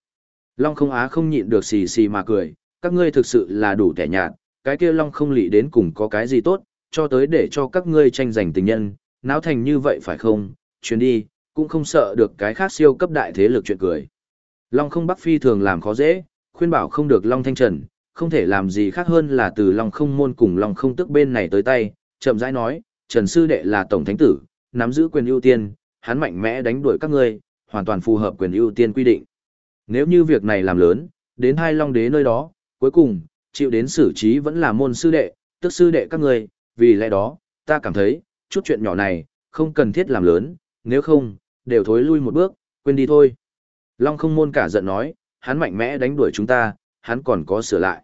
Long không á không nhịn được xì xì mà cười, các ngươi thực sự là đủ tẻ nhạt, cái kia Long không lị đến cùng có cái gì tốt, cho tới để cho các ngươi tranh giành tình nhân, náo thành như vậy phải không, chuyến đi, cũng không sợ được cái khác siêu cấp đại thế lực chuyện cười. Long không bắc phi thường làm khó dễ, khuyên bảo không được Long Thanh Trần, không thể làm gì khác hơn là từ Long không môn cùng Long không tức bên này tới tay, chậm rãi nói, Trần Sư Đệ là Tổng Thánh Tử, nắm giữ quyền ưu tiên, hắn mạnh mẽ đánh đuổi các ngươi, hoàn toàn phù hợp quyền ưu tiên quy định. Nếu như việc này làm lớn, đến hai Long Đế nơi đó, cuối cùng, chịu đến xử trí vẫn là môn sư đệ, tức sư đệ các ngươi, vì lẽ đó, ta cảm thấy, chút chuyện nhỏ này, không cần thiết làm lớn, nếu không, đều thối lui một bước, quên đi thôi. Long không môn cả giận nói, hắn mạnh mẽ đánh đuổi chúng ta, hắn còn có sửa lại.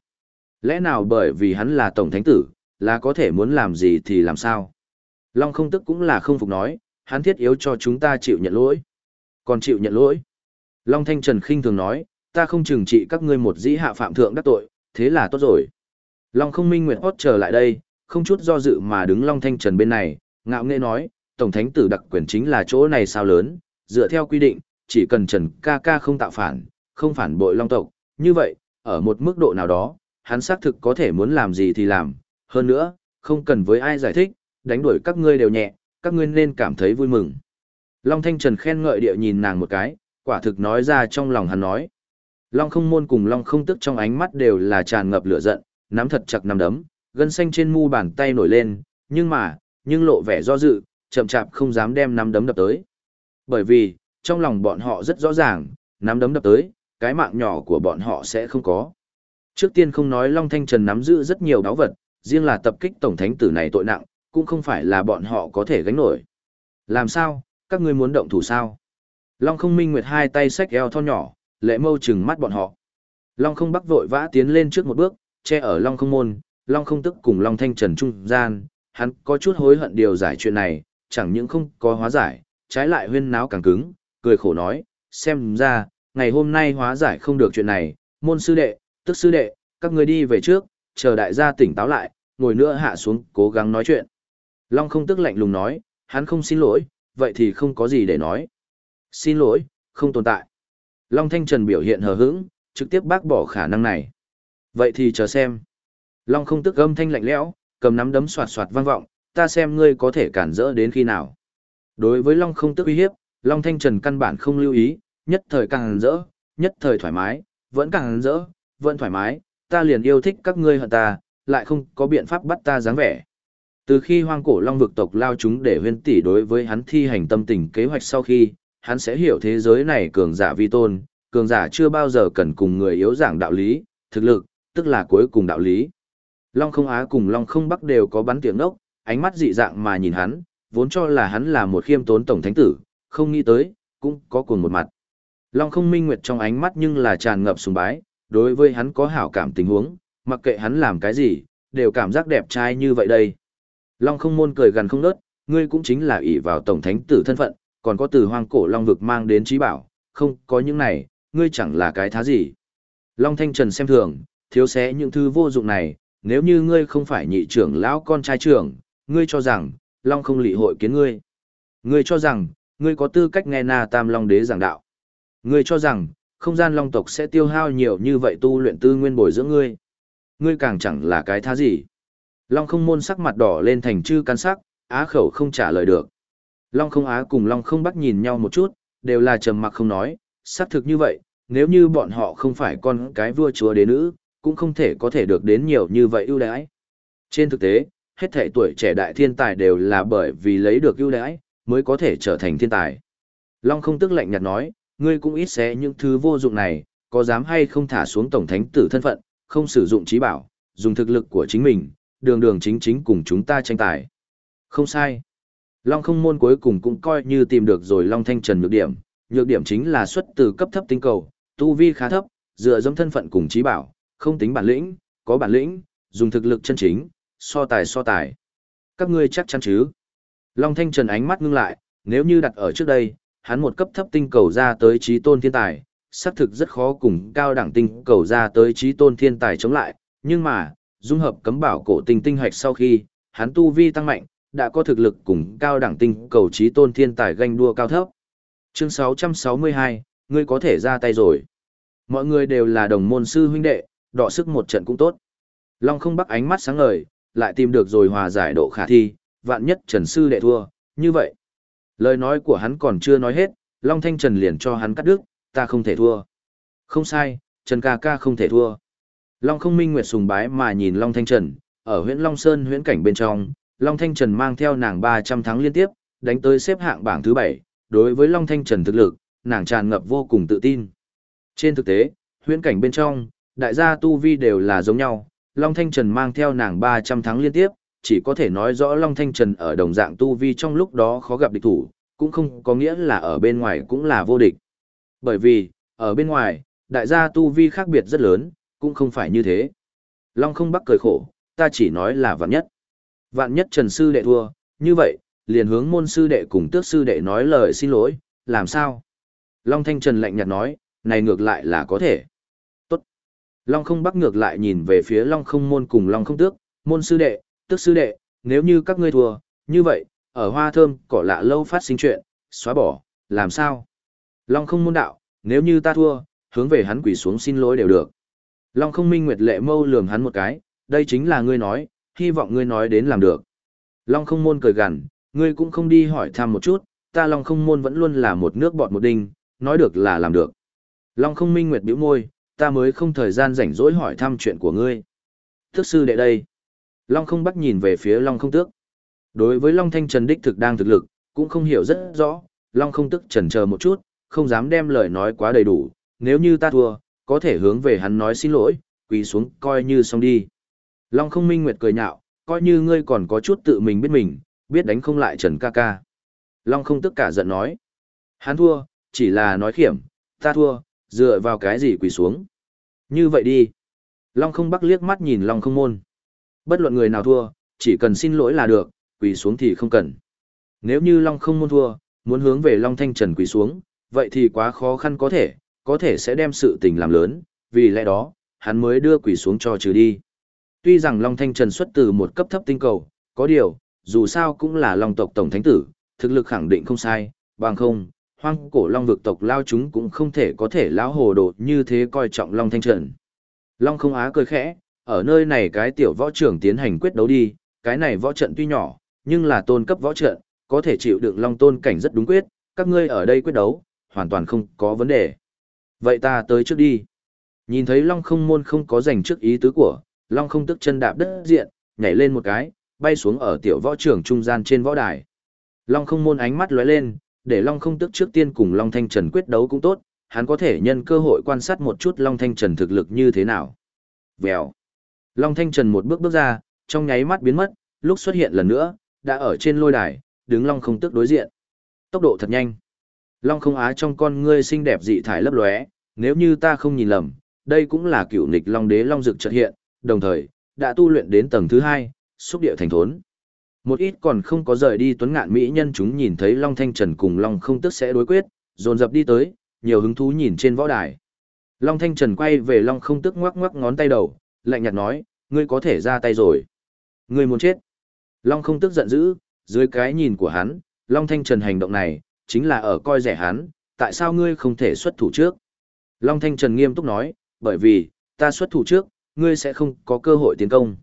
Lẽ nào bởi vì hắn là tổng thánh tử, là có thể muốn làm gì thì làm sao? Long không tức cũng là không phục nói, hắn thiết yếu cho chúng ta chịu nhận lỗi. Còn chịu nhận lỗi. Long Thanh Trần khinh thường nói, ta không trừng trị các ngươi một dĩ hạ phạm thượng đắc tội, thế là tốt rồi. Long không minh nguyện hót trở lại đây, không chút do dự mà đứng Long Thanh Trần bên này, ngạo nghệ nói, Tổng Thánh tử đặc quyền chính là chỗ này sao lớn, dựa theo quy định, chỉ cần Trần ca ca không tạo phản, không phản bội Long tộc, như vậy, ở một mức độ nào đó, hắn xác thực có thể muốn làm gì thì làm, hơn nữa, không cần với ai giải thích, đánh đuổi các ngươi đều nhẹ, các ngươi nên cảm thấy vui mừng. Long Thanh Trần khen ngợi địa nhìn nàng một cái, quả thực nói ra trong lòng hắn nói. Long không môn cùng Long không tức trong ánh mắt đều là tràn ngập lửa giận, nắm thật chặt nắm đấm, gân xanh trên mu bàn tay nổi lên, nhưng mà, nhưng lộ vẻ do dự, chậm chạp không dám đem nắm đấm đập tới. Bởi vì, trong lòng bọn họ rất rõ ràng, nắm đấm đập tới, cái mạng nhỏ của bọn họ sẽ không có. Trước tiên không nói Long Thanh Trần nắm giữ rất nhiều đáo vật, riêng là tập kích tổng thánh tử này tội nặng, cũng không phải là bọn họ có thể gánh nổi. Làm sao, các ngươi muốn động thủ sao? Long không minh nguyệt hai tay xách eo thon nhỏ, lệ mâu chừng mắt bọn họ. Long không bắc vội vã tiến lên trước một bước, che ở Long không môn, Long không tức cùng Long thanh trần trung gian, hắn có chút hối hận điều giải chuyện này, chẳng những không có hóa giải, trái lại huyên náo càng cứng, cười khổ nói, xem ra, ngày hôm nay hóa giải không được chuyện này, môn sư đệ, tức sư đệ, các người đi về trước, chờ đại gia tỉnh táo lại, ngồi nữa hạ xuống, cố gắng nói chuyện. Long không tức lạnh lùng nói, hắn không xin lỗi, vậy thì không có gì để nói. Xin lỗi, không tồn tại. Long Thanh Trần biểu hiện hờ hững, trực tiếp bác bỏ khả năng này. Vậy thì chờ xem. Long không tức âm thanh lạnh lẽo, cầm nắm đấm soạt soạt vang vọng, ta xem ngươi có thể cản rỡ đến khi nào. Đối với Long không tức uy hiếp, Long Thanh Trần căn bản không lưu ý, nhất thời càng rỡ, nhất thời thoải mái, vẫn càng rỡ, vẫn thoải mái, ta liền yêu thích các ngươi hận ta, lại không có biện pháp bắt ta dáng vẻ. Từ khi hoang cổ long vực tộc lao chúng để huyên tỷ đối với hắn thi hành tâm tình kế hoạch sau khi, hắn sẽ hiểu thế giới này cường giả vi tôn, cường giả chưa bao giờ cần cùng người yếu giảng đạo lý, thực lực, tức là cuối cùng đạo lý. Long không á cùng long không bắc đều có bắn tiếng đốc, ánh mắt dị dạng mà nhìn hắn, vốn cho là hắn là một khiêm tốn tổng thánh tử, không nghĩ tới, cũng có cùng một mặt. Long không minh nguyệt trong ánh mắt nhưng là tràn ngập sùng bái, đối với hắn có hảo cảm tình huống, mặc kệ hắn làm cái gì, đều cảm giác đẹp trai như vậy đây. Long không môn cười gần không nớt, ngươi cũng chính là ỷ vào tổng thánh tử thân phận, còn có từ hoang cổ long vực mang đến trí bảo, không có những này, ngươi chẳng là cái thá gì. Long thanh trần xem thường, thiếu xé những thứ vô dụng này, nếu như ngươi không phải nhị trưởng lão con trai trưởng, ngươi cho rằng, long không lị hội kiến ngươi. Ngươi cho rằng, ngươi có tư cách nghe na tam long đế giảng đạo. Ngươi cho rằng, không gian long tộc sẽ tiêu hao nhiều như vậy tu luyện tư nguyên bồi dưỡng ngươi. Ngươi càng chẳng là cái thá gì. Long không môn sắc mặt đỏ lên thành chư can sắc, á khẩu không trả lời được. Long không á cùng Long không bắt nhìn nhau một chút, đều là trầm mặc không nói, xác thực như vậy, nếu như bọn họ không phải con cái vua chúa đế nữ, cũng không thể có thể được đến nhiều như vậy ưu đãi. Trên thực tế, hết thể tuổi trẻ đại thiên tài đều là bởi vì lấy được ưu đãi, mới có thể trở thành thiên tài. Long không tức lạnh nhạt nói, ngươi cũng ít xé những thứ vô dụng này, có dám hay không thả xuống tổng thánh tử thân phận, không sử dụng trí bảo, dùng thực lực của chính mình, đường đường chính chính cùng chúng ta tranh tài. Không sai. Long không môn cuối cùng cũng coi như tìm được rồi Long Thanh Trần nhược điểm, nhược điểm chính là xuất từ cấp thấp tinh cầu, tu vi khá thấp, dựa dẫm thân phận cùng trí bảo, không tính bản lĩnh, có bản lĩnh, dùng thực lực chân chính, so tài so tài. Các ngươi chắc chắn chứ? Long Thanh Trần ánh mắt ngưng lại, nếu như đặt ở trước đây, hắn một cấp thấp tinh cầu ra tới trí tôn thiên tài, xác thực rất khó cùng cao đẳng tinh cầu ra tới trí tôn thiên tài chống lại, nhưng mà, dung hợp cấm bảo cổ tinh tinh hạch sau khi, hắn tu vi tăng mạnh, đã có thực lực cùng cao đẳng tinh cầu trí tôn thiên tài ganh đua cao thấp. Chương 662, ngươi có thể ra tay rồi. Mọi người đều là đồng môn sư huynh đệ, đọ sức một trận cũng tốt. Long không bắt ánh mắt sáng ngời, lại tìm được rồi hòa giải độ khả thi, vạn nhất Trần sư đệ thua, như vậy. Lời nói của hắn còn chưa nói hết, Long Thanh Trần liền cho hắn cắt đứt, ta không thể thua. Không sai, Trần ca ca không thể thua. Long không minh nguyệt sùng bái mà nhìn Long Thanh Trần, ở huyện Long Sơn huyện cảnh bên trong, Long Thanh Trần mang theo nàng 300 thắng liên tiếp, đánh tới xếp hạng bảng thứ 7, đối với Long Thanh Trần thực lực, nàng tràn ngập vô cùng tự tin. Trên thực tế, huyện cảnh bên trong, đại gia tu vi đều là giống nhau, Long Thanh Trần mang theo nàng 300 thắng liên tiếp, chỉ có thể nói rõ Long Thanh Trần ở đồng dạng tu vi trong lúc đó khó gặp địch thủ, cũng không có nghĩa là ở bên ngoài cũng là vô địch. Bởi vì, ở bên ngoài, đại gia tu vi khác biệt rất lớn, cũng không phải như thế. Long không bắc cười khổ, ta chỉ nói là vạn nhất. Vạn nhất Trần Sư đệ thua, như vậy, liền hướng môn sư đệ cùng tước sư đệ nói lời xin lỗi, làm sao? Long Thanh Trần lạnh nhạt nói, này ngược lại là có thể. Tốt. Long không bắc ngược lại nhìn về phía Long không môn cùng Long không tước, môn sư đệ, tức sư đệ, nếu như các ngươi thua, như vậy, ở hoa thơm, cỏ lạ lâu phát sinh chuyện, xóa bỏ, làm sao? Long không môn đạo, nếu như ta thua, hướng về hắn quỳ xuống xin lỗi đều được. Long không minh nguyệt lệ mâu lườm hắn một cái, đây chính là ngươi nói, hy vọng ngươi nói đến làm được. Long không môn cười gằn, ngươi cũng không đi hỏi thăm một chút, ta Long không môn vẫn luôn là một nước bọt một đinh, nói được là làm được. Long không minh nguyệt bĩu môi, ta mới không thời gian rảnh rỗi hỏi thăm chuyện của ngươi. Thức sư đệ đây. Long không bắt nhìn về phía Long không tước. Đối với Long Thanh Trần đích thực đang thực lực, cũng không hiểu rất rõ, Long không tức trần chờ một chút, không dám đem lời nói quá đầy đủ, nếu như ta thua, có thể hướng về hắn nói xin lỗi, quỳ xuống coi như xong đi. Long không minh nguyệt cười nhạo, coi như ngươi còn có chút tự mình biết mình, biết đánh không lại Trần ca ca. Long không tức cả giận nói. Hắn thua, chỉ là nói khiểm, ta thua, dựa vào cái gì quỳ xuống. Như vậy đi. Long không bắc liếc mắt nhìn Long không môn. Bất luận người nào thua, chỉ cần xin lỗi là được, quỳ xuống thì không cần. Nếu như Long không muốn thua, muốn hướng về Long Thanh Trần quỳ xuống, vậy thì quá khó khăn có thể, có thể sẽ đem sự tình làm lớn, vì lẽ đó, hắn mới đưa quỳ xuống cho trừ đi. Tuy rằng Long Thanh Trần xuất từ một cấp thấp tinh cầu, có điều, dù sao cũng là Long tộc tổng thánh tử, thực lực khẳng định không sai, bằng không, hoang cổ Long vực tộc lao chúng cũng không thể có thể lão hồ đồ như thế coi trọng Long Thanh Trần. Long không á cười khẽ, ở nơi này cái tiểu võ trưởng tiến hành quyết đấu đi, cái này võ trận tuy nhỏ, nhưng là tôn cấp võ trận, có thể chịu đựng Long tôn cảnh rất đúng quyết, các ngươi ở đây quyết đấu, hoàn toàn không có vấn đề. Vậy ta tới trước đi. Nhìn thấy Long không môn không có dành trước ý tứ của, Long không tức chân đạp đất diện, nhảy lên một cái, bay xuống ở tiểu võ trưởng trung gian trên võ đài. Long không môn ánh mắt lóe lên, để Long không tức trước tiên cùng Long Thanh Trần quyết đấu cũng tốt, hắn có thể nhân cơ hội quan sát một chút Long Thanh Trần thực lực như thế nào. Vèo. Long Thanh Trần một bước bước ra, trong nháy mắt biến mất, lúc xuất hiện lần nữa, đã ở trên lôi đài, đứng Long không tức đối diện. Tốc độ thật nhanh. Long không á trong con ngươi xinh đẹp dị thải lấp lóe, nếu như ta không nhìn lầm, đây cũng là cựu nịch Long đế Long dực chợt hiện, đồng thời, đã tu luyện đến tầng thứ hai, xúc địa thành thốn. Một ít còn không có rời đi tuấn ngạn mỹ nhân chúng nhìn thấy Long Thanh Trần cùng Long không tức sẽ đối quyết, dồn dập đi tới, nhiều hứng thú nhìn trên võ đài. Long Thanh Trần quay về Long không tức ngoắc ngoắc ngón tay đầu, lạnh nhạt nói, ngươi có thể ra tay rồi. Ngươi muốn chết. Long không tức giận dữ, dưới cái nhìn của hắn, Long Thanh Trần hành động này, chính là ở coi rẻ hắn, tại sao ngươi không thể xuất thủ trước? Long Thanh Trần nghiêm túc nói, bởi vì, ta xuất thủ trước, ngươi sẽ không có cơ hội tiến công.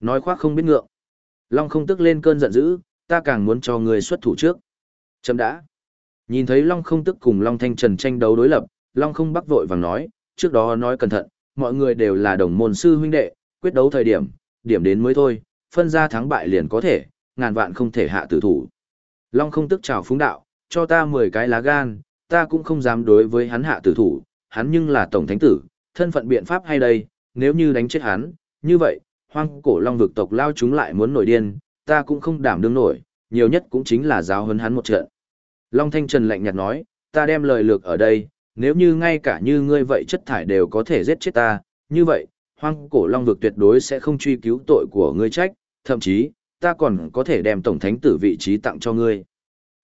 Nói khoác không biết ngượng. Long không tức lên cơn giận dữ, ta càng muốn cho ngươi xuất thủ trước. Chấm đã. Nhìn thấy Long không tức cùng Long Thanh Trần tranh đấu đối lập, Long không bắc vội vàng nói, trước đó nói cẩn thận, mọi người đều là đồng môn sư huynh đệ, quyết đấu thời điểm, điểm đến mới thôi, phân ra thắng bại liền có thể, ngàn vạn không thể hạ tử thủ. Long không tức chào phúng đạo, cho ta 10 cái lá gan, ta cũng không dám đối với hắn hạ tử thủ, hắn nhưng là tổng thánh tử, thân phận biện pháp hay đây, nếu như đánh chết hắn, như vậy, hoang cổ long vực tộc lao chúng lại muốn nổi điên, ta cũng không đảm đương nổi, nhiều nhất cũng chính là giáo huấn hắn một trận. Long Thanh Trần lạnh nhạt nói, ta đem lời lược ở đây, nếu như ngay cả như ngươi vậy chất thải đều có thể giết chết ta, như vậy, hoang cổ long vực tuyệt đối sẽ không truy cứu tội của ngươi trách, thậm chí, ta còn có thể đem tổng thánh tử vị trí tặng cho ngươi.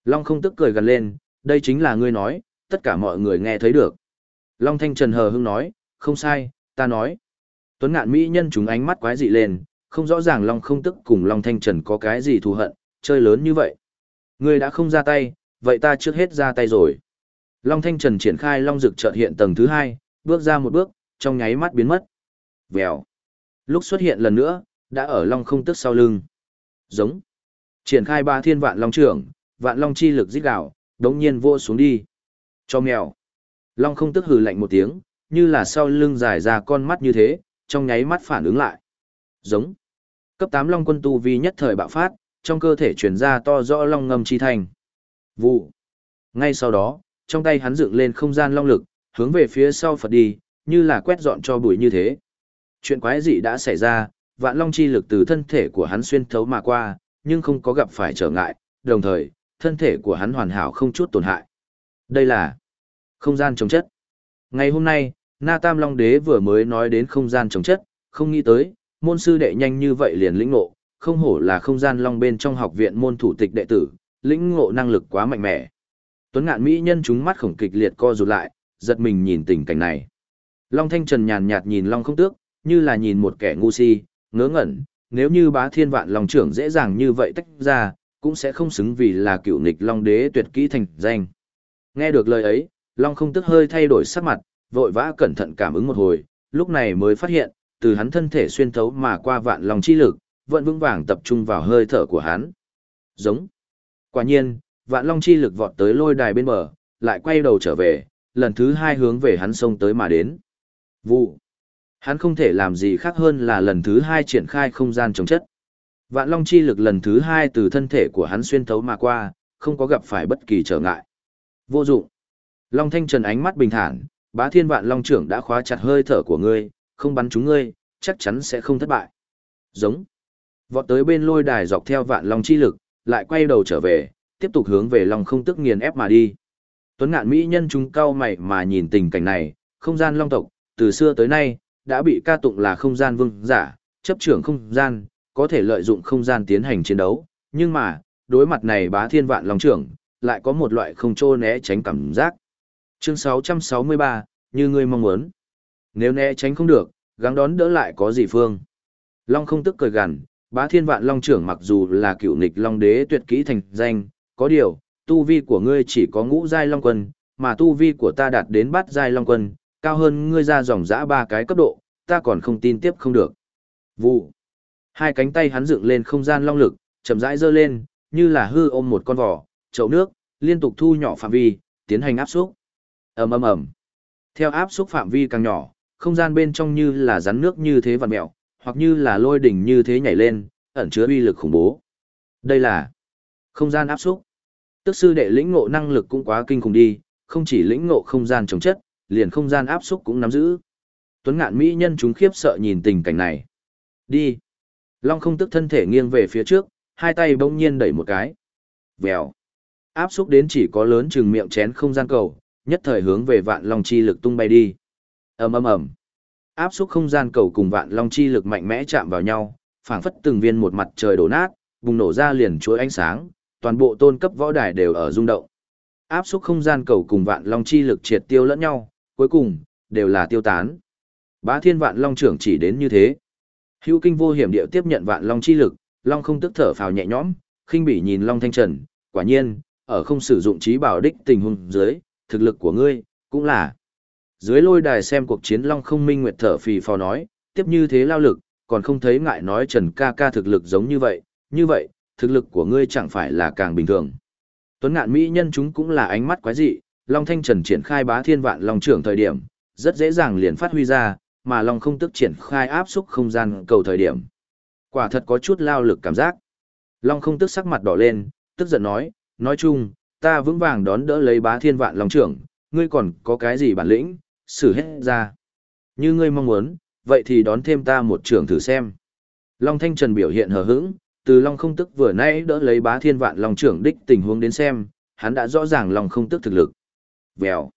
Long không tức cười gần lên, đây chính là ngươi nói, tất cả mọi người nghe thấy được. Long Thanh Trần hờ hững nói, không sai, ta nói. Tuấn ngạn mỹ nhân chúng ánh mắt quái dị lên, không rõ ràng Long không tức cùng Long Thanh Trần có cái gì thù hận, chơi lớn như vậy. Ngươi đã không ra tay, vậy ta trước hết ra tay rồi. Long Thanh Trần triển khai Long Dực chợt hiện tầng thứ hai, bước ra một bước, trong nháy mắt biến mất. Vèo. Lúc xuất hiện lần nữa, đã ở Long không tức sau lưng. Giống. Triển khai ba thiên vạn Long trưởng, vạn Long chi lực giết gạo, đống nhiên vô xuống đi. Cho mèo. Long không tức hừ lạnh một tiếng, như là sau lưng dài ra con mắt như thế, trong nháy mắt phản ứng lại. Giống. Cấp 8 Long quân tu vi nhất thời bạo phát, trong cơ thể truyền ra to rõ long ngâm chi thành. Vụ. Ngay sau đó, trong tay hắn dựng lên không gian long lực, hướng về phía sau Phật đi, như là quét dọn cho bụi như thế. Chuyện quái dị đã xảy ra, vạn long chi lực từ thân thể của hắn xuyên thấu mà qua, nhưng không có gặp phải trở ngại, đồng thời, thân thể của hắn hoàn hảo không chút tổn hại. Đây là không gian chống chất. Ngày hôm nay, Na Tam Long Đế vừa mới nói đến không gian chống chất, không nghĩ tới, môn sư đệ nhanh như vậy liền lĩnh ngộ, không hổ là không gian long bên trong học viện môn thủ tịch đệ tử, lĩnh ngộ năng lực quá mạnh mẽ. Tuấn ngạn mỹ nhân chúng mắt khổng kịch liệt co rụt lại, giật mình nhìn tình cảnh này. Long Thanh Trần nhàn nhạt nhìn Long không tước, như là nhìn một kẻ ngu si, ngớ ngẩn, nếu như bá thiên vạn Long trưởng dễ dàng như vậy tách ra, cũng sẽ không xứng vì là cựu nghịch Long đế tuyệt kỹ thành danh. Nghe được lời ấy, Long không tức hơi thay đổi sắc mặt, vội vã cẩn thận cảm ứng một hồi, lúc này mới phát hiện, từ hắn thân thể xuyên thấu mà qua vạn Long chi lực, vẫn vững vàng tập trung vào hơi thở của hắn. Giống. Quả nhiên, vạn Long chi lực vọt tới lôi đài bên bờ, lại quay đầu trở về, lần thứ hai hướng về hắn xông tới mà đến. Vụ. Hắn không thể làm gì khác hơn là lần thứ hai triển khai không gian chống chất. Vạn Long chi lực lần thứ hai từ thân thể của hắn xuyên thấu mà qua, không có gặp phải bất kỳ trở ngại. Vô dụng. Long Thanh Trần ánh mắt bình thản, bá thiên vạn Long trưởng đã khóa chặt hơi thở của ngươi, không bắn chúng ngươi, chắc chắn sẽ không thất bại. Giống. Vọt tới bên lôi đài dọc theo vạn Long chi lực, lại quay đầu trở về, tiếp tục hướng về Long không tức nghiền ép mà đi. Tuấn ngạn mỹ nhân chúng cao mày mà nhìn tình cảnh này, không gian Long tộc, từ xưa tới nay, đã bị ca tụng là không gian vương giả, chấp trưởng không gian, có thể lợi dụng không gian tiến hành chiến đấu, nhưng mà, đối mặt này bá thiên vạn long trưởng, lại có một loại không trô né tránh cảm giác. Chương 663, như ngươi mong muốn. Nếu né tránh không được, gắng đón đỡ lại có gì phương. Long không tức cười gằn, bá thiên vạn long trưởng mặc dù là cựu nghịch long đế tuyệt kỹ thành danh, có điều, tu vi của ngươi chỉ có ngũ giai long quân, mà tu vi của ta đạt đến bát giai long quân, cao hơn ngươi ra dòng dã ba cái cấp độ, ta còn không tin tiếp không được. Vụ. Hai cánh tay hắn dựng lên không gian long lực, chậm rãi giơ lên, như là hư ôm một con vỏ, chậu nước, liên tục thu nhỏ phạm vi, tiến hành áp xúc. ầm ầm ầm. Theo áp xúc phạm vi càng nhỏ, không gian bên trong như là rắn nước như thế vặn mèo, hoặc như là lôi đỉnh như thế nhảy lên, ẩn chứa uy lực khủng bố. Đây là không gian áp xúc. Tức sư đệ lĩnh ngộ năng lực cũng quá kinh khủng đi, không chỉ lĩnh ngộ không gian chống chất, liền không gian áp xúc cũng nắm giữ. Tuấn ngạn mỹ nhân chúng khiếp sợ nhìn tình cảnh này. Đi. Long không tức thân thể nghiêng về phía trước, hai tay bỗng nhiên đẩy một cái. Vèo. Áp xúc đến chỉ có lớn chừng miệng chén không gian cầu, nhất thời hướng về vạn long chi lực tung bay đi. ầm ầm ầm. Áp xúc không gian cầu cùng vạn long chi lực mạnh mẽ chạm vào nhau, phảng phất từng viên một mặt trời đổ nát, bùng nổ ra liền chuỗi ánh sáng, toàn bộ tôn cấp võ đài đều ở rung động. Áp xúc không gian cầu cùng vạn long chi lực triệt tiêu lẫn nhau, cuối cùng đều là tiêu tán. Bá Thiên Vạn Long trưởng chỉ đến như thế. Hữu Kinh vô hiểm điệu tiếp nhận Vạn Long chi lực, Long không tức thở phào nhẹ nhõm, khinh bỉ nhìn Long Thanh Trần, quả nhiên, ở không sử dụng trí bảo đích tình huống dưới, thực lực của ngươi cũng là. Dưới lôi đài xem cuộc chiến Long không minh nguyệt thở phì phò nói, tiếp như thế lao lực, còn không thấy ngại nói Trần ca ca thực lực giống như vậy, như vậy, thực lực của ngươi chẳng phải là càng bình thường. Tuấn ngạn mỹ nhân chúng cũng là ánh mắt quái dị, Long Thanh Trần triển khai bá thiên vạn Long trưởng thời điểm, rất dễ dàng liền phát huy ra, mà Long không tức triển khai áp xúc không gian cầu thời điểm. Quả thật có chút lao lực cảm giác. Long không tức sắc mặt đỏ lên, tức giận nói, nói chung, ta vững vàng đón đỡ lấy bá thiên vạn Long trưởng, ngươi còn có cái gì bản lĩnh, xử hết ra. Như ngươi mong muốn, vậy thì đón thêm ta một trưởng thử xem. Long Thanh Trần biểu hiện hờ hững, từ Long không tức vừa nãy đỡ lấy bá thiên vạn Long trưởng đích tình huống đến xem, hắn đã rõ ràng Long không tức thực lực. Vèo.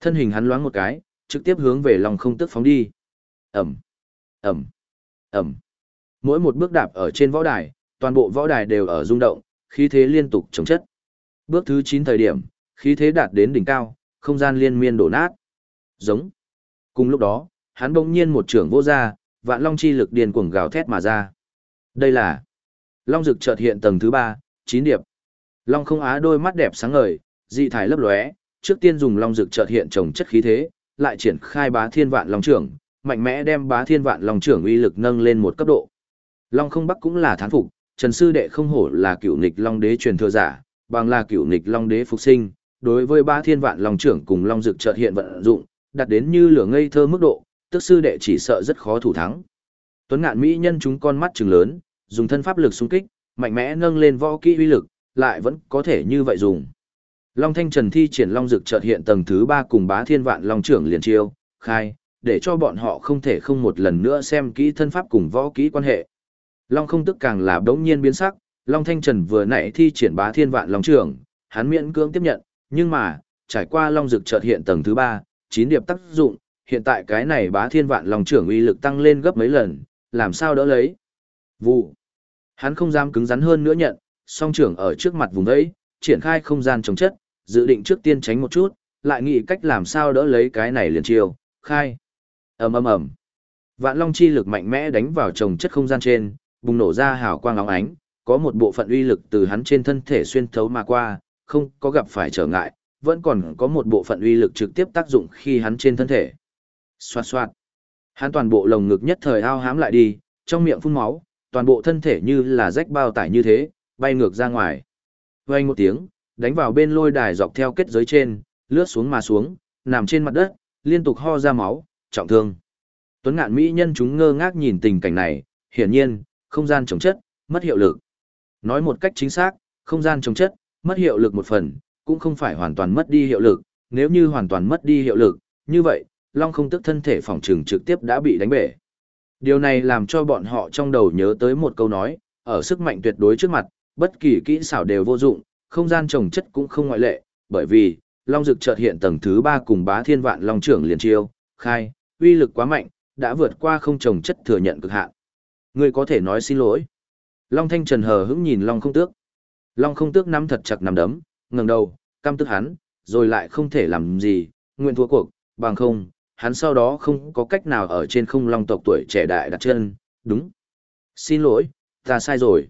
Thân hình hắn loáng một cái, trực tiếp hướng về Long không tức phóng đi. Ẩm, Ẩm, Ẩm. Mỗi một bước đạp ở trên võ đài, toàn bộ võ đài đều ở rung động, khí thế liên tục chống chất. Bước thứ 9 thời điểm, khí thế đạt đến đỉnh cao, không gian liên miên đổ nát. Giống. Cùng lúc đó, hắn bỗng nhiên một trưởng vô ra, vạn long chi lực điền cuồng gào thét mà ra. Đây là Long rực chợt hiện tầng thứ ba, chín điệp. Long không á đôi mắt đẹp sáng ngời, dị thải lấp lóe, trước tiên dùng long rực chợt hiện trồng chất khí thế, lại triển khai bá thiên vạn long trưởng, mạnh mẽ đem bá thiên vạn long trưởng uy lực nâng lên một cấp độ. Long không bắc cũng là thán phục, Trần Sư Đệ không hổ là cựu nịch long đế truyền thừa giả, bằng là cựu nịch long đế phục sinh, đối với bá thiên vạn long trưởng cùng long dực chợt hiện vận dụng, đạt đến như lửa ngây thơ mức độ, tức sư đệ chỉ sợ rất khó thủ thắng. Tuấn ngạn mỹ nhân chúng con mắt trừng lớn, dùng thân pháp lực xung kích, mạnh mẽ nâng lên võ kỹ uy lực, lại vẫn có thể như vậy dùng. Long Thanh Trần thi triển Long Dực chợt hiện tầng thứ 3 cùng Bá Thiên Vạn Long trưởng liền chiêu, khai, để cho bọn họ không thể không một lần nữa xem kỹ thân pháp cùng võ kỹ quan hệ. Long không tức càng là đống nhiên biến sắc, Long Thanh Trần vừa nãy thi triển Bá Thiên Vạn Long trưởng, hắn miễn cưỡng tiếp nhận, nhưng mà, trải qua Long Dực chợt hiện tầng thứ 3, chín điệp tác dụng, hiện tại cái này Bá Thiên Vạn Long trưởng uy lực tăng lên gấp mấy lần, làm sao đỡ lấy? Vụ. Hắn không dám cứng rắn hơn nữa nhận, song trưởng ở trước mặt vùng đấy, triển khai không gian chống chất, dự định trước tiên tránh một chút, lại nghĩ cách làm sao đỡ lấy cái này liền chiêu, khai. ầm ầm ầm. Vạn Long chi lực mạnh mẽ đánh vào trồng chất không gian trên, bùng nổ ra hào quang óng ánh, có một bộ phận uy lực từ hắn trên thân thể xuyên thấu mà qua, không có gặp phải trở ngại, vẫn còn có một bộ phận uy lực trực tiếp tác dụng khi hắn trên thân thể. Xoạt xoạt. Hắn toàn bộ lồng ngực nhất thời ao hám lại đi, trong miệng phun máu, toàn bộ thân thể như là rách bao tải như thế, bay ngược ra ngoài. Vang một tiếng, đánh vào bên lôi đài dọc theo kết giới trên, lướt xuống mà xuống, nằm trên mặt đất, liên tục ho ra máu, trọng thương. Tuấn ngạn mỹ nhân chúng ngơ ngác nhìn tình cảnh này, hiển nhiên, không gian chống chất, mất hiệu lực. Nói một cách chính xác, không gian chống chất, mất hiệu lực một phần, cũng không phải hoàn toàn mất đi hiệu lực, nếu như hoàn toàn mất đi hiệu lực, như vậy, Long không tức thân thể phòng trường trực tiếp đã bị đánh bể. Điều này làm cho bọn họ trong đầu nhớ tới một câu nói, ở sức mạnh tuyệt đối trước mặt, bất kỳ kỹ xảo đều vô dụng, không gian trồng chất cũng không ngoại lệ, bởi vì, Long Dực chợt hiện tầng thứ 3 cùng bá thiên vạn Long trưởng liền chiêu, khai, uy lực quá mạnh, đã vượt qua không trồng chất thừa nhận cực hạn. Ngươi có thể nói xin lỗi. Long Thanh Trần hờ hững nhìn Long Không Tước. Long Không Tước nắm thật chặt nắm đấm, ngẩng đầu, căm tức hắn, rồi lại không thể làm gì, nguyện thua cuộc, bằng không, hắn sau đó không có cách nào ở trên không long tộc tuổi trẻ đại đặt chân, đúng. Xin lỗi, ta sai rồi.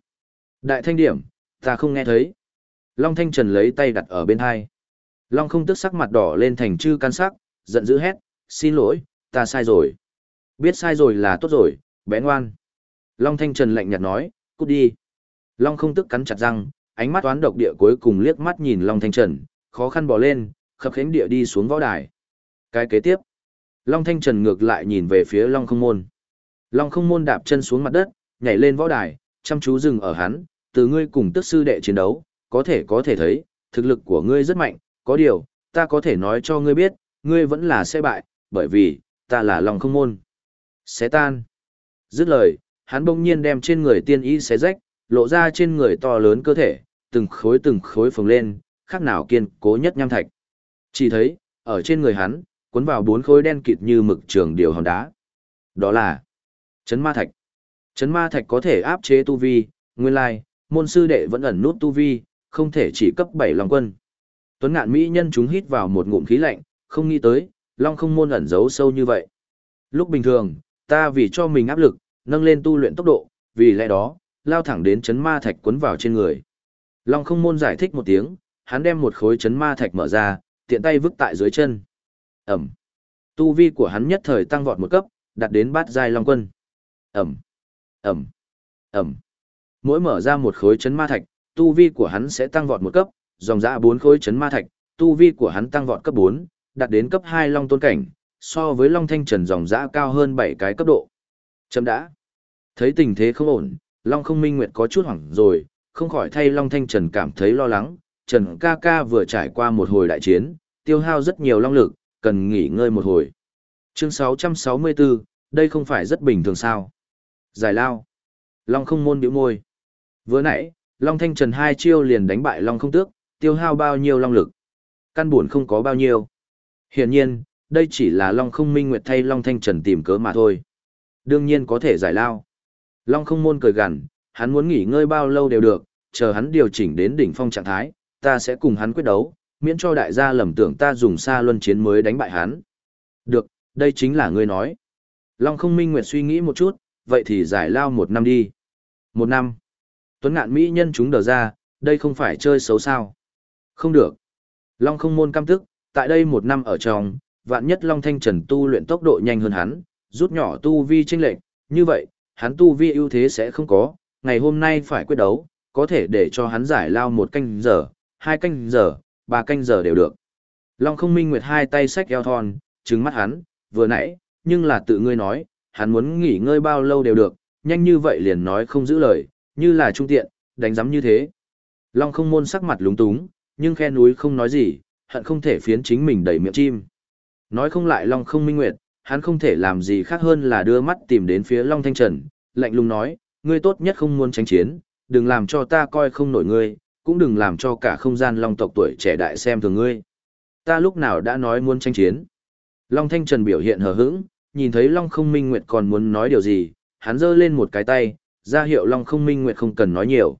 Đại thanh điểm, ta không nghe thấy. Long Thanh Trần lấy tay đặt ở bên hai. Long không tức sắc mặt đỏ lên thành chư can sắc, giận dữ hét, xin lỗi, ta sai rồi. Biết sai rồi là tốt rồi, bé ngoan. Long Thanh Trần lạnh nhạt nói, cút đi. Long không tức cắn chặt răng, ánh mắt toán độc địa cuối cùng liếc mắt nhìn Long Thanh Trần, khó khăn bỏ lên, khập khánh địa đi xuống võ đài. Cái kế tiếp, Long Thanh Trần ngược lại nhìn về phía Long không môn. Long không môn đạp chân xuống mặt đất, nhảy lên võ đài, chăm chú dừng ở hắn, từ ngươi cùng tức sư đệ chiến đấu, có thể có thể thấy, thực lực của ngươi rất mạnh, có điều, ta có thể nói cho ngươi biết, ngươi vẫn là sẽ bại, bởi vì, ta là Long không môn. Xé tan. Dứt lời, hắn bỗng nhiên đem trên người tiên ý xé rách, lộ ra trên người to lớn cơ thể, từng khối từng khối phồng lên, khác nào kiên cố nhất nham thạch. Chỉ thấy, ở trên người hắn, cuốn vào bốn khối đen kịt như mực trường điều hòn đá. Đó là chấn ma thạch. Chấn ma thạch có thể áp chế tu vi, nguyên lai, môn sư đệ vẫn ẩn nút tu vi, không thể chỉ cấp 7 lòng quân. Tuấn ngạn mỹ nhân chúng hít vào một ngụm khí lạnh, không nghĩ tới, long không môn ẩn giấu sâu như vậy. Lúc bình thường, ta vì cho mình áp lực, nâng lên tu luyện tốc độ, vì lẽ đó, lao thẳng đến chấn ma thạch cuốn vào trên người. Long không môn giải thích một tiếng, hắn đem một khối chấn ma thạch mở ra, tiện tay vứt tại dưới chân. Ẩm. Tu vi của hắn nhất thời tăng vọt một cấp, đạt đến bát giai long quân. Ẩm. Ẩm. Ẩm. Mỗi mở ra một khối chấn ma thạch, tu vi của hắn sẽ tăng vọt một cấp, dòng dã bốn khối chấn ma thạch, tu vi của hắn tăng vọt cấp 4, đạt đến cấp 2 long tôn cảnh, so với long thanh trần dòng dã cao hơn 7 cái cấp độ. Chấm đã. Thấy tình thế không ổn, long không minh nguyệt có chút hoảng rồi, không khỏi thay long thanh trần cảm thấy lo lắng. Trần ca ca vừa trải qua một hồi đại chiến, tiêu hao rất nhiều long lực, cần nghỉ ngơi một hồi. Chương 664, đây không phải rất bình thường sao. Giải lao. Long không môn biểu môi. Vừa nãy, Long Thanh Trần hai chiêu liền đánh bại Long không tước, tiêu hao bao nhiêu long lực. Căn buồn không có bao nhiêu. Hiển nhiên, đây chỉ là Long không minh nguyệt thay Long Thanh Trần tìm cớ mà thôi. Đương nhiên có thể giải lao. Long không môn cười gằn, hắn muốn nghỉ ngơi bao lâu đều được, chờ hắn điều chỉnh đến đỉnh phong trạng thái, ta sẽ cùng hắn quyết đấu, miễn cho đại gia lầm tưởng ta dùng xa luân chiến mới đánh bại hắn. Được, đây chính là ngươi nói. Long không minh nguyệt suy nghĩ một chút, vậy thì giải lao một năm đi. Một năm. Tuấn ngạn Mỹ nhân chúng đờ ra, đây không phải chơi xấu sao. Không được. Long không môn cam tức, tại đây một năm ở trong, vạn nhất Long Thanh Trần tu luyện tốc độ nhanh hơn hắn, rút nhỏ tu vi chênh lệch, như vậy, hắn tu vi ưu thế sẽ không có, ngày hôm nay phải quyết đấu, có thể để cho hắn giải lao một canh giờ, hai canh giờ, ba canh giờ đều được. Long không minh nguyệt hai tay sách eo thon, trừng mắt hắn, vừa nãy, nhưng là tự ngươi nói, hắn muốn nghỉ ngơi bao lâu đều được, nhanh như vậy liền nói không giữ lời, như là trung tiện, đánh giám như thế. Long không môn sắc mặt lúng túng, nhưng khe núi không nói gì, hận không thể phiến chính mình đẩy miệng chim. Nói không lại Long không minh nguyệt, hắn không thể làm gì khác hơn là đưa mắt tìm đến phía Long Thanh Trần, lạnh lùng nói, ngươi tốt nhất không muốn tranh chiến, đừng làm cho ta coi không nổi ngươi, cũng đừng làm cho cả không gian Long tộc tuổi trẻ đại xem thường ngươi. Ta lúc nào đã nói muốn tranh chiến. Long Thanh Trần biểu hiện hờ hững, nhìn thấy Long không minh nguyệt còn muốn nói điều gì, hắn giơ lên một cái tay, ra hiệu Long không minh nguyệt không cần nói nhiều.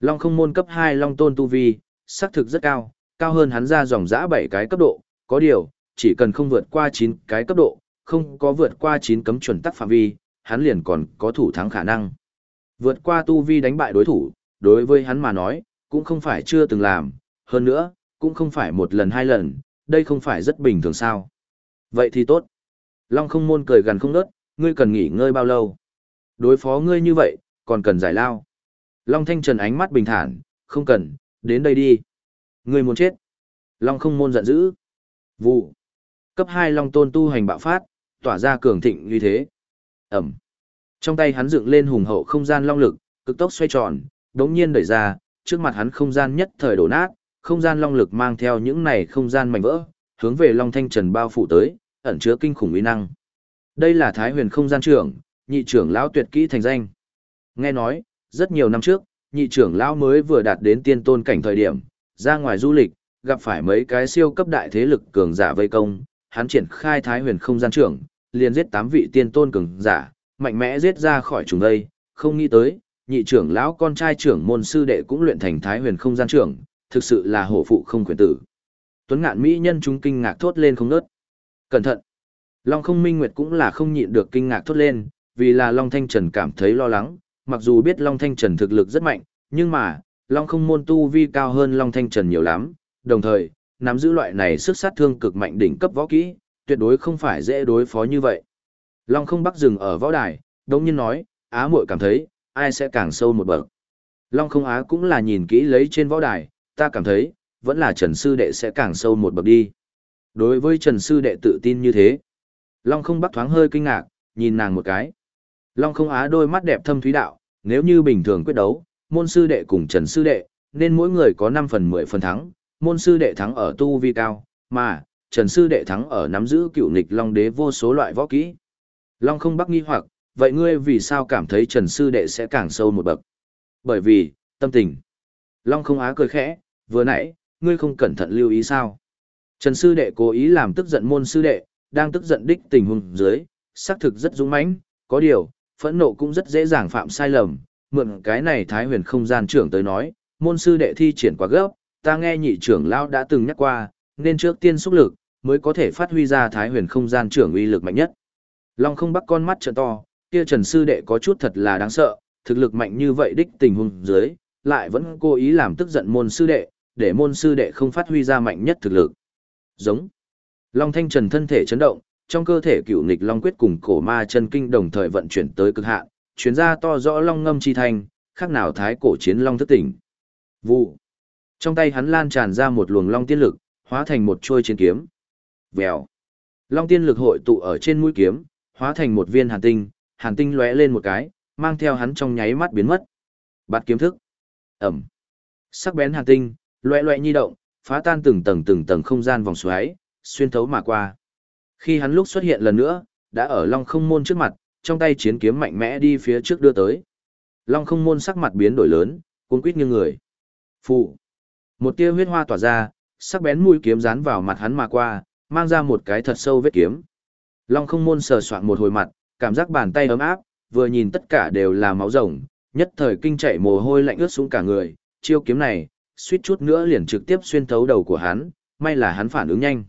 Long không môn cấp 2 Long tôn tu vi, xác thực rất cao, cao hơn hắn ra dòng dã 7 cái cấp độ, có điều, chỉ cần không vượt qua 9 cái cấp độ, không có vượt qua 9 cấm chuẩn tắc phạm vi, hắn liền còn có thủ thắng khả năng. Vượt qua tu vi đánh bại đối thủ, đối với hắn mà nói, cũng không phải chưa từng làm, hơn nữa, cũng không phải một lần hai lần, đây không phải rất bình thường sao. Vậy thì tốt. Long không môn cười gần không nớt, ngươi cần nghỉ ngơi bao lâu? Đối phó ngươi như vậy, còn cần giải lao. Long Thanh Trần ánh mắt bình thản, không cần, đến đây đi. Ngươi muốn chết. Long không môn giận dữ. Vụ. Cấp 2 Long tôn tu hành bạo phát, tỏa ra cường thịnh như thế. Ẩm. Trong tay hắn dựng lên hùng hậu không gian long lực, cực tốc xoay tròn, đống nhiên đẩy ra, trước mặt hắn không gian nhất thời đổ nát, không gian long lực mang theo những này không gian mảnh vỡ, hướng về Long Thanh Trần bao phủ tới, ẩn chứa kinh khủng uy năng. Đây là Thái Huyền không gian trưởng, nhị trưởng lão tuyệt kỹ thành danh. Nghe nói, rất nhiều năm trước, nhị trưởng lão mới vừa đạt đến tiên tôn cảnh thời điểm, ra ngoài du lịch, gặp phải mấy cái siêu cấp đại thế lực cường giả vây công, hắn triển khai Thái Huyền không gian trưởng, liền giết 8 vị tiên tôn cường giả, mạnh mẽ giết ra khỏi chúng đây, không nghĩ tới, nhị trưởng lão con trai trưởng môn sư đệ cũng luyện thành Thái Huyền không gian trưởng, thực sự là hổ phụ không quyền tử. Tuấn ngạn mỹ nhân chúng kinh ngạc thốt lên không nớt. Cẩn thận! Long không minh nguyệt cũng là không nhịn được kinh ngạc thốt lên, vì là Long Thanh Trần cảm thấy lo lắng, mặc dù biết Long Thanh Trần thực lực rất mạnh, nhưng mà, Long không môn tu vi cao hơn Long Thanh Trần nhiều lắm, đồng thời, nắm giữ loại này sức sát thương cực mạnh đỉnh cấp võ kỹ, tuyệt đối không phải dễ đối phó như vậy. Long không bắc dừng ở võ đài, đống nhiên nói, á muội cảm thấy, ai sẽ càng sâu một bậc. Long không á cũng là nhìn kỹ lấy trên võ đài, ta cảm thấy, vẫn là Trần Sư Đệ sẽ càng sâu một bậc đi. Đối với Trần Sư Đệ tự tin như thế, Long không bắc thoáng hơi kinh ngạc, nhìn nàng một cái. Long không á đôi mắt đẹp thâm thúy đạo, nếu như bình thường quyết đấu, môn sư đệ cùng Trần Sư Đệ, nên mỗi người có 5 phần 10 phần thắng, môn sư đệ thắng ở tu vi cao, mà, Trần Sư Đệ thắng ở nắm giữ cựu nịch Long Đế vô số loại võ kỹ. Long không bắc nghi hoặc, vậy ngươi vì sao cảm thấy Trần Sư Đệ sẽ càng sâu một bậc? Bởi vì, tâm tình. Long không á cười khẽ, vừa nãy, ngươi không cẩn thận lưu ý sao? Trần Sư Đệ cố ý làm tức giận môn sư đệ, đang tức giận đích tình huống dưới, xác thực rất dũng mãnh, có điều, phẫn nộ cũng rất dễ dàng phạm sai lầm, mượn cái này Thái Huyền không gian trưởng tới nói, môn sư đệ thi triển quá gấp, ta nghe nhị trưởng lão đã từng nhắc qua, nên trước tiên xúc lực, mới có thể phát huy ra Thái Huyền không gian trưởng uy lực mạnh nhất. Long không bắt con mắt trợ to, kia Trần sư đệ có chút thật là đáng sợ, thực lực mạnh như vậy đích tình huống dưới, lại vẫn cố ý làm tức giận môn sư đệ, để môn sư đệ không phát huy ra mạnh nhất thực lực. Giống. Long Thanh Trần thân thể chấn động, trong cơ thể cựu nghịch Long Quyết cùng cổ ma chân kinh đồng thời vận chuyển tới cực hạn, chuyến ra to rõ Long ngâm chi thành, khác nào thái cổ chiến Long thức tỉnh. Vụ. Trong tay hắn lan tràn ra một luồng Long tiên lực, hóa thành một chuôi chiến kiếm. Vèo. Long tiên lực hội tụ ở trên mũi kiếm, hóa thành một viên hàn tinh, hàn tinh lóe lên một cái, mang theo hắn trong nháy mắt biến mất. Bạt kiếm thức. Ẩm. Sắc bén hàn tinh, loẹ loẹ nhi động, phá tan từng tầng từng tầng không gian vòng xoáy, xuyên thấu mà qua. Khi hắn lúc xuất hiện lần nữa, đã ở Long Không Môn trước mặt, trong tay chiến kiếm mạnh mẽ đi phía trước đưa tới. Long Không Môn sắc mặt biến đổi lớn, cuốn quýt như người. Phụ. Một tia huyết hoa tỏa ra, sắc bén mũi kiếm dán vào mặt hắn mà qua, mang ra một cái thật sâu vết kiếm. Long Không Môn sờ soạn một hồi mặt, cảm giác bàn tay ấm áp, vừa nhìn tất cả đều là máu rồng, nhất thời kinh chạy mồ hôi lạnh ướt xuống cả người, chiêu kiếm này, suýt chút nữa liền trực tiếp xuyên thấu đầu của hắn, may là hắn phản ứng nhanh.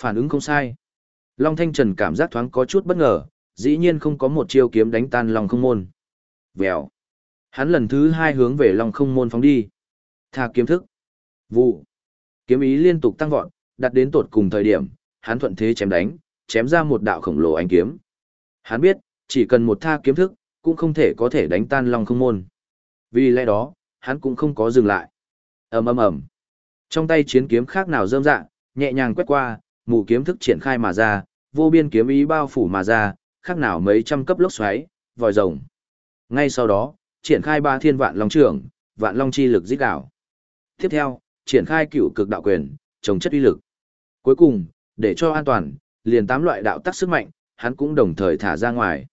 Phản ứng không sai. Long Thanh Trần cảm giác thoáng có chút bất ngờ, dĩ nhiên không có một chiêu kiếm đánh tan Long không môn. Vèo. Hắn lần thứ hai hướng về Long không môn phóng đi. Tha kiếm thức. Vụ. Kiếm ý liên tục tăng vọt, đặt đến tột cùng thời điểm, hắn thuận thế chém đánh, chém ra một đạo khổng lồ ánh kiếm. Hắn biết, chỉ cần một tha kiếm thức, cũng không thể có thể đánh tan Long không môn. Vì lẽ đó, hắn cũng không có dừng lại. ầm ầm ầm. Trong tay chiến kiếm khác nào rơm dạ, nhẹ nhàng quét qua, mù kiếm thức triển khai mà ra, vô biên kiếm ý bao phủ mà ra, khác nào mấy trăm cấp lốc xoáy, vòi rồng. Ngay sau đó, triển khai ba thiên vạn long trưởng, vạn long chi lực giết đảo. Tiếp theo, triển khai cửu cực đạo quyền, chống chất uy lực. Cuối cùng, để cho an toàn, liền tám loại đạo tắc sức mạnh, hắn cũng đồng thời thả ra ngoài.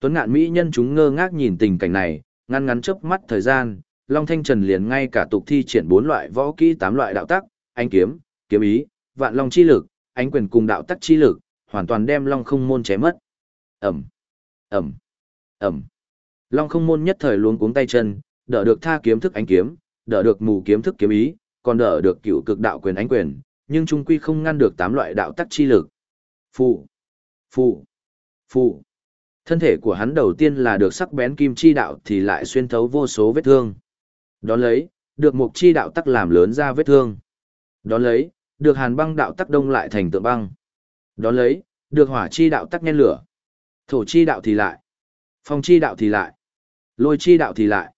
Tuấn ngạn mỹ nhân chúng ngơ ngác nhìn tình cảnh này, ngăn ngắn chớp mắt thời gian, Long Thanh Trần liền ngay cả tục thi triển bốn loại võ kỹ tám loại đạo tắc, ánh kiếm, kiếm ý, vạn long chi lực, ánh quyền cùng đạo tắc chi lực, hoàn toàn đem Long không môn chém mất. Ẩm, Ẩm, Ẩm. Long không môn nhất thời luống cuống tay chân, đỡ được tha kiếm thức ánh kiếm, đỡ được mù kiếm thức kiếm ý, còn đỡ được cựu cực đạo quyền ánh quyền, nhưng trung quy không ngăn được tám loại đạo tắc chi lực. Phụ, phụ, phụ. Thân thể của hắn đầu tiên là được sắc bén kim chi đạo thì lại xuyên thấu vô số vết thương. Đón lấy, được mục chi đạo tắc làm lớn ra vết thương. Đón lấy, được hàn băng đạo tắc đông lại thành tượng băng. Đón lấy, được hỏa chi đạo tắc nhen lửa. Thổ chi đạo thì lại. Phong chi đạo thì lại. Lôi chi đạo thì lại.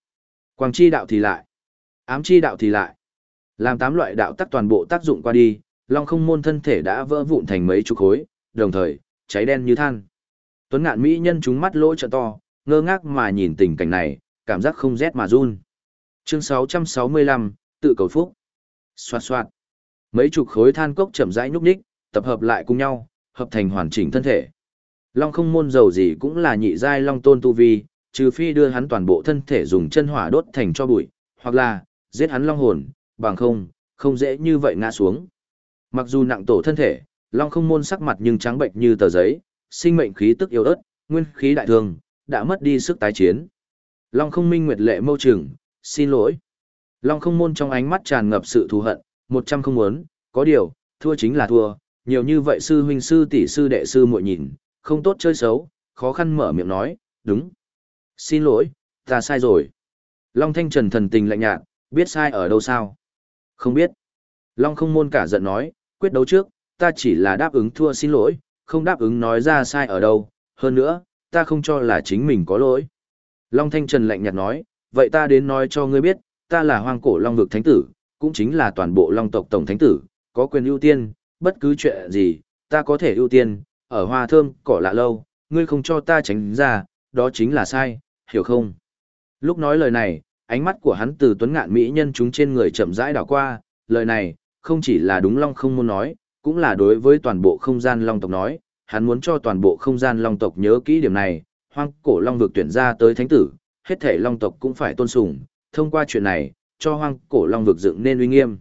Quang chi đạo thì lại. Ám chi đạo thì lại. Làm tám loại đạo tắc toàn bộ tác dụng qua đi, long không môn thân thể đã vỡ vụn thành mấy chục khối, đồng thời, cháy đen như than. Tuấn ngạn mỹ nhân chúng mắt lỗ trợ to, ngơ ngác mà nhìn tình cảnh này, cảm giác không rét mà run. Chương 665, tự cầu phúc. Xoạt xoạt. Mấy chục khối than cốc chậm rãi nhúc nhích, tập hợp lại cùng nhau, hợp thành hoàn chỉnh thân thể. Long không môn dầu gì cũng là nhị giai long tôn tu vi, trừ phi đưa hắn toàn bộ thân thể dùng chân hỏa đốt thành cho bụi, hoặc là giết hắn long hồn, bằng không, không dễ như vậy ngã xuống. Mặc dù nặng tổ thân thể, long không môn sắc mặt nhưng trắng bệnh như tờ giấy, sinh mệnh khí tức yếu ớt, nguyên khí đại thương, đã mất đi sức tái chiến. Long không minh nguyệt lệ mâu trừng, xin lỗi. Long không môn trong ánh mắt tràn ngập sự thù hận, một trăm không muốn, có điều, thua chính là thua, nhiều như vậy sư huynh sư tỷ sư đệ sư muội nhìn, không tốt chơi xấu, khó khăn mở miệng nói, đúng. Xin lỗi, ta sai rồi. Long Thanh Trần thần tình lạnh nhạt, biết sai ở đâu sao? Không biết. Long không môn cả giận nói, quyết đấu trước, ta chỉ là đáp ứng thua xin lỗi, không đáp ứng nói ra sai ở đâu, hơn nữa, ta không cho là chính mình có lỗi. Long Thanh Trần lạnh nhạt nói, vậy ta đến nói cho ngươi biết, ta là hoang cổ Long vực thánh tử, cũng chính là toàn bộ Long tộc tổng thánh tử, có quyền ưu tiên, bất cứ chuyện gì, ta có thể ưu tiên, ở hoa thơm, cỏ lạ lâu, ngươi không cho ta tránh ra, đó chính là sai, hiểu không? Lúc nói lời này, ánh mắt của hắn từ tuấn ngạn mỹ nhân chúng trên người chậm rãi đảo qua, lời này, không chỉ là đúng long không muốn nói, cũng là đối với toàn bộ không gian long tộc nói, hắn muốn cho toàn bộ không gian long tộc nhớ kỹ điểm này, hoang cổ long vực tuyển ra tới thánh tử, hết thể long tộc cũng phải tôn sùng, thông qua chuyện này, cho hoang cổ long vực dựng nên uy nghiêm.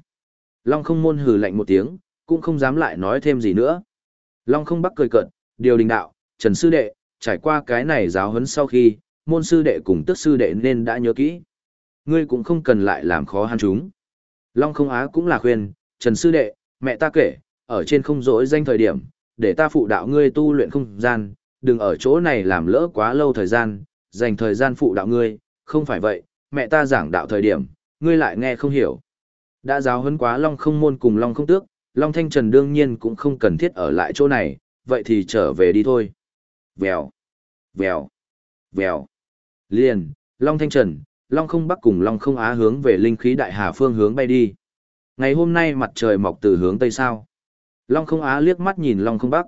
Long không môn hừ lạnh một tiếng, cũng không dám lại nói thêm gì nữa. Long không bắc cười cợt, điều đình đạo, Trần Sư Đệ, trải qua cái này giáo huấn sau khi, môn sư đệ cùng tức sư đệ nên đã nhớ kỹ. Ngươi cũng không cần lại làm khó hắn chúng. Long không á cũng là khuyên, Trần Sư Đệ, mẹ ta kể, ở trên không rỗi danh thời điểm, để ta phụ đạo ngươi tu luyện không gian, đừng ở chỗ này làm lỡ quá lâu thời gian, dành thời gian phụ đạo ngươi, không phải vậy, mẹ ta giảng đạo thời điểm, ngươi lại nghe không hiểu. Đã giáo huấn quá Long không môn cùng Long không tước, Long Thanh Trần đương nhiên cũng không cần thiết ở lại chỗ này, vậy thì trở về đi thôi. Vèo, vèo, vèo. Liền, Long Thanh Trần, Long không bắc cùng Long không á hướng về linh khí đại hà phương hướng bay đi. Ngày hôm nay mặt trời mọc từ hướng tây sao. Long không á liếc mắt nhìn Long không bắc.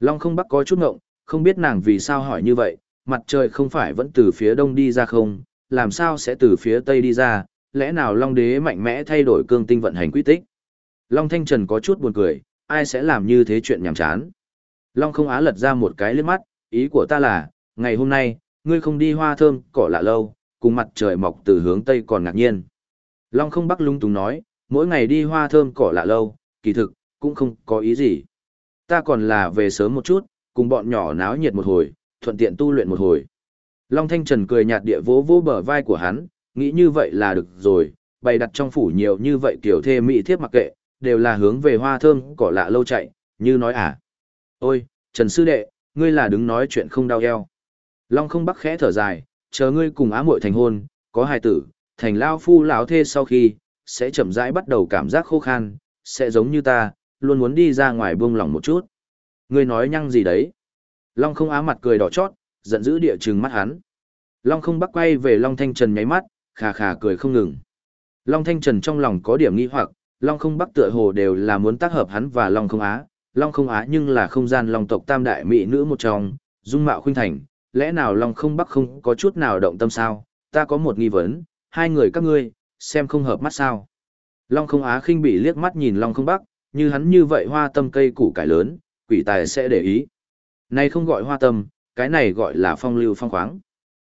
Long không bắc có chút ngộng, không biết nàng vì sao hỏi như vậy, mặt trời không phải vẫn từ phía đông đi ra không, làm sao sẽ từ phía tây đi ra, lẽ nào Long đế mạnh mẽ thay đổi cương tinh vận hành quy tích. Long Thanh Trần có chút buồn cười, ai sẽ làm như thế chuyện nhảm chán. Long không á lật ra một cái liếc mắt, ý của ta là, ngày hôm nay, ngươi không đi hoa thơm, cỏ lạ lâu, cùng mặt trời mọc từ hướng tây còn ngạc nhiên. Long không bắc lung tung nói, mỗi ngày đi hoa thơm cỏ lạ lâu, kỳ thực, cũng không có ý gì. Ta còn là về sớm một chút, cùng bọn nhỏ náo nhiệt một hồi, thuận tiện tu luyện một hồi. Long Thanh Trần cười nhạt địa vỗ vỗ bờ vai của hắn, nghĩ như vậy là được rồi, bày đặt trong phủ nhiều như vậy kiểu thê mỹ thiếp mặc kệ, đều là hướng về hoa thơm cỏ lạ lâu chạy, như nói à. Ôi, Trần Sư Đệ, ngươi là đứng nói chuyện không đau eo. Long không bắc khẽ thở dài, chờ ngươi cùng á muội thành hôn, có hài tử, thành lao phu lão thê sau khi, sẽ chậm rãi bắt đầu cảm giác khô khan, sẽ giống như ta, luôn muốn đi ra ngoài buông lỏng một chút. Ngươi nói nhăng gì đấy? Long không á mặt cười đỏ chót, giận dữ địa trừng mắt hắn. Long không bắc quay về Long Thanh Trần nháy mắt, khà khà cười không ngừng. Long Thanh Trần trong lòng có điểm nghi hoặc, Long không bắc tựa hồ đều là muốn tác hợp hắn và Long không á, Long không á nhưng là không gian Long tộc tam đại mỹ nữ một trong, dung mạo khuynh thành, lẽ nào Long không bắc không có chút nào động tâm sao, ta có một nghi vấn, hai người các ngươi, xem không hợp mắt sao. Long không á khinh bị liếc mắt nhìn Long không bắc, như hắn như vậy hoa tâm cây củ cải lớn, quỷ tài sẽ để ý. Này không gọi hoa tâm, cái này gọi là phong lưu phong khoáng.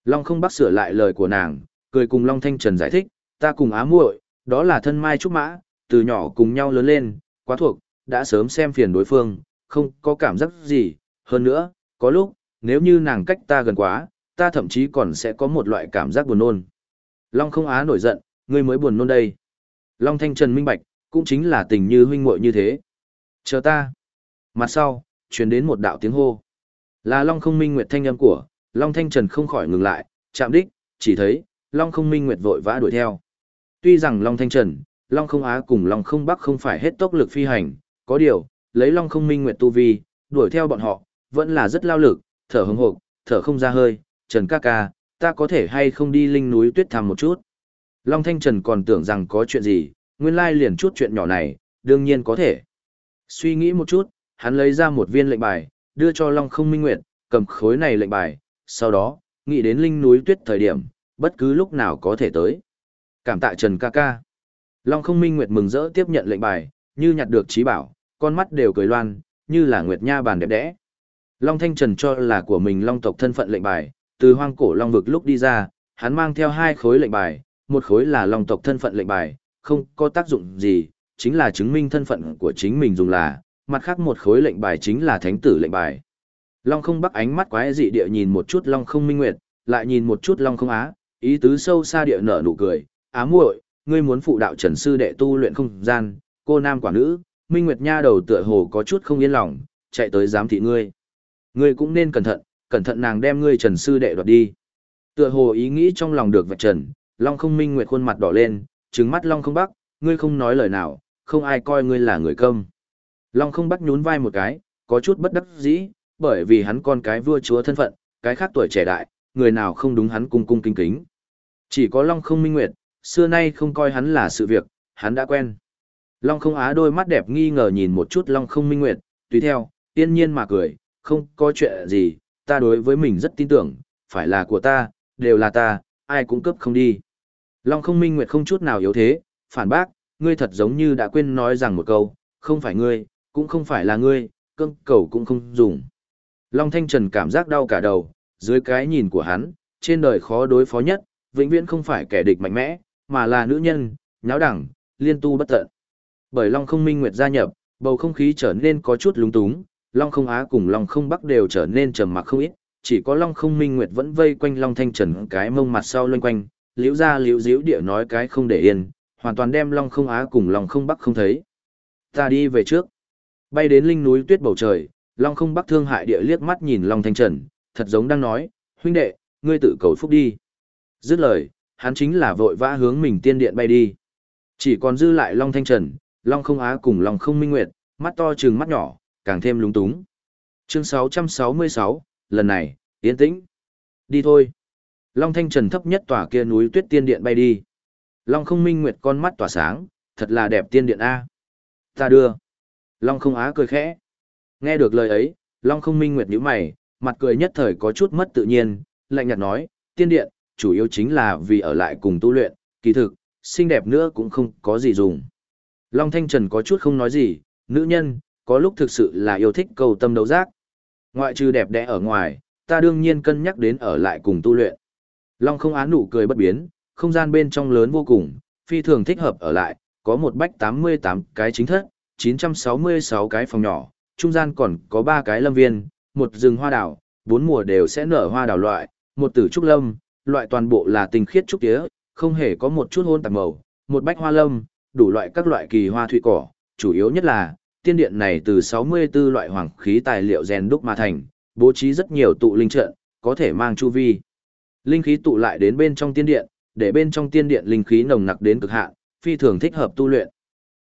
Long không bắt sửa lại lời của nàng, cười cùng Long Thanh Trần giải thích, ta cùng á muội, đó là thân mai trúc mã, từ nhỏ cùng nhau lớn lên, quá thuộc, đã sớm xem phiền đối phương, không có cảm giác gì, hơn nữa, có lúc, nếu như nàng cách ta gần quá, ta thậm chí còn sẽ có một loại cảm giác buồn nôn. Long không á nổi giận, ngươi mới buồn nôn đây. Long Thanh Trần minh bạch, cũng chính là tình như huynh muội như thế. Chờ ta. Mặt sau, truyền đến một đạo tiếng hô. Là Long không minh nguyệt thanh âm của, Long Thanh Trần không khỏi ngừng lại, chạm đích, chỉ thấy, Long không minh nguyệt vội vã đuổi theo. Tuy rằng Long Thanh Trần, Long không á cùng Long không bắc không phải hết tốc lực phi hành, có điều, lấy Long không minh nguyệt tu vi, đuổi theo bọn họ, vẫn là rất lao lực, thở hừng hộp, thở không ra hơi, Trần ca ca, ta có thể hay không đi linh núi tuyết thăm một chút. Long Thanh Trần còn tưởng rằng có chuyện gì, nguyên lai liền chút chuyện nhỏ này, đương nhiên có thể. Suy nghĩ một chút, hắn lấy ra một viên lệnh bài, đưa cho Long không minh nguyệt, cầm khối này lệnh bài, sau đó, nghĩ đến linh núi tuyết thời điểm, bất cứ lúc nào có thể tới. Cảm tạ Trần ca ca. Long không minh nguyệt mừng rỡ tiếp nhận lệnh bài, như nhặt được trí bảo, con mắt đều cười loan, như là nguyệt nha bàn đẹp đẽ. Long Thanh Trần cho là của mình Long tộc thân phận lệnh bài, từ hoang cổ Long vực lúc đi ra, hắn mang theo hai khối lệnh bài, một khối là Long tộc thân phận lệnh bài, không có tác dụng gì, chính là chứng minh thân phận của chính mình dùng là, mặt khác một khối lệnh bài chính là thánh tử lệnh bài. Long không bắc ánh mắt quái dị địa nhìn một chút Long không minh nguyệt, lại nhìn một chút Long không á, ý tứ sâu xa địa nở nụ cười, á muội, ngươi muốn phụ đạo trần sư đệ tu luyện không gian, cô nam quả nữ, minh nguyệt nha đầu tựa hồ có chút không yên lòng, chạy tới giám thị ngươi. Ngươi cũng nên cẩn thận, cẩn thận nàng đem ngươi trần sư đệ đoạt đi. Tựa hồ ý nghĩ trong lòng được vạch trần, Long không minh nguyệt khuôn mặt đỏ lên, trừng mắt Long không bắc, ngươi không nói lời nào, không ai coi ngươi là người công. Long không bắc nhún vai một cái, có chút bất đắc dĩ, bởi vì hắn con cái vua chúa thân phận, cái khác tuổi trẻ đại, người nào không đúng hắn cung cung kính kính. Chỉ có Long không minh nguyệt, xưa nay không coi hắn là sự việc, hắn đã quen. Long không á đôi mắt đẹp nghi ngờ nhìn một chút Long không minh nguyệt, tùy theo, yên nhiên mà cười, không có chuyện gì, ta đối với mình rất tin tưởng, phải là của ta, đều là ta, ai cũng cướp không đi. Long không minh nguyệt không chút nào yếu thế, phản bác, ngươi thật giống như đã quên nói rằng một câu, không phải ngươi, cũng không phải là ngươi, cưng cầu cũng không dùng. Long Thanh Trần cảm giác đau cả đầu, dưới cái nhìn của hắn, trên đời khó đối phó nhất, vĩnh viễn không phải kẻ địch mạnh mẽ, mà là nữ nhân, nháo đẳng, liên tu bất tận. Bởi Long không minh nguyệt gia nhập, bầu không khí trở nên có chút lúng túng, Long không Á cùng Long không Bắc đều trở nên trầm mặc không ít, chỉ có Long không minh nguyệt vẫn vây quanh Long Thanh Trần cái mông mặt sau loanh quanh, liễu ra liễu diễu địa nói cái không để yên, hoàn toàn đem Long không Á cùng Long không Bắc không thấy. Ta đi về trước. Bay đến linh núi tuyết bầu trời, Long không Bắc thương hại địa liếc mắt nhìn Long Thanh Trần, thật giống đang nói, huynh đệ, ngươi tự cầu phúc đi. Dứt lời, hắn chính là vội vã hướng mình tiên điện bay đi. Chỉ còn dư lại Long Thanh Trần, Long không Á cùng Long không Minh Nguyệt, mắt to trừng mắt nhỏ, càng thêm lúng túng. Chương 666, lần này, yên tĩnh. Đi thôi. Long Thanh Trần thấp nhất tòa kia núi tuyết tiên điện bay đi. Long không minh nguyệt con mắt tỏa sáng, thật là đẹp tiên điện A. Ta đưa. Long không á cười khẽ. Nghe được lời ấy, Long không minh nguyệt nhíu mày, mặt cười nhất thời có chút mất tự nhiên, lạnh nhạt nói, tiên điện, chủ yếu chính là vì ở lại cùng tu luyện, kỳ thực, xinh đẹp nữa cũng không có gì dùng. Long Thanh Trần có chút không nói gì, nữ nhân, có lúc thực sự là yêu thích cầu tâm đấu giác. Ngoại trừ đẹp đẽ ở ngoài, ta đương nhiên cân nhắc đến ở lại cùng tu luyện. Long không án nụ cười bất biến, không gian bên trong lớn vô cùng, phi thường thích hợp ở lại, có một bách 88 cái chính thất, 966 cái phòng nhỏ, trung gian còn có 3 cái lâm viên, một rừng hoa đào, bốn mùa đều sẽ nở hoa đào loại, một tử trúc lâm, loại toàn bộ là tinh khiết trúc tía, không hề có một chút hôn tạp màu, một bách hoa lâm, đủ loại các loại kỳ hoa thủy cỏ, chủ yếu nhất là, tiên điện này từ 64 loại hoàng khí tài liệu rèn đúc mà thành, bố trí rất nhiều tụ linh trận, có thể mang chu vi. Linh khí tụ lại đến bên trong tiên điện, để bên trong tiên điện linh khí nồng nặc đến cực hạn, phi thường thích hợp tu luyện.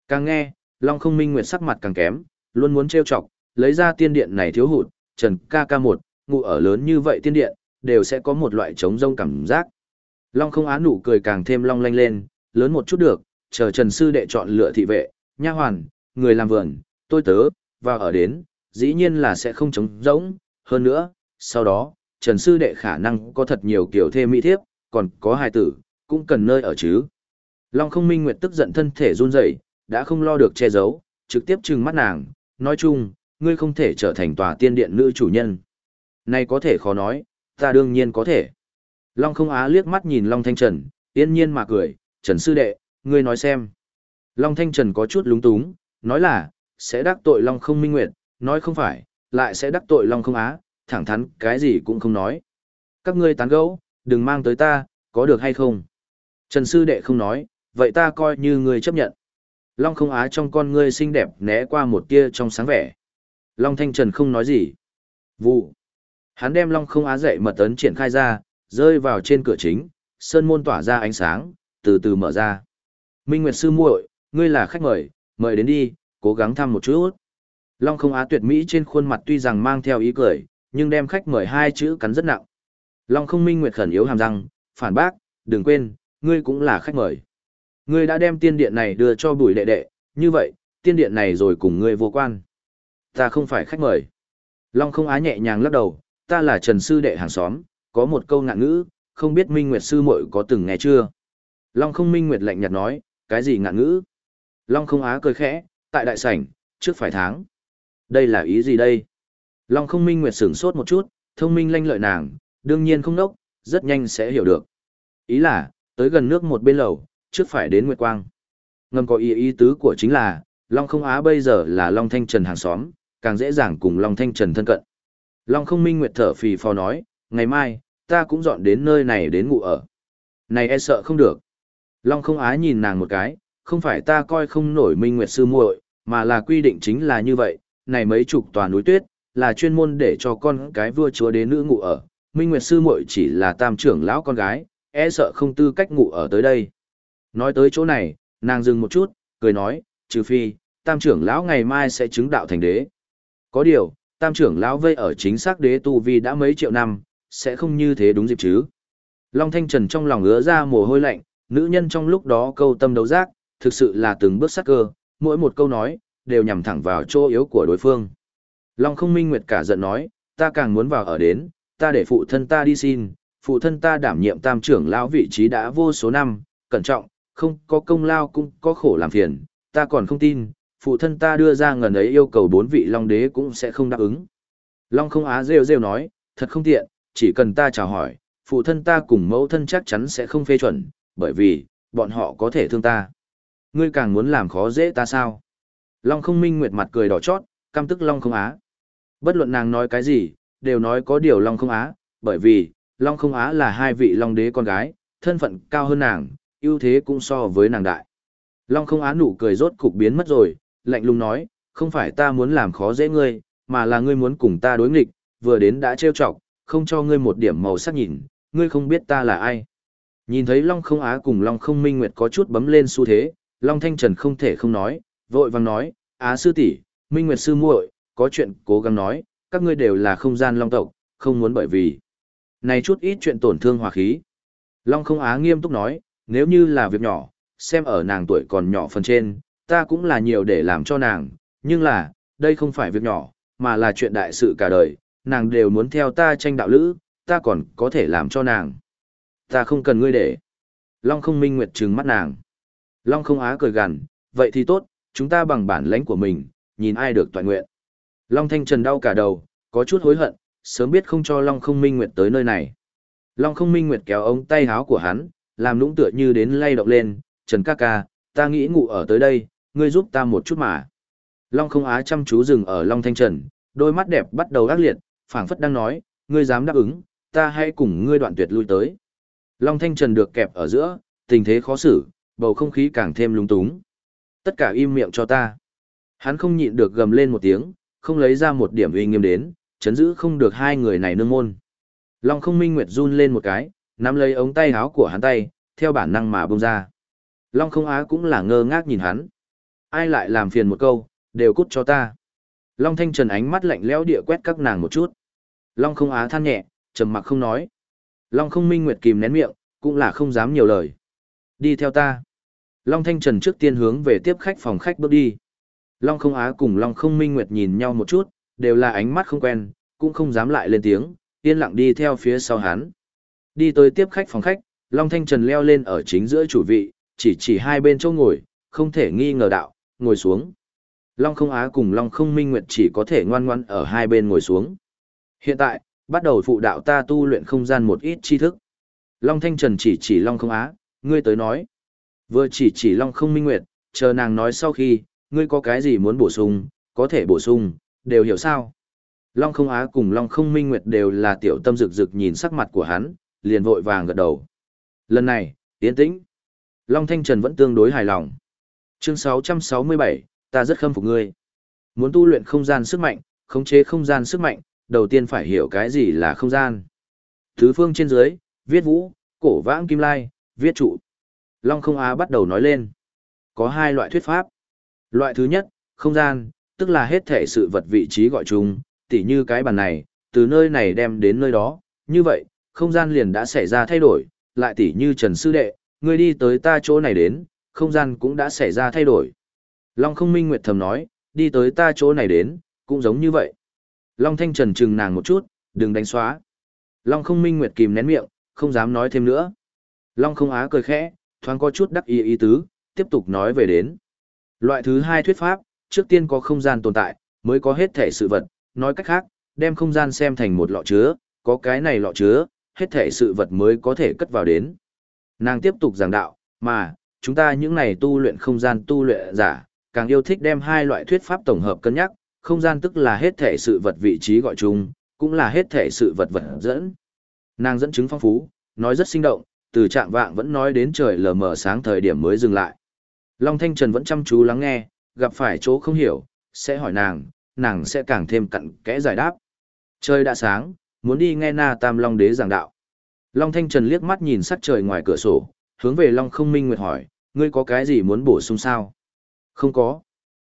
Càng nghe, Long Không Minh Nguyệt sắc mặt càng kém, luôn muốn trêu chọc, lấy ra tiên điện này thiếu hụt, Trần Ca Ca một, ngụ ở lớn như vậy tiên điện, đều sẽ có một loại trống rông cảm giác. Long Không Á nụ cười càng thêm long lanh lên, lớn một chút được, chờ Trần sư đệ chọn lựa thị vệ, nha hoàn, người làm vườn, tôi tớ, và ở đến, dĩ nhiên là sẽ không trống rỗng, hơn nữa, sau đó, Trần Sư Đệ khả năng có thật nhiều kiểu thêm mỹ thiếp, còn có hài tử, cũng cần nơi ở chứ. Long không minh nguyệt tức giận thân thể run rẩy, đã không lo được che giấu, trực tiếp trừng mắt nàng, nói chung, ngươi không thể trở thành tòa tiên điện nữ chủ nhân. Này có thể khó nói, ta đương nhiên có thể. Long không á liếc mắt nhìn Long Thanh Trần, yên nhiên mà cười, Trần Sư Đệ, ngươi nói xem. Long Thanh Trần có chút lúng túng, nói là, sẽ đắc tội Long không minh nguyệt, nói không phải, lại sẽ đắc tội Long không á, thẳng thắn cái gì cũng không nói. Các ngươi tán gẫu, đừng mang tới ta, có được hay không? Trần sư đệ không nói, vậy ta coi như ngươi chấp nhận. Long không á trong con ngươi xinh đẹp né qua một tia trong sáng vẻ. Long thanh trần không nói gì. Vụ. Hắn đem long không á dậy mật tấn triển khai ra, rơi vào trên cửa chính, sơn môn tỏa ra ánh sáng, từ từ mở ra. Minh Nguyệt sư muội, ngươi là khách mời, mời đến đi, cố gắng thăm một chút. Long không á tuyệt mỹ trên khuôn mặt tuy rằng mang theo ý cười, nhưng đem khách mời hai chữ cắn rất nặng. Long không minh nguyệt khẩn yếu hàm răng, phản bác, đừng quên, ngươi cũng là khách mời. Ngươi đã đem tiên điện này đưa cho bùi đệ đệ, như vậy, tiên điện này rồi cùng ngươi vô quan. Ta không phải khách mời. Long không á nhẹ nhàng lắc đầu, ta là trần sư đệ hàng xóm, có một câu ngạn ngữ, không biết minh nguyệt sư muội có từng nghe chưa? Long không minh nguyệt lạnh nhạt nói, cái gì ngạn ngữ? Long không á cười khẽ, tại đại sảnh, trước phải tháng. Đây là ý gì đây? Long không minh nguyệt sửng sốt một chút, thông minh lanh lợi nàng, đương nhiên không đốc, rất nhanh sẽ hiểu được. Ý là, tới gần nước một bên lầu, trước phải đến Nguyệt Quang. Ngầm có ý ý tứ của chính là, Long không á bây giờ là Long Thanh Trần hàng xóm, càng dễ dàng cùng Long Thanh Trần thân cận. Long không minh nguyệt thở phì phò nói, ngày mai, ta cũng dọn đến nơi này đến ngủ ở. Này e sợ không được. Long không á nhìn nàng một cái, không phải ta coi không nổi minh nguyệt sư muội, mà là quy định chính là như vậy, này mấy chục tòa núi tuyết, là chuyên môn để cho con cái vua chúa đế nữ ngủ ở. Minh Nguyệt sư muội chỉ là tam trưởng lão con gái, e sợ không tư cách ngủ ở tới đây. Nói tới chỗ này, nàng dừng một chút, cười nói, trừ phi, tam trưởng lão ngày mai sẽ chứng đạo thành đế. Có điều, tam trưởng lão vây ở chính xác đế tu vi đã mấy triệu năm, sẽ không như thế đúng dịp chứ. Long Thanh Trần trong lòng ứa ra mồ hôi lạnh, nữ nhân trong lúc đó câu tâm đấu giác, thực sự là từng bước sắc cơ, mỗi một câu nói, đều nhằm thẳng vào chỗ yếu của đối phương. Long không minh nguyệt cả giận nói, ta càng muốn vào ở đến, ta để phụ thân ta đi xin, phụ thân ta đảm nhiệm tam trưởng lão vị trí đã vô số năm, cẩn trọng, không có công lao cũng có khổ làm phiền, ta còn không tin, phụ thân ta đưa ra ngần ấy yêu cầu bốn vị Long đế cũng sẽ không đáp ứng. Long không á rêu rêu nói, thật không tiện, chỉ cần ta chào hỏi, phụ thân ta cùng mẫu thân chắc chắn sẽ không phê chuẩn, bởi vì, bọn họ có thể thương ta. Ngươi càng muốn làm khó dễ ta sao? Long không minh nguyệt mặt cười đỏ chót, cam tức Long không á. Bất luận nàng nói cái gì, đều nói có điều Long không á, bởi vì, Long không á là hai vị Long đế con gái, thân phận cao hơn nàng, ưu thế cũng so với nàng đại. Long không á nụ cười rốt cục biến mất rồi, lạnh lùng nói, không phải ta muốn làm khó dễ ngươi, mà là ngươi muốn cùng ta đối nghịch, vừa đến đã trêu chọc, không cho ngươi một điểm màu sắc nhìn, ngươi không biết ta là ai. Nhìn thấy Long không á cùng Long không minh nguyệt có chút bấm lên xu thế, Long Thanh Trần không thể không nói, vội vàng nói, á sư tỷ, minh nguyệt sư muội, có chuyện cố gắng nói, các ngươi đều là không gian Long tộc, không muốn bởi vì. Này chút ít chuyện tổn thương hòa khí. Long không á nghiêm túc nói, nếu như là việc nhỏ, xem ở nàng tuổi còn nhỏ phần trên, ta cũng là nhiều để làm cho nàng, nhưng là, đây không phải việc nhỏ, mà là chuyện đại sự cả đời, nàng đều muốn theo ta tranh đạo lữ, ta còn có thể làm cho nàng. Ta không cần ngươi để. Long không minh nguyệt trừng mắt nàng. Long không á cười gằn, vậy thì tốt, chúng ta bằng bản lãnh của mình, nhìn ai được toàn nguyện. Long thanh trần đau cả đầu, có chút hối hận, sớm biết không cho Long không minh nguyệt tới nơi này. Long không minh nguyệt kéo ống tay háo của hắn, làm nũng tựa như đến lay động lên, Trần ca ca, ta nghĩ ngủ ở tới đây, ngươi giúp ta một chút mà. Long không á chăm chú dừng ở Long Thanh Trần, đôi mắt đẹp bắt đầu ác liệt, phảng phất đang nói, ngươi dám đáp ứng, ta hãy cùng ngươi đoạn tuyệt lui tới. Long Thanh Trần được kẹp ở giữa, tình thế khó xử, bầu không khí càng thêm lung túng. Tất cả im miệng cho ta. Hắn không nhịn được gầm lên một tiếng, không lấy ra một điểm uy nghiêm đến, chấn giữ không được hai người này nương môn. Long không minh nguyệt run lên một cái, nắm lấy ống tay áo của hắn tay, theo bản năng mà bông ra. Long không á cũng là ngơ ngác nhìn hắn. Ai lại làm phiền một câu, đều cút cho ta. Long thanh trần ánh mắt lạnh lẽo địa quét các nàng một chút. Long không á than nhẹ, trầm mặc không nói. Long không minh nguyệt kìm nén miệng, cũng là không dám nhiều lời. Đi theo ta. Long thanh trần trước tiên hướng về tiếp khách phòng khách bước đi. Long không á cùng Long không minh nguyệt nhìn nhau một chút, đều là ánh mắt không quen, cũng không dám lại lên tiếng, yên lặng đi theo phía sau hắn. Đi tới tiếp khách phòng khách, Long Thanh Trần leo lên ở chính giữa chủ vị, chỉ chỉ hai bên chỗ ngồi, không thể nghi ngờ đạo, ngồi xuống. Long không á cùng Long không minh nguyệt chỉ có thể ngoan ngoan ở hai bên ngồi xuống. Hiện tại, bắt đầu phụ đạo ta tu luyện không gian một ít tri thức. Long Thanh Trần chỉ chỉ Long không á, ngươi tới nói. Vừa chỉ chỉ Long không minh nguyệt, chờ nàng nói sau khi, ngươi có cái gì muốn bổ sung, có thể bổ sung, đều hiểu sao. Long không á cùng Long không minh nguyệt đều là tiểu tâm rực rực nhìn sắc mặt của hắn, liền vội vàng gật đầu. Lần này, yên tĩnh. Long Thanh Trần vẫn tương đối hài lòng. Chương 667, ta rất khâm phục ngươi. Muốn tu luyện không gian sức mạnh, khống chế không gian sức mạnh, đầu tiên phải hiểu cái gì là không gian. Thứ phương trên dưới, viết vũ, cổ vãng kim lai, viết trụ. Long không á bắt đầu nói lên. Có hai loại thuyết pháp. Loại thứ nhất, không gian, tức là hết thể sự vật vị trí gọi chung, tỉ như cái bàn này, từ nơi này đem đến nơi đó, như vậy, không gian liền đã xảy ra thay đổi, lại tỉ như Trần Sư Đệ, người đi tới ta chỗ này đến, không gian cũng đã xảy ra thay đổi. Long không minh nguyệt thầm nói, đi tới ta chỗ này đến, cũng giống như vậy. Long thanh trần chừng nàng một chút, đừng đánh xóa. Long không minh nguyệt kìm nén miệng, không dám nói thêm nữa. Long không á cười khẽ, thoáng có chút đắc ý ý tứ, tiếp tục nói về đến. Loại thứ hai thuyết pháp, trước tiên có không gian tồn tại, mới có hết thể sự vật, nói cách khác, đem không gian xem thành một lọ chứa, có cái này lọ chứa, hết thể sự vật mới có thể cất vào đến. Nàng tiếp tục giảng đạo, mà, chúng ta những này tu luyện không gian tu luyện giả, càng yêu thích đem hai loại thuyết pháp tổng hợp cân nhắc, không gian tức là hết thể sự vật vị trí gọi chung, cũng là hết thể sự vật vật dẫn. Nàng dẫn chứng phong phú, nói rất sinh động, từ trạng vạng vẫn nói đến trời lờ mờ sáng thời điểm mới dừng lại. Long Thanh Trần vẫn chăm chú lắng nghe, gặp phải chỗ không hiểu, sẽ hỏi nàng, nàng sẽ càng thêm cặn kẽ giải đáp. Trời đã sáng, muốn đi nghe Na Tam Long Đế giảng đạo. Long Thanh Trần liếc mắt nhìn sắc trời ngoài cửa sổ, hướng về Long Không Minh Nguyệt hỏi, ngươi có cái gì muốn bổ sung sao? Không có.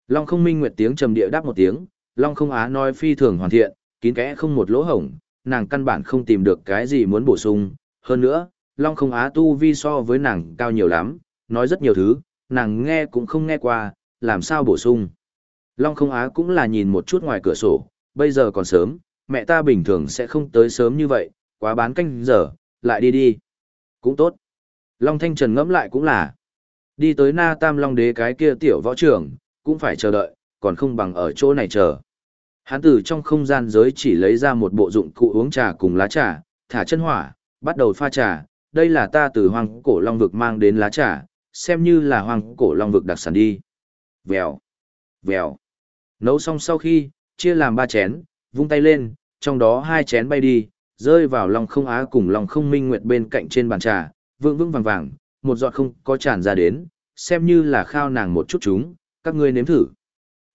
Long Không Minh Nguyệt tiếng trầm địa đáp một tiếng, Long Không Á nói phi thường hoàn thiện, kín kẽ không một lỗ hổng, nàng căn bản không tìm được cái gì muốn bổ sung. Hơn nữa, Long Không Á tu vi so với nàng cao nhiều lắm, nói rất nhiều thứ, nàng nghe cũng không nghe qua, làm sao bổ sung. Long Không Á cũng là nhìn một chút ngoài cửa sổ, bây giờ còn sớm, mẹ ta bình thường sẽ không tới sớm như vậy, quá bán canh giờ, lại đi đi. Cũng tốt. Long Thanh Trần ngẫm lại cũng là. Đi tới Na Tam Long Đế cái kia tiểu võ trưởng, cũng phải chờ đợi, còn không bằng ở chỗ này chờ. Hán tử trong không gian giới chỉ lấy ra một bộ dụng cụ uống trà cùng lá trà, thả chân hỏa, bắt đầu pha trà. Đây là ta từ hoàng cổ long vực mang đến lá trà, xem như là hoàng cổ long vực đặc sản đi. Vèo, vèo. Nấu xong sau khi, chia làm ba chén, vung tay lên, trong đó hai chén bay đi, rơi vào lòng không á cùng lòng không minh nguyệt bên cạnh trên bàn trà, vững vững vàng vàng, một giọt không có tràn ra đến, xem như là khao nàng một chút chúng, các ngươi nếm thử.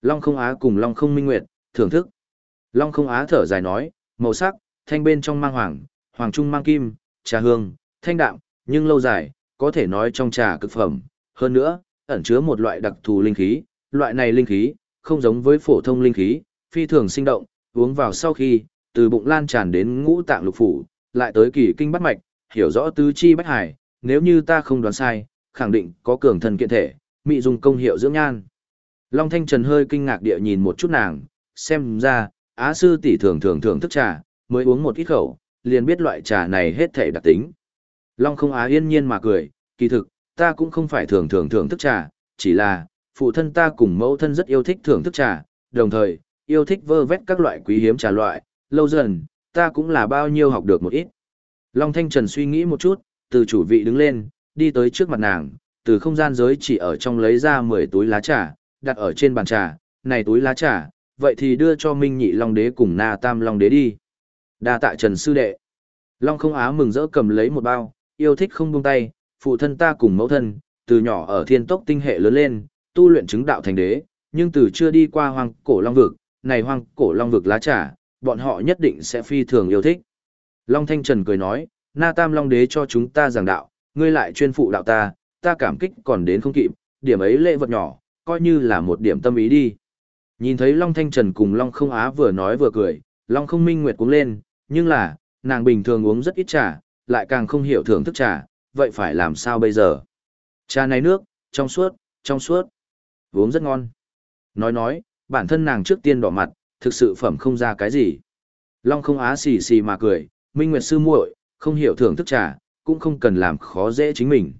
Long không á cùng Long không minh nguyệt, thưởng thức. Long không á thở dài nói, màu sắc, thanh bên trong mang hoàng, hoàng trung mang kim, trà hương, thanh đạm, nhưng lâu dài, có thể nói trong trà cực phẩm. Hơn nữa, ẩn chứa một loại đặc thù linh khí, loại này linh khí, không giống với phổ thông linh khí, phi thường sinh động, uống vào sau khi, từ bụng lan tràn đến ngũ tạng lục phủ, lại tới kỳ kinh bắt mạch, hiểu rõ tứ chi bách hải, nếu như ta không đoán sai, khẳng định có cường thần kiện thể, mị dùng công hiệu dưỡng nhan. Long Thanh Trần hơi kinh ngạc địa nhìn một chút nàng, xem ra, Á sư tỷ thường thường thường thức trà, mới uống một ít khẩu, liền biết loại trà này hết thể đặc tính. Long không á yên nhiên mà cười, kỳ thực, ta cũng không phải thường thường thưởng thức trà, chỉ là, phụ thân ta cùng mẫu thân rất yêu thích thưởng thức trà, đồng thời, yêu thích vơ vét các loại quý hiếm trà loại, lâu dần, ta cũng là bao nhiêu học được một ít. Long Thanh Trần suy nghĩ một chút, từ chủ vị đứng lên, đi tới trước mặt nàng, từ không gian giới chỉ ở trong lấy ra 10 túi lá trà, đặt ở trên bàn trà, này túi lá trà, vậy thì đưa cho Minh Nhị Long Đế cùng Na Tam Long Đế đi. Đa tạ Trần Sư Đệ. Long không á mừng rỡ cầm lấy một bao, yêu thích không buông tay, phụ thân ta cùng mẫu thân, từ nhỏ ở thiên tốc tinh hệ lớn lên, tu luyện chứng đạo thành đế, nhưng từ chưa đi qua hoang cổ long vực, này hoang cổ long vực lá trà, bọn họ nhất định sẽ phi thường yêu thích. Long Thanh Trần cười nói, Na Tam Long Đế cho chúng ta giảng đạo, ngươi lại chuyên phụ đạo ta, ta cảm kích còn đến không kịp, điểm ấy lễ vật nhỏ, coi như là một điểm tâm ý đi. Nhìn thấy Long Thanh Trần cùng Long Không Á vừa nói vừa cười, Long Không Minh Nguyệt cũng lên, nhưng là, nàng bình thường uống rất ít trà, lại càng không hiểu thưởng thức trà, vậy phải làm sao bây giờ? Trà này nước, trong suốt, trong suốt, uống rất ngon. Nói nói, bản thân nàng trước tiên đỏ mặt, thực sự phẩm không ra cái gì. Long Không Á xì xì mà cười, Minh Nguyệt sư muội, không hiểu thưởng thức trà, cũng không cần làm khó dễ chính mình.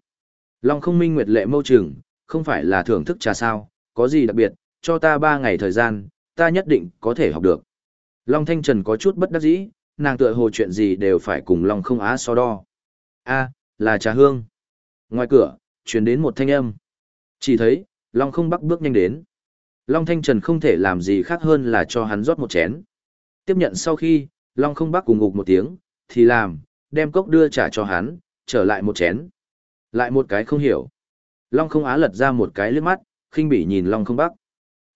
Long Không Minh Nguyệt lệ mâu trường, không phải là thưởng thức trà sao, có gì đặc biệt, cho ta ba ngày thời gian, ta nhất định có thể học được. Long Thanh Trần có chút bất đắc dĩ, nàng tựa hồ chuyện gì đều phải cùng Long không á so đo. a là trà hương. Ngoài cửa, truyền đến một thanh âm. Chỉ thấy, Long không bắc bước nhanh đến. Long Thanh Trần không thể làm gì khác hơn là cho hắn rót một chén. Tiếp nhận sau khi, Long không bắc cùng ngục một tiếng, thì làm, đem cốc đưa trả cho hắn, trở lại một chén. Lại một cái không hiểu. Long không á lật ra một cái lướt mắt, khinh bỉ nhìn Long không bắc.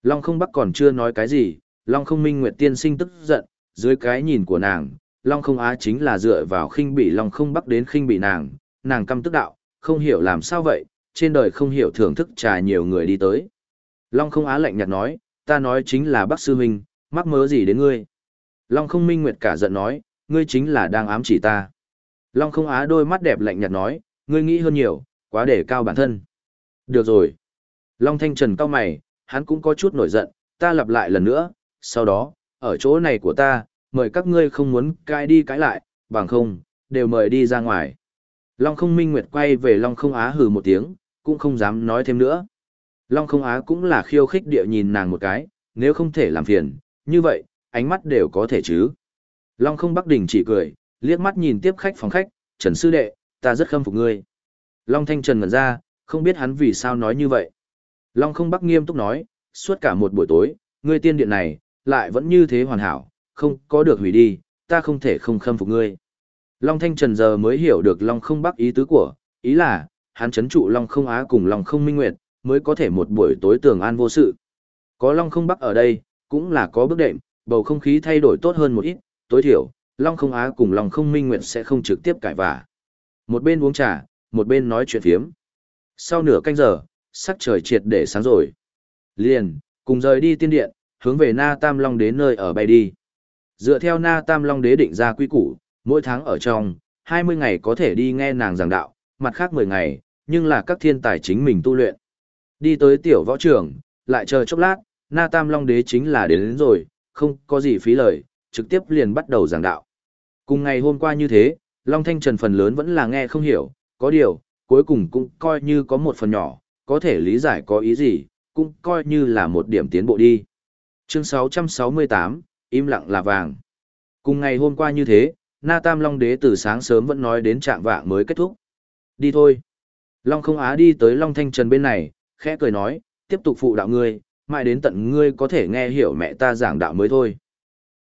Long không bắc còn chưa nói cái gì, Long không minh nguyệt tiên sinh tức giận, dưới cái nhìn của nàng, Long không á chính là dựa vào khinh bỉ Long không bắc đến khinh bỉ nàng, nàng căm tức đạo, không hiểu làm sao vậy, trên đời không hiểu thưởng thức trà nhiều người đi tới. Long không á lạnh nhạt nói, ta nói chính là bác sư huynh, mắc mớ gì đến ngươi. Long không minh nguyệt cả giận nói, ngươi chính là đang ám chỉ ta. Long không á đôi mắt đẹp lạnh nhạt nói, ngươi nghĩ hơn nhiều, quá để cao bản thân. Được rồi. Long thanh trần cao mày, hắn cũng có chút nổi giận, ta lặp lại lần nữa, sau đó, ở chỗ này của ta, mời các ngươi không muốn cãi đi cãi lại, bằng không, đều mời đi ra ngoài. Long không minh nguyệt quay về Long không á hừ một tiếng, cũng không dám nói thêm nữa. Long không á cũng là khiêu khích địa nhìn nàng một cái, nếu không thể làm phiền, như vậy, ánh mắt đều có thể chứ. Long không bắc đỉnh chỉ cười, liếc mắt nhìn tiếp khách phòng khách, Trần Sư Đệ, ta rất khâm phục ngươi. Long Thanh Trần ngẩn ra, không biết hắn vì sao nói như vậy. Long không bắc nghiêm túc nói, suốt cả một buổi tối, ngươi tiên điện này, lại vẫn như thế hoàn hảo, không có được hủy đi, ta không thể không khâm phục ngươi. Long Thanh Trần giờ mới hiểu được Long không bắc ý tứ của, ý là, hắn chấn trụ Long không á cùng Long không minh nguyệt, mới có thể một buổi tối tường an vô sự. Có Long không bắc ở đây, cũng là có bước đệm, bầu không khí thay đổi tốt hơn một ít, tối thiểu, Long không á cùng Long không minh nguyệt sẽ không trực tiếp cãi vả. Một bên uống trà, một bên nói chuyện phiếm. Sau nửa canh giờ, sắc trời triệt để sáng rồi. Liền, cùng rời đi tiên điện, hướng về Na Tam Long Đế nơi ở bay đi. Dựa theo Na Tam Long Đế định ra quy củ, mỗi tháng ở trong, 20 ngày có thể đi nghe nàng giảng đạo, mặt khác 10 ngày, nhưng là các thiên tài chính mình tu luyện. Đi tới tiểu võ trường, lại chờ chốc lát, Na Tam Long Đế chính là đến, đến rồi, không có gì phí lời, trực tiếp liền bắt đầu giảng đạo. Cùng ngày hôm qua như thế, Long Thanh Trần phần lớn vẫn là nghe không hiểu, có điều, cuối cùng cũng coi như có một phần nhỏ, có thể lý giải có ý gì, cũng coi như là một điểm tiến bộ đi. Chương 668, im lặng là vàng. Cùng ngày hôm qua như thế, Na Tam Long Đế từ sáng sớm vẫn nói đến trạng vạng mới kết thúc. Đi thôi. Long không á đi tới Long Thanh Trần bên này, khẽ cười nói, tiếp tục phụ đạo ngươi, mãi đến tận ngươi có thể nghe hiểu mẹ ta giảng đạo mới thôi.